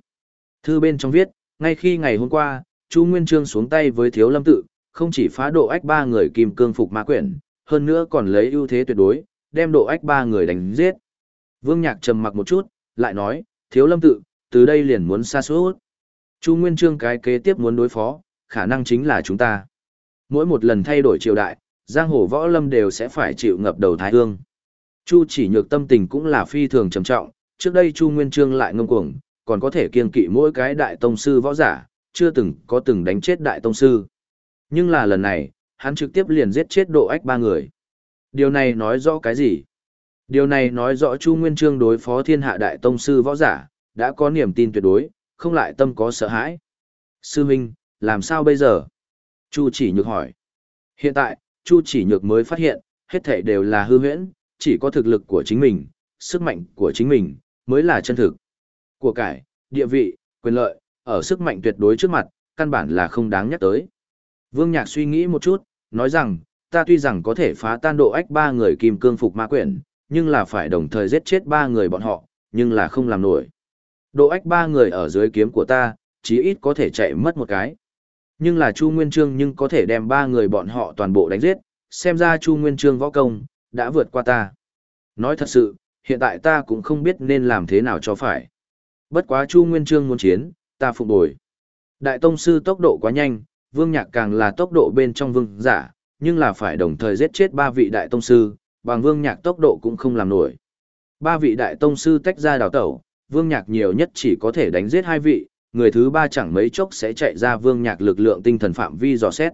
Thư bên trong viết, ngay khi ngày hôm qua, Chu Nguyên Trương xuống tay với Thiếu Lâm Tự, không chỉ phá độ ách ba người kim cương phục ma quyển, hơn nữa còn lấy ưu thế tuyệt đối, đem độ ách ba người đánh giết. Vương Nhạc trầm mặc một chút, lại nói, Thiếu Lâm Tự, từ đây liền muốn xa suốt. Chu Nguyên Trương cái kế tiếp muốn đối phó, khả năng chính là chúng ta. Mỗi một lần thay đổi triều đại, giang hồ võ lâm đều sẽ phải chịu ngập đầu thái hương. Chu chỉ nhược tâm tình cũng là phi thường trầm trọng, trước đây Chu Nguyên Trương lại ngông cuồng, còn có thể kiên kỵ mỗi cái đại tông sư võ giả, chưa từng có từng đánh chết đại tông sư. Nhưng là lần này, hắn trực tiếp liền giết chết độ ách ba người. Điều này nói rõ cái gì? Điều này nói rõ Chu Nguyên Trương đối phó thiên hạ đại tông sư võ giả, đã có niềm tin tuyệt đối, không lại tâm có sợ hãi. Sư Minh, làm sao bây giờ? Chu chỉ nhược hỏi. Hiện tại, Chu chỉ nhược mới phát hiện, hết thảy đều là hư huyễn, chỉ có thực lực của chính mình, sức mạnh của chính mình, mới là chân thực. Của cải, địa vị, quyền lợi, ở sức mạnh tuyệt đối trước mặt, căn bản là không đáng nhắc tới. Vương Nhạc suy nghĩ một chút, nói rằng, ta tuy rằng có thể phá tan độ ách ba người kim cương phục ma quyển, nhưng là phải đồng thời giết chết ba người bọn họ, nhưng là không làm nổi. Độ ách ba người ở dưới kiếm của ta, chí ít có thể chạy mất một cái. Nhưng là Chu Nguyên Trương nhưng có thể đem ba người bọn họ toàn bộ đánh giết, xem ra Chu Nguyên Trương võ công, đã vượt qua ta. Nói thật sự, hiện tại ta cũng không biết nên làm thế nào cho phải. Bất quá Chu Nguyên Trương muốn chiến, ta phục bồi. Đại Tông Sư tốc độ quá nhanh, Vương Nhạc càng là tốc độ bên trong vương giả, nhưng là phải đồng thời giết chết ba vị Đại Tông Sư, bằng Vương Nhạc tốc độ cũng không làm nổi. Ba vị Đại Tông Sư tách ra đào tẩu, Vương Nhạc nhiều nhất chỉ có thể đánh giết hai vị, người thứ ba chẳng mấy chốc sẽ chạy ra Vương Nhạc lực lượng tinh thần phạm vi dò xét.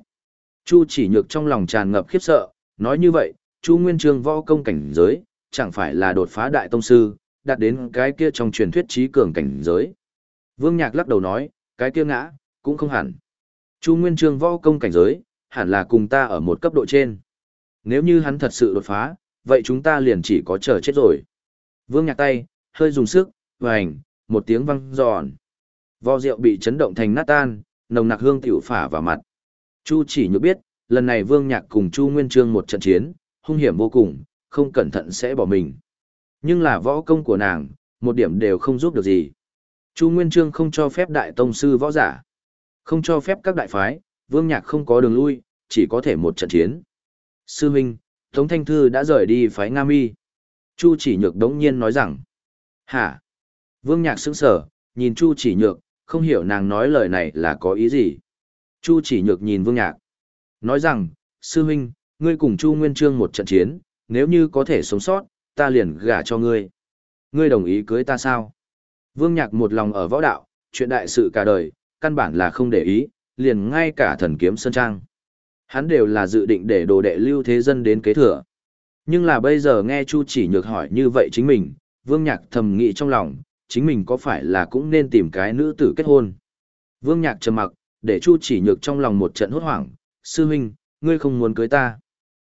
Chu chỉ nhược trong lòng tràn ngập khiếp sợ, nói như vậy, Chu Nguyên Trương võ công cảnh giới, chẳng phải là đột phá đại tông sư, đạt đến cái kia trong truyền thuyết trí cường cảnh giới. Vương Nhạc lắc đầu nói, cái kia ngã, cũng không hẳn. Chu Nguyên Trương võ công cảnh giới, hẳn là cùng ta ở một cấp độ trên. Nếu như hắn thật sự đột phá, vậy chúng ta liền chỉ có chờ chết rồi. Vương Nhạc tay, hơi dùng sức, vành, một tiếng vang giòn. Vò rượu bị chấn động thành nát tan, nồng nặc hương tiểu phả vào mặt. Chu chỉ nhớ biết, lần này Vương Nhạc cùng Chu Nguyên Trương một trận chiến, hung hiểm vô cùng, không cẩn thận sẽ bỏ mình. Nhưng là võ công của nàng, một điểm đều không giúp được gì. Chu Nguyên Trương không cho phép đại tông sư võ giả, không cho phép các đại phái, Vương Nhạc không có đường lui, chỉ có thể một trận chiến. Sư Minh, Tống Thanh Thư đã rời đi phái Nga Mi. Chu chỉ nhược đống nhiên nói rằng, Hả? Vương Nhạc sững sờ nhìn Chu chỉ nhược, không hiểu nàng nói lời này là có ý gì. Chu chỉ nhược nhìn Vương Nhạc. Nói rằng, Sư Minh, ngươi cùng Chu Nguyên Trương một trận chiến, nếu như có thể sống sót, ta liền gả cho ngươi. Ngươi đồng ý cưới ta sao? Vương Nhạc một lòng ở võ đạo, chuyện đại sự cả đời, căn bản là không để ý, liền ngay cả thần kiếm Sơn Trang. Hắn đều là dự định để đồ đệ lưu thế dân đến kế thừa. Nhưng là bây giờ nghe Chu chỉ nhược hỏi như vậy chính mình, Vương Nhạc thầm nghĩ trong lòng, chính mình có phải là cũng nên tìm cái nữ tử kết hôn. Vương Nhạc trầm mặc, để Chu chỉ nhược trong lòng một trận hốt hoảng, sư huynh, ngươi không muốn cưới ta.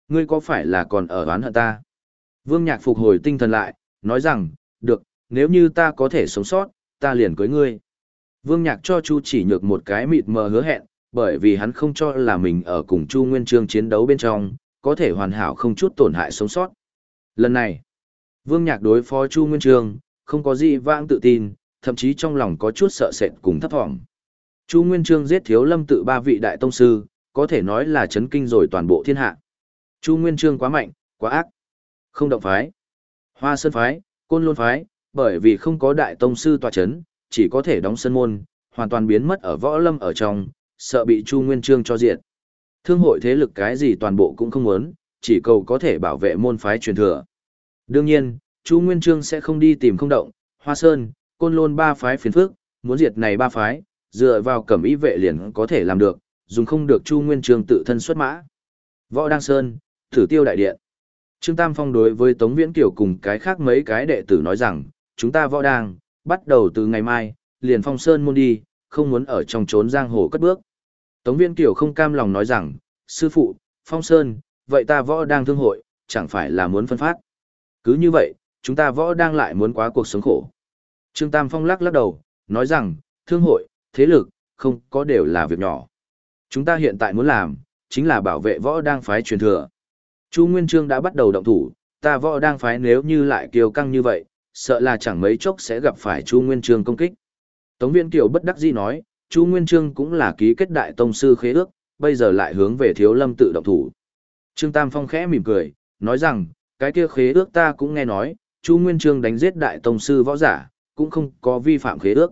Ngươi có phải là còn ở oán hận ta? Vương Nhạc phục hồi tinh thần lại, nói rằng, được, nếu như ta có thể sống sót, ta liền cưới ngươi. Vương Nhạc cho Chu chỉ nhược một cái mịt mờ hứa hẹn, bởi vì hắn không cho là mình ở cùng Chu Nguyên Trương chiến đấu bên trong, có thể hoàn hảo không chút tổn hại sống sót. Lần này, Vương Nhạc đối phó Chu Nguyên Trương, không có gì vãng tự tin, thậm chí trong lòng có chút sợ sệt cùng thấp thỏm. Chu Nguyên Trương giết thiếu lâm tự ba vị đại tông sư, có thể nói là chấn kinh rồi toàn bộ thiên hạ. Chu Nguyên Trương quá mạnh, quá ác. Không động phái, hoa sơn phái, côn lôn phái, bởi vì không có đại tông sư tòa chấn, chỉ có thể đóng sân môn, hoàn toàn biến mất ở võ lâm ở trong, sợ bị Chu Nguyên Trương cho diệt. Thương hội thế lực cái gì toàn bộ cũng không muốn, chỉ cầu có thể bảo vệ môn phái truyền thừa. Đương nhiên, Chu Nguyên Trương sẽ không đi tìm không động, Hoa Sơn, Côn Lôn ba phái phiền phức, muốn diệt này ba phái, dựa vào cẩm ý vệ liền có thể làm được, dùng không được Chu Nguyên Trương tự thân xuất mã. Võ Đăng Sơn, Thử Tiêu Đại Điện. Trương Tam Phong đối với Tống Viễn Kiều cùng cái khác mấy cái đệ tử nói rằng, chúng ta võ đang, bắt đầu từ ngày mai, liền phong sơn môn đi, không muốn ở trong trốn giang hồ cất bước. Tống Viên Kiều không cam lòng nói rằng, sư phụ, phong sơn, vậy ta võ đang thương hội, chẳng phải là muốn phân phát. Cứ như vậy, chúng ta võ đang lại muốn quá cuộc sống khổ. Trương Tam Phong lắc lắc đầu, nói rằng, thương hội, thế lực, không có đều là việc nhỏ. Chúng ta hiện tại muốn làm, chính là bảo vệ võ đang phái truyền thừa. Chu Nguyên Trương đã bắt đầu động thủ, ta võ đang phái nếu như lại kiêu căng như vậy, sợ là chẳng mấy chốc sẽ gặp phải Chu Nguyên Trương công kích. Tống Viễn Kiều bất đắc dĩ nói, Chu Nguyên Trương cũng là ký kết đại tông sư khế ước, bây giờ lại hướng về Thiếu Lâm tự động thủ. Trương Tam Phong khẽ mỉm cười, nói rằng, cái kia khế ước ta cũng nghe nói, Chu Nguyên Trương đánh giết đại tông sư võ giả, cũng không có vi phạm khế ước.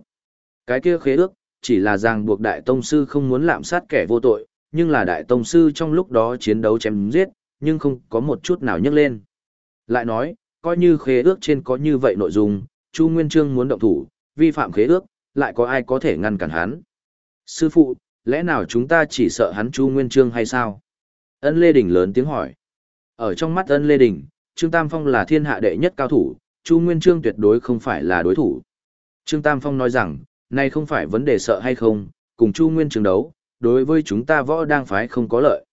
Cái kia khế ước, chỉ là ràng buộc đại tông sư không muốn lạm sát kẻ vô tội, nhưng là đại tông sư trong lúc đó chiến đấu chém giết, nhưng không có một chút nào nhấc lên. Lại nói, coi như khế ước trên có như vậy nội dung, Chu Nguyên Trương muốn động thủ, vi phạm khế ước, lại có ai có thể ngăn cản hắn? Sư phụ, lẽ nào chúng ta chỉ sợ hắn Chu Nguyên Trương hay sao? Ân Lê Đình lớn tiếng hỏi. Ở trong mắt ân Lê Đình, Trương Tam Phong là thiên hạ đệ nhất cao thủ, Chu Nguyên Trương tuyệt đối không phải là đối thủ. Trương Tam Phong nói rằng, này không phải vấn đề sợ hay không, cùng Chu Nguyên Trương đấu, đối với chúng ta võ đang phái không có lợi.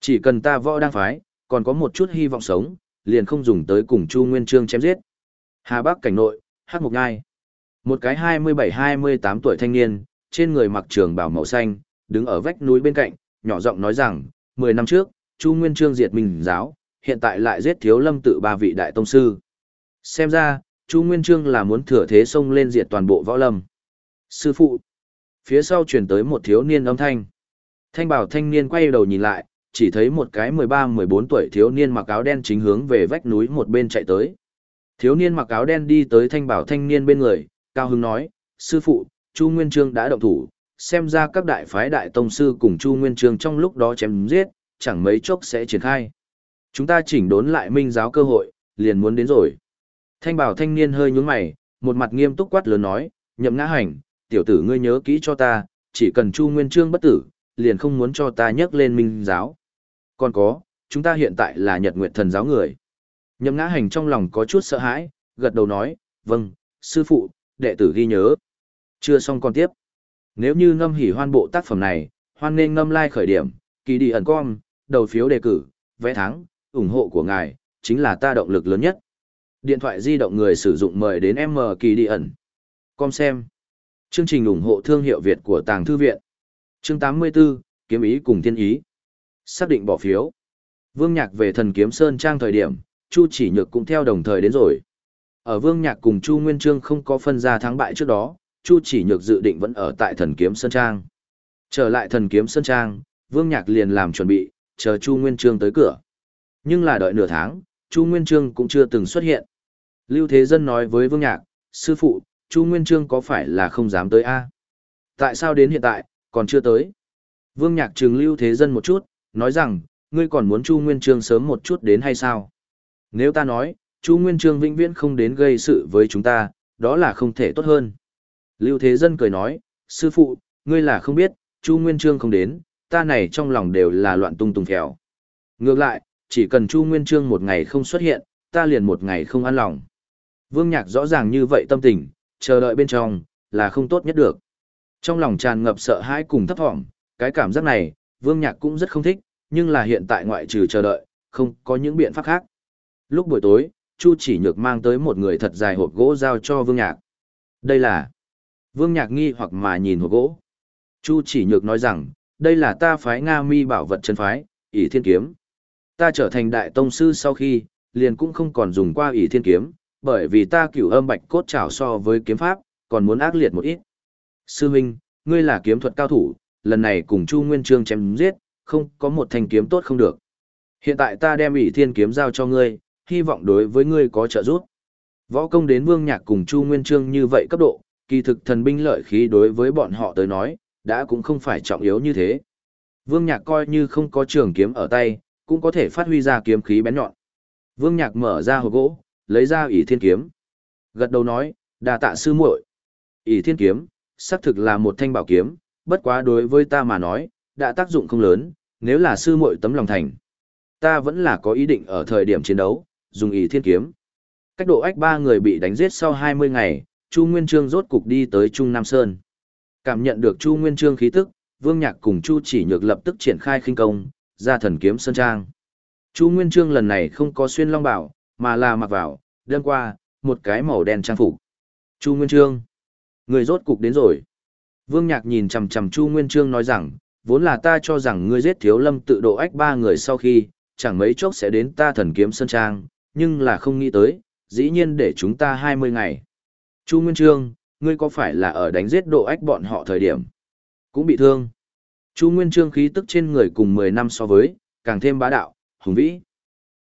Chỉ cần ta võ đang phái, còn có một chút hy vọng sống, liền không dùng tới cùng Chu Nguyên Trương chém giết. Hà Bắc cảnh nội, hát mục ngai. Một cái 27-28 tuổi thanh niên, trên người mặc trường bào màu xanh, đứng ở vách núi bên cạnh, nhỏ giọng nói rằng, 10 năm trước, Chu Nguyên Trương diệt Minh giáo, hiện tại lại giết thiếu lâm tự ba vị đại tông sư. Xem ra, Chu Nguyên Trương là muốn thừa thế xông lên diệt toàn bộ võ lâm. Sư phụ. Phía sau truyền tới một thiếu niên âm thanh. Thanh bảo thanh niên quay đầu nhìn lại, chỉ thấy một cái 13-14 tuổi thiếu niên mặc áo đen chính hướng về vách núi một bên chạy tới. Thiếu niên mặc áo đen đi tới thanh bảo thanh niên bên người, cao hưng nói, sư phụ, Chu Nguyên Trương đã động thủ, xem ra các đại phái đại tông sư cùng Chu Nguyên Trương trong lúc đó chém giết, chẳng mấy chốc sẽ triển khai. Chúng ta chỉnh đốn lại minh giáo cơ hội, liền muốn đến rồi. Thanh bảo thanh niên hơi nhướng mày, một mặt nghiêm túc quát lớn nói, nhậm ngã hành, tiểu tử ngươi nhớ kỹ cho ta, chỉ cần Chu Nguyên Trương bất tử, liền không muốn cho ta nhắc lên minh giáo. Còn có, chúng ta hiện tại là nhật nguyệt thần giáo người. Nhậm ngã hành trong lòng có chút sợ hãi, gật đầu nói, vâng, sư phụ, đệ tử ghi nhớ. Chưa xong còn tiếp. Nếu như ngâm hỉ hoan bộ tác phẩm này, hoan nên ngâm like khởi điểm, kỳ đi ẩn com, đầu phiếu đề cử, vẽ thắng, ủng hộ của ngài, chính là ta động lực lớn nhất. Điện thoại di động người sử dụng mời đến M kỳ đi ẩn. Com xem. Chương trình ủng hộ thương hiệu Việt của Tàng Thư Viện. Chương 84, Kiếm ý cùng thiên ý. Xác định bỏ phiếu. Vương Nhạc về thần kiếm Sơn Trang thời điểm, Chu chỉ nhược cũng theo đồng thời đến rồi. Ở Vương Nhạc cùng Chu Nguyên Trương không có phân ra thắng bại trước đó, Chu chỉ nhược dự định vẫn ở tại thần kiếm Sơn Trang. Trở lại thần kiếm Sơn Trang, Vương Nhạc liền làm chuẩn bị, chờ Chu Nguyên Trương tới cửa. Nhưng là đợi nửa tháng, Chu Nguyên Trương cũng chưa từng xuất hiện. Lưu Thế Dân nói với Vương Nhạc, sư phụ, Chu Nguyên Trương có phải là không dám tới a? Tại sao đến hiện tại, còn chưa tới? Vương Nhạc trừng Lưu Thế Dân một chút, nói rằng, ngươi còn muốn Chu Nguyên Trương sớm một chút đến hay sao? Nếu ta nói, Chu Nguyên Trương vĩnh viễn không đến gây sự với chúng ta, đó là không thể tốt hơn. Lưu Thế Dân cười nói, sư phụ, ngươi là không biết, Chu Nguyên Trương không đến, ta này trong lòng đều là loạn tung tung phèo. Ngược lại, chỉ cần Chu Nguyên Trương một ngày không xuất hiện, ta liền một ngày không an lòng. Vương Nhạc rõ ràng như vậy tâm tình, chờ đợi bên trong, là không tốt nhất được. Trong lòng tràn ngập sợ hãi cùng thấp thỏm, cái cảm giác này, Vương Nhạc cũng rất không thích, nhưng là hiện tại ngoại trừ chờ đợi, không có những biện pháp khác. Lúc buổi tối, Chu chỉ nhược mang tới một người thật dài hộp gỗ giao cho Vương Nhạc. Đây là... Vương Nhạc nghi hoặc mà nhìn hộp gỗ. Chu chỉ nhược nói rằng, đây là ta phái Nga mi bảo vật chân phái, ỷ thiên kiếm. Ta trở thành đại tông sư sau khi, liền cũng không còn dùng qua ỷ thiên kiếm, bởi vì ta cửu âm bạch cốt trảo so với kiếm pháp, còn muốn ác liệt một ít. Sư Minh, ngươi là kiếm thuật cao thủ, lần này cùng Chu Nguyên Trương chém giết, không có một thanh kiếm tốt không được. Hiện tại ta đem ỷ thiên kiếm giao cho ngươi, hy vọng đối với ngươi có trợ giúp. Võ công đến vương nhạc cùng Chu Nguyên Trương như vậy cấp độ, kỳ thực thần binh lợi khí đối với bọn họ tới nói, đã cũng không phải trọng yếu như thế. Vương nhạc coi như không có trường kiếm ở tay, cũng có thể phát huy ra kiếm khí bén nhọn. Vương nhạc mở ra hộp gỗ, lấy ra ỷ thiên kiếm. Gật đầu nói, đà tạ sư muội. ỷ thiên kiếm, xác thực là một thanh bảo kiếm, bất quá đối với ta mà nói, đã tác dụng không lớn, nếu là sư muội tấm lòng thành. Ta vẫn là có ý định ở thời điểm chiến đấu, dùng ý thiên kiếm. Cách độ ách ba người bị đánh giết sau 20 ngày, Chu Nguyên Trương rốt cục đi tới Trung Nam Sơn. Cảm nhận được Chu Nguyên Trương khí tức, Vương Nhạc cùng Chu Chỉ Nhược lập tức triển khai khinh công, ra thần kiếm sơn trang. Chu Nguyên Trương lần này không có xuyên long bảo, mà là mặc vào, đơn qua, một cái màu đen trang phục. Chu Nguyên Trương, người rốt cục đến rồi. Vương Nhạc nhìn chằm chằm Chu Nguyên Trương nói rằng, vốn là ta cho rằng ngươi giết thiếu lâm tự độ ách ba người sau khi, chẳng mấy chốc sẽ đến ta thần kiếm sơn trang, nhưng là không nghĩ tới, dĩ nhiên để chúng ta 20 ngày. Chu Nguyên Trương, ngươi có phải là ở đánh giết độ ách bọn họ thời điểm? Cũng bị thương. Chu Nguyên Trương khí tức trên người cùng 10 năm so với, càng thêm bá đạo, hùng vĩ.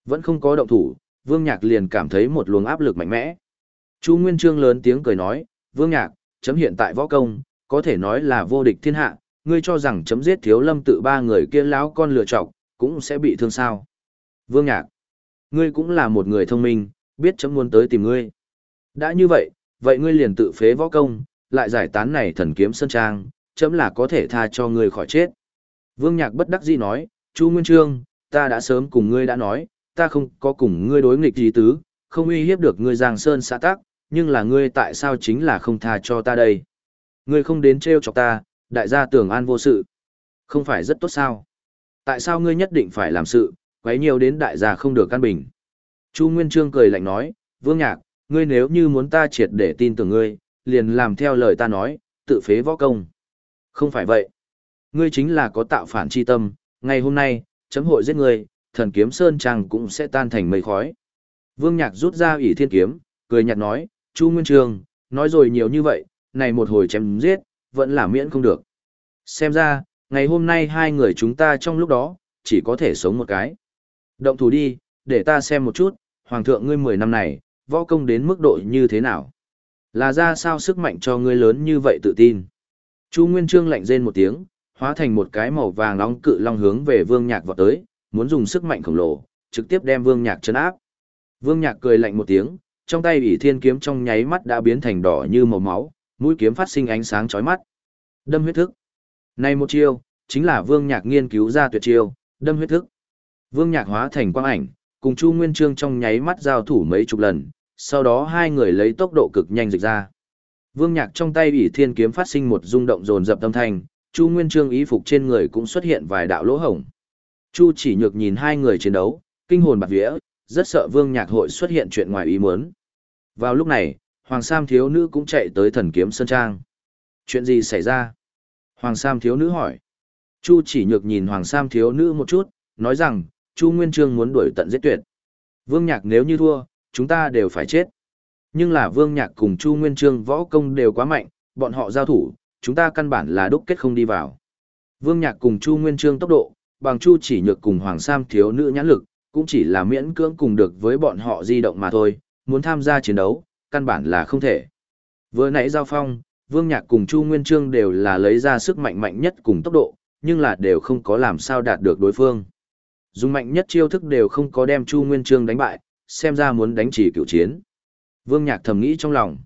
Vẫn không có động thủ, Vương Nhạc liền cảm thấy một luồng áp lực mạnh mẽ. Chu Nguyên Trương lớn tiếng cười nói, Vương Nhạc, chấm hiện tại võ công, có thể nói là vô địch thiên hạ, ngươi cho rằng chấm giết thiếu lâm tự ba người kia lão con lựa chọc, cũng sẽ bị thương sao. Vương Nhạc, ngươi cũng là một người thông minh, biết chấm muốn tới tìm ngươi. Đã như vậy, vậy ngươi liền tự phế võ công, lại giải tán này thần kiếm sơn trang, chấm là có thể tha cho ngươi khỏi chết. Vương Nhạc bất đắc dĩ nói, Chu Nguyên Trương, ta đã sớm cùng ngươi đã nói, ta không có cùng ngươi đối nghịch gì tứ, không uy hiếp được ngươi giang sơn xã tác, nhưng là ngươi tại sao chính là không tha cho ta đây? Ngươi không đến trêu chọc ta, đại gia tưởng an vô sự. Không phải rất tốt sao? Tại sao ngươi nhất định phải làm sự, quấy nhiều đến đại gia không được căn bình? Chu Nguyên Trương cười lạnh nói, Vương Nhạc, ngươi nếu như muốn ta triệt để tin tưởng ngươi, liền làm theo lời ta nói, tự phế võ công. Không phải vậy. Ngươi chính là có tạo phản chi tâm, ngày hôm nay, chấm hội giết ngươi, thần kiếm sơn trang cũng sẽ tan thành mây khói. Vương Nhạc rút ra Ỷ thiên kiếm, cười nhạt nói, Chu Nguyên Trương, nói rồi nhiều như vậy, này một hồi chém giết, vẫn là miễn không được. Xem ra, ngày hôm nay hai người chúng ta trong lúc đó, chỉ có thể sống một cái. Động thủ đi, để ta xem một chút, Hoàng thượng ngươi 10 năm này, võ công đến mức độ như thế nào? Là ra sao sức mạnh cho ngươi lớn như vậy tự tin? Chu Nguyên Trương lạnh rên một tiếng, hóa thành một cái màu vàng nóng cự long hướng về Vương Nhạc vọt tới, muốn dùng sức mạnh khổng lồ, trực tiếp đem Vương Nhạc chấn áp. Vương Nhạc cười lạnh một tiếng, trong tay ủy thiên kiếm trong nháy mắt đã biến thành đỏ như màu máu, mũi kiếm phát sinh ánh sáng chói mắt. Đâm huyết thức. Này một chiêu, chính là Vương Nhạc nghiên cứu ra tuyệt chiêu, đâm huyết thức. Vương Nhạc hóa thành quang ảnh, cùng Chu Nguyên Trương trong nháy mắt giao thủ mấy chục lần, sau đó hai người lấy tốc độ cực nhanh dịch ra. Vương Nhạc trong tay ủy thiên kiếm phát sinh một rung động dồn dập âm thanh, Chu Nguyên Trương ý phục trên người cũng xuất hiện vài đạo lỗ hổng. Chu chỉ nhược nhìn hai người chiến đấu, kinh hồn bạt vía, rất sợ Vương Nhạc hội xuất hiện chuyện ngoài ý muốn. Vào lúc này, Hoàng Sam thiếu nữ cũng chạy tới thần kiếm sơn trang. Chuyện gì xảy ra? Hoàng Sam thiếu nữ hỏi. Chu chỉ nhược nhìn Hoàng Sam thiếu nữ một chút, nói rằng, Chu Nguyên Trương muốn đuổi tận giết tuyệt. Vương Nhạc nếu như thua, chúng ta đều phải chết. Nhưng là Vương Nhạc cùng Chu Nguyên Trương võ công đều quá mạnh, bọn họ giao thủ, chúng ta căn bản là đúc kết không đi vào. Vương Nhạc cùng Chu Nguyên Trương tốc độ, bằng Chu chỉ nhược cùng Hoàng Sam thiếu nữ nhãn lực, cũng chỉ là miễn cưỡng cùng được với bọn họ di động mà thôi, muốn tham gia chiến đấu, căn bản là không thể. Vừa nãy giao phong, Vương Nhạc cùng Chu Nguyên Trương đều là lấy ra sức mạnh mạnh nhất cùng tốc độ, nhưng là đều không có làm sao đạt được đối phương. Dùng mạnh nhất chiêu thức đều không có đem Chu Nguyên Trương đánh bại, xem ra muốn đánh chỉ cựu chiến. Vương Nhạc thầm nghĩ trong lòng.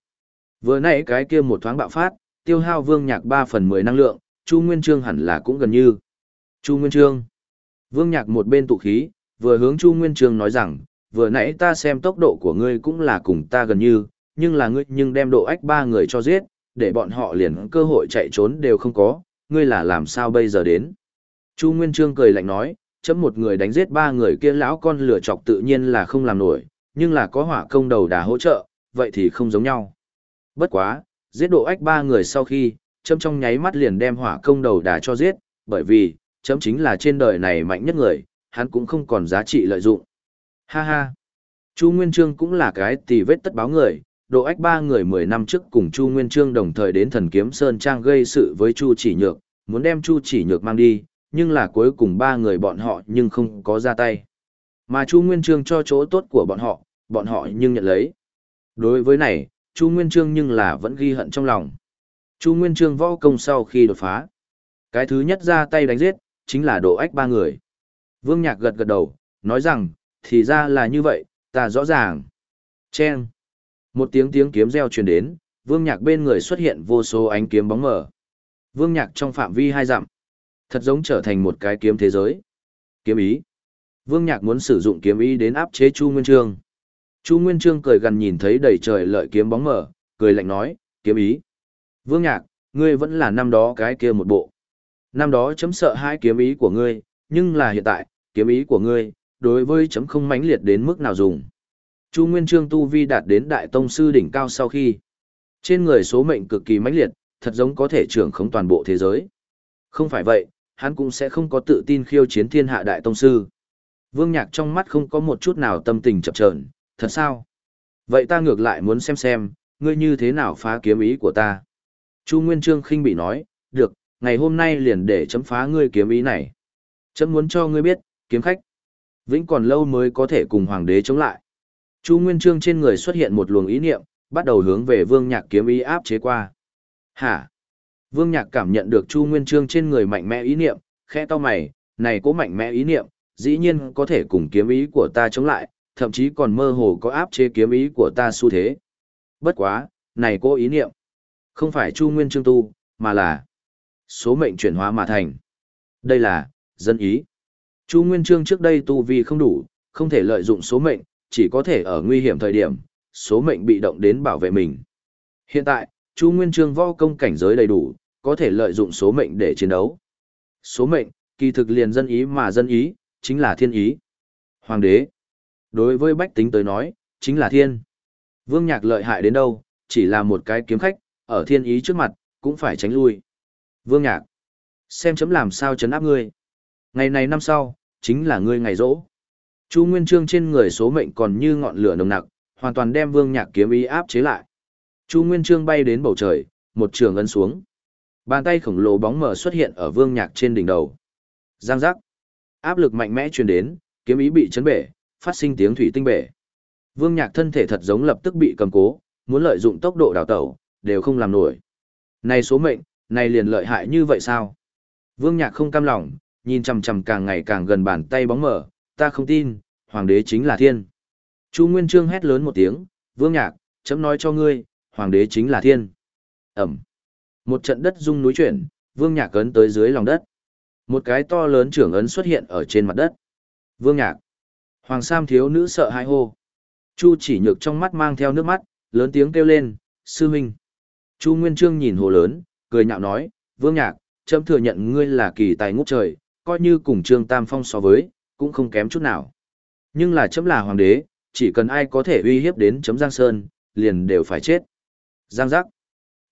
Vừa nãy cái kia một thoáng bạo phát, tiêu hao Vương Nhạc 3 phần 10 năng lượng, Chu Nguyên Trương hẳn là cũng gần như. Chu Nguyên Trương. Vương Nhạc một bên tụ khí, vừa hướng Chu Nguyên Trương nói rằng, vừa nãy ta xem tốc độ của ngươi cũng là cùng ta gần như, nhưng là ngươi nhưng đem độ ách ba người cho giết, để bọn họ liền cơ hội chạy trốn đều không có, ngươi là làm sao bây giờ đến. Chu Nguyên Trương cười lạnh nói, chấm một người đánh giết ba người kia lão con lửa chọc tự nhiên là không làm nổi, nhưng là có hỏa công đầu đà hỗ trợ, vậy thì không giống nhau. Bất quá, giết độ ách ba người sau khi, chấm trong nháy mắt liền đem hỏa công đầu đà cho giết, bởi vì, chấm chính là trên đời này mạnh nhất người, hắn cũng không còn giá trị lợi dụng. Ha ha! Chu Nguyên Trương cũng là cái tì vết tất báo người, độ ách ba người 10 năm trước cùng Chu Nguyên Trương đồng thời đến thần kiếm Sơn Trang gây sự với Chu Chỉ Nhược, muốn đem Chu Chỉ Nhược mang đi, nhưng là cuối cùng ba người bọn họ nhưng không có ra tay. Mà Chu Nguyên Trương cho chỗ tốt của bọn họ, bọn họ nhưng nhận lấy. Đối với này, Chu Nguyên Trương nhưng là vẫn ghi hận trong lòng. Chu Nguyên Trương võ công sau khi đột phá. Cái thứ nhất ra tay đánh giết, chính là độ ách ba người. Vương Nhạc gật gật đầu, nói rằng, thì ra là như vậy, ta rõ ràng. Chen. Một tiếng tiếng kiếm reo truyền đến, Vương Nhạc bên người xuất hiện vô số ánh kiếm bóng mờ. Vương Nhạc trong phạm vi hai dặm, thật giống trở thành một cái kiếm thế giới. Kiếm ý. Vương Nhạc muốn sử dụng kiếm ý đến áp chế Chu Nguyên Trương. Chu Nguyên Trương cười gần nhìn thấy đầy trời lợi kiếm bóng mờ, cười lạnh nói, kiếm ý. Vương Nhạc, ngươi vẫn là năm đó cái kia một bộ. Năm đó chấm sợ hai kiếm ý của ngươi, nhưng là hiện tại, kiếm ý của ngươi, đối với chấm không mãnh liệt đến mức nào dùng. Chu Nguyên Trương tu vi đạt đến đại tông sư đỉnh cao sau khi, trên người số mệnh cực kỳ mãnh liệt, thật giống có thể trưởng khống toàn bộ thế giới. Không phải vậy, hắn cũng sẽ không có tự tin khiêu chiến thiên hạ đại tông sư. Vương Nhạc trong mắt không có một chút nào tâm tình chập chờn, thật sao? Vậy ta ngược lại muốn xem xem, ngươi như thế nào phá kiếm ý của ta. Chu Nguyên Trương khinh bị nói, được, ngày hôm nay liền để chấm phá ngươi kiếm ý này. Chấm muốn cho ngươi biết, kiếm khách. Vĩnh còn lâu mới có thể cùng hoàng đế chống lại. Chu Nguyên Trương trên người xuất hiện một luồng ý niệm, bắt đầu hướng về Vương Nhạc kiếm ý áp chế qua. Hả? Vương Nhạc cảm nhận được Chu Nguyên Trương trên người mạnh mẽ ý niệm, khẽ to mày, này có mạnh mẽ ý niệm, dĩ nhiên có thể cùng kiếm ý của ta chống lại, thậm chí còn mơ hồ có áp chế kiếm ý của ta xu thế. Bất quá, này có ý niệm. Không phải Chu Nguyên Trương tu, mà là số mệnh chuyển hóa mà thành. Đây là dân ý. Chu Nguyên Trương trước đây tu vi không đủ, không thể lợi dụng số mệnh, chỉ có thể ở nguy hiểm thời điểm, số mệnh bị động đến bảo vệ mình. Hiện tại, Chu Nguyên Trương võ công cảnh giới đầy đủ, có thể lợi dụng số mệnh để chiến đấu. Số mệnh, kỳ thực liền dân ý mà dân ý, chính là thiên ý. Hoàng đế, đối với bách tính tới nói, chính là thiên. Vương Nhạc lợi hại đến đâu, chỉ là một cái kiếm khách, ở thiên ý trước mặt, cũng phải tránh lui. Vương Nhạc, xem chấm làm sao chấn áp ngươi. Ngày này năm sau, chính là ngươi ngày rỗ. Chu Nguyên Trương trên người số mệnh còn như ngọn lửa nồng nặc, hoàn toàn đem Vương Nhạc kiếm ý áp chế lại. Chu Nguyên Trương bay đến bầu trời, một trường ấn xuống. Bàn tay khổng lồ bóng mờ xuất hiện ở Vương Nhạc trên đỉnh đầu. Giang giác. Áp lực mạnh mẽ truyền đến, kiếm ý bị chấn bể, phát sinh tiếng thủy tinh bể. Vương Nhạc thân thể thật giống lập tức bị cầm cố, muốn lợi dụng tốc độ đào tẩu, đều không làm nổi. Này số mệnh, này liền lợi hại như vậy sao? Vương Nhạc không cam lòng, nhìn chằm chằm càng ngày càng gần bàn tay bóng mở, ta không tin, hoàng đế chính là thiên. Chu Nguyên Trương hét lớn một tiếng, Vương Nhạc, chấm nói cho ngươi, hoàng đế chính là thiên. Ẩm. Một trận đất rung núi chuyển, Vương Nhạc ấn tới dưới lòng đất. Một cái to lớn trưởng ấn xuất hiện ở trên mặt đất. Vương Nhạc. Hoàng Sam thiếu nữ sợ hãi hô. Chu chỉ nhược trong mắt mang theo nước mắt, lớn tiếng kêu lên, sư huynh. Chu Nguyên Trương nhìn hồ lớn, cười nhạo nói, Vương Nhạc, chấm thừa nhận ngươi là kỳ tài ngút trời, coi như cùng Trương Tam Phong so với, cũng không kém chút nào. Nhưng là chấm là hoàng đế, chỉ cần ai có thể uy hiếp đến chấm Giang Sơn, liền đều phải chết. Giang giác.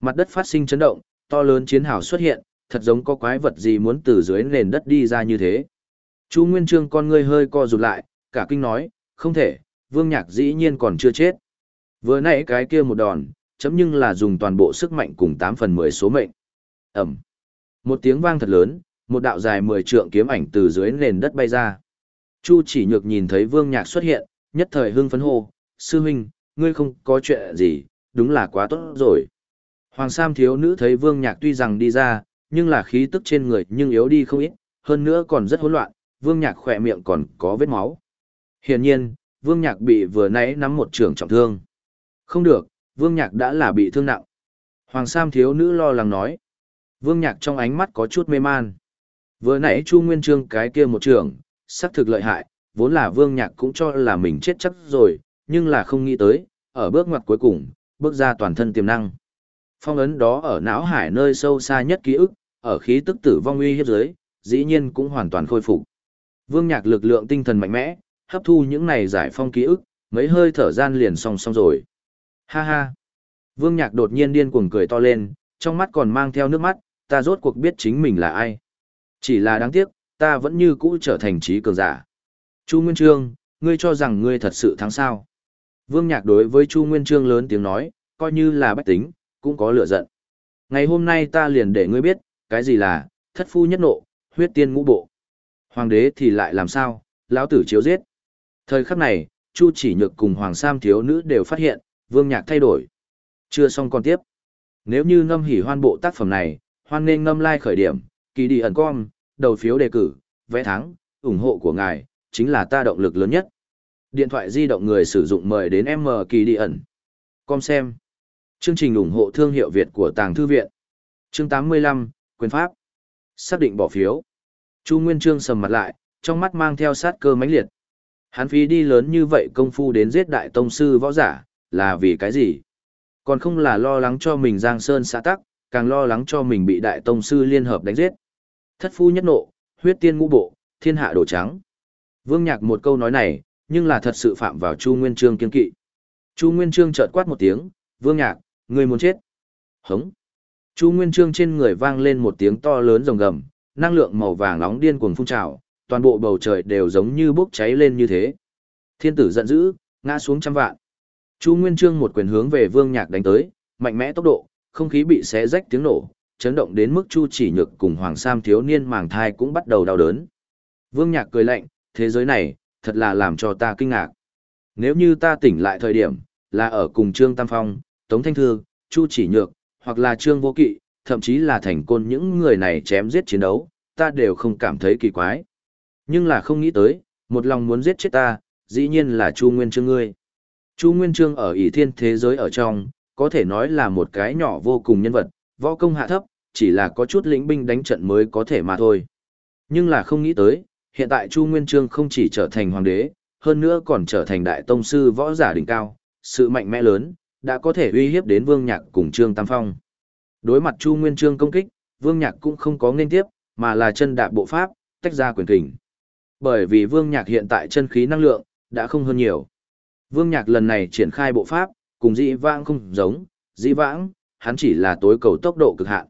Mặt đất phát sinh chấn động, to lớn chiến hào xuất hiện, thật giống có quái vật gì muốn từ dưới nền đất đi ra như thế. Chu Nguyên Trương con ngươi hơi co rụt lại, cả kinh nói, không thể, Vương Nhạc dĩ nhiên còn chưa chết. Vừa nãy cái kia một đòn, chấm nhưng là dùng toàn bộ sức mạnh cùng 8 phần 10 số mệnh. Ẩm. Một tiếng vang thật lớn, một đạo dài 10 trượng kiếm ảnh từ dưới nền đất bay ra. Chu chỉ nhược nhìn thấy Vương Nhạc xuất hiện, nhất thời hưng phấn hô, sư huynh, ngươi không có chuyện gì, đúng là quá tốt rồi. Hoàng Sam thiếu nữ thấy Vương Nhạc tuy rằng đi ra, nhưng là khí tức trên người nhưng yếu đi không ít, hơn nữa còn rất hỗn loạn, Vương Nhạc khỏe miệng còn có vết máu. Hiển nhiên, Vương Nhạc bị vừa nãy nắm một trường trọng thương. Không được, Vương Nhạc đã là bị thương nặng. Hoàng Sam thiếu nữ lo lắng nói. Vương Nhạc trong ánh mắt có chút mê man. Vừa nãy Chu Nguyên Trương cái kia một trường, xác thực lợi hại, vốn là Vương Nhạc cũng cho là mình chết chắc rồi, nhưng là không nghĩ tới, ở bước ngoặt cuối cùng, bước ra toàn thân tiềm năng. Phong ấn đó ở não hải nơi sâu xa nhất ký ức, ở khí tức tử vong uy hiếp dưới, dĩ nhiên cũng hoàn toàn khôi phục. Vương Nhạc lực lượng tinh thần mạnh mẽ, hấp thu những này giải phong ký ức, mấy hơi thở gian liền xong xong rồi. Ha ha. Vương Nhạc đột nhiên điên cuồng cười to lên, trong mắt còn mang theo nước mắt, ta rốt cuộc biết chính mình là ai. Chỉ là đáng tiếc, ta vẫn như cũ trở thành trí cường giả. Chu Nguyên Trương, ngươi cho rằng ngươi thật sự thắng sao. Vương Nhạc đối với Chu Nguyên Trương lớn tiếng nói, coi như là bách tính, cũng có lửa giận. Ngày hôm nay ta liền để ngươi biết, cái gì là, thất phu nhất nộ, huyết tiên ngũ bộ. Hoàng đế thì lại làm sao, lão tử chiếu giết. Thời khắc này, Chu chỉ nhược cùng Hoàng Sam thiếu nữ đều phát hiện, Vương Nhạc thay đổi. Chưa xong còn tiếp. Nếu như ngâm hỉ hoan bộ tác phẩm này, hoan nên ngâm lai like khởi điểm, kỳ đi ẩn com, đầu phiếu đề cử, vẽ thắng, ủng hộ của ngài, chính là ta động lực lớn nhất. Điện thoại di động người sử dụng mời đến M kỳ đi ẩn. Com xem. Chương trình ủng hộ thương hiệu Việt của Tàng Thư Viện. Chương 85, Quyền Pháp. Xác định bỏ phiếu. Chu Nguyên Trương sầm mặt lại, trong mắt mang theo sát cơ mãnh liệt. Hắn phí đi lớn như vậy công phu đến giết đại tông sư võ giả, là vì cái gì? Còn không là lo lắng cho mình Giang Sơn xã tắc, càng lo lắng cho mình bị đại tông sư liên hợp đánh giết. Thất phu nhất nộ, huyết tiên ngũ bộ, thiên hạ đổ trắng. Vương Nhạc một câu nói này, nhưng là thật sự phạm vào Chu Nguyên Trương kiên kỵ. Chu Nguyên Trương chợt quát một tiếng, "Vương Nhạc, ngươi muốn chết?" Hống. Chu Nguyên Trương trên người vang lên một tiếng to lớn rồng gầm, năng lượng màu vàng nóng điên cuồng phun trào, toàn bộ bầu trời đều giống như bốc cháy lên như thế. Thiên tử giận dữ, ngã xuống trăm vạn. Chu Nguyên Trương một quyền hướng về Vương Nhạc đánh tới, mạnh mẽ tốc độ, không khí bị xé rách tiếng nổ, chấn động đến mức Chu Chỉ Nhược cùng Hoàng Sam thiếu niên màng thai cũng bắt đầu đau đớn. Vương Nhạc cười lạnh, thế giới này, thật là làm cho ta kinh ngạc. Nếu như ta tỉnh lại thời điểm, là ở cùng Trương Tam Phong, Tống Thanh Thư, Chu Chỉ Nhược, hoặc là Trương Vô Kỵ, thậm chí là thành côn những người này chém giết chiến đấu, ta đều không cảm thấy kỳ quái. Nhưng là không nghĩ tới, một lòng muốn giết chết ta, dĩ nhiên là Chu Nguyên Trương ngươi. Chu Nguyên Trương ở ỷ thiên thế giới ở trong, có thể nói là một cái nhỏ vô cùng nhân vật, võ công hạ thấp, chỉ là có chút lĩnh binh đánh trận mới có thể mà thôi. Nhưng là không nghĩ tới, hiện tại Chu Nguyên Trương không chỉ trở thành hoàng đế, hơn nữa còn trở thành đại tông sư võ giả đỉnh cao, sự mạnh mẽ lớn, đã có thể uy hiếp đến Vương Nhạc cùng Trương Tam Phong. Đối mặt Chu Nguyên Trương công kích, Vương Nhạc cũng không có nên tiếp, mà là chân đạp bộ pháp, tách ra quyền kình. Bởi vì Vương Nhạc hiện tại chân khí năng lượng đã không hơn nhiều. Vương Nhạc lần này triển khai bộ pháp, cùng dĩ vãng không giống, dĩ vãng, hắn chỉ là tối cầu tốc độ cực hạn.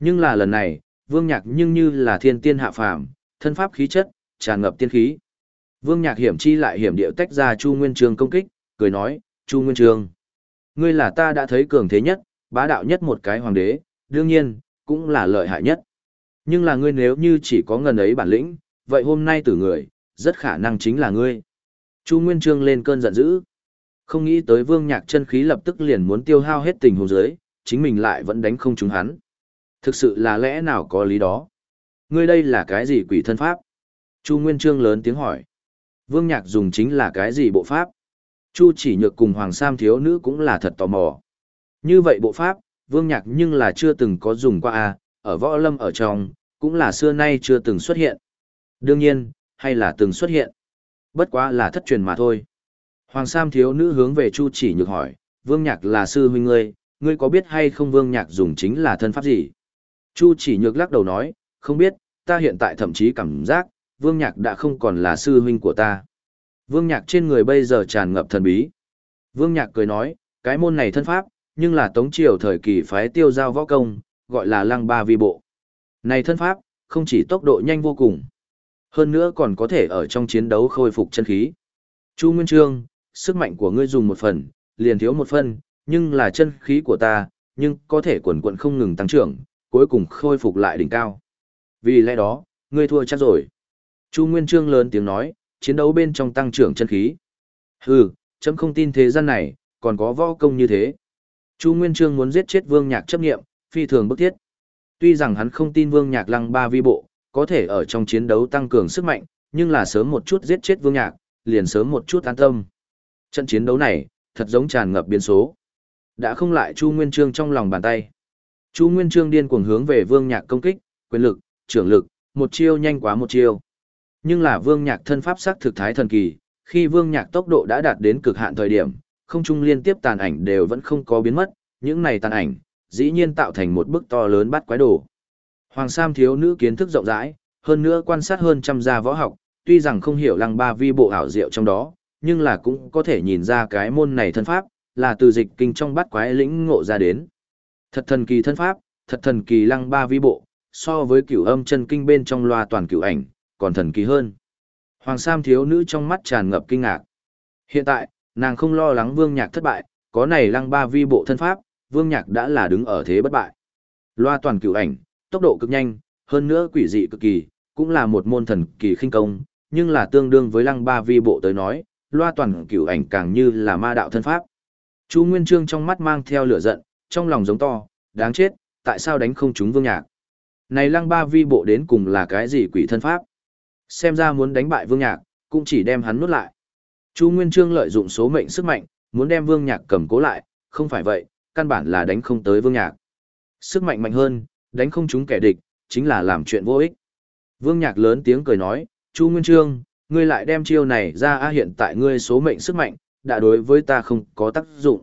Nhưng là lần này, Vương Nhạc nhưng như là thiên tiên hạ phàm, thân pháp khí chất, tràn ngập tiên khí. Vương Nhạc hiểm chi lại hiểm điệu tách ra Chu Nguyên Trường công kích, cười nói, Chu Nguyên Trường, ngươi là ta đã thấy cường thế nhất, bá đạo nhất một cái hoàng đế, đương nhiên, cũng là lợi hại nhất. Nhưng là ngươi nếu như chỉ có ngần ấy bản lĩnh, vậy hôm nay tử người, rất khả năng chính là ngươi. Chu Nguyên Trương lên cơn giận dữ. Không nghĩ tới Vương Nhạc chân khí lập tức liền muốn tiêu hao hết tình huống dưới, chính mình lại vẫn đánh không trúng hắn. Thực sự là lẽ nào có lý đó? Ngươi đây là cái gì quỷ thân pháp? Chu Nguyên Trương lớn tiếng hỏi. Vương Nhạc dùng chính là cái gì bộ pháp? Chu chỉ nhược cùng Hoàng Sam thiếu nữ cũng là thật tò mò. Như vậy bộ pháp, Vương Nhạc nhưng là chưa từng có dùng qua à, ở võ lâm ở trong, cũng là xưa nay chưa từng xuất hiện. Đương nhiên, hay là từng xuất hiện. Bất quá là thất truyền mà thôi. Hoàng Sam thiếu nữ hướng về Chu chỉ nhược hỏi, Vương Nhạc là sư huynh ngươi, ngươi có biết hay không Vương Nhạc dùng chính là thân pháp gì? Chu chỉ nhược lắc đầu nói, không biết, ta hiện tại thậm chí cảm giác, Vương Nhạc đã không còn là sư huynh của ta. Vương Nhạc trên người bây giờ tràn ngập thần bí. Vương Nhạc cười nói, cái môn này thân pháp, nhưng là tống triều thời kỳ phái tiêu giao võ công, gọi là lăng ba vi bộ. Này thân pháp, không chỉ tốc độ nhanh vô cùng, hơn nữa còn có thể ở trong chiến đấu khôi phục chân khí. Chu Nguyên Trương, sức mạnh của ngươi dùng một phần, liền thiếu một phần, nhưng là chân khí của ta, nhưng có thể quần quận không ngừng tăng trưởng, cuối cùng khôi phục lại đỉnh cao. Vì lẽ đó, ngươi thua chắc rồi. Chu Nguyên Trương lớn tiếng nói, chiến đấu bên trong tăng trưởng chân khí. Hừ, chấm không tin thế gian này, còn có võ công như thế. Chu Nguyên Trương muốn giết chết Vương Nhạc chấp nghiệm, phi thường bức thiết. Tuy rằng hắn không tin Vương Nhạc lăng ba vi bộ, có thể ở trong chiến đấu tăng cường sức mạnh, nhưng là sớm một chút giết chết Vương Nhạc, liền sớm một chút an tâm. Trận chiến đấu này, thật giống tràn ngập biến số. Đã không lại Chu Nguyên Trương trong lòng bàn tay. Chu Nguyên Trương điên cuồng hướng về Vương Nhạc công kích, quyền lực, trưởng lực, một chiêu nhanh quá một chiêu. Nhưng là Vương Nhạc thân pháp sắc thực thái thần kỳ, khi Vương Nhạc tốc độ đã đạt đến cực hạn thời điểm, không trung liên tiếp tàn ảnh đều vẫn không có biến mất, những này tàn ảnh, dĩ nhiên tạo thành một bức to lớn bắt quái đồ. Hoàng Sam thiếu nữ kiến thức rộng rãi, hơn nữa quan sát hơn trăm gia võ học, tuy rằng không hiểu lăng ba vi bộ ảo diệu trong đó, nhưng là cũng có thể nhìn ra cái môn này thân pháp, là từ dịch kinh trong bát quái lĩnh ngộ ra đến. Thật thần kỳ thân pháp, thật thần kỳ lăng ba vi bộ, so với cửu âm chân kinh bên trong loa toàn cửu ảnh, còn thần kỳ hơn. Hoàng Sam thiếu nữ trong mắt tràn ngập kinh ngạc. Hiện tại, nàng không lo lắng vương nhạc thất bại, có này lăng ba vi bộ thân pháp, vương nhạc đã là đứng ở thế bất bại. Loa toàn cửu ảnh, tốc độ cực nhanh, hơn nữa quỷ dị cực kỳ, cũng là một môn thần kỳ khinh công, nhưng là tương đương với lăng ba vi bộ tới nói, loa toàn cửu ảnh càng như là ma đạo thân pháp. Chu Nguyên Trương trong mắt mang theo lửa giận, trong lòng giống to, đáng chết, tại sao đánh không trúng vương nhạc? Này lăng ba vi bộ đến cùng là cái gì quỷ thân pháp? Xem ra muốn đánh bại vương nhạc, cũng chỉ đem hắn nuốt lại. Chu Nguyên Trương lợi dụng số mệnh sức mạnh, muốn đem vương nhạc cầm cố lại, không phải vậy, căn bản là đánh không tới vương nhạc. Sức mạnh mạnh hơn, đánh không trúng kẻ địch, chính là làm chuyện vô ích. Vương nhạc lớn tiếng cười nói, Chu Nguyên Trương, ngươi lại đem chiêu này ra a hiện tại ngươi số mệnh sức mạnh, đã đối với ta không có tác dụng.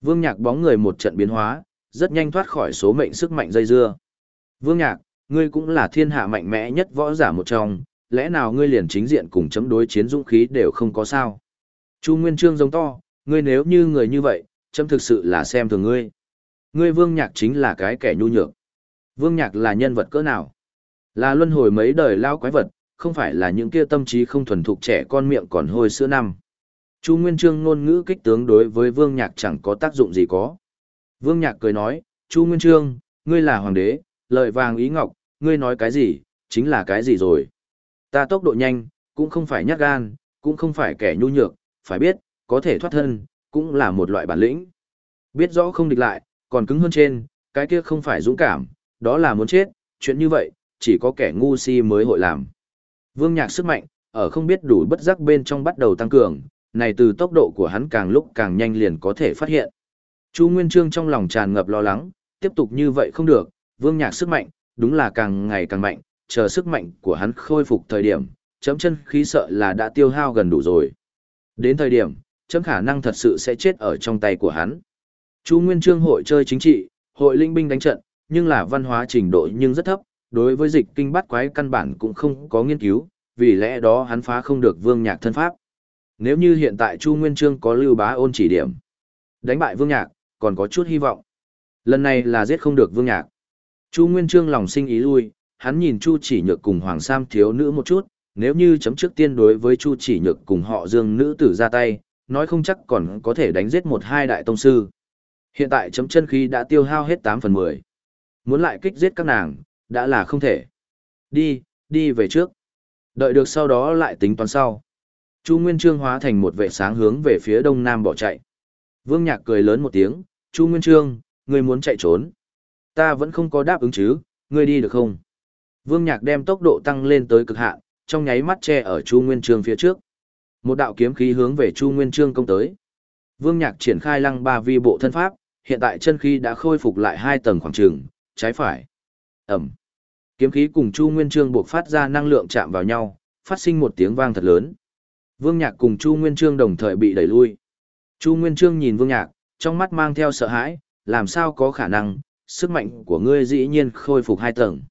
Vương nhạc bóng người một trận biến hóa, rất nhanh thoát khỏi số mệnh sức mạnh dây dưa. Vương nhạc, ngươi cũng là thiên hạ mạnh mẽ nhất võ giả một trong, lẽ nào ngươi liền chính diện cùng chấm đối chiến dũng khí đều không có sao? Chu Nguyên Trương giống to, ngươi nếu như người như vậy, chấm thực sự là xem thường ngươi. Ngươi Vương Nhạc chính là cái kẻ nhu nhược. Vương Nhạc là nhân vật cỡ nào? Là luân hồi mấy đời lao quái vật, không phải là những kia tâm trí không thuần thục trẻ con miệng còn hôi sữa năm. Chu Nguyên Trương ngôn ngữ kích tướng đối với Vương Nhạc chẳng có tác dụng gì có. Vương Nhạc cười nói, Chu Nguyên Trương, ngươi là hoàng đế, lợi vàng ý ngọc, ngươi nói cái gì, chính là cái gì rồi. Ta tốc độ nhanh, cũng không phải nhát gan, cũng không phải kẻ nhu nhược, phải biết, có thể thoát thân, cũng là một loại bản lĩnh. Biết rõ không địch lại, còn cứng hơn trên, cái kia không phải dũng cảm, đó là muốn chết, chuyện như vậy, chỉ có kẻ ngu si mới hội làm. Vương Nhạc sức mạnh, ở không biết đủ bất giác bên trong bắt đầu tăng cường, này từ tốc độ của hắn càng lúc càng nhanh liền có thể phát hiện. Chu Nguyên Trương trong lòng tràn ngập lo lắng, tiếp tục như vậy không được, Vương Nhạc sức mạnh, đúng là càng ngày càng mạnh, chờ sức mạnh của hắn khôi phục thời điểm, chấm chân khí sợ là đã tiêu hao gần đủ rồi. Đến thời điểm, chấm khả năng thật sự sẽ chết ở trong tay của hắn. Chu Nguyên Trương hội chơi chính trị, hội linh binh đánh trận, nhưng là văn hóa trình độ nhưng rất thấp, đối với dịch kinh bát quái căn bản cũng không có nghiên cứu, vì lẽ đó hắn phá không được vương nhạc thân pháp. Nếu như hiện tại Chu Nguyên Trương có lưu bá ôn chỉ điểm, đánh bại vương nhạc, còn có chút hy vọng. Lần này là giết không được vương nhạc. Chu Nguyên Trương lòng sinh ý lui, hắn nhìn Chu chỉ nhược cùng Hoàng Sam thiếu nữ một chút, nếu như chấm trước tiên đối với Chu chỉ nhược cùng họ dương nữ tử ra tay, nói không chắc còn có thể đánh giết một hai đại tông sư. Hiện tại chấm chân khí đã tiêu hao hết 8 phần 10. Muốn lại kích giết các nàng, đã là không thể. Đi, đi về trước. Đợi được sau đó lại tính toán sau. Chu Nguyên Trương hóa thành một vệ sáng hướng về phía đông nam bỏ chạy. Vương Nhạc cười lớn một tiếng, Chu Nguyên Trương, ngươi muốn chạy trốn. Ta vẫn không có đáp ứng chứ, ngươi đi được không? Vương Nhạc đem tốc độ tăng lên tới cực hạn, trong nháy mắt che ở Chu Nguyên Trương phía trước. Một đạo kiếm khí hướng về Chu Nguyên Trương công tới. Vương Nhạc triển khai lăng ba vi bộ thân pháp, hiện tại chân khí đã khôi phục lại hai tầng khoảng trường, trái phải. Ẩm. Kiếm khí cùng Chu Nguyên Trương buộc phát ra năng lượng chạm vào nhau, phát sinh một tiếng vang thật lớn. Vương Nhạc cùng Chu Nguyên Trương đồng thời bị đẩy lui. Chu Nguyên Trương nhìn Vương Nhạc, trong mắt mang theo sợ hãi, làm sao có khả năng, sức mạnh của ngươi dĩ nhiên khôi phục hai tầng.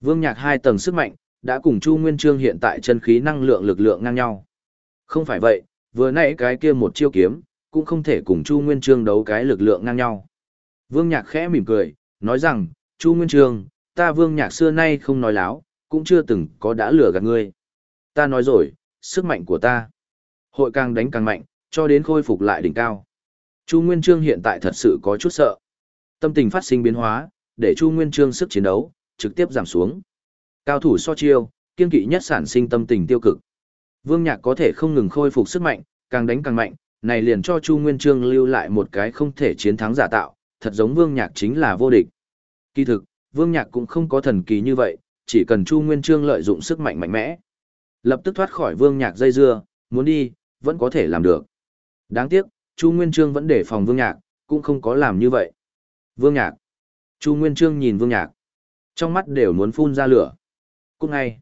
Vương Nhạc hai tầng sức mạnh, đã cùng Chu Nguyên Trương hiện tại chân khí năng lượng lực lượng ngang nhau. Không phải vậy, vừa nãy cái kia một chiêu kiếm, cũng không thể cùng Chu Nguyên Trương đấu cái lực lượng ngang nhau. Vương Nhạc khẽ mỉm cười, nói rằng, Chu Nguyên Trương, ta Vương Nhạc xưa nay không nói láo, cũng chưa từng có đã lừa gạt ngươi. Ta nói rồi, sức mạnh của ta. Hội càng đánh càng mạnh, cho đến khôi phục lại đỉnh cao. Chu Nguyên Trương hiện tại thật sự có chút sợ. Tâm tình phát sinh biến hóa, để Chu Nguyên Trương sức chiến đấu, trực tiếp giảm xuống. Cao thủ so chiêu, kiên kỵ nhất sản sinh tâm tình tiêu cực. Vương Nhạc có thể không ngừng khôi phục sức mạnh, càng đánh càng mạnh, này liền cho Chu Nguyên Trương lưu lại một cái không thể chiến thắng giả tạo, thật giống Vương Nhạc chính là vô địch. Kỳ thực, Vương Nhạc cũng không có thần kỳ như vậy, chỉ cần Chu Nguyên Trương lợi dụng sức mạnh mạnh mẽ. Lập tức thoát khỏi Vương Nhạc dây dưa, muốn đi, vẫn có thể làm được. Đáng tiếc, Chu Nguyên Trương vẫn để phòng Vương Nhạc, cũng không có làm như vậy. Vương Nhạc. Chu Nguyên Trương nhìn Vương Nhạc. Trong mắt đều muốn phun ra lửa. Cũng ngay.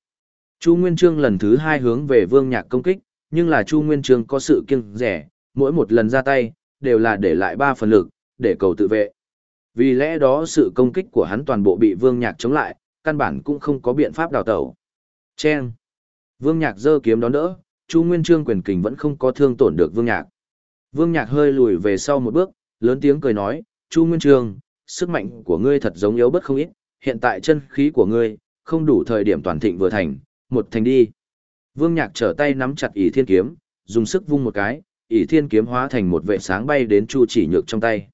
Chu Nguyên Trương lần thứ hai hướng về Vương Nhạc công kích, nhưng là Chu Nguyên Trương có sự kiêng rẻ, mỗi một lần ra tay, đều là để lại ba phần lực, để cầu tự vệ. Vì lẽ đó sự công kích của hắn toàn bộ bị Vương Nhạc chống lại, căn bản cũng không có biện pháp đào tẩu. Chen! Vương Nhạc giơ kiếm đón đỡ, Chu Nguyên Trương quyền kình vẫn không có thương tổn được Vương Nhạc. Vương Nhạc hơi lùi về sau một bước, lớn tiếng cười nói, Chu Nguyên Trương, sức mạnh của ngươi thật giống yếu bất không ít, hiện tại chân khí của ngươi, không đủ thời điểm toàn thịnh vừa thành, một thành đi. Vương Nhạc trở tay nắm chặt ỷ thiên kiếm, dùng sức vung một cái, ỷ thiên kiếm hóa thành một vệ sáng bay đến Chu chỉ nhược trong tay.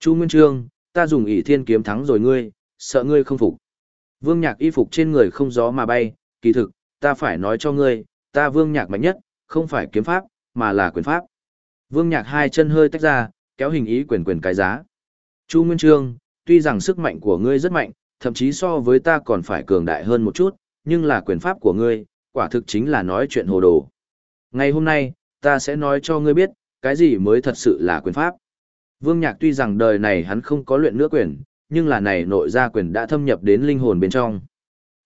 Chu Nguyên Trương, ta dùng ỷ thiên kiếm thắng rồi ngươi, sợ ngươi không phục. Vương Nhạc y phục trên người không gió mà bay, kỳ thực, ta phải nói cho ngươi, ta Vương Nhạc mạnh nhất, không phải kiếm pháp, mà là quyền pháp. Vương Nhạc hai chân hơi tách ra, kéo hình ý quyền quyền cái giá. Chu Nguyên Trương, tuy rằng sức mạnh của ngươi rất mạnh, thậm chí so với ta còn phải cường đại hơn một chút, nhưng là quyền pháp của ngươi, quả thực chính là nói chuyện hồ đồ. Ngày hôm nay, ta sẽ nói cho ngươi biết, cái gì mới thật sự là quyền pháp. Vương Nhạc tuy rằng đời này hắn không có luyện nữa quyền, nhưng là này nội gia quyền đã thâm nhập đến linh hồn bên trong.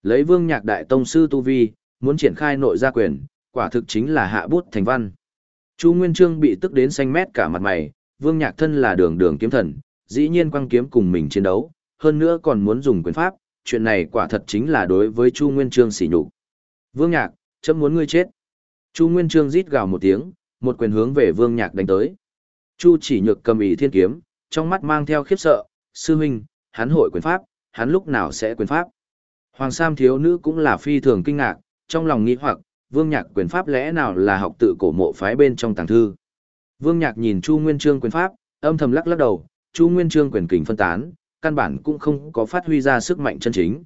Lấy Vương Nhạc đại tông sư tu vi, muốn triển khai nội gia quyền, quả thực chính là hạ bút thành văn. Chu Nguyên Trương bị tức đến xanh mét cả mặt mày, Vương Nhạc thân là đường đường kiếm thần, dĩ nhiên quăng kiếm cùng mình chiến đấu, hơn nữa còn muốn dùng quyền pháp, chuyện này quả thật chính là đối với Chu Nguyên Trương sỉ nhục. Vương Nhạc, chấm muốn ngươi chết. Chu Nguyên Trương rít gào một tiếng, một quyền hướng về Vương Nhạc đánh tới. Chu chỉ nhược cầm ý thiên kiếm, trong mắt mang theo khiếp sợ, sư huynh, hắn hội quyền pháp, hắn lúc nào sẽ quyền pháp. Hoàng Sam thiếu nữ cũng là phi thường kinh ngạc, trong lòng nghĩ hoặc, Vương Nhạc quyền pháp lẽ nào là học tự cổ mộ phái bên trong tàng thư. Vương Nhạc nhìn Chu Nguyên Trương quyền pháp, âm thầm lắc lắc đầu, Chu Nguyên Trương quyền kình phân tán, căn bản cũng không có phát huy ra sức mạnh chân chính.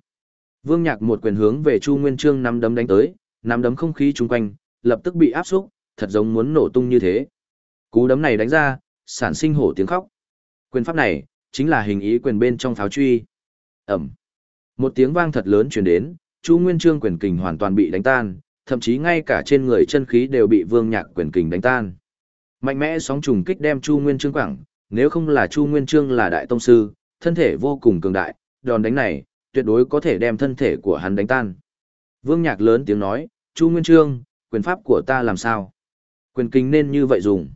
Vương Nhạc một quyền hướng về Chu Nguyên Trương nắm đấm đánh tới, nắm đấm không khí chung quanh, lập tức bị áp xúc, thật giống muốn nổ tung như thế. Cú đấm này đánh ra, sản sinh hổ tiếng khóc. Quyền pháp này, chính là hình ý quyền bên trong pháo truy. ầm Một tiếng vang thật lớn truyền đến, Chu Nguyên Trương quyền kình hoàn toàn bị đánh tan, thậm chí ngay cả trên người chân khí đều bị Vương Nhạc quyền kình đánh tan. Mạnh mẽ sóng trùng kích đem Chu Nguyên Trương quẳng, nếu không là Chu Nguyên Trương là đại tông sư, thân thể vô cùng cường đại, đòn đánh này, tuyệt đối có thể đem thân thể của hắn đánh tan. Vương Nhạc lớn tiếng nói, Chu Nguyên Trương, quyền pháp của ta làm sao? Quyền kình nên như vậy dùng.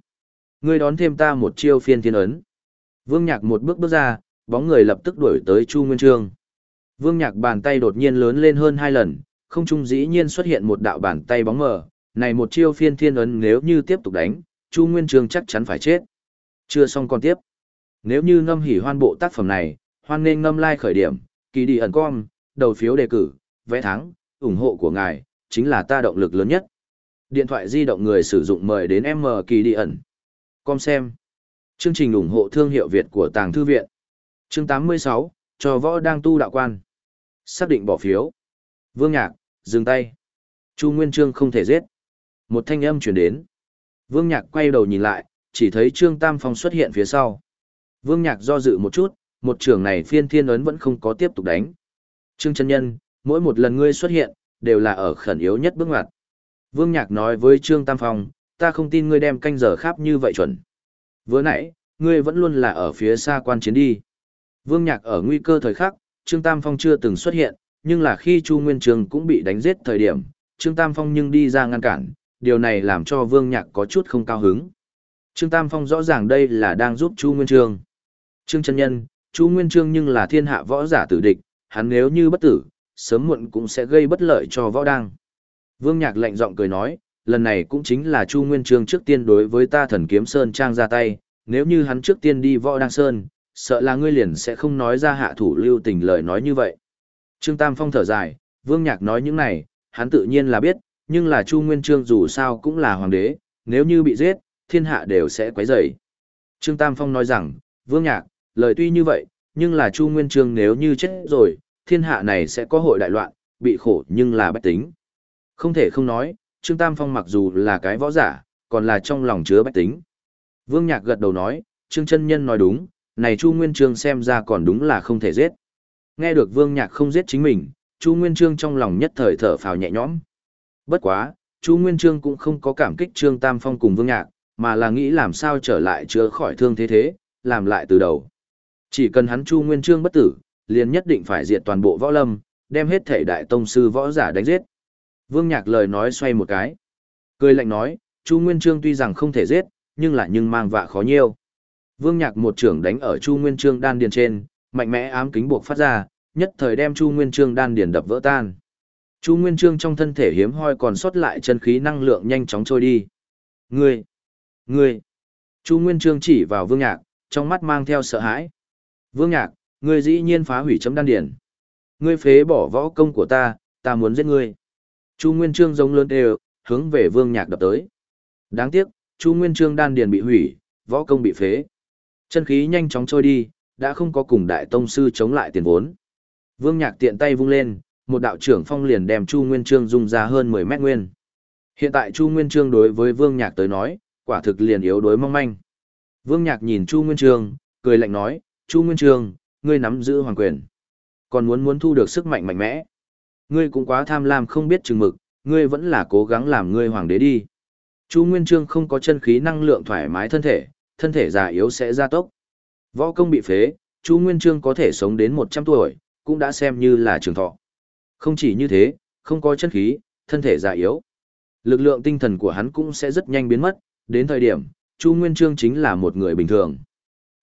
Ngươi đón thêm ta một chiêu phiên thiên ấn. Vương Nhạc một bước bước ra, bóng người lập tức đuổi tới Chu Nguyên Trương. Vương Nhạc bàn tay đột nhiên lớn lên hơn hai lần, không trung dĩ nhiên xuất hiện một đạo bàn tay bóng mờ. Này một chiêu phiên thiên ấn nếu như tiếp tục đánh, Chu Nguyên Trường chắc chắn phải chết. Chưa xong còn tiếp. Nếu như ngâm hỉ hoan bộ tác phẩm này, hoan nên ngâm like khởi điểm, kỳ đi ẩn com, đầu phiếu đề cử, vẽ thắng, ủng hộ của ngài, chính là ta động lực lớn nhất. Điện thoại di động người sử dụng mời đến M kỳ đi ẩn. Com xem. Chương trình ủng hộ thương hiệu Việt của Tàng Thư Viện. Chương 86, cho võ đang tu đạo quan. Xác định bỏ phiếu. Vương Nhạc, dừng tay. Chu Nguyên Trương không thể giết. Một thanh âm chuyển đến. Vương Nhạc quay đầu nhìn lại, chỉ thấy Trương Tam Phong xuất hiện phía sau. Vương Nhạc do dự một chút, một trường này phiên thiên ấn vẫn không có tiếp tục đánh. Trương chân nhân, mỗi một lần ngươi xuất hiện, đều là ở khẩn yếu nhất bước ngoặt. Vương Nhạc nói với Trương Tam Phong, ta không tin ngươi đem canh giờ khắp như vậy chuẩn. Vừa nãy, ngươi vẫn luôn là ở phía xa quan chiến đi. Vương Nhạc ở nguy cơ thời khắc, Trương Tam Phong chưa từng xuất hiện, nhưng là khi Chu Nguyên Trường cũng bị đánh giết thời điểm, Trương Tam Phong nhưng đi ra ngăn cản, điều này làm cho Vương Nhạc có chút không cao hứng. Trương Tam Phong rõ ràng đây là đang giúp Chu Nguyên Trương. Trương Trân nhân, Chu Nguyên Trương nhưng là thiên hạ võ giả tử địch, hắn nếu như bất tử, sớm muộn cũng sẽ gây bất lợi cho võ đang. Vương Nhạc lạnh giọng cười nói, lần này cũng chính là Chu Nguyên Trương trước tiên đối với ta thần kiếm Sơn Trang ra tay, nếu như hắn trước tiên đi võ đang Sơn, sợ là ngươi liền sẽ không nói ra hạ thủ lưu tình lời nói như vậy. Trương Tam Phong thở dài, Vương Nhạc nói những này, hắn tự nhiên là biết, nhưng là Chu Nguyên Trương dù sao cũng là hoàng đế, nếu như bị giết, thiên hạ đều sẽ quấy rầy. Trương Tam Phong nói rằng, Vương Nhạc, lời tuy như vậy, nhưng là Chu Nguyên Trương nếu như chết rồi, thiên hạ này sẽ có hội đại loạn, bị khổ nhưng là bách tính. Không thể không nói, Trương Tam Phong mặc dù là cái võ giả, còn là trong lòng chứa bách tính. Vương Nhạc gật đầu nói, Trương chân Nhân nói đúng, này Chu Nguyên Trương xem ra còn đúng là không thể giết. Nghe được Vương Nhạc không giết chính mình, Chu Nguyên Trương trong lòng nhất thời thở phào nhẹ nhõm. Bất quá, Chu Nguyên Trương cũng không có cảm kích Trương Tam Phong cùng Vương Nhạc, mà là nghĩ làm sao trở lại chữa khỏi thương thế thế, làm lại từ đầu. Chỉ cần hắn Chu Nguyên Trương bất tử, liền nhất định phải diệt toàn bộ võ lâm, đem hết thể đại tông sư võ giả đánh giết. Vương Nhạc lời nói xoay một cái. Cười lạnh nói, Chu Nguyên Trương tuy rằng không thể giết, nhưng là nhưng mang vạ khó nhiêu. Vương Nhạc một trưởng đánh ở Chu Nguyên Trương đan điền trên, mạnh mẽ ám kính buộc phát ra, nhất thời đem Chu Nguyên Trương đan điền đập vỡ tan. Chu Nguyên Trương trong thân thể hiếm hoi còn sót lại chân khí năng lượng nhanh chóng trôi đi. Ngươi! Ngươi! Chu Nguyên Trương chỉ vào Vương Nhạc, trong mắt mang theo sợ hãi. Vương Nhạc, ngươi dĩ nhiên phá hủy chấm đan điền. Ngươi phế bỏ võ công của ta, ta muốn giết ngươi. Chu Nguyên Trương giống lớn đều, hướng về Vương Nhạc đập tới. Đáng tiếc, Chu Nguyên Trương đan điền bị hủy, võ công bị phế. Chân khí nhanh chóng trôi đi, đã không có cùng đại tông sư chống lại tiền vốn. Vương Nhạc tiện tay vung lên, một đạo trưởng phong liền đem Chu Nguyên Trương dung ra hơn 10 mét nguyên. Hiện tại Chu Nguyên Trương đối với Vương Nhạc tới nói, quả thực liền yếu đối mong manh. Vương Nhạc nhìn Chu Nguyên Trương, cười lạnh nói, Chu Nguyên Trương, ngươi nắm giữ hoàng quyền. Còn muốn muốn thu được sức mạnh mạnh mẽ. Ngươi cũng quá tham lam không biết chừng mực, ngươi vẫn là cố gắng làm ngươi hoàng đế đi. Chu Nguyên Trương không có chân khí năng lượng thoải mái thân thể, thân thể già yếu sẽ gia tốc. Võ công bị phế, Chu Nguyên Trương có thể sống đến 100 tuổi, cũng đã xem như là trường thọ. Không chỉ như thế, không có chân khí, thân thể già yếu. Lực lượng tinh thần của hắn cũng sẽ rất nhanh biến mất, đến thời điểm, Chu Nguyên Trương chính là một người bình thường.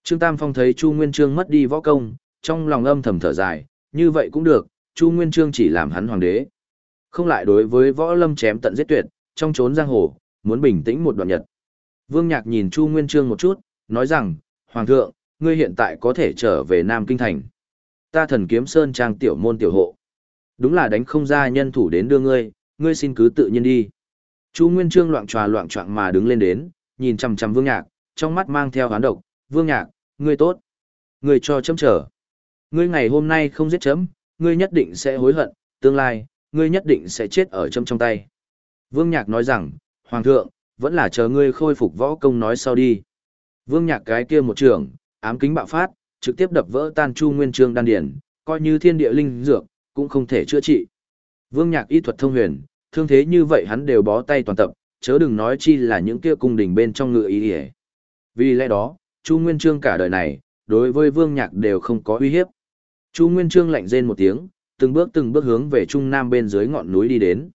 Trương Tam Phong thấy Chu Nguyên Trương mất đi võ công, trong lòng âm thầm thở dài, như vậy cũng được, Chu Nguyên Trương chỉ làm hắn hoàng đế. Không lại đối với võ lâm chém tận giết tuyệt, trong trốn giang hồ, muốn bình tĩnh một đoạn nhật. Vương Nhạc nhìn Chu Nguyên Trương một chút, nói rằng, Hoàng thượng, ngươi hiện tại có thể trở về Nam Kinh Thành. Ta thần kiếm sơn trang tiểu môn tiểu hộ. Đúng là đánh không ra nhân thủ đến đưa ngươi, ngươi xin cứ tự nhiên đi. Chu Nguyên Trương loạn tròa loạn trọng mà đứng lên đến, nhìn chằm chằm Vương Nhạc, trong mắt mang theo hán độc, "Vương Nhạc, ngươi tốt, ngươi cho chấm trở. Ngươi ngày hôm nay không giết chấm, ngươi nhất định sẽ hối hận, tương lai, ngươi nhất định sẽ chết ở chấm trong tay." Vương Nhạc nói rằng, "Hoàng thượng, vẫn là chờ ngươi khôi phục võ công nói sau đi." Vương Nhạc cái kia một trường, ám kính bạo phát, trực tiếp đập vỡ tan Chu Nguyên Trương đan điển, coi như thiên địa linh dược, cũng không thể chữa trị. Vương Nhạc y thuật thông huyền, thương thế như vậy hắn đều bó tay toàn tập, chớ đừng nói chi là những kia cung đình bên trong ngựa ý ỉa vì lẽ đó chu nguyên trương cả đời này đối với vương nhạc đều không có uy hiếp chu nguyên trương lạnh rên một tiếng từng bước từng bước hướng về trung nam bên dưới ngọn núi đi đến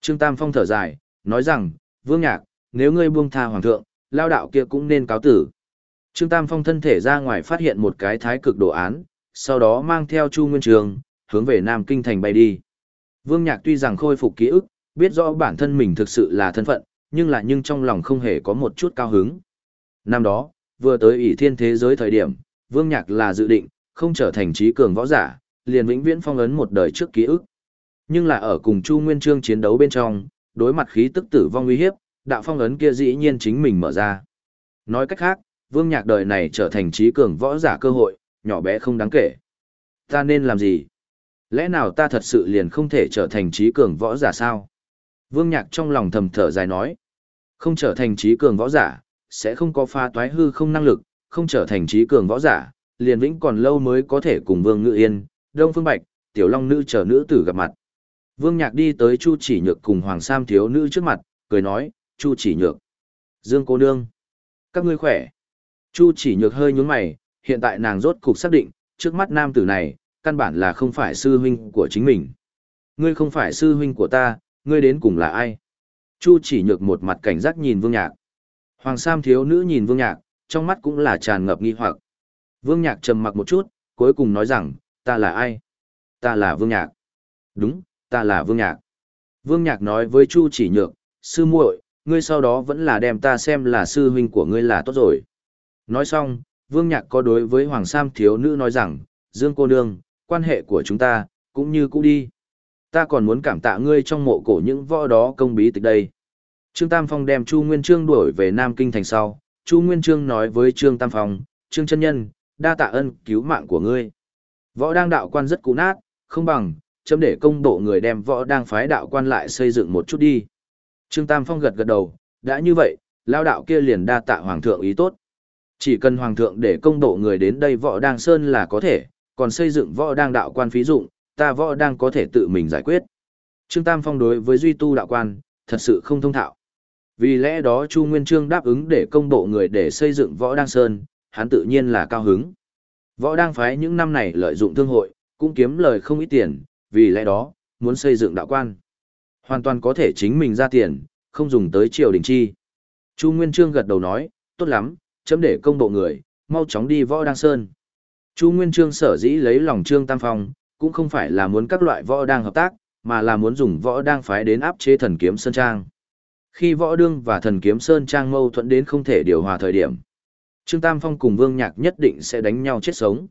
trương tam phong thở dài nói rằng vương nhạc nếu ngươi buông tha hoàng thượng lao đạo kia cũng nên cáo tử trương tam phong thân thể ra ngoài phát hiện một cái thái cực đồ án sau đó mang theo chu nguyên trường hướng về nam kinh thành bay đi vương nhạc tuy rằng khôi phục ký ức biết rõ bản thân mình thực sự là thân phận, nhưng là nhưng trong lòng không hề có một chút cao hứng. Năm đó, vừa tới ỷ thiên thế giới thời điểm, Vương Nhạc là dự định, không trở thành trí cường võ giả, liền vĩnh viễn phong ấn một đời trước ký ức. Nhưng là ở cùng Chu Nguyên Trương chiến đấu bên trong, đối mặt khí tức tử vong uy hiếp, đạo phong ấn kia dĩ nhiên chính mình mở ra. Nói cách khác, Vương Nhạc đời này trở thành trí cường võ giả cơ hội, nhỏ bé không đáng kể. Ta nên làm gì? Lẽ nào ta thật sự liền không thể trở thành trí cường võ giả sao? Vương Nhạc trong lòng thầm thở dài nói, không trở thành trí cường võ giả, sẽ không có pha toái hư không năng lực, không trở thành trí cường võ giả, liền vĩnh còn lâu mới có thể cùng Vương Ngự Yên, Đông Phương Bạch, Tiểu Long Nữ chờ nữ tử gặp mặt. Vương Nhạc đi tới Chu Chỉ Nhược cùng Hoàng Sam thiếu nữ trước mặt, cười nói, Chu Chỉ Nhược, Dương cô nương, các ngươi khỏe. Chu Chỉ Nhược hơi nhướng mày, hiện tại nàng rốt cục xác định, trước mắt nam tử này, căn bản là không phải sư huynh của chính mình. Ngươi không phải sư huynh của ta, ngươi đến cùng là ai? Chu chỉ nhược một mặt cảnh giác nhìn Vương Nhạc. Hoàng Sam thiếu nữ nhìn Vương Nhạc, trong mắt cũng là tràn ngập nghi hoặc. Vương Nhạc trầm mặc một chút, cuối cùng nói rằng, ta là ai? Ta là Vương Nhạc. Đúng, ta là Vương Nhạc. Vương Nhạc nói với Chu chỉ nhược, sư muội, ngươi sau đó vẫn là đem ta xem là sư huynh của ngươi là tốt rồi. Nói xong, Vương Nhạc có đối với Hoàng Sam thiếu nữ nói rằng, Dương cô nương, quan hệ của chúng ta, cũng như cũ đi. Ta còn muốn cảm tạ ngươi trong mộ cổ những võ đó công bí tịch đây. Trương Tam Phong đem Chu Nguyên Trương đuổi về Nam Kinh thành sau, Chu Nguyên Trương nói với Trương Tam Phong, Trương chân nhân, đa tạ ân cứu mạng của ngươi. Võ đang đạo quan rất cũ nát, không bằng, chấm để công bộ người đem võ đang phái đạo quan lại xây dựng một chút đi. Trương Tam Phong gật gật đầu, đã như vậy, lao đạo kia liền đa tạ hoàng thượng ý tốt. Chỉ cần hoàng thượng để công độ người đến đây võ đang sơn là có thể, còn xây dựng võ đang đạo quan phí dụng, ta võ đang có thể tự mình giải quyết. Trương Tam Phong đối với duy tu đạo quan, thật sự không thông thạo. Vì lẽ đó Chu Nguyên Trương đáp ứng để công bộ người để xây dựng võ đang sơn, hắn tự nhiên là cao hứng. Võ đang phái những năm này lợi dụng thương hội, cũng kiếm lời không ít tiền, vì lẽ đó, muốn xây dựng đạo quan. Hoàn toàn có thể chính mình ra tiền, không dùng tới triều đình chi. Chu Nguyên Trương gật đầu nói, tốt lắm, chấm để công bộ người, mau chóng đi võ đăng sơn. Chu Nguyên Trương sở dĩ lấy lòng Trương Tam Phong, cũng không phải là muốn các loại võ đang hợp tác, mà là muốn dùng võ đang phái đến áp chế thần kiếm Sơn Trang. Khi võ đương và thần kiếm Sơn Trang mâu thuẫn đến không thể điều hòa thời điểm, Trương Tam Phong cùng Vương Nhạc nhất định sẽ đánh nhau chết sống.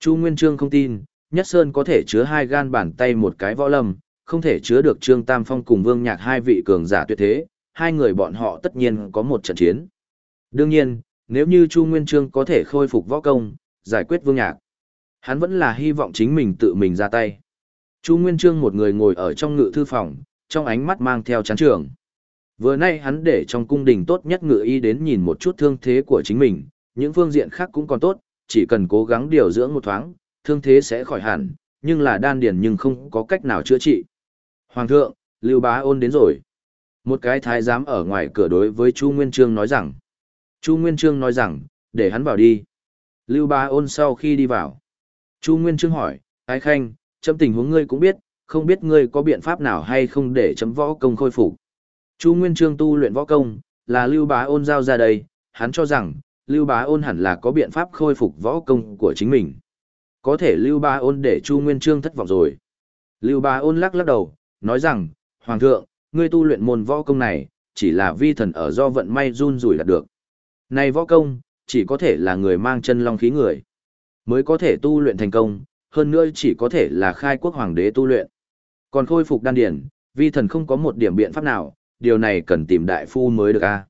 Chu Nguyên Trương không tin, Nhất Sơn có thể chứa hai gan bàn tay một cái võ lâm, không thể chứa được Trương Tam Phong cùng Vương Nhạc hai vị cường giả tuyệt thế, hai người bọn họ tất nhiên có một trận chiến. Đương nhiên, nếu như Chu Nguyên Trương có thể khôi phục võ công, giải quyết Vương Nhạc, hắn vẫn là hy vọng chính mình tự mình ra tay. Chu Nguyên Trương một người ngồi ở trong ngự thư phòng, trong ánh mắt mang theo chán trường. Vừa nay hắn để trong cung đình tốt nhất ngự y đến nhìn một chút thương thế của chính mình, những phương diện khác cũng còn tốt, chỉ cần cố gắng điều dưỡng một thoáng, thương thế sẽ khỏi hẳn, nhưng là đan điền nhưng không có cách nào chữa trị. Hoàng thượng, Lưu Bá Ôn đến rồi. Một cái thái giám ở ngoài cửa đối với Chu Nguyên Trương nói rằng. Chu Nguyên Trương nói rằng, để hắn vào đi. Lưu Bá Ôn sau khi đi vào. Chu Nguyên Trương hỏi, Ái Khanh, chấm tình huống ngươi cũng biết, không biết ngươi có biện pháp nào hay không để chấm võ công khôi phục. Chu Nguyên Trương tu luyện võ công, là Lưu Bá Ôn giao ra đây, hắn cho rằng, Lưu Bá Ôn hẳn là có biện pháp khôi phục võ công của chính mình. Có thể Lưu Bá Ôn để Chu Nguyên Trương thất vọng rồi. Lưu Bá Ôn lắc lắc đầu, nói rằng, Hoàng thượng, ngươi tu luyện môn võ công này, chỉ là vi thần ở do vận may run rủi đạt được. Này võ công, chỉ có thể là người mang chân long khí người, mới có thể tu luyện thành công, hơn nữa chỉ có thể là khai quốc hoàng đế tu luyện. Còn khôi phục đan điển, vi thần không có một điểm biện pháp nào, điều này cần tìm đại phu mới được a.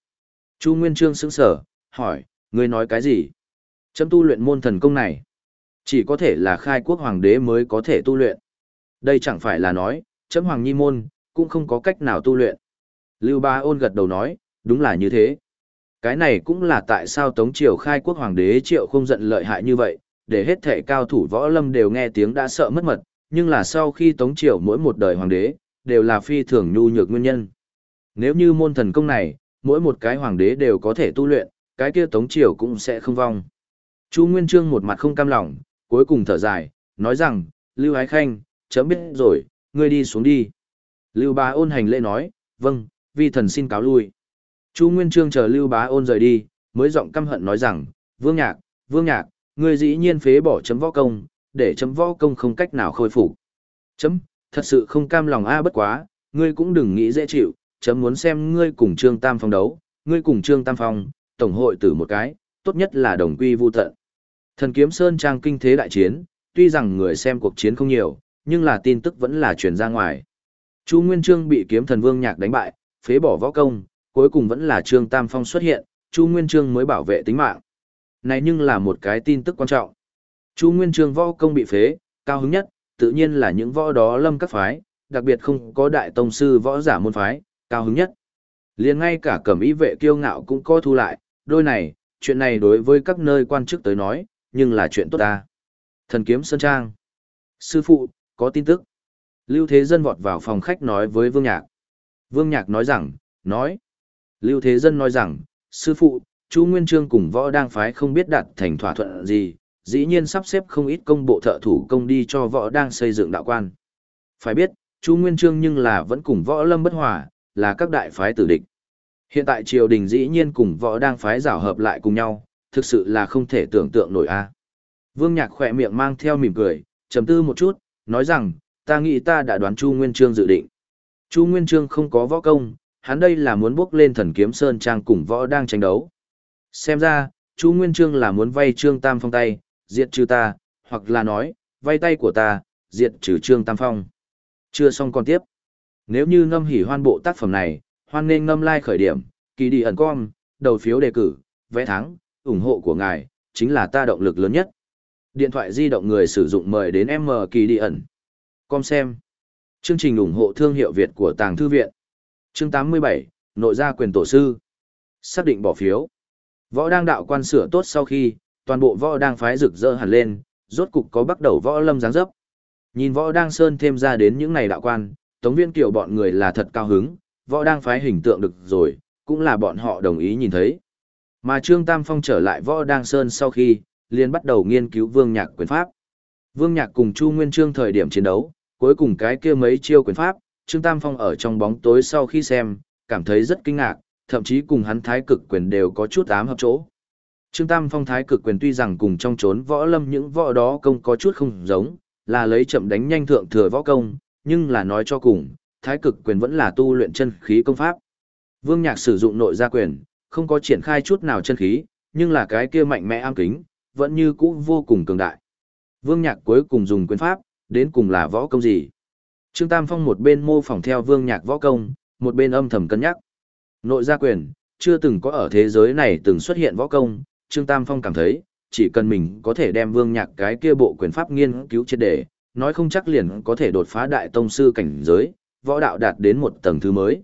Chu Nguyên Trương sững sở, hỏi, ngươi nói cái gì? Chấm tu luyện môn thần công này, chỉ có thể là khai quốc hoàng đế mới có thể tu luyện. Đây chẳng phải là nói, chấm hoàng nhi môn, cũng không có cách nào tu luyện. Lưu Ba ôn gật đầu nói, đúng là như thế. Cái này cũng là tại sao Tống Triều khai quốc hoàng đế triệu không giận lợi hại như vậy, để hết thể cao thủ võ lâm đều nghe tiếng đã sợ mất mật, nhưng là sau khi Tống Triều mỗi một đời hoàng đế, đều là phi thường nhu nhược nguyên nhân. Nếu như môn thần công này, mỗi một cái hoàng đế đều có thể tu luyện, cái kia Tống Triều cũng sẽ không vong. Chu Nguyên Trương một mặt không cam lòng, cuối cùng thở dài, nói rằng, Lưu Ái Khanh, chấm biết rồi, ngươi đi xuống đi. Lưu Bá ôn hành lễ nói, vâng, vi thần xin cáo lui. Chu Nguyên Trương chờ Lưu Bá ôn rời đi, mới giọng căm hận nói rằng, Vương Nhạc, Vương Nhạc, ngươi dĩ nhiên phế bỏ chấm võ công, để chấm võ công không cách nào khôi phục. Chấm, thật sự không cam lòng a bất quá, ngươi cũng đừng nghĩ dễ chịu, chấm muốn xem ngươi cùng Trương Tam Phong đấu, ngươi cùng Trương Tam Phong, tổng hội tử một cái, tốt nhất là đồng quy vu tận. Thần kiếm sơn trang kinh thế đại chiến, tuy rằng người xem cuộc chiến không nhiều, nhưng là tin tức vẫn là truyền ra ngoài. Chu Nguyên Trương bị kiếm thần Vương Nhạc đánh bại, phế bỏ võ công, cuối cùng vẫn là Trương Tam Phong xuất hiện, Chu Nguyên Trương mới bảo vệ tính mạng. Này nhưng là một cái tin tức quan trọng. Chu Nguyên Trương võ công bị phế, cao hứng nhất, tự nhiên là những võ đó lâm các phái, đặc biệt không có đại tông sư võ giả môn phái, cao hứng nhất. liền ngay cả cẩm ý vệ kiêu ngạo cũng có thu lại, đôi này, chuyện này đối với các nơi quan chức tới nói, nhưng là chuyện tốt ta. Thần kiếm Sơn Trang. Sư phụ, có tin tức. Lưu Thế Dân vọt vào phòng khách nói với Vương Nhạc. Vương Nhạc nói rằng, nói. Lưu Thế Dân nói rằng, sư phụ, chú Nguyên Trương cùng võ đang phái không biết đạt thành thỏa thuận gì, dĩ nhiên sắp xếp không ít công bộ thợ thủ công đi cho võ đang xây dựng đạo quan. Phải biết, chú Nguyên Trương nhưng là vẫn cùng võ lâm bất hòa, là các đại phái tử địch. Hiện tại triều đình dĩ nhiên cùng võ đang phái rảo hợp lại cùng nhau, thực sự là không thể tưởng tượng nổi a. Vương Nhạc khỏe miệng mang theo mỉm cười, trầm tư một chút, nói rằng, ta nghĩ ta đã đoán Chu Nguyên Trương dự định. Chu Nguyên Trương không có võ công, hắn đây là muốn bước lên thần kiếm sơn trang cùng võ đang tranh đấu. Xem ra, Chu Nguyên Trương là muốn vay Trương Tam Phong tay, diệt trừ ta, hoặc là nói, vay tay của ta, diệt trừ Trương Tam Phong. Chưa xong còn tiếp. Nếu như ngâm hỉ hoan bộ tác phẩm này, hoan nên ngâm like khởi điểm, kỳ đi ẩn com, đầu phiếu đề cử, vẽ thắng, ủng hộ của ngài, chính là ta động lực lớn nhất. Điện thoại di động người sử dụng mời đến M kỳ đi ẩn. Com xem. Chương trình ủng hộ thương hiệu Việt của Tàng Thư Viện. Chương 87, Nội gia quyền tổ sư. Xác định bỏ phiếu. Võ đang đạo quan sửa tốt sau khi, toàn bộ võ đang phái rực rỡ hẳn lên, rốt cục có bắt đầu võ lâm dáng dấp. Nhìn võ đang sơn thêm ra đến những này đạo quan, tống viên kiểu bọn người là thật cao hứng, võ đang phái hình tượng được rồi, cũng là bọn họ đồng ý nhìn thấy. Mà Trương Tam Phong trở lại võ đang sơn sau khi, liền bắt đầu nghiên cứu vương nhạc quyền pháp. Vương nhạc cùng Chu Nguyên Trương thời điểm chiến đấu, cuối cùng cái kia mấy chiêu quyền pháp, Trương Tam Phong ở trong bóng tối sau khi xem, cảm thấy rất kinh ngạc, thậm chí cùng hắn thái cực quyền đều có chút ám hợp chỗ. Trương Tam Phong thái cực quyền tuy rằng cùng trong trốn võ lâm những võ đó công có chút không giống, là lấy chậm đánh nhanh thượng thừa võ công, nhưng là nói cho cùng, thái cực quyền vẫn là tu luyện chân khí công pháp. Vương Nhạc sử dụng nội gia quyền, không có triển khai chút nào chân khí, nhưng là cái kia mạnh mẽ am kính, vẫn như cũ vô cùng cường đại. Vương Nhạc cuối cùng dùng quyền pháp, đến cùng là võ công gì? Trương Tam Phong một bên mô phỏng theo Vương Nhạc võ công, một bên âm thầm cân nhắc. Nội gia quyền, chưa từng có ở thế giới này từng xuất hiện võ công, Trương Tam Phong cảm thấy, chỉ cần mình có thể đem Vương Nhạc cái kia bộ quyền pháp nghiên cứu triệt để, nói không chắc liền có thể đột phá đại tông sư cảnh giới, võ đạo đạt đến một tầng thứ mới.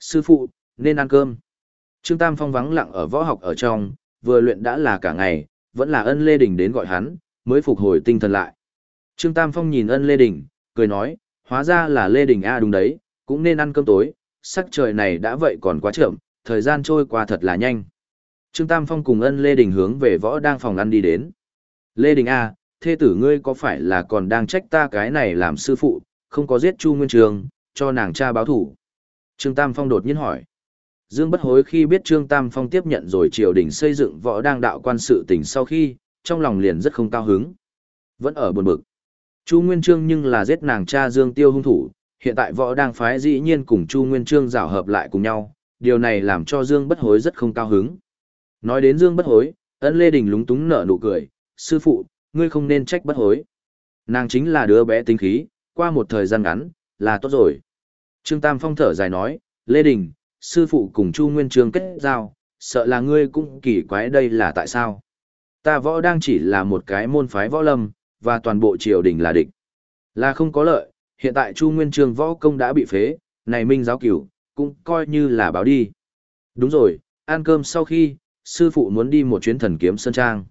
Sư phụ, nên ăn cơm. Trương Tam Phong vắng lặng ở võ học ở trong, vừa luyện đã là cả ngày, vẫn là ân Lê Đình đến gọi hắn, mới phục hồi tinh thần lại. Trương Tam Phong nhìn ân Lê Đình, cười nói, hóa ra là Lê Đình A đúng đấy, cũng nên ăn cơm tối, sắc trời này đã vậy còn quá chậm, thời gian trôi qua thật là nhanh. Trương Tam Phong cùng ân Lê Đình hướng về võ đang phòng ăn đi đến. Lê Đình A, thê tử ngươi có phải là còn đang trách ta cái này làm sư phụ, không có giết Chu Nguyên Trường, cho nàng cha báo thủ. Trương Tam Phong đột nhiên hỏi. Dương bất hối khi biết Trương Tam Phong tiếp nhận rồi triều đình xây dựng võ đang đạo quan sự tình sau khi, trong lòng liền rất không cao hứng. Vẫn ở buồn bực. Chu Nguyên Trương nhưng là giết nàng cha Dương Tiêu hung thủ, hiện tại võ đang phái dĩ nhiên cùng Chu Nguyên Trương rào hợp lại cùng nhau, điều này làm cho Dương bất hối rất không cao hứng. Nói đến Dương bất hối, ân Lê Đình lúng túng nở nụ cười, sư phụ, ngươi không nên trách bất hối. Nàng chính là đứa bé tinh khí, qua một thời gian ngắn, là tốt rồi. Trương Tam Phong thở dài nói, Lê Đình, sư phụ cùng Chu Nguyên Trương kết giao, sợ là ngươi cũng kỳ quái đây là tại sao. Ta võ đang chỉ là một cái môn phái võ lâm, và toàn bộ triều đình là địch. Là không có lợi, hiện tại Chu Nguyên Trương võ công đã bị phế, này minh giáo cửu, cũng coi như là báo đi. Đúng rồi, ăn cơm sau khi, sư phụ muốn đi một chuyến thần kiếm Sơn Trang.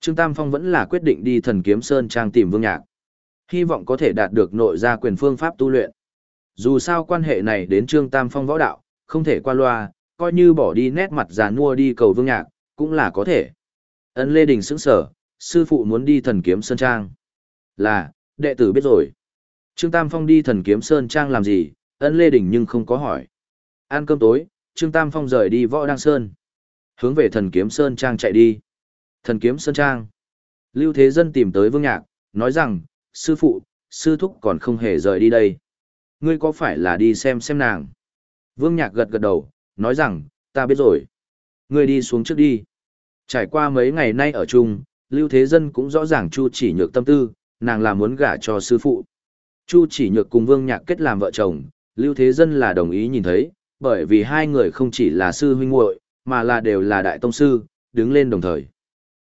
Trương Tam Phong vẫn là quyết định đi thần kiếm Sơn Trang tìm Vương Nhạc. Hy vọng có thể đạt được nội gia quyền phương pháp tu luyện. Dù sao quan hệ này đến Trương Tam Phong võ đạo, không thể qua loa, coi như bỏ đi nét mặt già nua đi cầu Vương Nhạc, cũng là có thể. Ân Lê Đình sững sở, sư phụ muốn đi thần kiếm Sơn Trang. Là, đệ tử biết rồi. Trương Tam Phong đi thần kiếm Sơn Trang làm gì, ân Lê Đình nhưng không có hỏi. Ăn cơm tối, Trương Tam Phong rời đi võ đăng Sơn. Hướng về thần kiếm Sơn Trang chạy đi. Thần kiếm Sơn Trang. Lưu Thế Dân tìm tới Vương Nhạc, nói rằng, sư phụ, sư thúc còn không hề rời đi đây. Ngươi có phải là đi xem xem nàng? Vương Nhạc gật gật đầu, nói rằng, ta biết rồi. Ngươi đi xuống trước đi. Trải qua mấy ngày nay ở chung, Lưu Thế Dân cũng rõ ràng Chu chỉ nhược tâm tư, nàng là muốn gả cho sư phụ. Chu chỉ nhược cùng Vương Nhạc kết làm vợ chồng, Lưu Thế Dân là đồng ý nhìn thấy, bởi vì hai người không chỉ là sư huynh muội, mà là đều là đại tông sư, đứng lên đồng thời.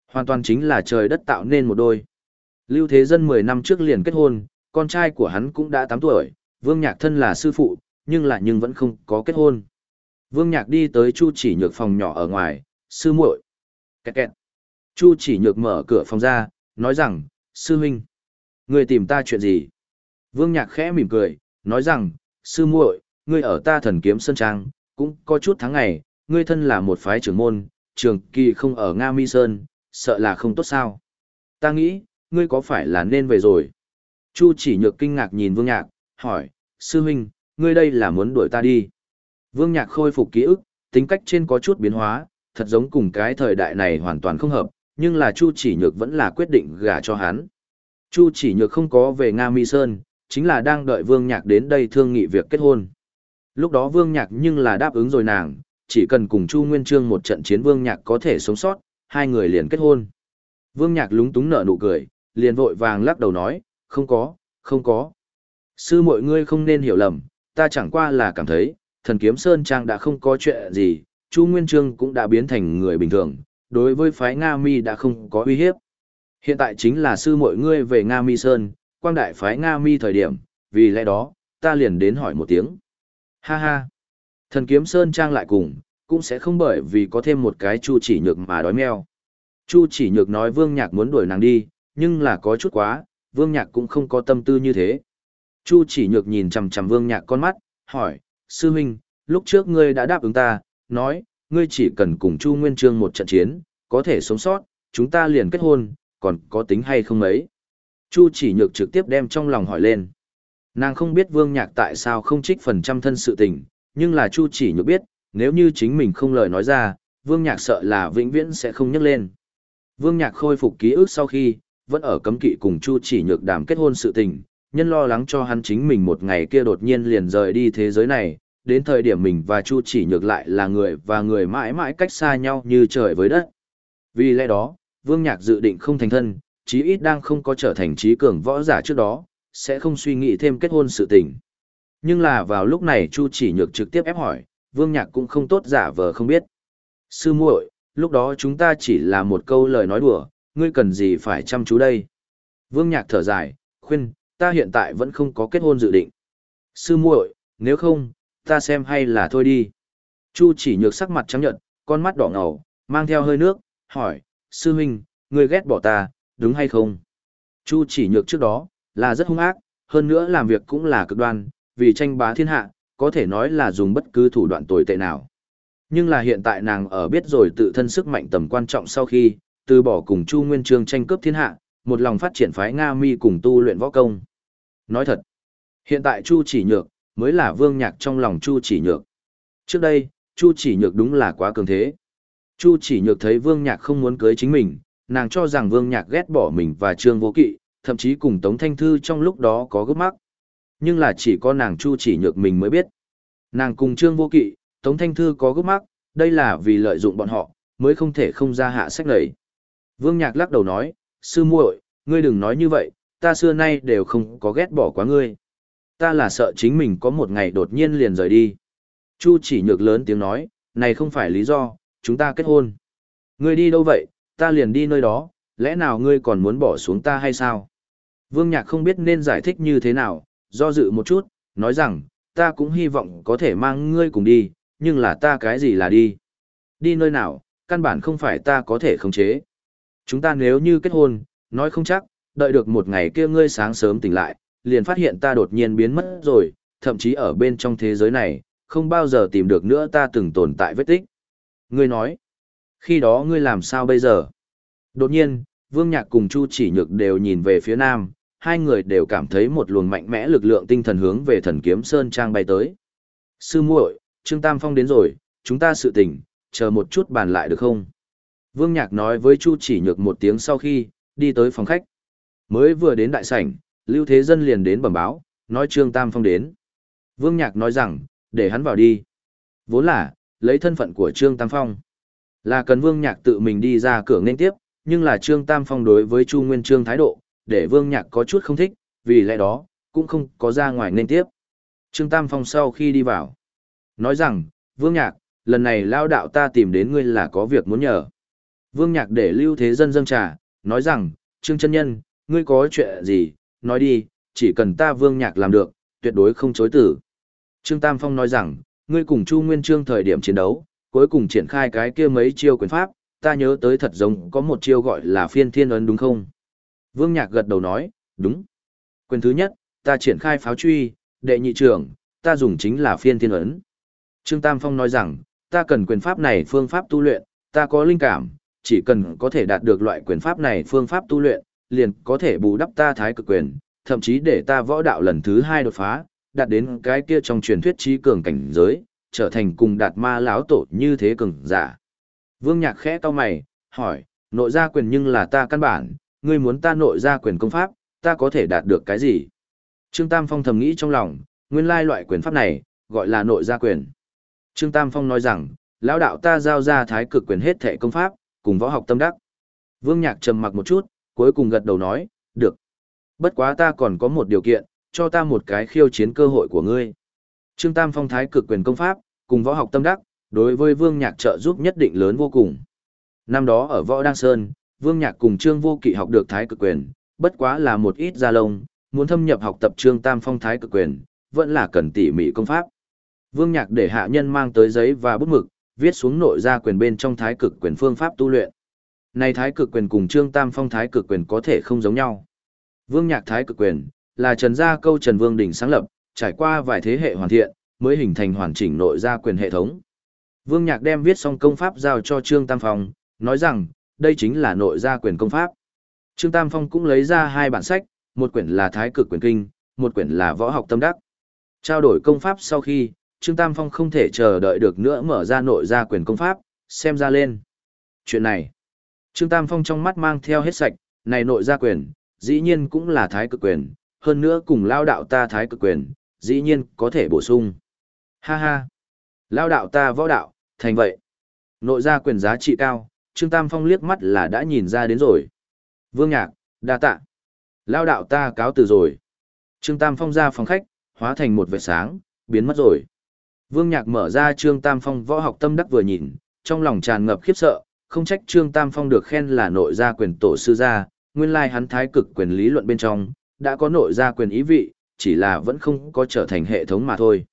Hoàn toàn chính là trời đất tạo nên một đôi. Lưu Thế Dân 10 năm trước liền kết hôn, con trai của hắn cũng đã 8 tuổi, Vương Nhạc thân là sư phụ, nhưng lại nhưng vẫn không có kết hôn. Vương Nhạc đi tới Chu chỉ nhược phòng nhỏ ở ngoài, sư muội. Kẹt kẹt. Chu chỉ nhược mở cửa phòng ra, nói rằng, sư huynh, người tìm ta chuyện gì? Vương Nhạc khẽ mỉm cười, nói rằng, sư muội, ngươi ở ta thần kiếm sơn trang, cũng có chút tháng ngày, ngươi thân là một phái trưởng môn, trường kỳ không ở Nga Mi Sơn, sợ là không tốt sao. Ta nghĩ, ngươi có phải là nên về rồi? Chu chỉ nhược kinh ngạc nhìn Vương Nhạc, hỏi, sư huynh, ngươi đây là muốn đuổi ta đi. Vương Nhạc khôi phục ký ức, tính cách trên có chút biến hóa, thật giống cùng cái thời đại này hoàn toàn không hợp, nhưng là Chu chỉ nhược vẫn là quyết định gả cho hắn. Chu chỉ nhược không có về Nga Mi Sơn, chính là đang đợi Vương Nhạc đến đây thương nghị việc kết hôn. Lúc đó Vương Nhạc nhưng là đáp ứng rồi nàng, chỉ cần cùng Chu Nguyên Trương một trận chiến Vương Nhạc có thể sống sót, hai người liền kết hôn. Vương Nhạc lúng túng nở nụ cười, liền vội vàng lắc đầu nói, không có, không có. Sư mọi ngươi không nên hiểu lầm, ta chẳng qua là cảm thấy, thần kiếm Sơn Trang đã không có chuyện gì, Chu Nguyên Trương cũng đã biến thành người bình thường, đối với phái Nga Mi đã không có uy hiếp. Hiện tại chính là sư mọi ngươi về Nga Mi Sơn, quang đại phái Nga Mi thời điểm, vì lẽ đó, ta liền đến hỏi một tiếng. Ha ha! Thần kiếm Sơn Trang lại cùng, cũng sẽ không bởi vì có thêm một cái Chu chỉ nhược mà đói meo. Chu chỉ nhược nói Vương Nhạc muốn đuổi nàng đi, nhưng là có chút quá, Vương Nhạc cũng không có tâm tư như thế. Chu chỉ nhược nhìn chằm chằm Vương Nhạc con mắt, hỏi, sư huynh, lúc trước ngươi đã đáp ứng ta, nói, ngươi chỉ cần cùng Chu Nguyên Trương một trận chiến, có thể sống sót, chúng ta liền kết hôn, còn có tính hay không ấy. Chu chỉ nhược trực tiếp đem trong lòng hỏi lên. Nàng không biết Vương Nhạc tại sao không trích phần trăm thân sự tình, nhưng là Chu chỉ nhược biết, nếu như chính mình không lời nói ra, Vương Nhạc sợ là vĩnh viễn sẽ không nhắc lên. Vương Nhạc khôi phục ký ức sau khi, vẫn ở cấm kỵ cùng Chu chỉ nhược đàm kết hôn sự tình, nhân lo lắng cho hắn chính mình một ngày kia đột nhiên liền rời đi thế giới này, đến thời điểm mình và Chu chỉ nhược lại là người và người mãi mãi cách xa nhau như trời với đất. Vì lẽ đó, Vương Nhạc dự định không thành thân, chí ít đang không có trở thành trí cường võ giả trước đó, sẽ không suy nghĩ thêm kết hôn sự tình. Nhưng là vào lúc này Chu chỉ nhược trực tiếp ép hỏi, Vương Nhạc cũng không tốt giả vờ không biết. Sư muội, lúc đó chúng ta chỉ là một câu lời nói đùa, ngươi cần gì phải chăm chú đây. Vương Nhạc thở dài, khuyên, ta hiện tại vẫn không có kết hôn dự định. Sư muội, nếu không, ta xem hay là thôi đi. Chu chỉ nhược sắc mặt trắng nhợt, con mắt đỏ ngầu, mang theo hơi nước, hỏi, sư huynh, người ghét bỏ ta, đúng hay không? Chu chỉ nhược trước đó, là rất hung ác, hơn nữa làm việc cũng là cực đoan, vì tranh bá thiên hạ, có thể nói là dùng bất cứ thủ đoạn tồi tệ nào. Nhưng là hiện tại nàng ở biết rồi tự thân sức mạnh tầm quan trọng sau khi, từ bỏ cùng Chu Nguyên Trương tranh cướp thiên hạ, một lòng phát triển phái Nga Mi cùng tu luyện võ công. Nói thật, hiện tại Chu Chỉ Nhược mới là vương nhạc trong lòng Chu Chỉ Nhược. Trước đây, Chu Chỉ Nhược đúng là quá cường thế. Chu Chỉ Nhược thấy vương nhạc không muốn cưới chính mình, nàng cho rằng vương nhạc ghét bỏ mình và Trương Vô Kỵ, thậm chí cùng Tống Thanh Thư trong lúc đó có gấp mắc. Nhưng là chỉ có nàng Chu Chỉ Nhược mình mới biết. Nàng cùng Trương Vô Kỵ, Tống Thanh Thư có gấp mắc, đây là vì lợi dụng bọn họ, mới không thể không ra hạ sách lầy. Vương Nhạc lắc đầu nói, sư muội, ngươi đừng nói như vậy, ta xưa nay đều không có ghét bỏ quá ngươi. Ta là sợ chính mình có một ngày đột nhiên liền rời đi. Chu chỉ nhược lớn tiếng nói, này không phải lý do, chúng ta kết hôn. Ngươi đi đâu vậy, ta liền đi nơi đó, lẽ nào ngươi còn muốn bỏ xuống ta hay sao? Vương Nhạc không biết nên giải thích như thế nào, do dự một chút, nói rằng, ta cũng hy vọng có thể mang ngươi cùng đi, nhưng là ta cái gì là đi. Đi nơi nào, căn bản không phải ta có thể khống chế. Chúng ta nếu như kết hôn, nói không chắc, đợi được một ngày kia ngươi sáng sớm tỉnh lại, liền phát hiện ta đột nhiên biến mất rồi, thậm chí ở bên trong thế giới này, không bao giờ tìm được nữa ta từng tồn tại vết tích. Ngươi nói, khi đó ngươi làm sao bây giờ? Đột nhiên, Vương Nhạc cùng Chu Chỉ Nhược đều nhìn về phía nam, hai người đều cảm thấy một luồng mạnh mẽ lực lượng tinh thần hướng về thần kiếm Sơn Trang bay tới. Sư muội, Trương Tam Phong đến rồi, chúng ta sự tình, chờ một chút bàn lại được không? Vương Nhạc nói với Chu Chỉ Nhược một tiếng sau khi, đi tới phòng khách. Mới vừa đến đại sảnh, Lưu Thế Dân liền đến bẩm báo, nói Trương Tam Phong đến. Vương Nhạc nói rằng, để hắn vào đi. Vốn là, lấy thân phận của Trương Tam Phong. Là cần Vương Nhạc tự mình đi ra cửa nên tiếp, nhưng là Trương Tam Phong đối với Chu Nguyên Trương thái độ, để Vương Nhạc có chút không thích, vì lẽ đó, cũng không có ra ngoài nên tiếp. Trương Tam Phong sau khi đi vào, nói rằng, Vương Nhạc, lần này lao đạo ta tìm đến ngươi là có việc muốn nhờ. Vương Nhạc để Lưu Thế Dân dâng trà, nói rằng, Trương chân Nhân, ngươi có chuyện gì, nói đi, chỉ cần ta Vương Nhạc làm được, tuyệt đối không chối tử. Trương Tam Phong nói rằng, ngươi cùng Chu Nguyên Trương thời điểm chiến đấu, cuối cùng triển khai cái kia mấy chiêu quyền pháp, ta nhớ tới thật giống có một chiêu gọi là phiên thiên ấn đúng không? Vương Nhạc gật đầu nói, đúng. Quyền thứ nhất, ta triển khai pháo truy, đệ nhị trưởng, ta dùng chính là phiên thiên ấn. Trương Tam Phong nói rằng, ta cần quyền pháp này phương pháp tu luyện, ta có linh cảm, chỉ cần có thể đạt được loại quyền pháp này phương pháp tu luyện, liền có thể bù đắp ta thái cực quyền, thậm chí để ta võ đạo lần thứ hai đột phá, đạt đến cái kia trong truyền thuyết trí cường cảnh giới, trở thành cùng đạt ma lão tổ như thế cường giả. Vương Nhạc khẽ cau mày, hỏi, nội gia quyền nhưng là ta căn bản, ngươi muốn ta nội gia quyền công pháp, ta có thể đạt được cái gì? Trương Tam Phong thầm nghĩ trong lòng, nguyên lai loại quyền pháp này, gọi là nội gia quyền. Trương Tam Phong nói rằng, lão đạo ta giao ra thái cực quyền hết thể công pháp, cùng võ học tâm đắc. Vương Nhạc trầm mặc một chút, cuối cùng gật đầu nói, được. Bất quá ta còn có một điều kiện, cho ta một cái khiêu chiến cơ hội của ngươi. Trương Tam Phong thái cực quyền công pháp, cùng võ học tâm đắc, đối với Vương Nhạc trợ giúp nhất định lớn vô cùng. Năm đó ở Võ Đăng Sơn, Vương Nhạc cùng Trương Vô Kỵ học được thái cực quyền, bất quá là một ít gia lông, muốn thâm nhập học tập Trương Tam Phong thái cực quyền, vẫn là cần tỉ mỉ công pháp. Vương Nhạc để hạ nhân mang tới giấy và bút mực, viết xuống nội gia quyền bên trong thái cực quyền phương pháp tu luyện. Này thái cực quyền cùng Trương Tam Phong thái cực quyền có thể không giống nhau. Vương Nhạc thái cực quyền là Trần gia câu Trần Vương đỉnh sáng lập, trải qua vài thế hệ hoàn thiện, mới hình thành hoàn chỉnh nội gia quyền hệ thống. Vương Nhạc đem viết xong công pháp giao cho Trương Tam Phong, nói rằng, đây chính là nội gia quyền công pháp. Trương Tam Phong cũng lấy ra hai bản sách, một quyển là Thái Cực Quyền Kinh, một quyển là Võ học Tâm Đắc. Trao đổi công pháp sau khi, Trương Tam Phong không thể chờ đợi được nữa mở ra nội gia quyền công pháp, xem ra lên. Chuyện này, Trương Tam Phong trong mắt mang theo hết sạch, này nội gia quyền, dĩ nhiên cũng là thái cực quyền, hơn nữa cùng lao đạo ta thái cực quyền, dĩ nhiên có thể bổ sung. Ha ha, lao đạo ta võ đạo, thành vậy. Nội gia quyền giá trị cao, Trương Tam Phong liếc mắt là đã nhìn ra đến rồi. Vương Nhạc, đa tạ. Lao đạo ta cáo từ rồi. Trương Tam Phong ra phòng khách, hóa thành một vệt sáng, biến mất rồi. Vương Nhạc mở ra Trương Tam Phong võ học tâm đắc vừa nhìn, trong lòng tràn ngập khiếp sợ, không trách Trương Tam Phong được khen là nội gia quyền tổ sư gia, nguyên lai hắn thái cực quyền lý luận bên trong, đã có nội gia quyền ý vị, chỉ là vẫn không có trở thành hệ thống mà thôi.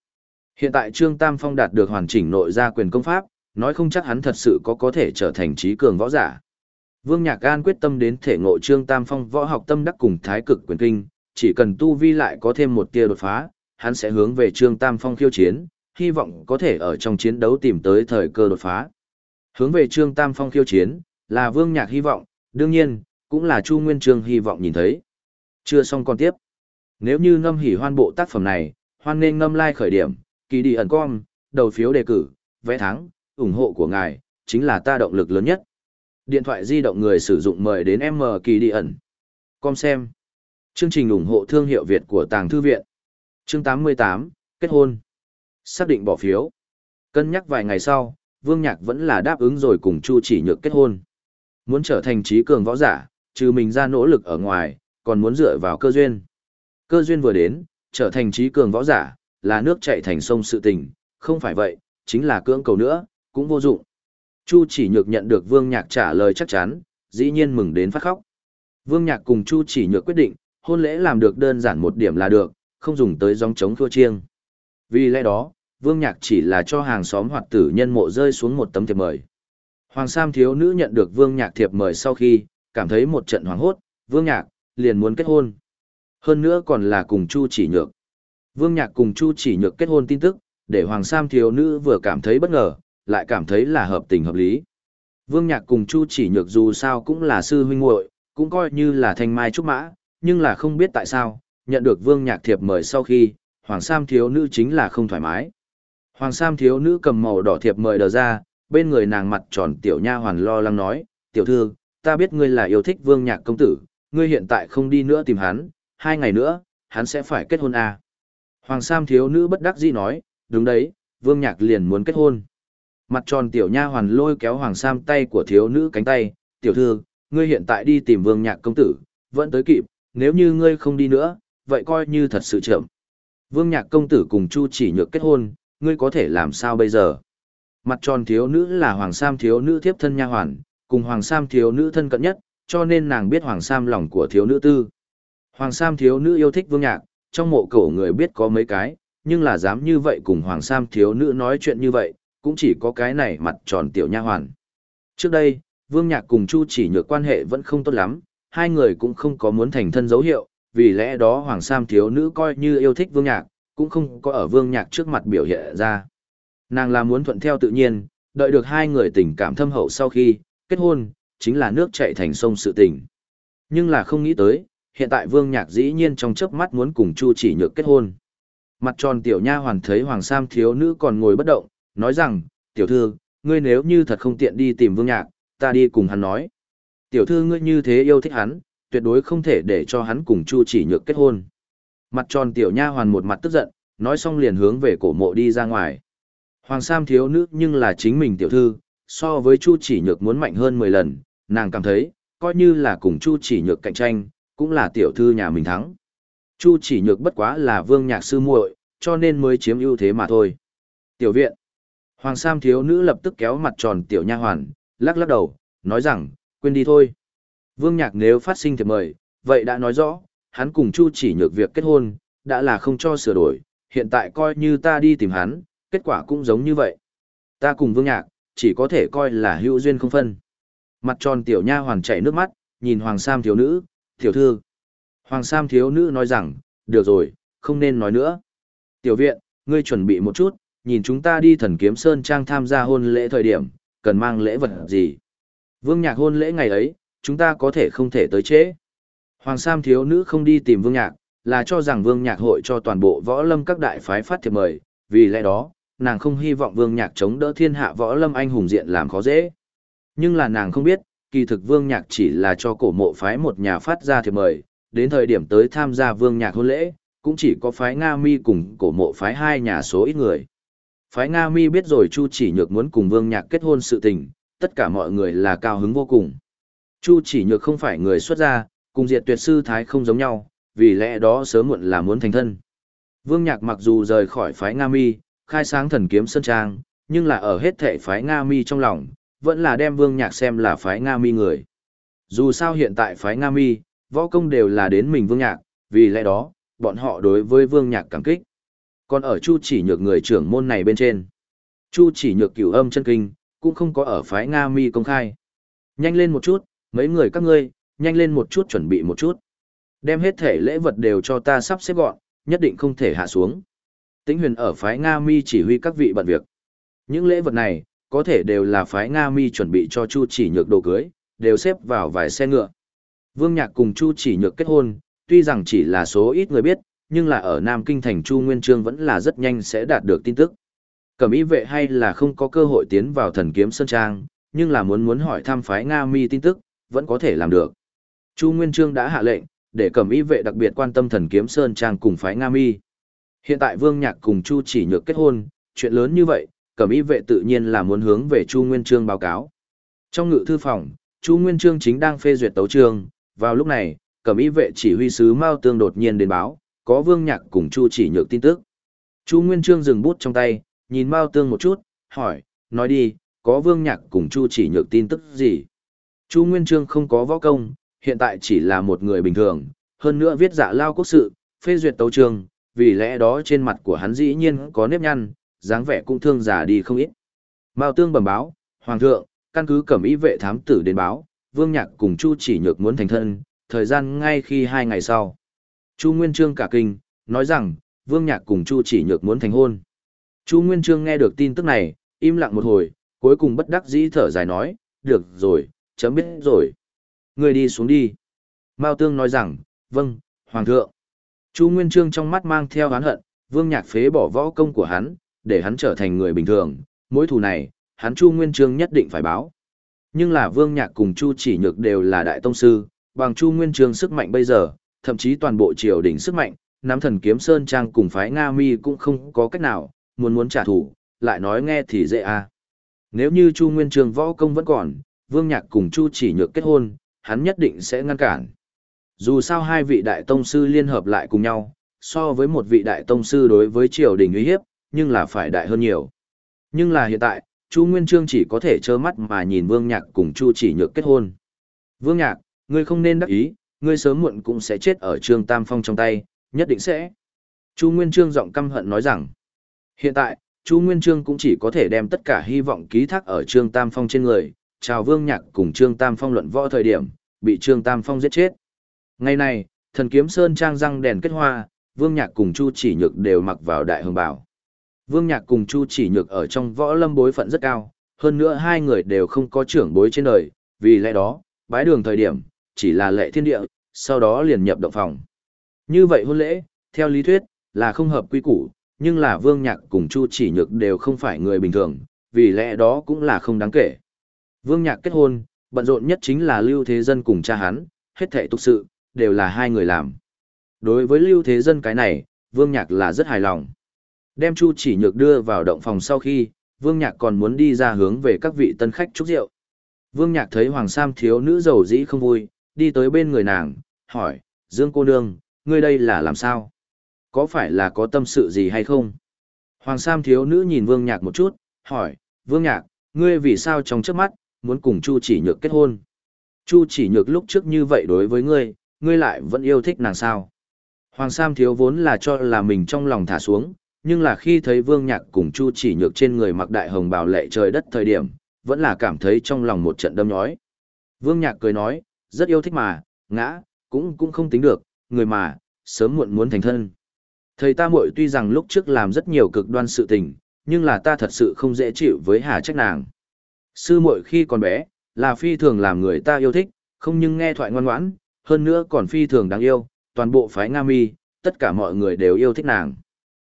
Hiện tại Trương Tam Phong đạt được hoàn chỉnh nội gia quyền công pháp, nói không chắc hắn thật sự có có thể trở thành trí cường võ giả. Vương Nhạc Gan quyết tâm đến thể ngộ Trương Tam Phong võ học tâm đắc cùng thái cực quyền kinh, chỉ cần tu vi lại có thêm một tia đột phá, hắn sẽ hướng về Trương Tam Phong khiêu chiến, hy vọng có thể ở trong chiến đấu tìm tới thời cơ đột phá. Hướng về Trương Tam Phong khiêu chiến, là Vương Nhạc hy vọng, đương nhiên, cũng là Chu Nguyên Trương hy vọng nhìn thấy. Chưa xong còn tiếp. Nếu như ngâm hỉ hoan bộ tác phẩm này, hoan nên ngâm like khởi điểm, kỳ đi ẩn com, đầu phiếu đề cử, vẽ thắng, ủng hộ của ngài, chính là ta động lực lớn nhất. Điện thoại di động người sử dụng mời đến M kỳ đi ẩn. Com xem. Chương trình ủng hộ thương hiệu Việt của Tàng Thư Viện. Chương 88, kết hôn. Xác định bỏ phiếu. Cân nhắc vài ngày sau, Vương Nhạc vẫn là đáp ứng rồi cùng Chu chỉ nhược kết hôn. Muốn trở thành trí cường võ giả, trừ mình ra nỗ lực ở ngoài, còn muốn dựa vào cơ duyên. Cơ duyên vừa đến, trở thành trí cường võ giả, là nước chạy thành sông sự tình, không phải vậy, chính là cưỡng cầu nữa, cũng vô dụng. Chu chỉ nhược nhận được Vương Nhạc trả lời chắc chắn, dĩ nhiên mừng đến phát khóc. Vương Nhạc cùng Chu chỉ nhược quyết định, hôn lễ làm được đơn giản một điểm là được, không dùng tới dòng chống thua chiêng. Vì lẽ đó, Vương Nhạc chỉ là cho hàng xóm hoặc tử nhân mộ rơi xuống một tấm thiệp mời. Hoàng Sam thiếu nữ nhận được Vương Nhạc thiệp mời sau khi, cảm thấy một trận hoảng hốt, Vương Nhạc, liền muốn kết hôn. Hơn nữa còn là cùng Chu chỉ nhược. Vương Nhạc cùng Chu chỉ nhược kết hôn tin tức, để Hoàng Sam thiếu nữ vừa cảm thấy bất ngờ, lại cảm thấy là hợp tình hợp lý. Vương Nhạc cùng Chu chỉ nhược dù sao cũng là sư huynh muội, cũng coi như là thanh mai trúc mã, nhưng là không biết tại sao, nhận được Vương Nhạc thiệp mời sau khi, Hoàng Sam thiếu nữ chính là không thoải mái. Hoàng Sam thiếu nữ cầm màu đỏ thiệp mời đờ ra, bên người nàng mặt tròn tiểu nha hoàn lo lắng nói, tiểu thư, ta biết ngươi là yêu thích Vương Nhạc công tử, ngươi hiện tại không đi nữa tìm hắn, hai ngày nữa, hắn sẽ phải kết hôn à. Hoàng Sam thiếu nữ bất đắc dĩ nói, đúng đấy, Vương Nhạc liền muốn kết hôn. Mặt tròn tiểu nha hoàn lôi kéo Hoàng Sam tay của thiếu nữ cánh tay, tiểu thư, ngươi hiện tại đi tìm Vương Nhạc công tử, vẫn tới kịp, nếu như ngươi không đi nữa, vậy coi như thật sự chậm. Vương Nhạc công tử cùng Chu chỉ nhược kết hôn, ngươi có thể làm sao bây giờ? Mặt tròn thiếu nữ là Hoàng Sam thiếu nữ thiếp thân nha hoàn, cùng Hoàng Sam thiếu nữ thân cận nhất, cho nên nàng biết Hoàng Sam lòng của thiếu nữ tư. Hoàng Sam thiếu nữ yêu thích Vương Nhạc, trong mộ cổ người biết có mấy cái, nhưng là dám như vậy cùng Hoàng Sam thiếu nữ nói chuyện như vậy, cũng chỉ có cái này mặt tròn tiểu nha hoàn. Trước đây, Vương Nhạc cùng Chu chỉ nhược quan hệ vẫn không tốt lắm, hai người cũng không có muốn thành thân dấu hiệu, vì lẽ đó Hoàng Sam thiếu nữ coi như yêu thích Vương Nhạc, cũng không có ở Vương Nhạc trước mặt biểu hiện ra. Nàng là muốn thuận theo tự nhiên, đợi được hai người tình cảm thâm hậu sau khi kết hôn, chính là nước chảy thành sông sự tình. Nhưng là không nghĩ tới, hiện tại Vương Nhạc dĩ nhiên trong chớp mắt muốn cùng Chu Chỉ Nhược kết hôn. Mặt tròn tiểu nha hoàn thấy Hoàng Sam thiếu nữ còn ngồi bất động, nói rằng, tiểu thư, ngươi nếu như thật không tiện đi tìm Vương Nhạc, ta đi cùng hắn nói. Tiểu thư ngươi như thế yêu thích hắn, tuyệt đối không thể để cho hắn cùng Chu Chỉ Nhược kết hôn. Mặt tròn tiểu nha hoàn một mặt tức giận, nói xong liền hướng về cổ mộ đi ra ngoài. Hoàng Sam thiếu nữ nhưng là chính mình tiểu thư, so với Chu Chỉ Nhược muốn mạnh hơn 10 lần, nàng cảm thấy, coi như là cùng Chu Chỉ Nhược cạnh tranh, cũng là tiểu thư nhà mình thắng. Chu Chỉ Nhược bất quá là vương nhạc sư muội, cho nên mới chiếm ưu thế mà thôi. Tiểu viện. Hoàng Sam thiếu nữ lập tức kéo mặt tròn tiểu nha hoàn, lắc lắc đầu, nói rằng, quên đi thôi. Vương Nhạc nếu phát sinh thì mời, vậy đã nói rõ, hắn cùng Chu chỉ nhược việc kết hôn, đã là không cho sửa đổi, hiện tại coi như ta đi tìm hắn, kết quả cũng giống như vậy. Ta cùng Vương Nhạc, chỉ có thể coi là hữu duyên không phân. Mặt tròn tiểu nha hoàn chảy nước mắt, nhìn Hoàng Sam thiếu nữ, tiểu thư. Hoàng Sam thiếu nữ nói rằng, được rồi, không nên nói nữa. Tiểu viện, ngươi chuẩn bị một chút, nhìn chúng ta đi thần kiếm sơn trang tham gia hôn lễ thời điểm, cần mang lễ vật gì. Vương Nhạc hôn lễ ngày ấy, chúng ta có thể không thể tới trễ. Hoàng Sam thiếu nữ không đi tìm Vương Nhạc, là cho rằng Vương Nhạc hội cho toàn bộ võ lâm các đại phái phát thiệp mời, vì lẽ đó, nàng không hy vọng Vương Nhạc chống đỡ thiên hạ võ lâm anh hùng diện làm khó dễ. Nhưng là nàng không biết, kỳ thực Vương Nhạc chỉ là cho cổ mộ phái một nhà phát ra thiệp mời, đến thời điểm tới tham gia Vương Nhạc hôn lễ, cũng chỉ có phái Nga Mi cùng cổ mộ phái hai nhà số ít người. Phái Nga Mi biết rồi Chu Chỉ Nhược muốn cùng Vương Nhạc kết hôn sự tình, tất cả mọi người là cao hứng vô cùng. Chu Chỉ Nhược không phải người xuất gia, cùng Diệt Tuyệt sư thái không giống nhau, vì lẽ đó sớm muộn là muốn thành thân. Vương Nhạc mặc dù rời khỏi phái Nga Mi, khai sáng thần kiếm sơn trang, nhưng là ở hết thệ phái Nga Mi trong lòng, vẫn là đem Vương Nhạc xem là phái Nga Mi người. Dù sao hiện tại phái Nga Mi, võ công đều là đến mình Vương Nhạc, vì lẽ đó, bọn họ đối với Vương Nhạc cảm kích. Còn ở Chu chỉ nhược người trưởng môn này bên trên. Chu chỉ nhược cửu âm chân kinh, cũng không có ở phái Nga Mi công khai. Nhanh lên một chút, mấy người các ngươi, nhanh lên một chút chuẩn bị một chút. Đem hết thể lễ vật đều cho ta sắp xếp gọn, nhất định không thể hạ xuống. Tĩnh huyền ở phái Nga Mi chỉ huy các vị bận việc. Những lễ vật này, có thể đều là phái Nga Mi chuẩn bị cho Chu chỉ nhược đồ cưới, đều xếp vào vài xe ngựa. Vương Nhạc cùng Chu chỉ nhược kết hôn, tuy rằng chỉ là số ít người biết, nhưng là ở Nam Kinh thành Chu Nguyên Trương vẫn là rất nhanh sẽ đạt được tin tức. Cẩm ý vệ hay là không có cơ hội tiến vào thần kiếm Sơn Trang, nhưng là muốn muốn hỏi thăm phái Nga Mi tin tức, vẫn có thể làm được. Chu Nguyên Trương đã hạ lệnh, để cẩm Y vệ đặc biệt quan tâm thần kiếm Sơn Trang cùng phái Nga Mi. Hiện tại Vương Nhạc cùng Chu chỉ nhược kết hôn, chuyện lớn như vậy, cẩm Y vệ tự nhiên là muốn hướng về Chu Nguyên Trương báo cáo. Trong ngự thư phòng, Chu Nguyên Trương chính đang phê duyệt tấu chương, vào lúc này, cẩm Y vệ chỉ huy sứ Mao Tương đột nhiên đến báo, có Vương Nhạc cùng Chu chỉ nhược tin tức. Chu Nguyên Trương dừng bút trong tay, nhìn Mao Tương một chút, hỏi, nói đi, có Vương Nhạc cùng Chu chỉ nhược tin tức gì? Chu Nguyên Trương không có võ công, hiện tại chỉ là một người bình thường, hơn nữa viết dạ lao quốc sự, phê duyệt tấu trường, vì lẽ đó trên mặt của hắn dĩ nhiên có nếp nhăn, dáng vẻ cũng thương già đi không ít. Mao Tương bẩm báo, Hoàng thượng, căn cứ cẩm ý vệ thám tử đến báo, Vương Nhạc cùng Chu chỉ nhược muốn thành thân, thời gian ngay khi hai ngày sau. Chu Nguyên Trương cả kinh, nói rằng, Vương Nhạc cùng Chu chỉ nhược muốn thành hôn. Chu Nguyên Trương nghe được tin tức này, im lặng một hồi, cuối cùng bất đắc dĩ thở dài nói, được rồi, chấm biết rồi. Người đi xuống đi. Mao Tương nói rằng, vâng, Hoàng thượng. Chu Nguyên Trương trong mắt mang theo hán hận, Vương Nhạc phế bỏ võ công của hắn, để hắn trở thành người bình thường, mối thù này, hắn Chu Nguyên Trương nhất định phải báo. Nhưng là Vương Nhạc cùng Chu Chỉ Nhược đều là đại tông sư, bằng Chu Nguyên Trương sức mạnh bây giờ, thậm chí toàn bộ triều đình sức mạnh, nắm thần kiếm sơn trang cùng phái Nga Mi cũng không có cách nào, muốn muốn trả thù, lại nói nghe thì dễ à. Nếu như Chu Nguyên Trương võ công vẫn còn, Vương Nhạc cùng Chu Chỉ Nhược kết hôn, hắn nhất định sẽ ngăn cản. Dù sao hai vị đại tông sư liên hợp lại cùng nhau, so với một vị đại tông sư đối với triều đình uy hiếp, nhưng là phải đại hơn nhiều. Nhưng là hiện tại, Chu Nguyên Trương chỉ có thể trơ mắt mà nhìn Vương Nhạc cùng Chu Chỉ Nhược kết hôn. Vương Nhạc, ngươi không nên đắc ý, ngươi sớm muộn cũng sẽ chết ở Trương Tam Phong trong tay, nhất định sẽ. Chu Nguyên Trương giọng căm hận nói rằng, hiện tại, Chu Nguyên Trương cũng chỉ có thể đem tất cả hy vọng ký thác ở Trương Tam Phong trên người, chào Vương Nhạc cùng Trương Tam Phong luận võ thời điểm, bị Trương Tam Phong giết chết. Ngày này, thần kiếm sơn trang răng đèn kết hoa, Vương Nhạc cùng Chu Chỉ Nhược đều mặc vào đại hồng bảo. Vương Nhạc cùng Chu Chỉ Nhược ở trong võ lâm bối phận rất cao, hơn nữa hai người đều không có trưởng bối trên đời, vì lẽ đó, bái đường thời điểm, chỉ là lệ thiên địa, sau đó liền nhập động phòng. Như vậy hôn lễ, theo lý thuyết, là không hợp quy củ, nhưng là Vương Nhạc cùng Chu Chỉ Nhược đều không phải người bình thường, vì lẽ đó cũng là không đáng kể. Vương Nhạc kết hôn, bận rộn nhất chính là Lưu Thế Dân cùng cha hắn, hết thảy tục sự, đều là hai người làm. Đối với Lưu Thế Dân cái này, Vương Nhạc là rất hài lòng. Đem Chu Chỉ Nhược đưa vào động phòng sau khi, Vương Nhạc còn muốn đi ra hướng về các vị tân khách chúc rượu. Vương Nhạc thấy Hoàng Sam thiếu nữ giàu dĩ không vui, đi tới bên người nàng, hỏi, Dương cô nương, ngươi đây là làm sao? Có phải là có tâm sự gì hay không? Hoàng Sam thiếu nữ nhìn Vương Nhạc một chút, hỏi, Vương Nhạc, ngươi vì sao trong trước mắt, muốn cùng Chu chỉ nhược kết hôn? Chu chỉ nhược lúc trước như vậy đối với ngươi, ngươi lại vẫn yêu thích nàng sao? Hoàng Sam thiếu vốn là cho là mình trong lòng thả xuống, nhưng là khi thấy Vương Nhạc cùng Chu chỉ nhược trên người mặc đại hồng bào lệ trời đất thời điểm, vẫn là cảm thấy trong lòng một trận đâm nhói. Vương Nhạc cười nói, rất yêu thích mà, ngã, cũng cũng không tính được, người mà, sớm muộn muốn thành thân. Thầy ta muội tuy rằng lúc trước làm rất nhiều cực đoan sự tình, nhưng là ta thật sự không dễ chịu với hà trách nàng. Sư muội khi còn bé, là phi thường làm người ta yêu thích, không nhưng nghe thoại ngoan ngoãn, hơn nữa còn phi thường đáng yêu, toàn bộ phái Nga Mi, tất cả mọi người đều yêu thích nàng.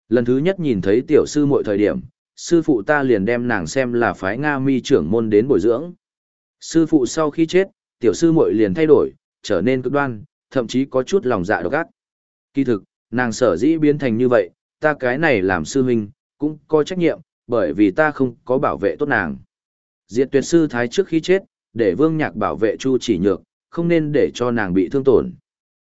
Lần thứ nhất nhìn thấy tiểu sư muội thời điểm, sư phụ ta liền đem nàng xem là phái Nga mi trưởng môn đến bồi dưỡng. Sư phụ sau khi chết, tiểu sư muội liền thay đổi, trở nên cực đoan, thậm chí có chút lòng dạ độc ác. Kỳ thực, nàng sở dĩ biến thành như vậy, ta cái này làm sư huynh, cũng có trách nhiệm, bởi vì ta không có bảo vệ tốt nàng. Diệt tuyệt sư thái trước khi chết, để vương nhạc bảo vệ chu chỉ nhược, không nên để cho nàng bị thương tổn.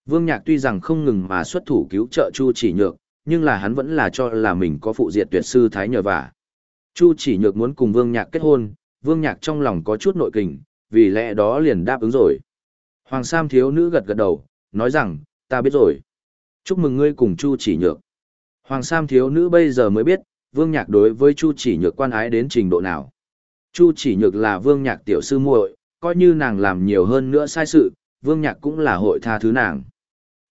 Vương nhạc tuy rằng không ngừng mà xuất thủ cứu trợ chu chỉ nhược, nhưng là hắn vẫn là cho là mình có phụ diệt tuyệt sư thái nhờ vả. Chu chỉ nhược muốn cùng vương nhạc kết hôn, vương nhạc trong lòng có chút nội kình, vì lẽ đó liền đáp ứng rồi. Hoàng Sam thiếu nữ gật gật đầu, nói rằng, ta biết rồi. Chúc mừng ngươi cùng Chu chỉ nhược. Hoàng Sam thiếu nữ bây giờ mới biết, vương nhạc đối với Chu chỉ nhược quan ái đến trình độ nào. Chu chỉ nhược là vương nhạc tiểu sư muội, coi như nàng làm nhiều hơn nữa sai sự, vương nhạc cũng là hội tha thứ nàng.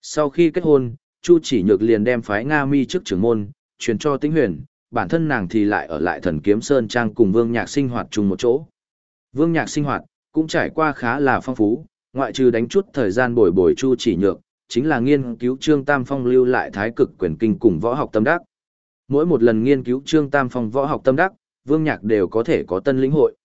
Sau khi kết hôn, Chu chỉ nhược liền đem phái Nga mi trước trưởng môn, truyền cho tĩnh huyền, bản thân nàng thì lại ở lại thần kiếm sơn trang cùng vương nhạc sinh hoạt chung một chỗ. Vương nhạc sinh hoạt, cũng trải qua khá là phong phú, ngoại trừ đánh chút thời gian bồi bồi Chu chỉ nhược, chính là nghiên cứu Trương Tam Phong lưu lại thái cực quyền kinh cùng võ học tâm đắc. Mỗi một lần nghiên cứu Trương Tam Phong võ học tâm đắc, Vương Nhạc đều có thể có tân lĩnh hội.